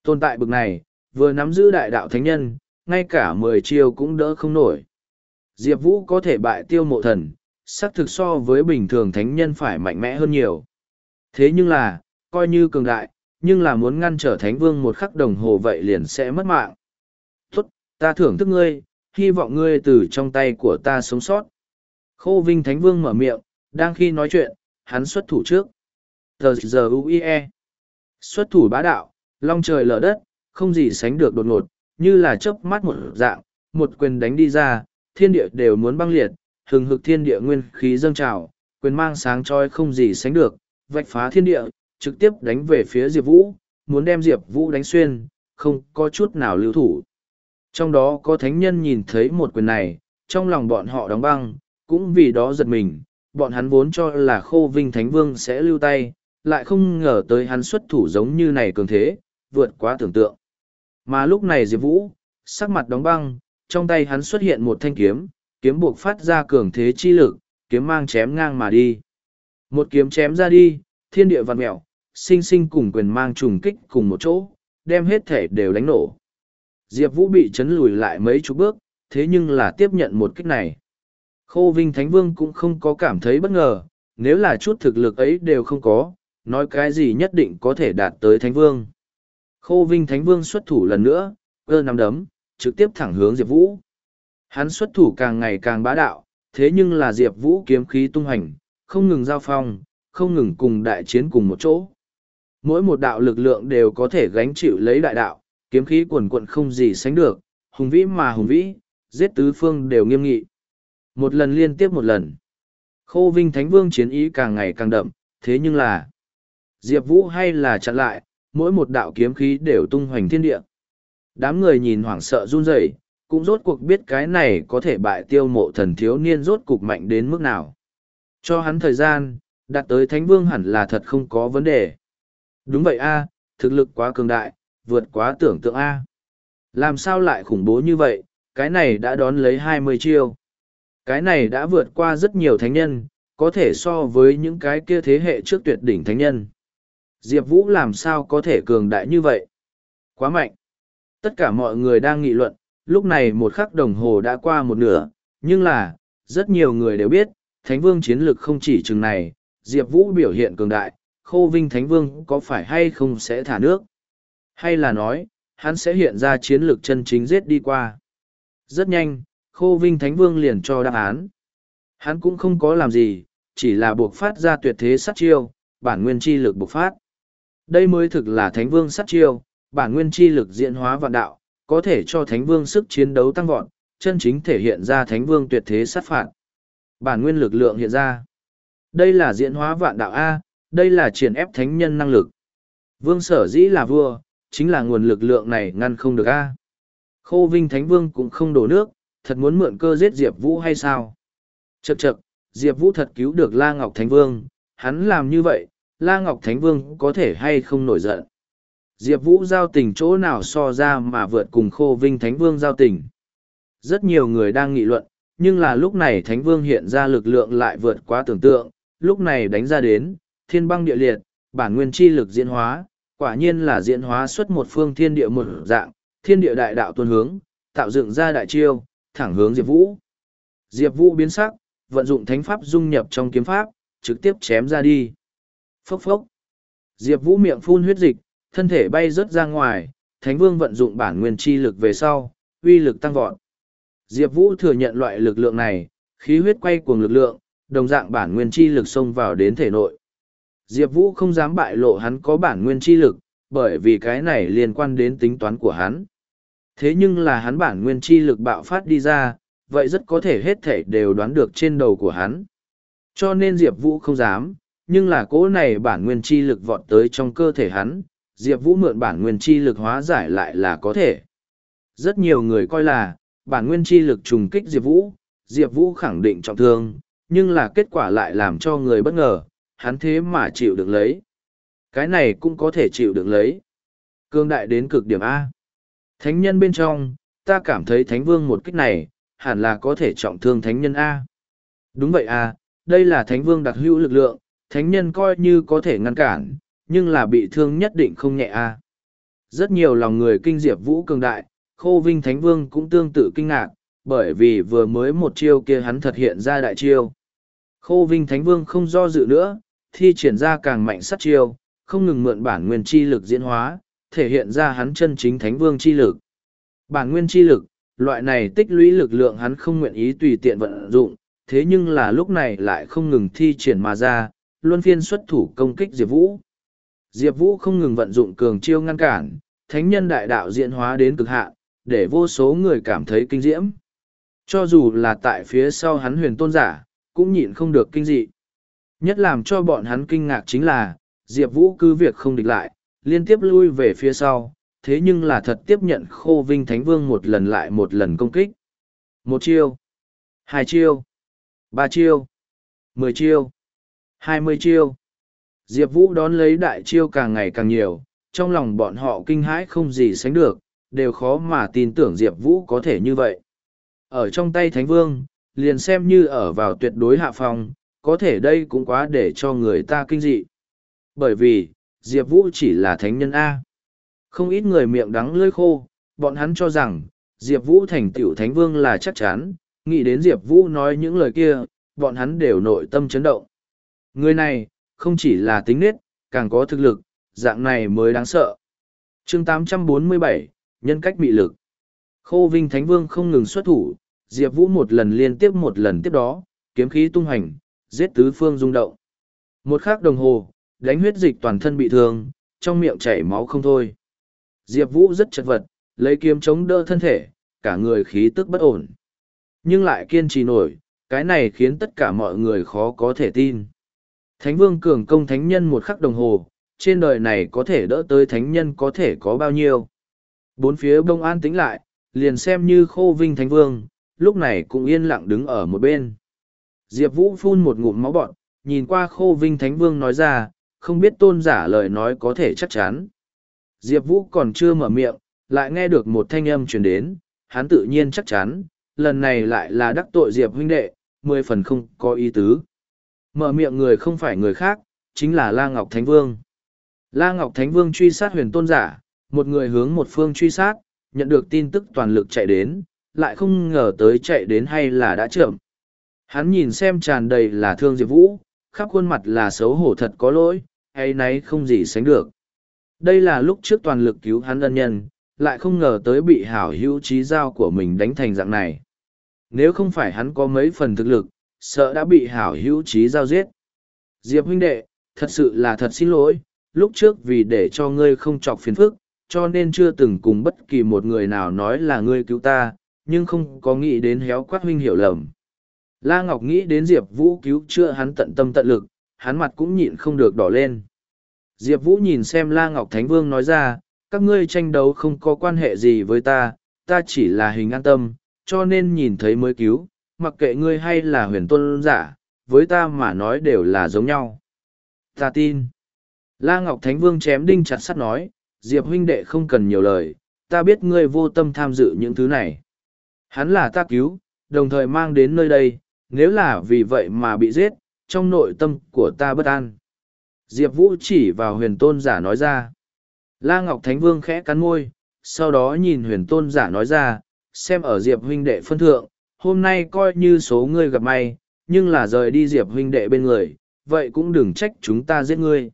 [SPEAKER 1] Tồn tại bực này, vừa nắm giữ đại đạo thánh nhân, ngay cả mười chiêu cũng đỡ không nổi. Diệp Vũ có thể bại tiêu mộ thần, xác thực so với bình thường thánh nhân phải mạnh mẽ hơn nhiều. Thế nhưng là, coi như cường đại, nhưng là muốn ngăn trở thánh vương một khắc đồng hồ vậy liền sẽ mất mạng. Tốt, ta thưởng thức ngươi, hy vọng ngươi từ trong tay của ta sống sót. Khô Vinh Thánh Vương mở miệng, đang khi nói chuyện, hắn xuất thủ trước. Tờ giờ UIE. Xuất thủ bá đạo, long trời lở đất, không gì sánh được đột ngột, như là chớp mắt một dạng, một quyền đánh đi ra, thiên địa đều muốn băng liệt, hừng hực thiên địa nguyên khí dâng trào, quyền mang sáng chói không gì sánh được, vạch phá thiên địa, trực tiếp đánh về phía Diệp Vũ, muốn đem Diệp Vũ đánh xuyên, không có chút nào lưu thủ. Trong đó có thánh nhân nhìn thấy một quyền này, trong lòng bọn họ đóng băng, cũng vì đó giật mình, bọn hắn vốn cho là khô vinh thánh vương sẽ lưu tay, lại không ngờ tới hắn xuất thủ giống như này cường thế, vượt quá tưởng tượng. Mà lúc này Diệp Vũ, sắc mặt đóng băng, trong tay hắn xuất hiện một thanh kiếm, kiếm buộc phát ra cường thế chi lực, kiếm mang chém ngang mà đi. Một kiếm chém ra đi, thiên địa vạn mẹo, sinh sinh cùng quyền mang trùng kích cùng một chỗ, đem hết thể đều đánh nổ. Diệp Vũ bị chấn lùi lại mấy chục bước, thế nhưng là tiếp nhận một kích này. Khô Vinh Thánh Vương cũng không có cảm thấy bất ngờ, nếu là chút thực lực ấy đều không có, nói cái gì nhất định có thể đạt tới Thánh Vương. Khô Vinh Thánh Vương xuất thủ lần nữa, cơ nắm đấm, trực tiếp thẳng hướng Diệp Vũ. Hắn xuất thủ càng ngày càng bá đạo, thế nhưng là Diệp Vũ kiếm khí tung hành, không ngừng giao phong, không ngừng cùng đại chiến cùng một chỗ. Mỗi một đạo lực lượng đều có thể gánh chịu lấy đại đạo, kiếm khí quần quận không gì sánh được, hùng vĩ mà hùng vĩ, giết tứ phương đều nghiêm nghị. Một lần liên tiếp một lần. Khô Vinh Thánh Vương chiến ý càng ngày càng đậm, thế nhưng là Diệp Vũ hay là chặn lại, mỗi một đạo kiếm khí đều tung hoành thiên địa. Đám người nhìn hoảng sợ run rẩy, cũng rốt cuộc biết cái này có thể bại tiêu mộ thần thiếu niên rốt cục mạnh đến mức nào. Cho hắn thời gian, đạt tới Thánh Vương hẳn là thật không có vấn đề. Đúng vậy a thực lực quá cường đại, vượt quá tưởng tượng a Làm sao lại khủng bố như vậy, cái này đã đón lấy hai mươi chiêu. Cái này đã vượt qua rất nhiều thánh nhân, có thể so với những cái kia thế hệ trước tuyệt đỉnh thánh nhân. Diệp Vũ làm sao có thể cường đại như vậy? Quá mạnh. Tất cả mọi người đang nghị luận, lúc này một khắc đồng hồ đã qua một nửa, nhưng là, rất nhiều người đều biết, Thánh Vương chiến lực không chỉ chừng này, Diệp Vũ biểu hiện cường đại, Khô Vinh Thánh Vương có phải hay không sẽ thả nước? Hay là nói, hắn sẽ hiện ra chiến lược chân chính giết đi qua? Rất nhanh, Khô Vinh Thánh Vương liền cho đáp án. Hắn cũng không có làm gì, chỉ là buộc phát ra tuyệt thế sát chiêu, bản nguyên chi lực buộc phát. Đây mới thực là Thánh Vương sát chiêu, bản nguyên chi lực diễn hóa vạn đạo, có thể cho Thánh Vương sức chiến đấu tăng vọt, chân chính thể hiện ra Thánh Vương tuyệt thế sát phạt. Bản nguyên lực lượng hiện ra. Đây là diễn hóa vạn đạo A, đây là triển ép thánh nhân năng lực. Vương sở dĩ là vua, chính là nguồn lực lượng này ngăn không được A. Khô Vinh Thánh Vương cũng không đổ nước, thật muốn mượn cơ giết Diệp Vũ hay sao? Chậc chậc, Diệp Vũ thật cứu được La Ngọc Thánh Vương, hắn làm như vậy, La Ngọc Thánh Vương có thể hay không nổi giận. Diệp Vũ giao tình chỗ nào so ra mà vượt cùng Khô Vinh Thánh Vương giao tình. Rất nhiều người đang nghị luận, nhưng là lúc này Thánh Vương hiện ra lực lượng lại vượt quá tưởng tượng, lúc này đánh ra đến, thiên băng địa liệt, bản nguyên chi lực diễn hóa, quả nhiên là diễn hóa xuất một phương thiên địa một dạng, thiên địa đại đạo tuôn hướng, tạo dựng ra đại chiêu, thẳng hướng Diệp Vũ. Diệp Vũ biến sắc, vận dụng thánh pháp dung nhập trong kiếm pháp, trực tiếp chém ra đi. Phốc phốc. Diệp Vũ miệng phun huyết dịch, thân thể bay rớt ra ngoài, Thánh Vương vận dụng bản nguyên chi lực về sau, uy lực tăng vọt. Diệp Vũ thừa nhận loại lực lượng này, khí huyết quay cuồng lực lượng, đồng dạng bản nguyên chi lực xông vào đến thể nội. Diệp Vũ không dám bại lộ hắn có bản nguyên chi lực, bởi vì cái này liên quan đến tính toán của hắn. Thế nhưng là hắn bản nguyên chi lực bạo phát đi ra, vậy rất có thể hết thể đều đoán được trên đầu của hắn. Cho nên Diệp Vũ không dám, nhưng là cỗ này bản nguyên chi lực vọt tới trong cơ thể hắn, Diệp Vũ mượn bản nguyên chi lực hóa giải lại là có thể. Rất nhiều người coi là, bản nguyên chi lực trùng kích Diệp Vũ, Diệp Vũ khẳng định trọng thương, nhưng là kết quả lại làm cho người bất ngờ, hắn thế mà chịu được lấy. Cái này cũng có thể chịu được lấy. Cương đại đến cực điểm A. Thánh nhân bên trong, ta cảm thấy thánh vương một kích này, hẳn là có thể trọng thương thánh nhân A. Đúng vậy A, đây là thánh vương đặc hữu lực lượng, thánh nhân coi như có thể ngăn cản, nhưng là bị thương nhất định không nhẹ A. Rất nhiều lòng người kinh diệp vũ cường đại, khô vinh thánh vương cũng tương tự kinh ngạc, bởi vì vừa mới một chiêu kia hắn thật hiện ra đại chiêu. Khô vinh thánh vương không do dự nữa, thi triển ra càng mạnh sát chiêu, không ngừng mượn bản nguyên chi lực diễn hóa, thể hiện ra hắn chân chính thánh vương chi lực. Bản nguyên chi lực, loại này tích lũy lực lượng hắn không nguyện ý tùy tiện vận dụng, thế nhưng là lúc này lại không ngừng thi triển mà ra, luân phiên xuất thủ công kích Diệp Vũ. Diệp Vũ không ngừng vận dụng cường chiêu ngăn cản, thánh nhân đại đạo diễn hóa đến cực hạn, để vô số người cảm thấy kinh diễm. Cho dù là tại phía sau hắn huyền tôn giả, cũng nhịn không được kinh dị. Nhất làm cho bọn hắn kinh ngạc chính là, Diệp Vũ cứ việc không địch lại, liên tiếp lui về phía sau, thế nhưng là thật tiếp nhận khô vinh thánh vương một lần lại một lần công kích. Một chiêu, hai chiêu, ba chiêu, mười chiêu, hai mươi chiêu. Diệp Vũ đón lấy đại chiêu càng ngày càng nhiều, trong lòng bọn họ kinh hãi không gì sánh được, đều khó mà tin tưởng Diệp Vũ có thể như vậy. Ở trong tay Thánh Vương, liền xem như ở vào tuyệt đối hạ phòng, có thể đây cũng quá để cho người ta kinh dị. Bởi vì, Diệp Vũ chỉ là thánh nhân A. Không ít người miệng đắng lưỡi khô, bọn hắn cho rằng, Diệp Vũ thành tiểu thánh vương là chắc chắn, nghĩ đến Diệp Vũ nói những lời kia, bọn hắn đều nội tâm chấn động. Người này, không chỉ là tính nết, càng có thực lực, dạng này mới đáng sợ. chương 847, Nhân cách bị lực. Khô Vinh Thánh Vương không ngừng xuất thủ, Diệp Vũ một lần liên tiếp một lần tiếp đó, kiếm khí tung hành, giết tứ phương rung động. Một khắc đồng hồ, đánh huyết dịch toàn thân bị thương, trong miệng chảy máu không thôi. Diệp Vũ rất chật vật, lấy kiếm chống đỡ thân thể, cả người khí tức bất ổn. Nhưng lại kiên trì nổi, cái này khiến tất cả mọi người khó có thể tin. Thánh vương cường công thánh nhân một khắc đồng hồ, trên đời này có thể đỡ tới thánh nhân có thể có bao nhiêu. Bốn phía bông an tĩnh lại, liền xem như khô vinh thánh vương, lúc này cũng yên lặng đứng ở một bên. Diệp Vũ phun một ngụm máu bọn, nhìn qua khô vinh thánh vương nói ra, không biết tôn giả lời nói có thể chắc chắn. Diệp Vũ còn chưa mở miệng, lại nghe được một thanh âm truyền đến, hắn tự nhiên chắc chắn, lần này lại là đắc tội Diệp huynh đệ, mười phần không có ý tứ. Mở miệng người không phải người khác, chính là La Ngọc Thánh Vương. La Ngọc Thánh Vương truy sát huyền tôn giả, một người hướng một phương truy sát, nhận được tin tức toàn lực chạy đến, lại không ngờ tới chạy đến hay là đã chậm. Hắn nhìn xem tràn đầy là thương Diệp Vũ, khắp khuôn mặt là xấu hổ thật có lỗi, hay nấy không gì sánh được. Đây là lúc trước toàn lực cứu hắn ân nhân, lại không ngờ tới bị hảo hữu trí giao của mình đánh thành dạng này. Nếu không phải hắn có mấy phần thực lực, sợ đã bị hảo hữu trí giao giết. Diệp huynh đệ, thật sự là thật xin lỗi, lúc trước vì để cho ngươi không chọc phiền phức, cho nên chưa từng cùng bất kỳ một người nào nói là ngươi cứu ta, nhưng không có nghĩ đến héo quát huynh hiểu lầm. La Ngọc nghĩ đến Diệp Vũ cứu chữa hắn tận tâm tận lực, hắn mặt cũng nhịn không được đỏ lên. Diệp Vũ nhìn xem La Ngọc Thánh Vương nói ra, các ngươi tranh đấu không có quan hệ gì với ta, ta chỉ là hình an tâm, cho nên nhìn thấy mới cứu, mặc kệ ngươi hay là huyền tôn giả, với ta mà nói đều là giống nhau. Ta tin. La Ngọc Thánh Vương chém đinh chặt sắt nói, Diệp huynh đệ không cần nhiều lời, ta biết ngươi vô tâm tham dự những thứ này. Hắn là ta cứu, đồng thời mang đến nơi đây, nếu là vì vậy mà bị giết, trong nội tâm của ta bất an. Diệp Vũ chỉ vào huyền tôn giả nói ra. La Ngọc Thánh Vương khẽ cắn môi, sau đó nhìn huyền tôn giả nói ra, xem ở Diệp huynh đệ phân thượng, hôm nay coi như số ngươi gặp may, nhưng là rời đi Diệp huynh đệ bên người, vậy cũng đừng trách chúng ta giết ngươi.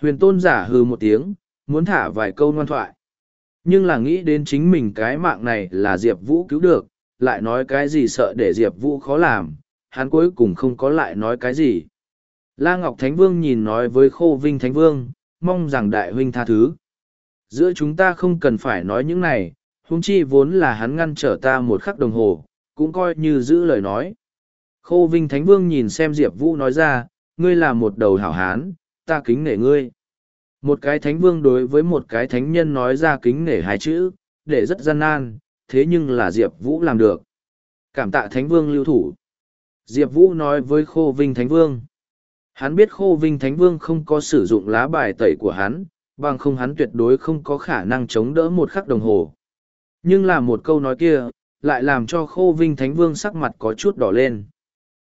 [SPEAKER 1] Huyền tôn giả hừ một tiếng, muốn thả vài câu ngoan thoại. Nhưng là nghĩ đến chính mình cái mạng này là Diệp Vũ cứu được, lại nói cái gì sợ để Diệp Vũ khó làm, hắn cuối cùng không có lại nói cái gì. La Ngọc Thánh Vương nhìn nói với Khô Vinh Thánh Vương, mong rằng đại huynh tha thứ. Giữa chúng ta không cần phải nói những này, huống chi vốn là hắn ngăn trở ta một khắc đồng hồ, cũng coi như giữ lời nói. Khô Vinh Thánh Vương nhìn xem Diệp Vũ nói ra, ngươi là một đầu hảo hán, ta kính nể ngươi. Một cái thánh vương đối với một cái thánh nhân nói ra kính nể hai chữ, để rất gian nan, thế nhưng là Diệp Vũ làm được. Cảm tạ thánh vương lưu thủ. Diệp Vũ nói với Khô Vinh Thánh Vương. Hắn biết Khô Vinh Thánh Vương không có sử dụng lá bài tẩy của hắn, bằng không hắn tuyệt đối không có khả năng chống đỡ một khắc đồng hồ. Nhưng là một câu nói kia, lại làm cho Khô Vinh Thánh Vương sắc mặt có chút đỏ lên.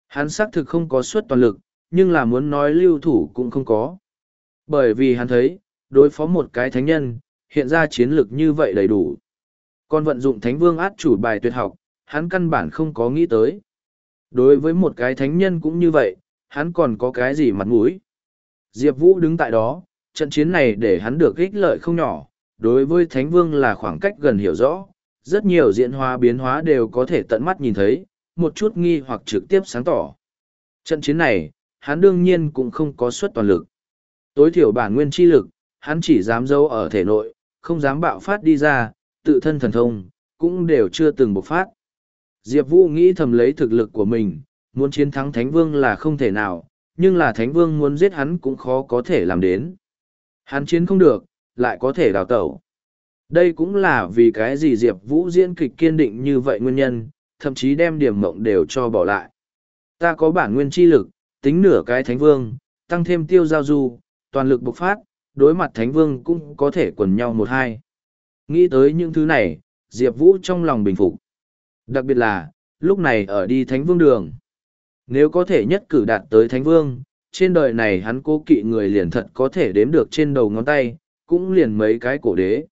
[SPEAKER 1] Hắn xác thực không có suất toàn lực, nhưng là muốn nói lưu thủ cũng không có. Bởi vì hắn thấy, đối phó một cái thánh nhân, hiện ra chiến lược như vậy đầy đủ. Còn vận dụng thánh vương át chủ bài tuyệt học, hắn căn bản không có nghĩ tới. Đối với một cái thánh nhân cũng như vậy, hắn còn có cái gì mặt mũi. Diệp Vũ đứng tại đó, trận chiến này để hắn được ích lợi không nhỏ, đối với thánh vương là khoảng cách gần hiểu rõ, rất nhiều diễn hóa biến hóa đều có thể tận mắt nhìn thấy, một chút nghi hoặc trực tiếp sáng tỏ. Trận chiến này, hắn đương nhiên cũng không có suất toàn lực. Tối thiểu bản nguyên chi lực, hắn chỉ dám giấu ở thể nội, không dám bạo phát đi ra, tự thân thần thông, cũng đều chưa từng bộc phát. Diệp Vũ nghĩ thầm lấy thực lực của mình, muốn chiến thắng Thánh Vương là không thể nào, nhưng là Thánh Vương muốn giết hắn cũng khó có thể làm đến. Hắn chiến không được, lại có thể đào tẩu. Đây cũng là vì cái gì Diệp Vũ diễn kịch kiên định như vậy nguyên nhân, thậm chí đem điểm mộng đều cho bỏ lại. Ta có bản nguyên chi lực, tính nửa cái Thánh Vương, tăng thêm tiêu giao du, toàn lực bộc phát, đối mặt Thánh Vương cũng có thể quần nhau một hai. Nghĩ tới những thứ này, Diệp Vũ trong lòng bình phục. Đặc biệt là, lúc này ở đi Thánh Vương đường. Nếu có thể nhất cử đạt tới Thánh Vương, trên đời này hắn cố kỵ người liền thật có thể đếm được trên đầu ngón tay, cũng liền mấy cái cổ đế.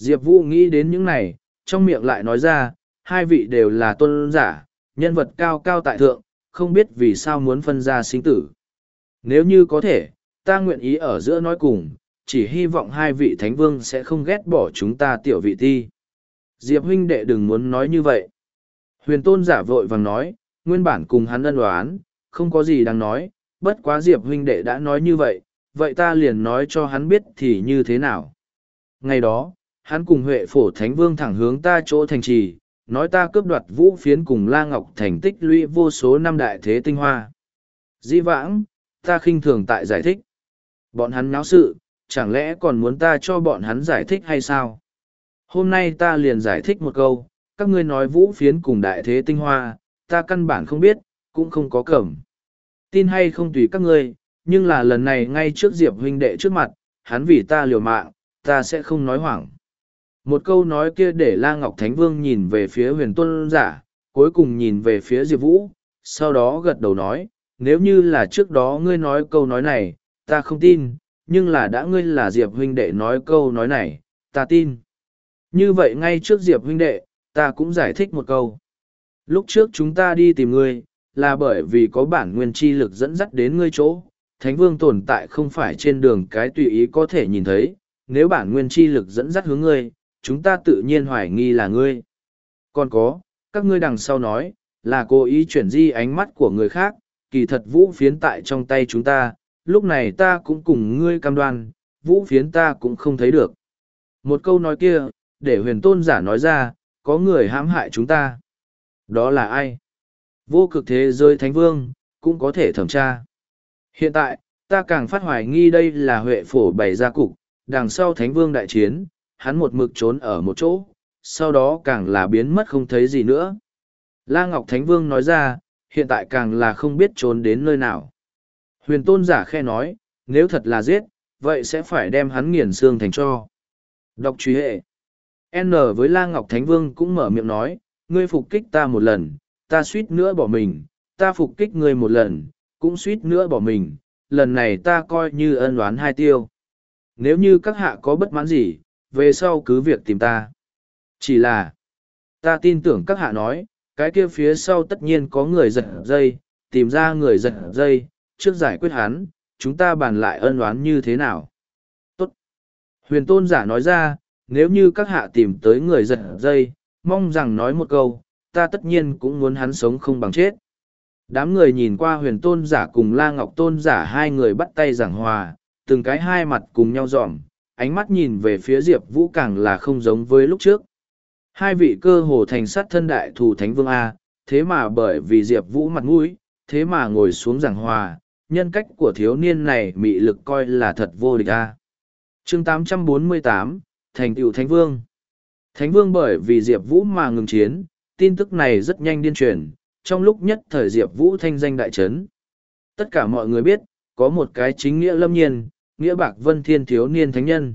[SPEAKER 1] Diệp Vũ nghĩ đến những này, trong miệng lại nói ra, hai vị đều là tôn giả, nhân vật cao cao tại thượng, không biết vì sao muốn phân ra sinh tử. Nếu như có thể, ta nguyện ý ở giữa nói cùng, chỉ hy vọng hai vị thánh vương sẽ không ghét bỏ chúng ta tiểu vị thi. Diệp huynh đệ đừng muốn nói như vậy. Huyền tôn giả vội vàng nói, nguyên bản cùng hắn ân đoán, không có gì đáng nói, bất quá Diệp huynh đệ đã nói như vậy, vậy ta liền nói cho hắn biết thì như thế nào. Ngày đó, hắn cùng Huệ phổ thánh vương thẳng hướng ta chỗ thành trì, nói ta cướp đoạt vũ phiến cùng La Ngọc thành tích lũy vô số năm đại thế tinh hoa. Di vãng, ta khinh thường tại giải thích. Bọn hắn náo sự, chẳng lẽ còn muốn ta cho bọn hắn giải thích hay sao? Hôm nay ta liền giải thích một câu, các ngươi nói vũ phiến cùng đại thế tinh hoa, ta căn bản không biết, cũng không có cẩm. Tin hay không tùy các ngươi, nhưng là lần này ngay trước Diệp huynh đệ trước mặt, hắn vì ta liều mạng, ta sẽ không nói hoảng. Một câu nói kia để La Ngọc Thánh Vương nhìn về phía huyền tuân giả, cuối cùng nhìn về phía Diệp Vũ, sau đó gật đầu nói, nếu như là trước đó ngươi nói câu nói này, ta không tin, nhưng là đã ngươi là Diệp huynh đệ nói câu nói này, ta tin. Như vậy ngay trước Diệp huynh đệ, ta cũng giải thích một câu. Lúc trước chúng ta đi tìm ngươi, là bởi vì có bản nguyên chi lực dẫn dắt đến ngươi chỗ, Thánh Vương tồn tại không phải trên đường cái tùy ý có thể nhìn thấy, nếu bản nguyên chi lực dẫn dắt hướng ngươi, chúng ta tự nhiên hoài nghi là ngươi. Còn có, các ngươi đằng sau nói, là cố ý chuyển di ánh mắt của người khác, kỳ thật vũ phiến tại trong tay chúng ta, lúc này ta cũng cùng ngươi cam đoan, vũ phiến ta cũng không thấy được. Một câu nói kia, để huyền tôn giả nói ra, có người hãm hại chúng ta. Đó là ai? Vô cực thế giới thánh vương, cũng có thể thẩm tra. Hiện tại, ta càng phát hoài nghi đây là huệ phổ bày ra cục, đằng sau thánh vương đại chiến, hắn một mực trốn ở một chỗ, sau đó càng là biến mất không thấy gì nữa. La Ngọc Thánh Vương nói ra, hiện tại càng là không biết trốn đến nơi nào. Huyền tôn giả khe nói, nếu thật là giết, vậy sẽ phải đem hắn nghiền xương thành cho. Đọc truy hệ. N với La Ngọc Thánh Vương cũng mở miệng nói, ngươi phục kích ta một lần, ta suýt nữa bỏ mình, ta phục kích ngươi một lần, cũng suýt nữa bỏ mình, lần này ta coi như ân oán hai tiêu. Nếu như các hạ có bất mãn gì, về sau cứ việc tìm ta. Chỉ là, ta tin tưởng các hạ nói, cái kia phía sau tất nhiên có người giật dây, tìm ra người giật dây, trước giải quyết hắn, chúng ta bàn lại ân oán như thế nào. Tốt. Huyền tôn giả nói ra, nếu như các hạ tìm tới người giật dây, mong rằng nói một câu, ta tất nhiên cũng muốn hắn sống không bằng chết. Đám người nhìn qua huyền tôn giả cùng la ngọc tôn giả hai người bắt tay giảng hòa, từng cái hai mặt cùng nhau dòm, ánh mắt nhìn về phía Diệp Vũ càng là không giống với lúc trước. Hai vị cơ hồ thành sát thân đại thù Thánh Vương A, thế mà bởi vì Diệp Vũ mặt mũi, thế mà ngồi xuống giảng hòa, nhân cách của thiếu niên này mị lực coi là thật vô địch A. chương 848, Thành tựu Thánh Vương Thánh Vương bởi vì Diệp Vũ mà ngừng chiến, tin tức này rất nhanh điên truyền, trong lúc nhất thời Diệp Vũ thanh danh đại trấn. Tất cả mọi người biết, có một cái chính nghĩa lâm nhiên, nghĩa bạc vân thiên thiếu niên thánh nhân.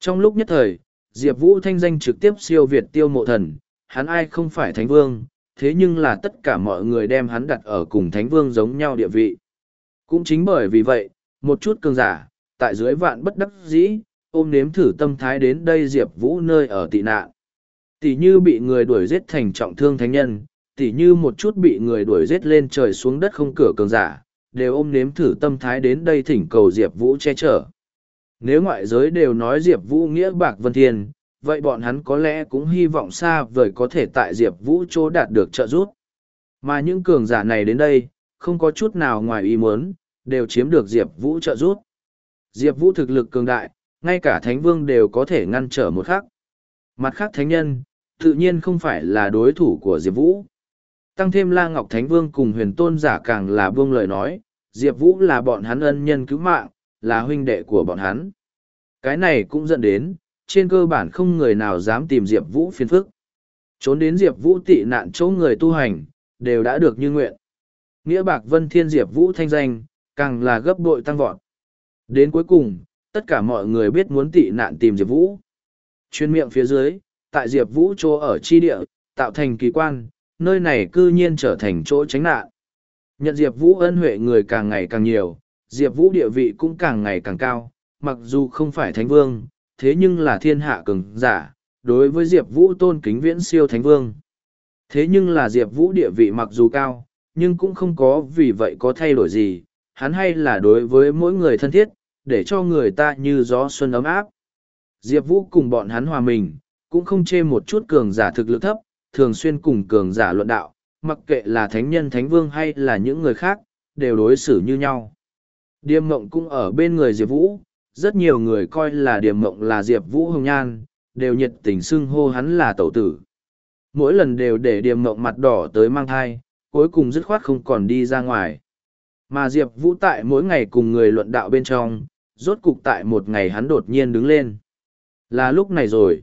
[SPEAKER 1] Trong lúc nhất thời, Diệp Vũ thanh danh trực tiếp siêu Việt tiêu mộ thần, hắn ai không phải thánh vương, thế nhưng là tất cả mọi người đem hắn đặt ở cùng thánh vương giống nhau địa vị. Cũng chính bởi vì vậy, một chút cường giả, tại dưới vạn bất đắc dĩ, ôm nếm thử tâm thái đến đây Diệp Vũ nơi ở tị nạn. Tỷ như bị người đuổi giết thành trọng thương thánh nhân, tỷ như một chút bị người đuổi giết lên trời xuống đất không cửa cường giả, đều ôm nếm thử tâm thái đến đây thỉnh cầu Diệp Vũ che chở. Nếu ngoại giới đều nói Diệp Vũ nghĩa bạc vân thiên, vậy bọn hắn có lẽ cũng hy vọng xa vời có thể tại Diệp Vũ chỗ đạt được trợ giúp. Mà những cường giả này đến đây, không có chút nào ngoài ý muốn, đều chiếm được Diệp Vũ trợ giúp. Diệp Vũ thực lực cường đại, ngay cả Thánh Vương đều có thể ngăn trở một khắc. Mặt khác Thánh Nhân, tự nhiên không phải là đối thủ của Diệp Vũ. Tăng thêm La Ngọc Thánh Vương cùng huyền tôn giả càng là buông lời nói, Diệp Vũ là bọn hắn ân nhân cứu mạng, là huynh đệ của bọn hắn. Cái này cũng dẫn đến, trên cơ bản không người nào dám tìm Diệp Vũ phiền phức. Trốn đến Diệp Vũ tị nạn chỗ người tu hành, đều đã được như nguyện. Nghĩa bạc vân thiên Diệp Vũ thanh danh, càng là gấp bội tăng vọt. Đến cuối cùng, tất cả mọi người biết muốn tị nạn tìm Diệp Vũ. Chuyên miệng phía dưới, tại Diệp Vũ chỗ ở chi địa, tạo thành kỳ quan, nơi này cư nhiên trở thành chỗ tránh nạn. Nhận Diệp Vũ ân huệ người càng ngày càng nhiều, Diệp Vũ địa vị cũng càng ngày càng cao, mặc dù không phải thánh vương, thế nhưng là thiên hạ cường giả, đối với Diệp Vũ tôn kính viễn siêu thánh vương. Thế nhưng là Diệp Vũ địa vị mặc dù cao, nhưng cũng không có vì vậy có thay đổi gì, hắn hay là đối với mỗi người thân thiết, để cho người ta như gió xuân ấm áp. Diệp Vũ cùng bọn hắn hòa mình, cũng không chê một chút cường giả thực lực thấp, thường xuyên cùng cường giả luận đạo, mặc kệ là thánh nhân thánh vương hay là những người khác, đều đối xử như nhau. Điềm mộng cũng ở bên người Diệp Vũ, rất nhiều người coi là điềm mộng là Diệp Vũ hồng nhan, đều nhiệt tình xưng hô hắn là tẩu tử. Mỗi lần đều để điềm mộng mặt đỏ tới mang thai, cuối cùng dứt khoát không còn đi ra ngoài. Mà Diệp Vũ tại mỗi ngày cùng người luận đạo bên trong, rốt cục tại một ngày hắn đột nhiên đứng lên. Là lúc này rồi.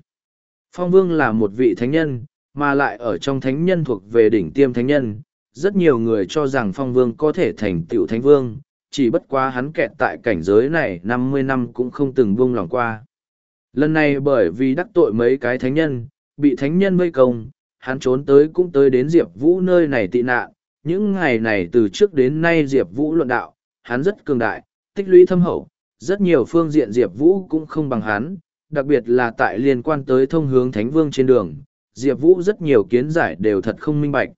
[SPEAKER 1] Phong Vương là một vị thánh nhân, mà lại ở trong thánh nhân thuộc về đỉnh tiêm thánh nhân. Rất nhiều người cho rằng Phong Vương có thể thành tựu thánh vương, chỉ bất quá hắn kẹt tại cảnh giới này năm mươi năm cũng không từng buông lòng qua. Lần này bởi vì đắc tội mấy cái thánh nhân, bị thánh nhân vây công, hắn trốn tới cũng tới đến Diệp Vũ nơi này tị nạn. Những ngày này từ trước đến nay Diệp Vũ luận đạo, hắn rất cường đại, tích lũy thâm hậu, rất nhiều phương diện Diệp Vũ cũng không bằng hắn, đặc biệt là tại liên quan tới thông hướng Thánh Vương trên đường, Diệp Vũ rất nhiều kiến giải đều thật không minh bạch.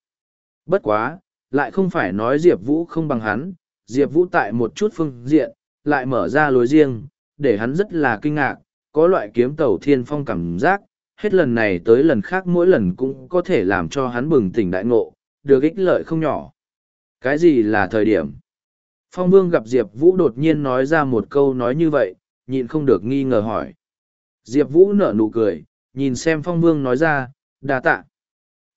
[SPEAKER 1] Bất quá, lại không phải nói Diệp Vũ không bằng hắn, Diệp Vũ tại một chút phương diện, lại mở ra lối riêng, để hắn rất là kinh ngạc, có loại kiếm tàu thiên phong cảm giác, hết lần này tới lần khác mỗi lần cũng có thể làm cho hắn bừng tỉnh đại ngộ, được ích lợi không nhỏ. Cái gì là thời điểm? Phong Vương gặp Diệp Vũ đột nhiên nói ra một câu nói như vậy, nhịn không được nghi ngờ hỏi. Diệp Vũ nở nụ cười, nhìn xem Phong Vương nói ra, đa tạ.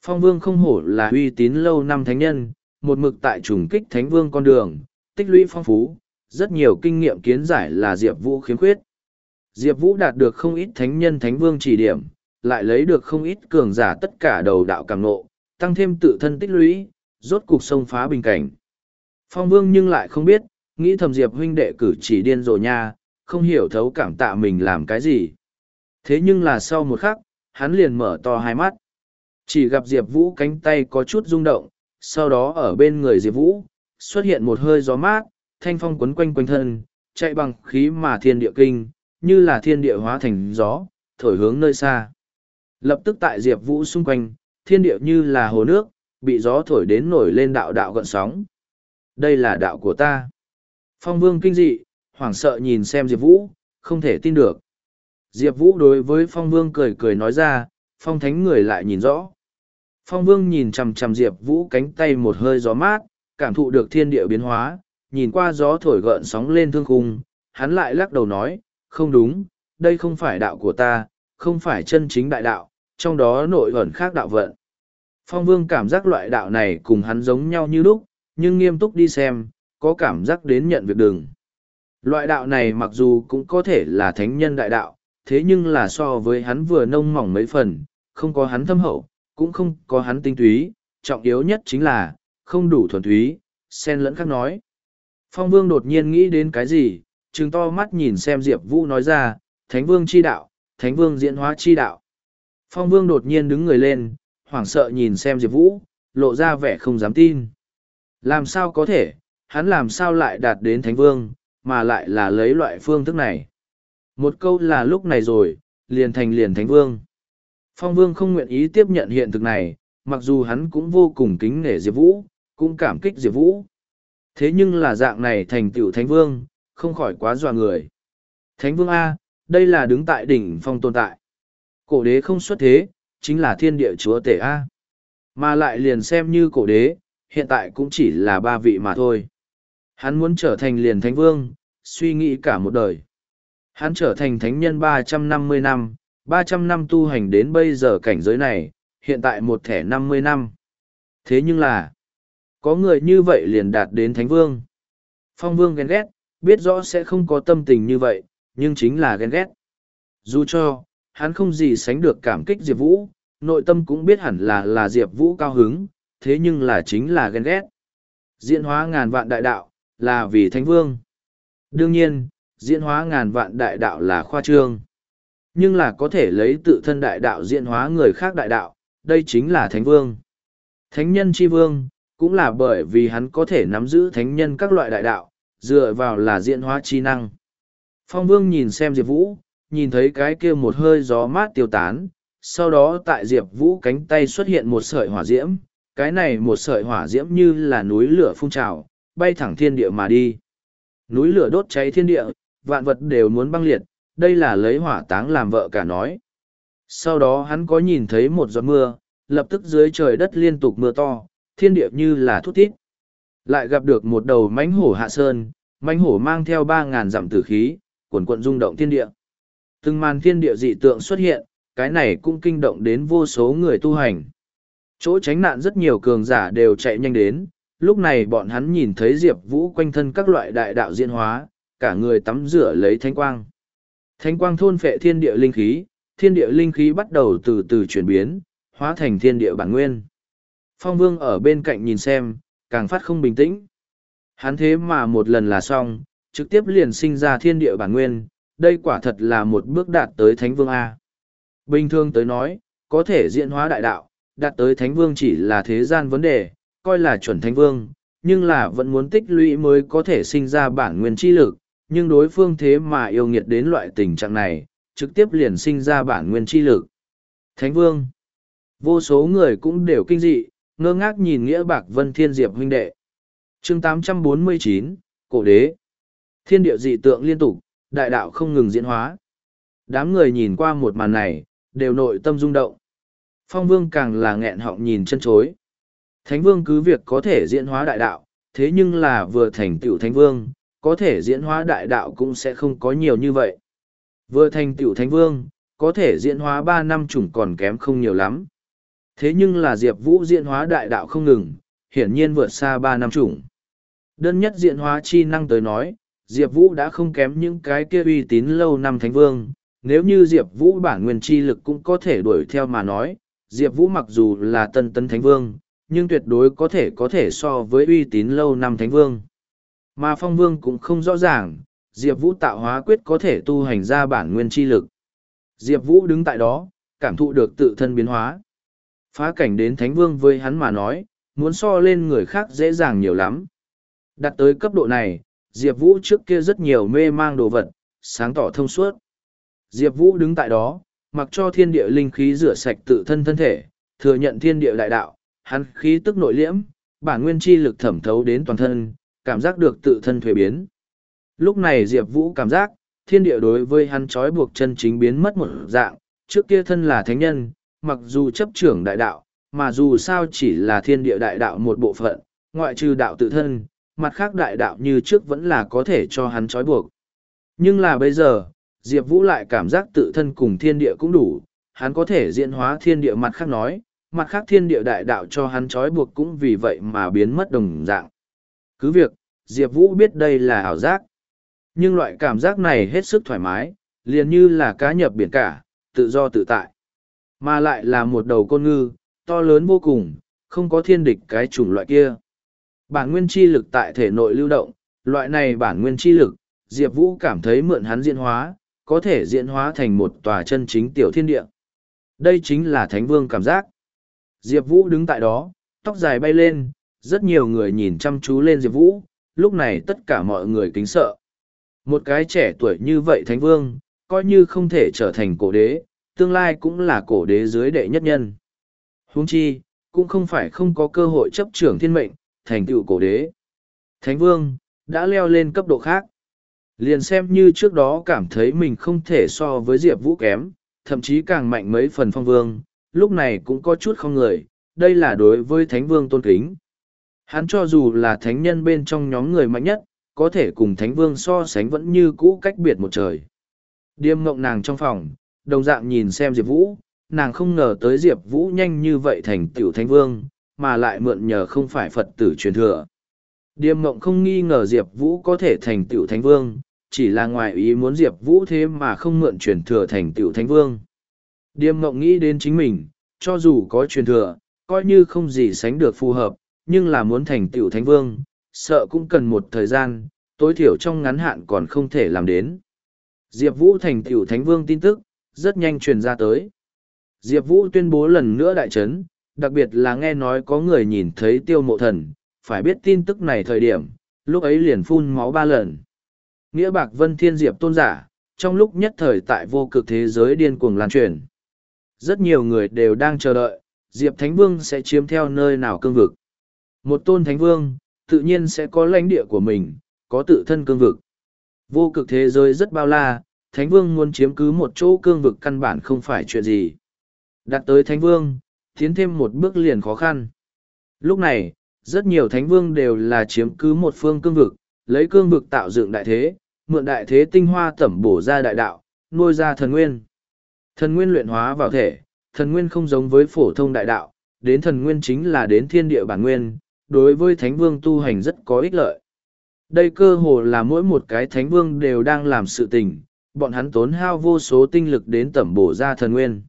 [SPEAKER 1] Phong Vương không hổ là uy tín lâu năm thánh nhân, một mực tại trùng kích thánh vương con đường, tích lũy phong phú, rất nhiều kinh nghiệm kiến giải là Diệp Vũ khiếm khuyết. Diệp Vũ đạt được không ít thánh nhân thánh vương chỉ điểm, lại lấy được không ít cường giả tất cả đầu đạo càng nộ, tăng thêm tự thân tích lũy, rốt cục sông phá bình cảnh. Phong Vương nhưng lại không biết, nghĩ thầm Diệp huynh đệ cử chỉ điên rồ nha, không hiểu thấu cảm tạ mình làm cái gì. Thế nhưng là sau một khắc, hắn liền mở to hai mắt. Chỉ gặp Diệp Vũ cánh tay có chút rung động, sau đó ở bên người Diệp Vũ, xuất hiện một hơi gió mát, thanh phong quấn quanh quanh thân, chạy bằng khí mà thiên địa kinh, như là thiên địa hóa thành gió, thổi hướng nơi xa. Lập tức tại Diệp Vũ xung quanh, thiên địa như là hồ nước, bị gió thổi đến nổi lên đạo đạo gợn sóng. Đây là đạo của ta. Phong Vương kinh dị, hoảng sợ nhìn xem Diệp Vũ, không thể tin được. Diệp Vũ đối với Phong Vương cười cười nói ra, Phong Thánh người lại nhìn rõ. Phong Vương nhìn chằm chằm Diệp Vũ cánh tay một hơi gió mát, cảm thụ được thiên địa biến hóa, nhìn qua gió thổi gợn sóng lên thương khung, hắn lại lắc đầu nói, không đúng, đây không phải đạo của ta, không phải chân chính đại đạo, trong đó nội ẩn khác đạo vận. Phong Vương cảm giác loại đạo này cùng hắn giống nhau như lúc, nhưng nghiêm túc đi xem, có cảm giác đến nhận việc đừng. Loại đạo này mặc dù cũng có thể là thánh nhân đại đạo, thế nhưng là so với hắn vừa nông mỏng mấy phần, không có hắn thâm hậu, cũng không có hắn tinh túy, trọng yếu nhất chính là, không đủ thuần túy, xen lẫn khác nói. Phong Vương đột nhiên nghĩ đến cái gì, trừng to mắt nhìn xem Diệp Vũ nói ra, Thánh Vương chi đạo, Thánh Vương diễn hóa chi đạo. Phong Vương đột nhiên đứng người lên, hoảng sợ nhìn xem Diệp Vũ, lộ ra vẻ không dám tin. Làm sao có thể, hắn làm sao lại đạt đến Thánh Vương, mà lại là lấy loại phương thức này. Một câu là lúc này rồi, liền thành liền Thánh Vương. Phong Vương không nguyện ý tiếp nhận hiện thực này, mặc dù hắn cũng vô cùng kính nể Diệp Vũ, cũng cảm kích Diệp Vũ. Thế nhưng là dạng này thành tựu Thánh Vương, không khỏi quá dọa người. Thánh Vương A, đây là đứng tại đỉnh phong tồn tại. Cổ đế không xuất thế, chính là thiên địa chúa tể A. Mà lại liền xem như cổ đế, hiện tại cũng chỉ là ba vị mà thôi. Hắn muốn trở thành liền thánh vương, suy nghĩ cả một đời. Hắn trở thành thánh nhân ba trăm năm mươi năm, ba trăm năm tu hành đến bây giờ cảnh giới này, hiện tại một thẻ năm mươi năm. Thế nhưng là, có người như vậy liền đạt đến thánh vương. Phong vương ghen ghét, biết rõ sẽ không có tâm tình như vậy, nhưng chính là ghen ghét. Dù cho, hắn không gì sánh được cảm kích Diệp Vũ, nội tâm cũng biết hẳn là là Diệp Vũ cao hứng, thế nhưng là chính là ghen ghét. Diễn hóa ngàn vạn đại đạo, là vì Thánh Vương. Đương nhiên, diễn hóa ngàn vạn đại đạo là khoa trương. Nhưng là có thể lấy tự thân đại đạo diễn hóa người khác đại đạo, đây chính là Thánh Vương. Thánh nhân chi vương, cũng là bởi vì hắn có thể nắm giữ thánh nhân các loại đại đạo, dựa vào là diễn hóa chi năng. Phong Vương nhìn xem Diệp Vũ, nhìn thấy cái kia một hơi gió mát tiêu tán, sau đó tại Diệp Vũ cánh tay xuất hiện một sợi hỏa diễm, cái này một sợi hỏa diễm như là núi lửa phun trào, bay thẳng thiên địa mà đi. Núi lửa đốt cháy thiên địa, vạn vật đều muốn băng liệt, đây là lấy hỏa táng làm vợ cả nói. Sau đó hắn có nhìn thấy một giọt mưa, lập tức dưới trời đất liên tục mưa to, thiên địa như là thút thít. Lại gặp được một đầu mánh hổ hạ sơn, mánh hổ mang theo ba ngàn dặm tử khí, cuộn cuộn rung động thiên địa. Từng màn thiên địa dị tượng xuất hiện, cái này cũng kinh động đến vô số người tu hành. Chỗ tránh nạn rất nhiều cường giả đều chạy nhanh đến, lúc này bọn hắn nhìn thấy Diệp Vũ quanh thân các loại đại đạo diễn hóa, cả người tắm rửa lấy thanh quang. Thanh quang thôn phệ thiên địa linh khí, thiên địa linh khí bắt đầu từ từ chuyển biến, hóa thành thiên địa bản nguyên. Phong Vương ở bên cạnh nhìn xem, càng phát không bình tĩnh. Hắn thế mà một lần là xong, trực tiếp liền sinh ra thiên địa bản nguyên, đây quả thật là một bước đạt tới Thánh Vương A. Bình thường tới nói, có thể diễn hóa đại đạo, đạt tới Thánh Vương chỉ là thế gian vấn đề, coi là chuẩn Thánh Vương, nhưng là vẫn muốn tích lũy mới có thể sinh ra bản nguyên chi lực, nhưng đối phương thế mà yêu nghiệt đến loại tình trạng này, trực tiếp liền sinh ra bản nguyên chi lực. Thánh Vương Vô số người cũng đều kinh dị, ngơ ngác nhìn nghĩa bạc vân thiên diệp huynh đệ. chương 849, Cổ đế Thiên địa dị tượng liên tục, đại đạo không ngừng diễn hóa. Đám người nhìn qua một màn này, đều nội tâm rung động. Phong vương càng là nghẹn họng nhìn chân chối. Thánh vương cứ việc có thể diễn hóa đại đạo, thế nhưng là vừa thành tựu thánh vương, có thể diễn hóa đại đạo cũng sẽ không có nhiều như vậy. Vừa thành tiểu thánh vương, có thể diễn hóa ba năm chủng còn kém không nhiều lắm. Thế nhưng là Diệp Vũ diễn hóa đại đạo không ngừng, hiển nhiên vượt xa ba năm chủng. Đơn nhất diễn hóa chi năng tới nói, Diệp Vũ đã không kém những cái kia uy tín lâu năm thánh vương, nếu như Diệp Vũ bản nguyên chi lực cũng có thể đuổi theo mà nói, Diệp Vũ mặc dù là tân tân thánh vương, nhưng tuyệt đối có thể có thể so với uy tín lâu năm thánh vương. Mà phong vương cũng không rõ ràng, Diệp Vũ tạo hóa quyết có thể tu hành ra bản nguyên chi lực. Diệp Vũ đứng tại đó, cảm thụ được tự thân biến hóa. Phá cảnh đến thánh vương với hắn mà nói, muốn so lên người khác dễ dàng nhiều lắm. Đặt tới cấp độ này, Diệp Vũ trước kia rất nhiều mê mang đồ vật, sáng tỏ thông suốt. Diệp Vũ đứng tại đó, mặc cho thiên địa linh khí rửa sạch tự thân thân thể, thừa nhận thiên địa đại đạo, hắn khí tức nội liễm, bản nguyên chi lực thẩm thấu đến toàn thân, cảm giác được tự thân thuế biến. Lúc này Diệp Vũ cảm giác, thiên địa đối với hắn trói buộc chân chính biến mất một dạng, trước kia thân là thánh nhân, mặc dù chấp trưởng đại đạo, mà dù sao chỉ là thiên địa đại đạo một bộ phận, ngoại trừ đạo tự thân, mặt khác đại đạo như trước vẫn là có thể cho hắn trói buộc. Nhưng là bây giờ, Diệp Vũ lại cảm giác tự thân cùng thiên địa cũng đủ, hắn có thể diễn hóa thiên địa mặt khác nói, mặt khác thiên địa đại đạo cho hắn trói buộc cũng vì vậy mà biến mất đồng dạng. Cứ việc, Diệp Vũ biết đây là ảo giác. Nhưng loại cảm giác này hết sức thoải mái, liền như là cá nhập biển cả, tự do tự tại. Mà lại là một đầu con ngư, to lớn vô cùng, không có thiên địch cái chủng loại kia. Bản nguyên chi lực tại thể nội lưu động, loại này bản nguyên chi lực, Diệp Vũ cảm thấy mượn hắn diễn hóa, có thể diễn hóa thành một tòa chân chính tiểu thiên địa. Đây chính là Thánh Vương cảm giác. Diệp Vũ đứng tại đó, tóc dài bay lên, rất nhiều người nhìn chăm chú lên Diệp Vũ, lúc này tất cả mọi người kính sợ. Một cái trẻ tuổi như vậy Thánh Vương, coi như không thể trở thành cổ đế, tương lai cũng là cổ đế dưới đệ nhất nhân. Huống chi, cũng không phải không có cơ hội chấp trưởng thiên mệnh, thành tựu cổ đế. Thánh Vương, đã leo lên cấp độ khác. Liền xem như trước đó cảm thấy mình không thể so với Diệp Vũ kém, thậm chí càng mạnh mấy phần phong vương, lúc này cũng có chút không người, đây là đối với Thánh Vương tôn kính. Hắn cho dù là thánh nhân bên trong nhóm người mạnh nhất, có thể cùng Thánh Vương so sánh vẫn như cũ cách biệt một trời. Điềm ngộng nàng trong phòng, đồng dạng nhìn xem Diệp Vũ, nàng không ngờ tới Diệp Vũ nhanh như vậy thành tiểu Thánh Vương, mà lại mượn nhờ không phải Phật tử truyền thừa. Điềm mộng không nghi ngờ Diệp Vũ có thể thành tiểu Thánh Vương, chỉ là ngoài ý muốn Diệp Vũ thế mà không mượn truyền thừa thành tiểu Thánh Vương. Điềm mộng nghĩ đến chính mình, cho dù có truyền thừa, coi như không gì sánh được phù hợp, nhưng là muốn thành tựu Thánh Vương, sợ cũng cần một thời gian, tối thiểu trong ngắn hạn còn không thể làm đến. Diệp Vũ thành tựu Thánh Vương tin tức, rất nhanh truyền ra tới. Diệp Vũ tuyên bố lần nữa đại trấn, đặc biệt là nghe nói có người nhìn thấy tiêu mộ thần, phải biết tin tức này thời điểm, lúc ấy liền phun máu ba lần. Nghĩa bạc vân thiên diệp tôn giả, trong lúc nhất thời tại vô cực thế giới điên cuồng lan truyền. Rất nhiều người đều đang chờ đợi, diệp thánh vương sẽ chiếm theo nơi nào cương vực. Một tôn thánh vương, tự nhiên sẽ có lãnh địa của mình, có tự thân cương vực. Vô cực thế giới rất bao la, thánh vương muốn chiếm cứ một chỗ cương vực căn bản không phải chuyện gì. Đặt tới thánh vương, tiến thêm một bước liền khó khăn. Lúc này, rất nhiều thánh vương đều là chiếm cứ một phương cương vực, lấy cương vực tạo dựng đại thế, mượn đại thế tinh hoa tẩm bổ ra đại đạo, nuôi ra thần nguyên. Thần nguyên luyện hóa vào thể, thần nguyên không giống với phổ thông đại đạo, đến thần nguyên chính là đến thiên địa bản nguyên, đối với thánh vương tu hành rất có ích lợi. Đây cơ hồ là mỗi một cái thánh vương đều đang làm sự tình, bọn hắn tốn hao vô số tinh lực đến tẩm bổ ra thần nguyên.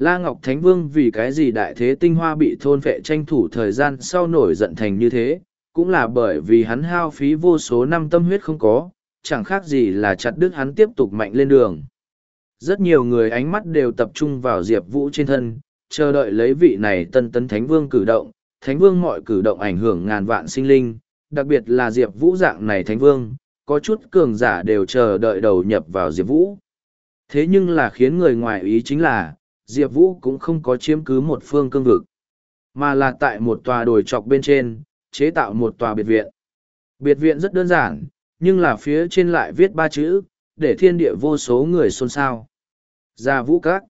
[SPEAKER 1] La Ngọc Thánh Vương vì cái gì đại thế tinh hoa bị thôn vệ tranh thủ thời gian sau nổi giận thành như thế, cũng là bởi vì hắn hao phí vô số năm tâm huyết không có, chẳng khác gì là chặt đứt hắn tiếp tục mạnh lên đường. Rất nhiều người ánh mắt đều tập trung vào Diệp Vũ trên thân, chờ đợi lấy vị này tân tấn Thánh Vương cử động, Thánh Vương mọi cử động ảnh hưởng ngàn vạn sinh linh, đặc biệt là Diệp Vũ dạng này Thánh Vương, có chút cường giả đều chờ đợi đầu nhập vào Diệp Vũ. Thế nhưng là khiến người ngoài ý chính là, Diệp Vũ cũng không có chiếm cứ một phương cương vực, mà là tại một tòa đồi trọc bên trên, chế tạo một tòa biệt viện. Biệt viện rất đơn giản, nhưng là phía trên lại viết ba chữ, để thiên địa vô số người xôn xao. Gia Vũ Các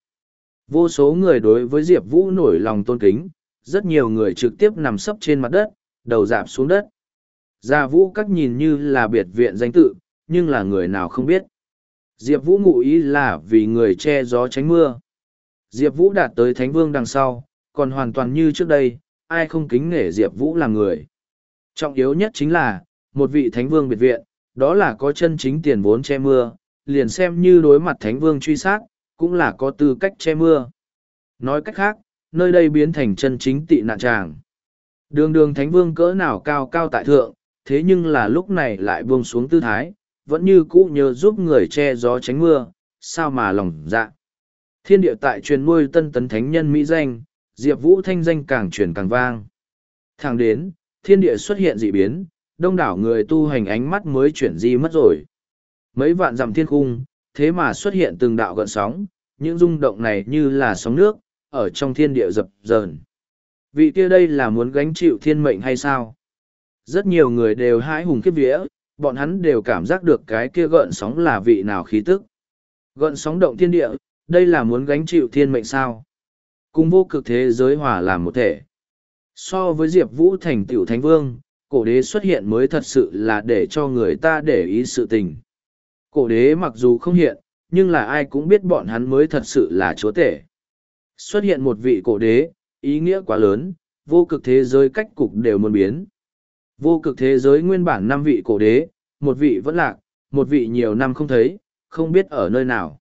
[SPEAKER 1] Vô số người đối với Diệp Vũ nổi lòng tôn kính, rất nhiều người trực tiếp nằm sấp trên mặt đất, đầu dạp xuống đất. Gia Vũ Các nhìn như là biệt viện danh tự, nhưng là người nào không biết. Diệp Vũ ngụ ý là vì người che gió tránh mưa. Diệp Vũ đạt tới Thánh Vương đằng sau, còn hoàn toàn như trước đây, ai không kính nể Diệp Vũ là người. Trọng yếu nhất chính là, một vị Thánh Vương biệt viện, đó là có chân chính tiền vốn che mưa, liền xem như đối mặt Thánh Vương truy sát, cũng là có tư cách che mưa. Nói cách khác, nơi đây biến thành chân chính tị nạn tràng. Đường đường Thánh Vương cỡ nào cao cao tại thượng, thế nhưng là lúc này lại buông xuống tư thái, vẫn như cũ nhờ giúp người che gió tránh mưa, sao mà lòng dạ. Thiên địa tại truyền nuôi tân tấn thánh nhân Mỹ danh, Diệp Vũ thanh danh càng truyền càng vang. Thẳng đến, thiên địa xuất hiện dị biến, đông đảo người tu hành ánh mắt mới chuyển di mất rồi. Mấy vạn dặm thiên cung, thế mà xuất hiện từng đạo gợn sóng, những rung động này như là sóng nước, ở trong thiên địa dập dờn. Vị kia đây là muốn gánh chịu thiên mệnh hay sao? Rất nhiều người đều hãi hùng kiếp vía, bọn hắn đều cảm giác được cái kia gợn sóng là vị nào khí tức. Gợn sóng động thiên địa, đây là muốn gánh chịu thiên mệnh sao? Cùng vô cực thế giới hòa làm một thể. So với Diệp Vũ thành tiểu thánh vương, cổ đế xuất hiện mới thật sự là để cho người ta để ý sự tình. Cổ đế mặc dù không hiện, nhưng là ai cũng biết bọn hắn mới thật sự là chúa tể. Xuất hiện một vị cổ đế, ý nghĩa quá lớn, vô cực thế giới cách cục đều muốn biến. Vô cực thế giới nguyên bản năm vị cổ đế, một vị vẫn lạc, một vị nhiều năm không thấy, không biết ở nơi nào.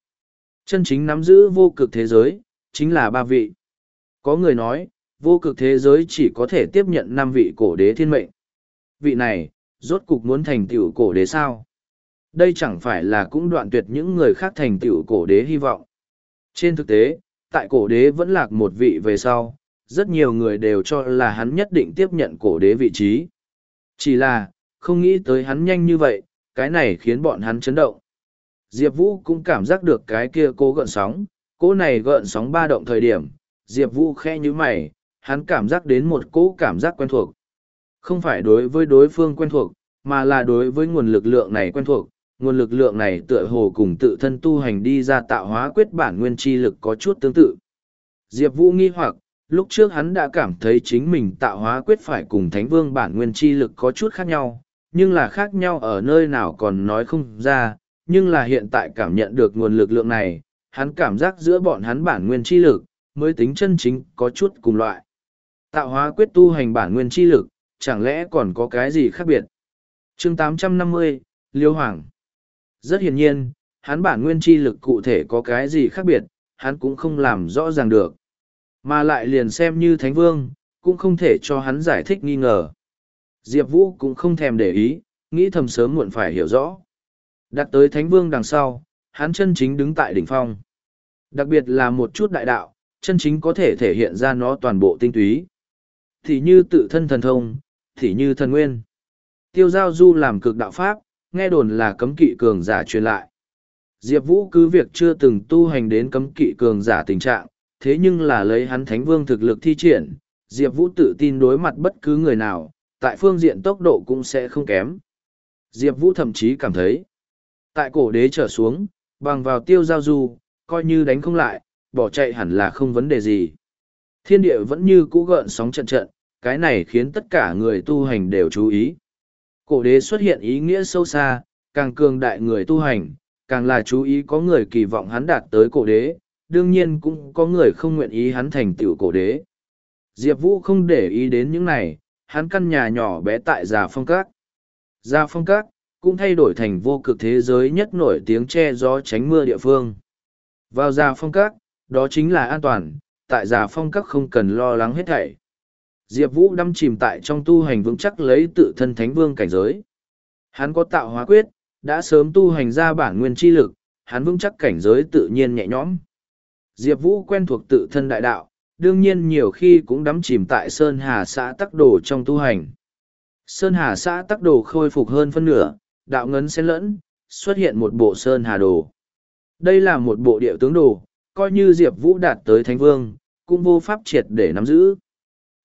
[SPEAKER 1] Chân chính nắm giữ vô cực thế giới, chính là ba vị. Có người nói, vô cực thế giới chỉ có thể tiếp nhận năm vị cổ đế thiên mệnh. Vị này, rốt cục muốn thành tựu cổ đế sao? Đây chẳng phải là cũng đoạn tuyệt những người khác thành tựu cổ đế hy vọng. Trên thực tế, tại cổ đế vẫn lạc một vị về sau, rất nhiều người đều cho là hắn nhất định tiếp nhận cổ đế vị trí. Chỉ là, không nghĩ tới hắn nhanh như vậy, cái này khiến bọn hắn chấn động. Diệp Vũ cũng cảm giác được cái kia cố gợn sóng, cố này gợn sóng ba động thời điểm, Diệp Vũ khe như mày, hắn cảm giác đến một cố cảm giác quen thuộc. Không phải đối với đối phương quen thuộc, mà là đối với nguồn lực lượng này quen thuộc, nguồn lực lượng này tựa hồ cùng tự thân tu hành đi ra tạo hóa quyết bản nguyên chi lực có chút tương tự. Diệp Vũ nghi hoặc, lúc trước hắn đã cảm thấy chính mình tạo hóa quyết phải cùng thánh vương bản nguyên chi lực có chút khác nhau, nhưng là khác nhau ở nơi nào còn nói không ra, nhưng là hiện tại cảm nhận được nguồn lực lượng này, hắn cảm giác giữa bọn hắn bản nguyên chi lực, mới tính chân chính có chút cùng loại. Tạo hóa quyết tu hành bản nguyên chi lực, chẳng lẽ còn có cái gì khác biệt? chương 850, Liêu Hoàng rất hiển nhiên, hắn bản nguyên chi lực cụ thể có cái gì khác biệt, hắn cũng không làm rõ ràng được. Mà lại liền xem như Thánh Vương, cũng không thể cho hắn giải thích nghi ngờ. Diệp Vũ cũng không thèm để ý, nghĩ thầm sớm muộn phải hiểu rõ. Đặt tới Thánh Vương đằng sau, hắn chân chính đứng tại đỉnh phong. Đặc biệt là một chút đại đạo, chân chính có thể thể hiện ra nó toàn bộ tinh túy. Thì như tự thân thần thông, thì như thần nguyên. Tiêu giao du làm cực đạo pháp, nghe đồn là cấm kỵ cường giả truyền lại. Diệp Vũ cứ việc chưa từng tu hành đến cấm kỵ cường giả tình trạng, thế nhưng là lấy hắn thánh vương thực lực thi triển, Diệp Vũ tự tin đối mặt bất cứ người nào, tại phương diện tốc độ cũng sẽ không kém. Diệp Vũ thậm chí cảm thấy, tại cổ đế trở xuống, bằng vào tiêu giao du, coi như đánh không lại, bỏ chạy hẳn là không vấn đề gì. Thiên địa vẫn như cũ gợn sóng trận trận, cái này khiến tất cả người tu hành đều chú ý. Cổ đế xuất hiện ý nghĩa sâu xa, càng cường đại người tu hành, càng là chú ý có người kỳ vọng hắn đạt tới cổ đế, đương nhiên cũng có người không nguyện ý hắn thành tựu cổ đế. Diệp Vũ không để ý đến những này, hắn căn nhà nhỏ bé tại Già Phong Các. Già Phong Các, cũng thay đổi thành vô cực thế giới nhất nổi tiếng che gió tránh mưa địa phương. Vào Già Phong Các, đó chính là an toàn, tại Già Phong Các không cần lo lắng hết thảy. Diệp Vũ đâm chìm tại trong tu hành vững chắc lấy tự thân thánh vương cảnh giới. Hắn có tạo hóa quyết, đã sớm tu hành ra bản nguyên chi lực, hắn vững chắc cảnh giới tự nhiên nhẹ nhõm. Diệp Vũ quen thuộc tự thân đại đạo, đương nhiên nhiều khi cũng đắm chìm tại Sơn Hà xã tắc đồ trong tu hành. Sơn Hà xã tắc đồ khôi phục hơn phân nửa, đạo ngấn xen lẫn, xuất hiện một bộ Sơn Hà đồ. Đây là một bộ điệu tướng đồ, coi như Diệp Vũ đạt tới Thánh Vương, cũng vô pháp triệt để nắm giữ.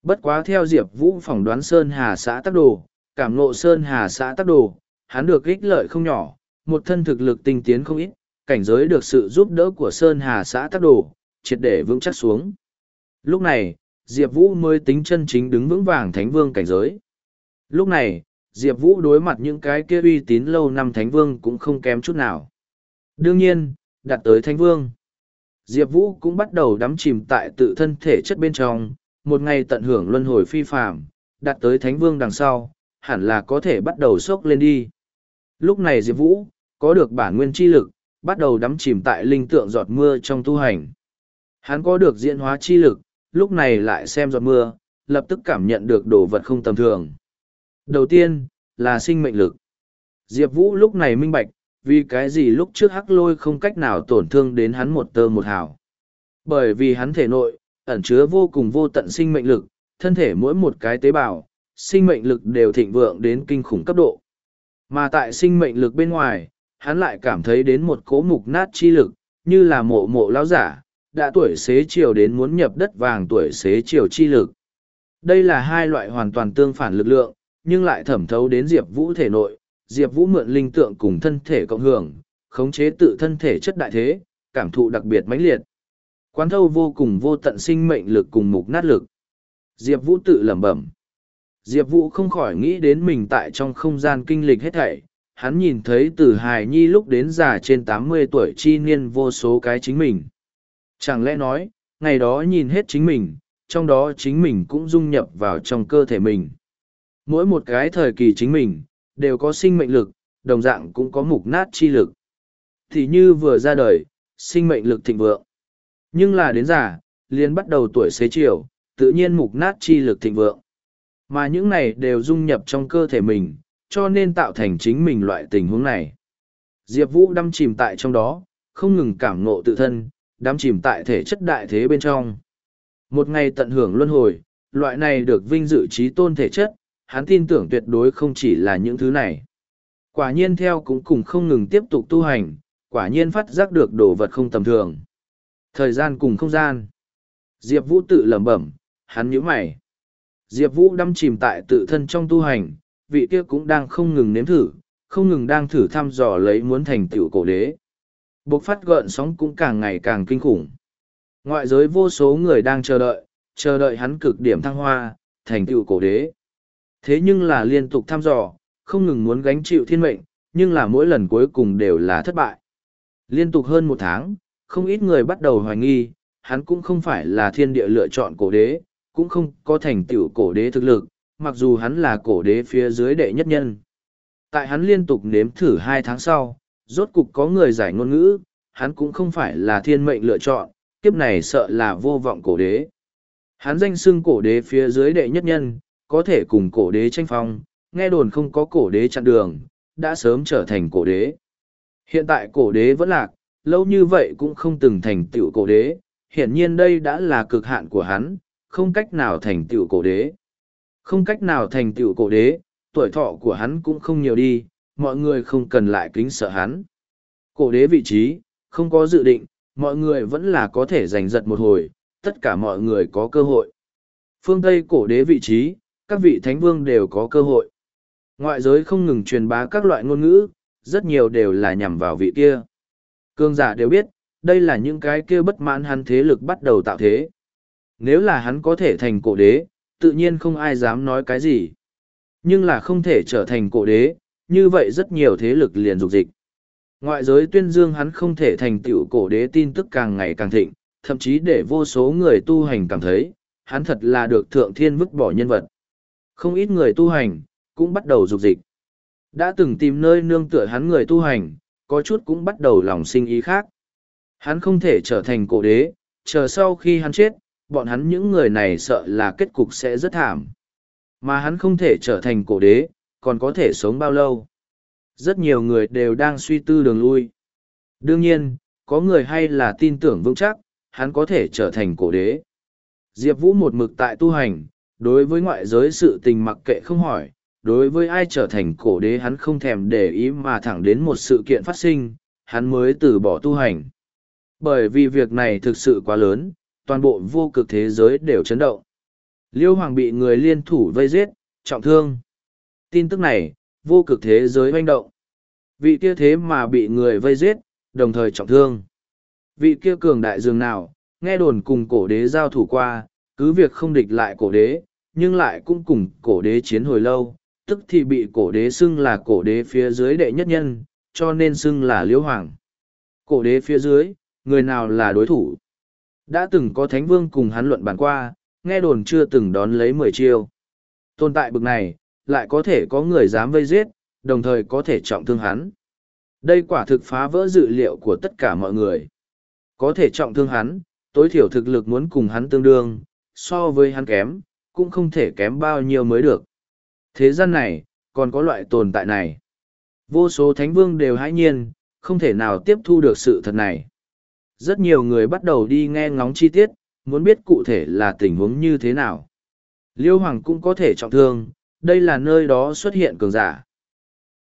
[SPEAKER 1] Bất quá theo Diệp Vũ phỏng đoán Sơn Hà xã tác đồ, cảm ngộ Sơn Hà xã tác đồ, hắn được ích lợi không nhỏ, một thân thực lực tinh tiến không ít, cảnh giới được sự giúp đỡ của Sơn Hà xã tác đồ, triệt để vững chắc xuống. Lúc này, Diệp Vũ mới tính chân chính đứng vững vàng thánh vương cảnh giới. Lúc này, Diệp Vũ đối mặt những cái kia uy tín lâu năm thánh vương cũng không kém chút nào. Đương nhiên, đạt tới thánh vương. Diệp Vũ cũng bắt đầu đắm chìm tại tự thân thể chất bên trong, một ngày tận hưởng luân hồi phi phàm, đạt tới thánh vương đằng sau, hẳn là có thể bắt đầu sốc lên đi. Lúc này Diệp Vũ, có được bản nguyên chi lực, bắt đầu đắm chìm tại linh tượng giọt mưa trong tu hành. Hắn có được diễn hóa chi lực, lúc này lại xem giọt mưa, lập tức cảm nhận được đồ vật không tầm thường. Đầu tiên, là sinh mệnh lực. Diệp Vũ lúc này minh bạch, vì cái gì lúc trước hắc lôi không cách nào tổn thương đến hắn một tơ một hào. Bởi vì hắn thể nội, ẩn chứa vô cùng vô tận sinh mệnh lực, thân thể mỗi một cái tế bào, sinh mệnh lực đều thịnh vượng đến kinh khủng cấp độ. Mà tại sinh mệnh lực bên ngoài, hắn lại cảm thấy đến một cỗ mục nát chi lực, như là mộ mộ lão giả, đã tuổi xế chiều đến muốn nhập đất vàng tuổi xế chiều chi lực. Đây là hai loại hoàn toàn tương phản lực lượng, nhưng lại thẩm thấu đến Diệp Vũ thể nội, Diệp Vũ mượn linh tượng cùng thân thể cộng hưởng, khống chế tự thân thể chất đại thế, cảm thụ đặc biệt mãnh liệt. Quán thâu vô cùng vô tận sinh mệnh lực cùng mục nát lực. Diệp Vũ tự lẩm bẩm. Diệp Vũ không khỏi nghĩ đến mình tại trong không gian kinh lịch hết thảy. Hắn nhìn thấy từ hài nhi lúc đến già trên tám mươi tuổi chi niên vô số cái chính mình. Chẳng lẽ nói, ngày đó nhìn hết chính mình, trong đó chính mình cũng dung nhập vào trong cơ thể mình. Mỗi một cái thời kỳ chính mình, đều có sinh mệnh lực, đồng dạng cũng có mục nát chi lực. Thì như vừa ra đời, sinh mệnh lực thịnh vượng. Nhưng là đến già, liền bắt đầu tuổi xế chiều, tự nhiên mục nát chi lực thịnh vượng. Mà những này đều dung nhập trong cơ thể mình, cho nên tạo thành chính mình loại tình huống này. Diệp Vũ đâm chìm tại trong đó, không ngừng cảm ngộ tự thân, đắm chìm tại thể chất đại thế bên trong. Một ngày tận hưởng luân hồi, loại này được vinh dự trí tôn thể chất, hắn tin tưởng tuyệt đối không chỉ là những thứ này. Quả nhiên theo cũng cùng không ngừng tiếp tục tu hành, quả nhiên phát giác được đồ vật không tầm thường. Thời gian cùng không gian. Diệp Vũ tự lẩm bẩm, hắn nhíu mày. Diệp Vũ đâm chìm tại tự thân trong tu hành, vị kia cũng đang không ngừng nếm thử, không ngừng đang thử thăm dò lấy muốn thành tựu cổ đế. Bộc phát gợn sóng cũng càng ngày càng kinh khủng. Ngoại giới vô số người đang chờ đợi, chờ đợi hắn cực điểm thăng hoa, thành tựu cổ đế. Thế nhưng là liên tục thăm dò, không ngừng muốn gánh chịu thiên mệnh, nhưng là mỗi lần cuối cùng đều là thất bại. Liên tục hơn một tháng, không ít người bắt đầu hoài nghi, hắn cũng không phải là thiên địa lựa chọn cổ đế, cũng không có thành tựu cổ đế thực lực, mặc dù hắn là cổ đế phía dưới đệ nhất nhân. Tại hắn liên tục nếm thử hai tháng sau, rốt cục có người giải ngôn ngữ, hắn cũng không phải là thiên mệnh lựa chọn, kiếp này sợ là vô vọng cổ đế. Hắn danh xưng cổ đế phía dưới đệ nhất nhân, có thể cùng cổ đế tranh phong, nghe đồn không có cổ đế chặn đường, đã sớm trở thành cổ đế. Hiện tại cổ đế vẫn lạc, lâu như vậy cũng không từng thành tựu cổ đế, hiển nhiên đây đã là cực hạn của hắn, không cách nào thành tựu cổ đế. Không cách nào thành tựu cổ đế, tuổi thọ của hắn cũng không nhiều đi, mọi người không cần lại kính sợ hắn. Cổ đế vị trí, không có dự định, mọi người vẫn là có thể giành giật một hồi, tất cả mọi người có cơ hội. Phương Tây cổ đế vị trí, các vị thánh vương đều có cơ hội. Ngoại giới không ngừng truyền bá các loại ngôn ngữ, rất nhiều đều là nhằm vào vị kia. Cương giả đều biết, đây là những cái kia bất mãn hắn thế lực bắt đầu tạo thế. Nếu là hắn có thể thành cổ đế, tự nhiên không ai dám nói cái gì. Nhưng là không thể trở thành cổ đế, như vậy rất nhiều thế lực liền dục dịch. Ngoại giới tuyên dương hắn không thể thành tựu cổ đế tin tức càng ngày càng thịnh, thậm chí để vô số người tu hành cảm thấy, hắn thật là được thượng thiên vứt bỏ nhân vật. Không ít người tu hành, cũng bắt đầu dục dịch. Đã từng tìm nơi nương tựa hắn người tu hành, có chút cũng bắt đầu lòng sinh ý khác. Hắn không thể trở thành cổ đế, chờ sau khi hắn chết, bọn hắn những người này sợ là kết cục sẽ rất thảm. Mà hắn không thể trở thành cổ đế, còn có thể sống bao lâu. Rất nhiều người đều đang suy tư đường lui. Đương nhiên, có người hay là tin tưởng vững chắc, hắn có thể trở thành cổ đế. Diệp Vũ một mực tại tu hành, đối với ngoại giới sự tình mặc kệ không hỏi, đối với ai trở thành cổ đế hắn không thèm để ý mà thẳng đến một sự kiện phát sinh, hắn mới từ bỏ tu hành. Bởi vì việc này thực sự quá lớn, toàn bộ vô cực thế giới đều chấn động. Liêu Hoàng bị người liên thủ vây giết, trọng thương. Tin tức này, vô cực thế giới hoành động. Vị kia thế mà bị người vây giết, đồng thời trọng thương. Vị kia cường đại dường nào, nghe đồn cùng cổ đế giao thủ qua, cứ việc không địch lại cổ đế, nhưng lại cũng cùng cổ đế chiến hồi lâu, tức thì bị cổ đế xưng là cổ đế phía dưới đệ nhất nhân, cho nên xưng là liễu hoàng. Cổ đế phía dưới, người nào là đối thủ? Đã từng có thánh vương cùng hắn luận bàn qua, nghe đồn chưa từng đón lấy mười chiêu. Tồn tại bực này, lại có thể có người dám vây giết, đồng thời có thể trọng thương hắn. Đây quả thực phá vỡ dự liệu của tất cả mọi người. Có thể trọng thương hắn, tối thiểu thực lực muốn cùng hắn tương đương, so với hắn kém, cũng không thể kém bao nhiêu mới được. Thế gian này, còn có loại tồn tại này. Vô số thánh vương đều hãi nhiên, không thể nào tiếp thu được sự thật này. Rất nhiều người bắt đầu đi nghe ngóng chi tiết, muốn biết cụ thể là tình huống như thế nào. Liêu Hoàng cũng có thể trọng thương, đây là nơi đó xuất hiện cường giả,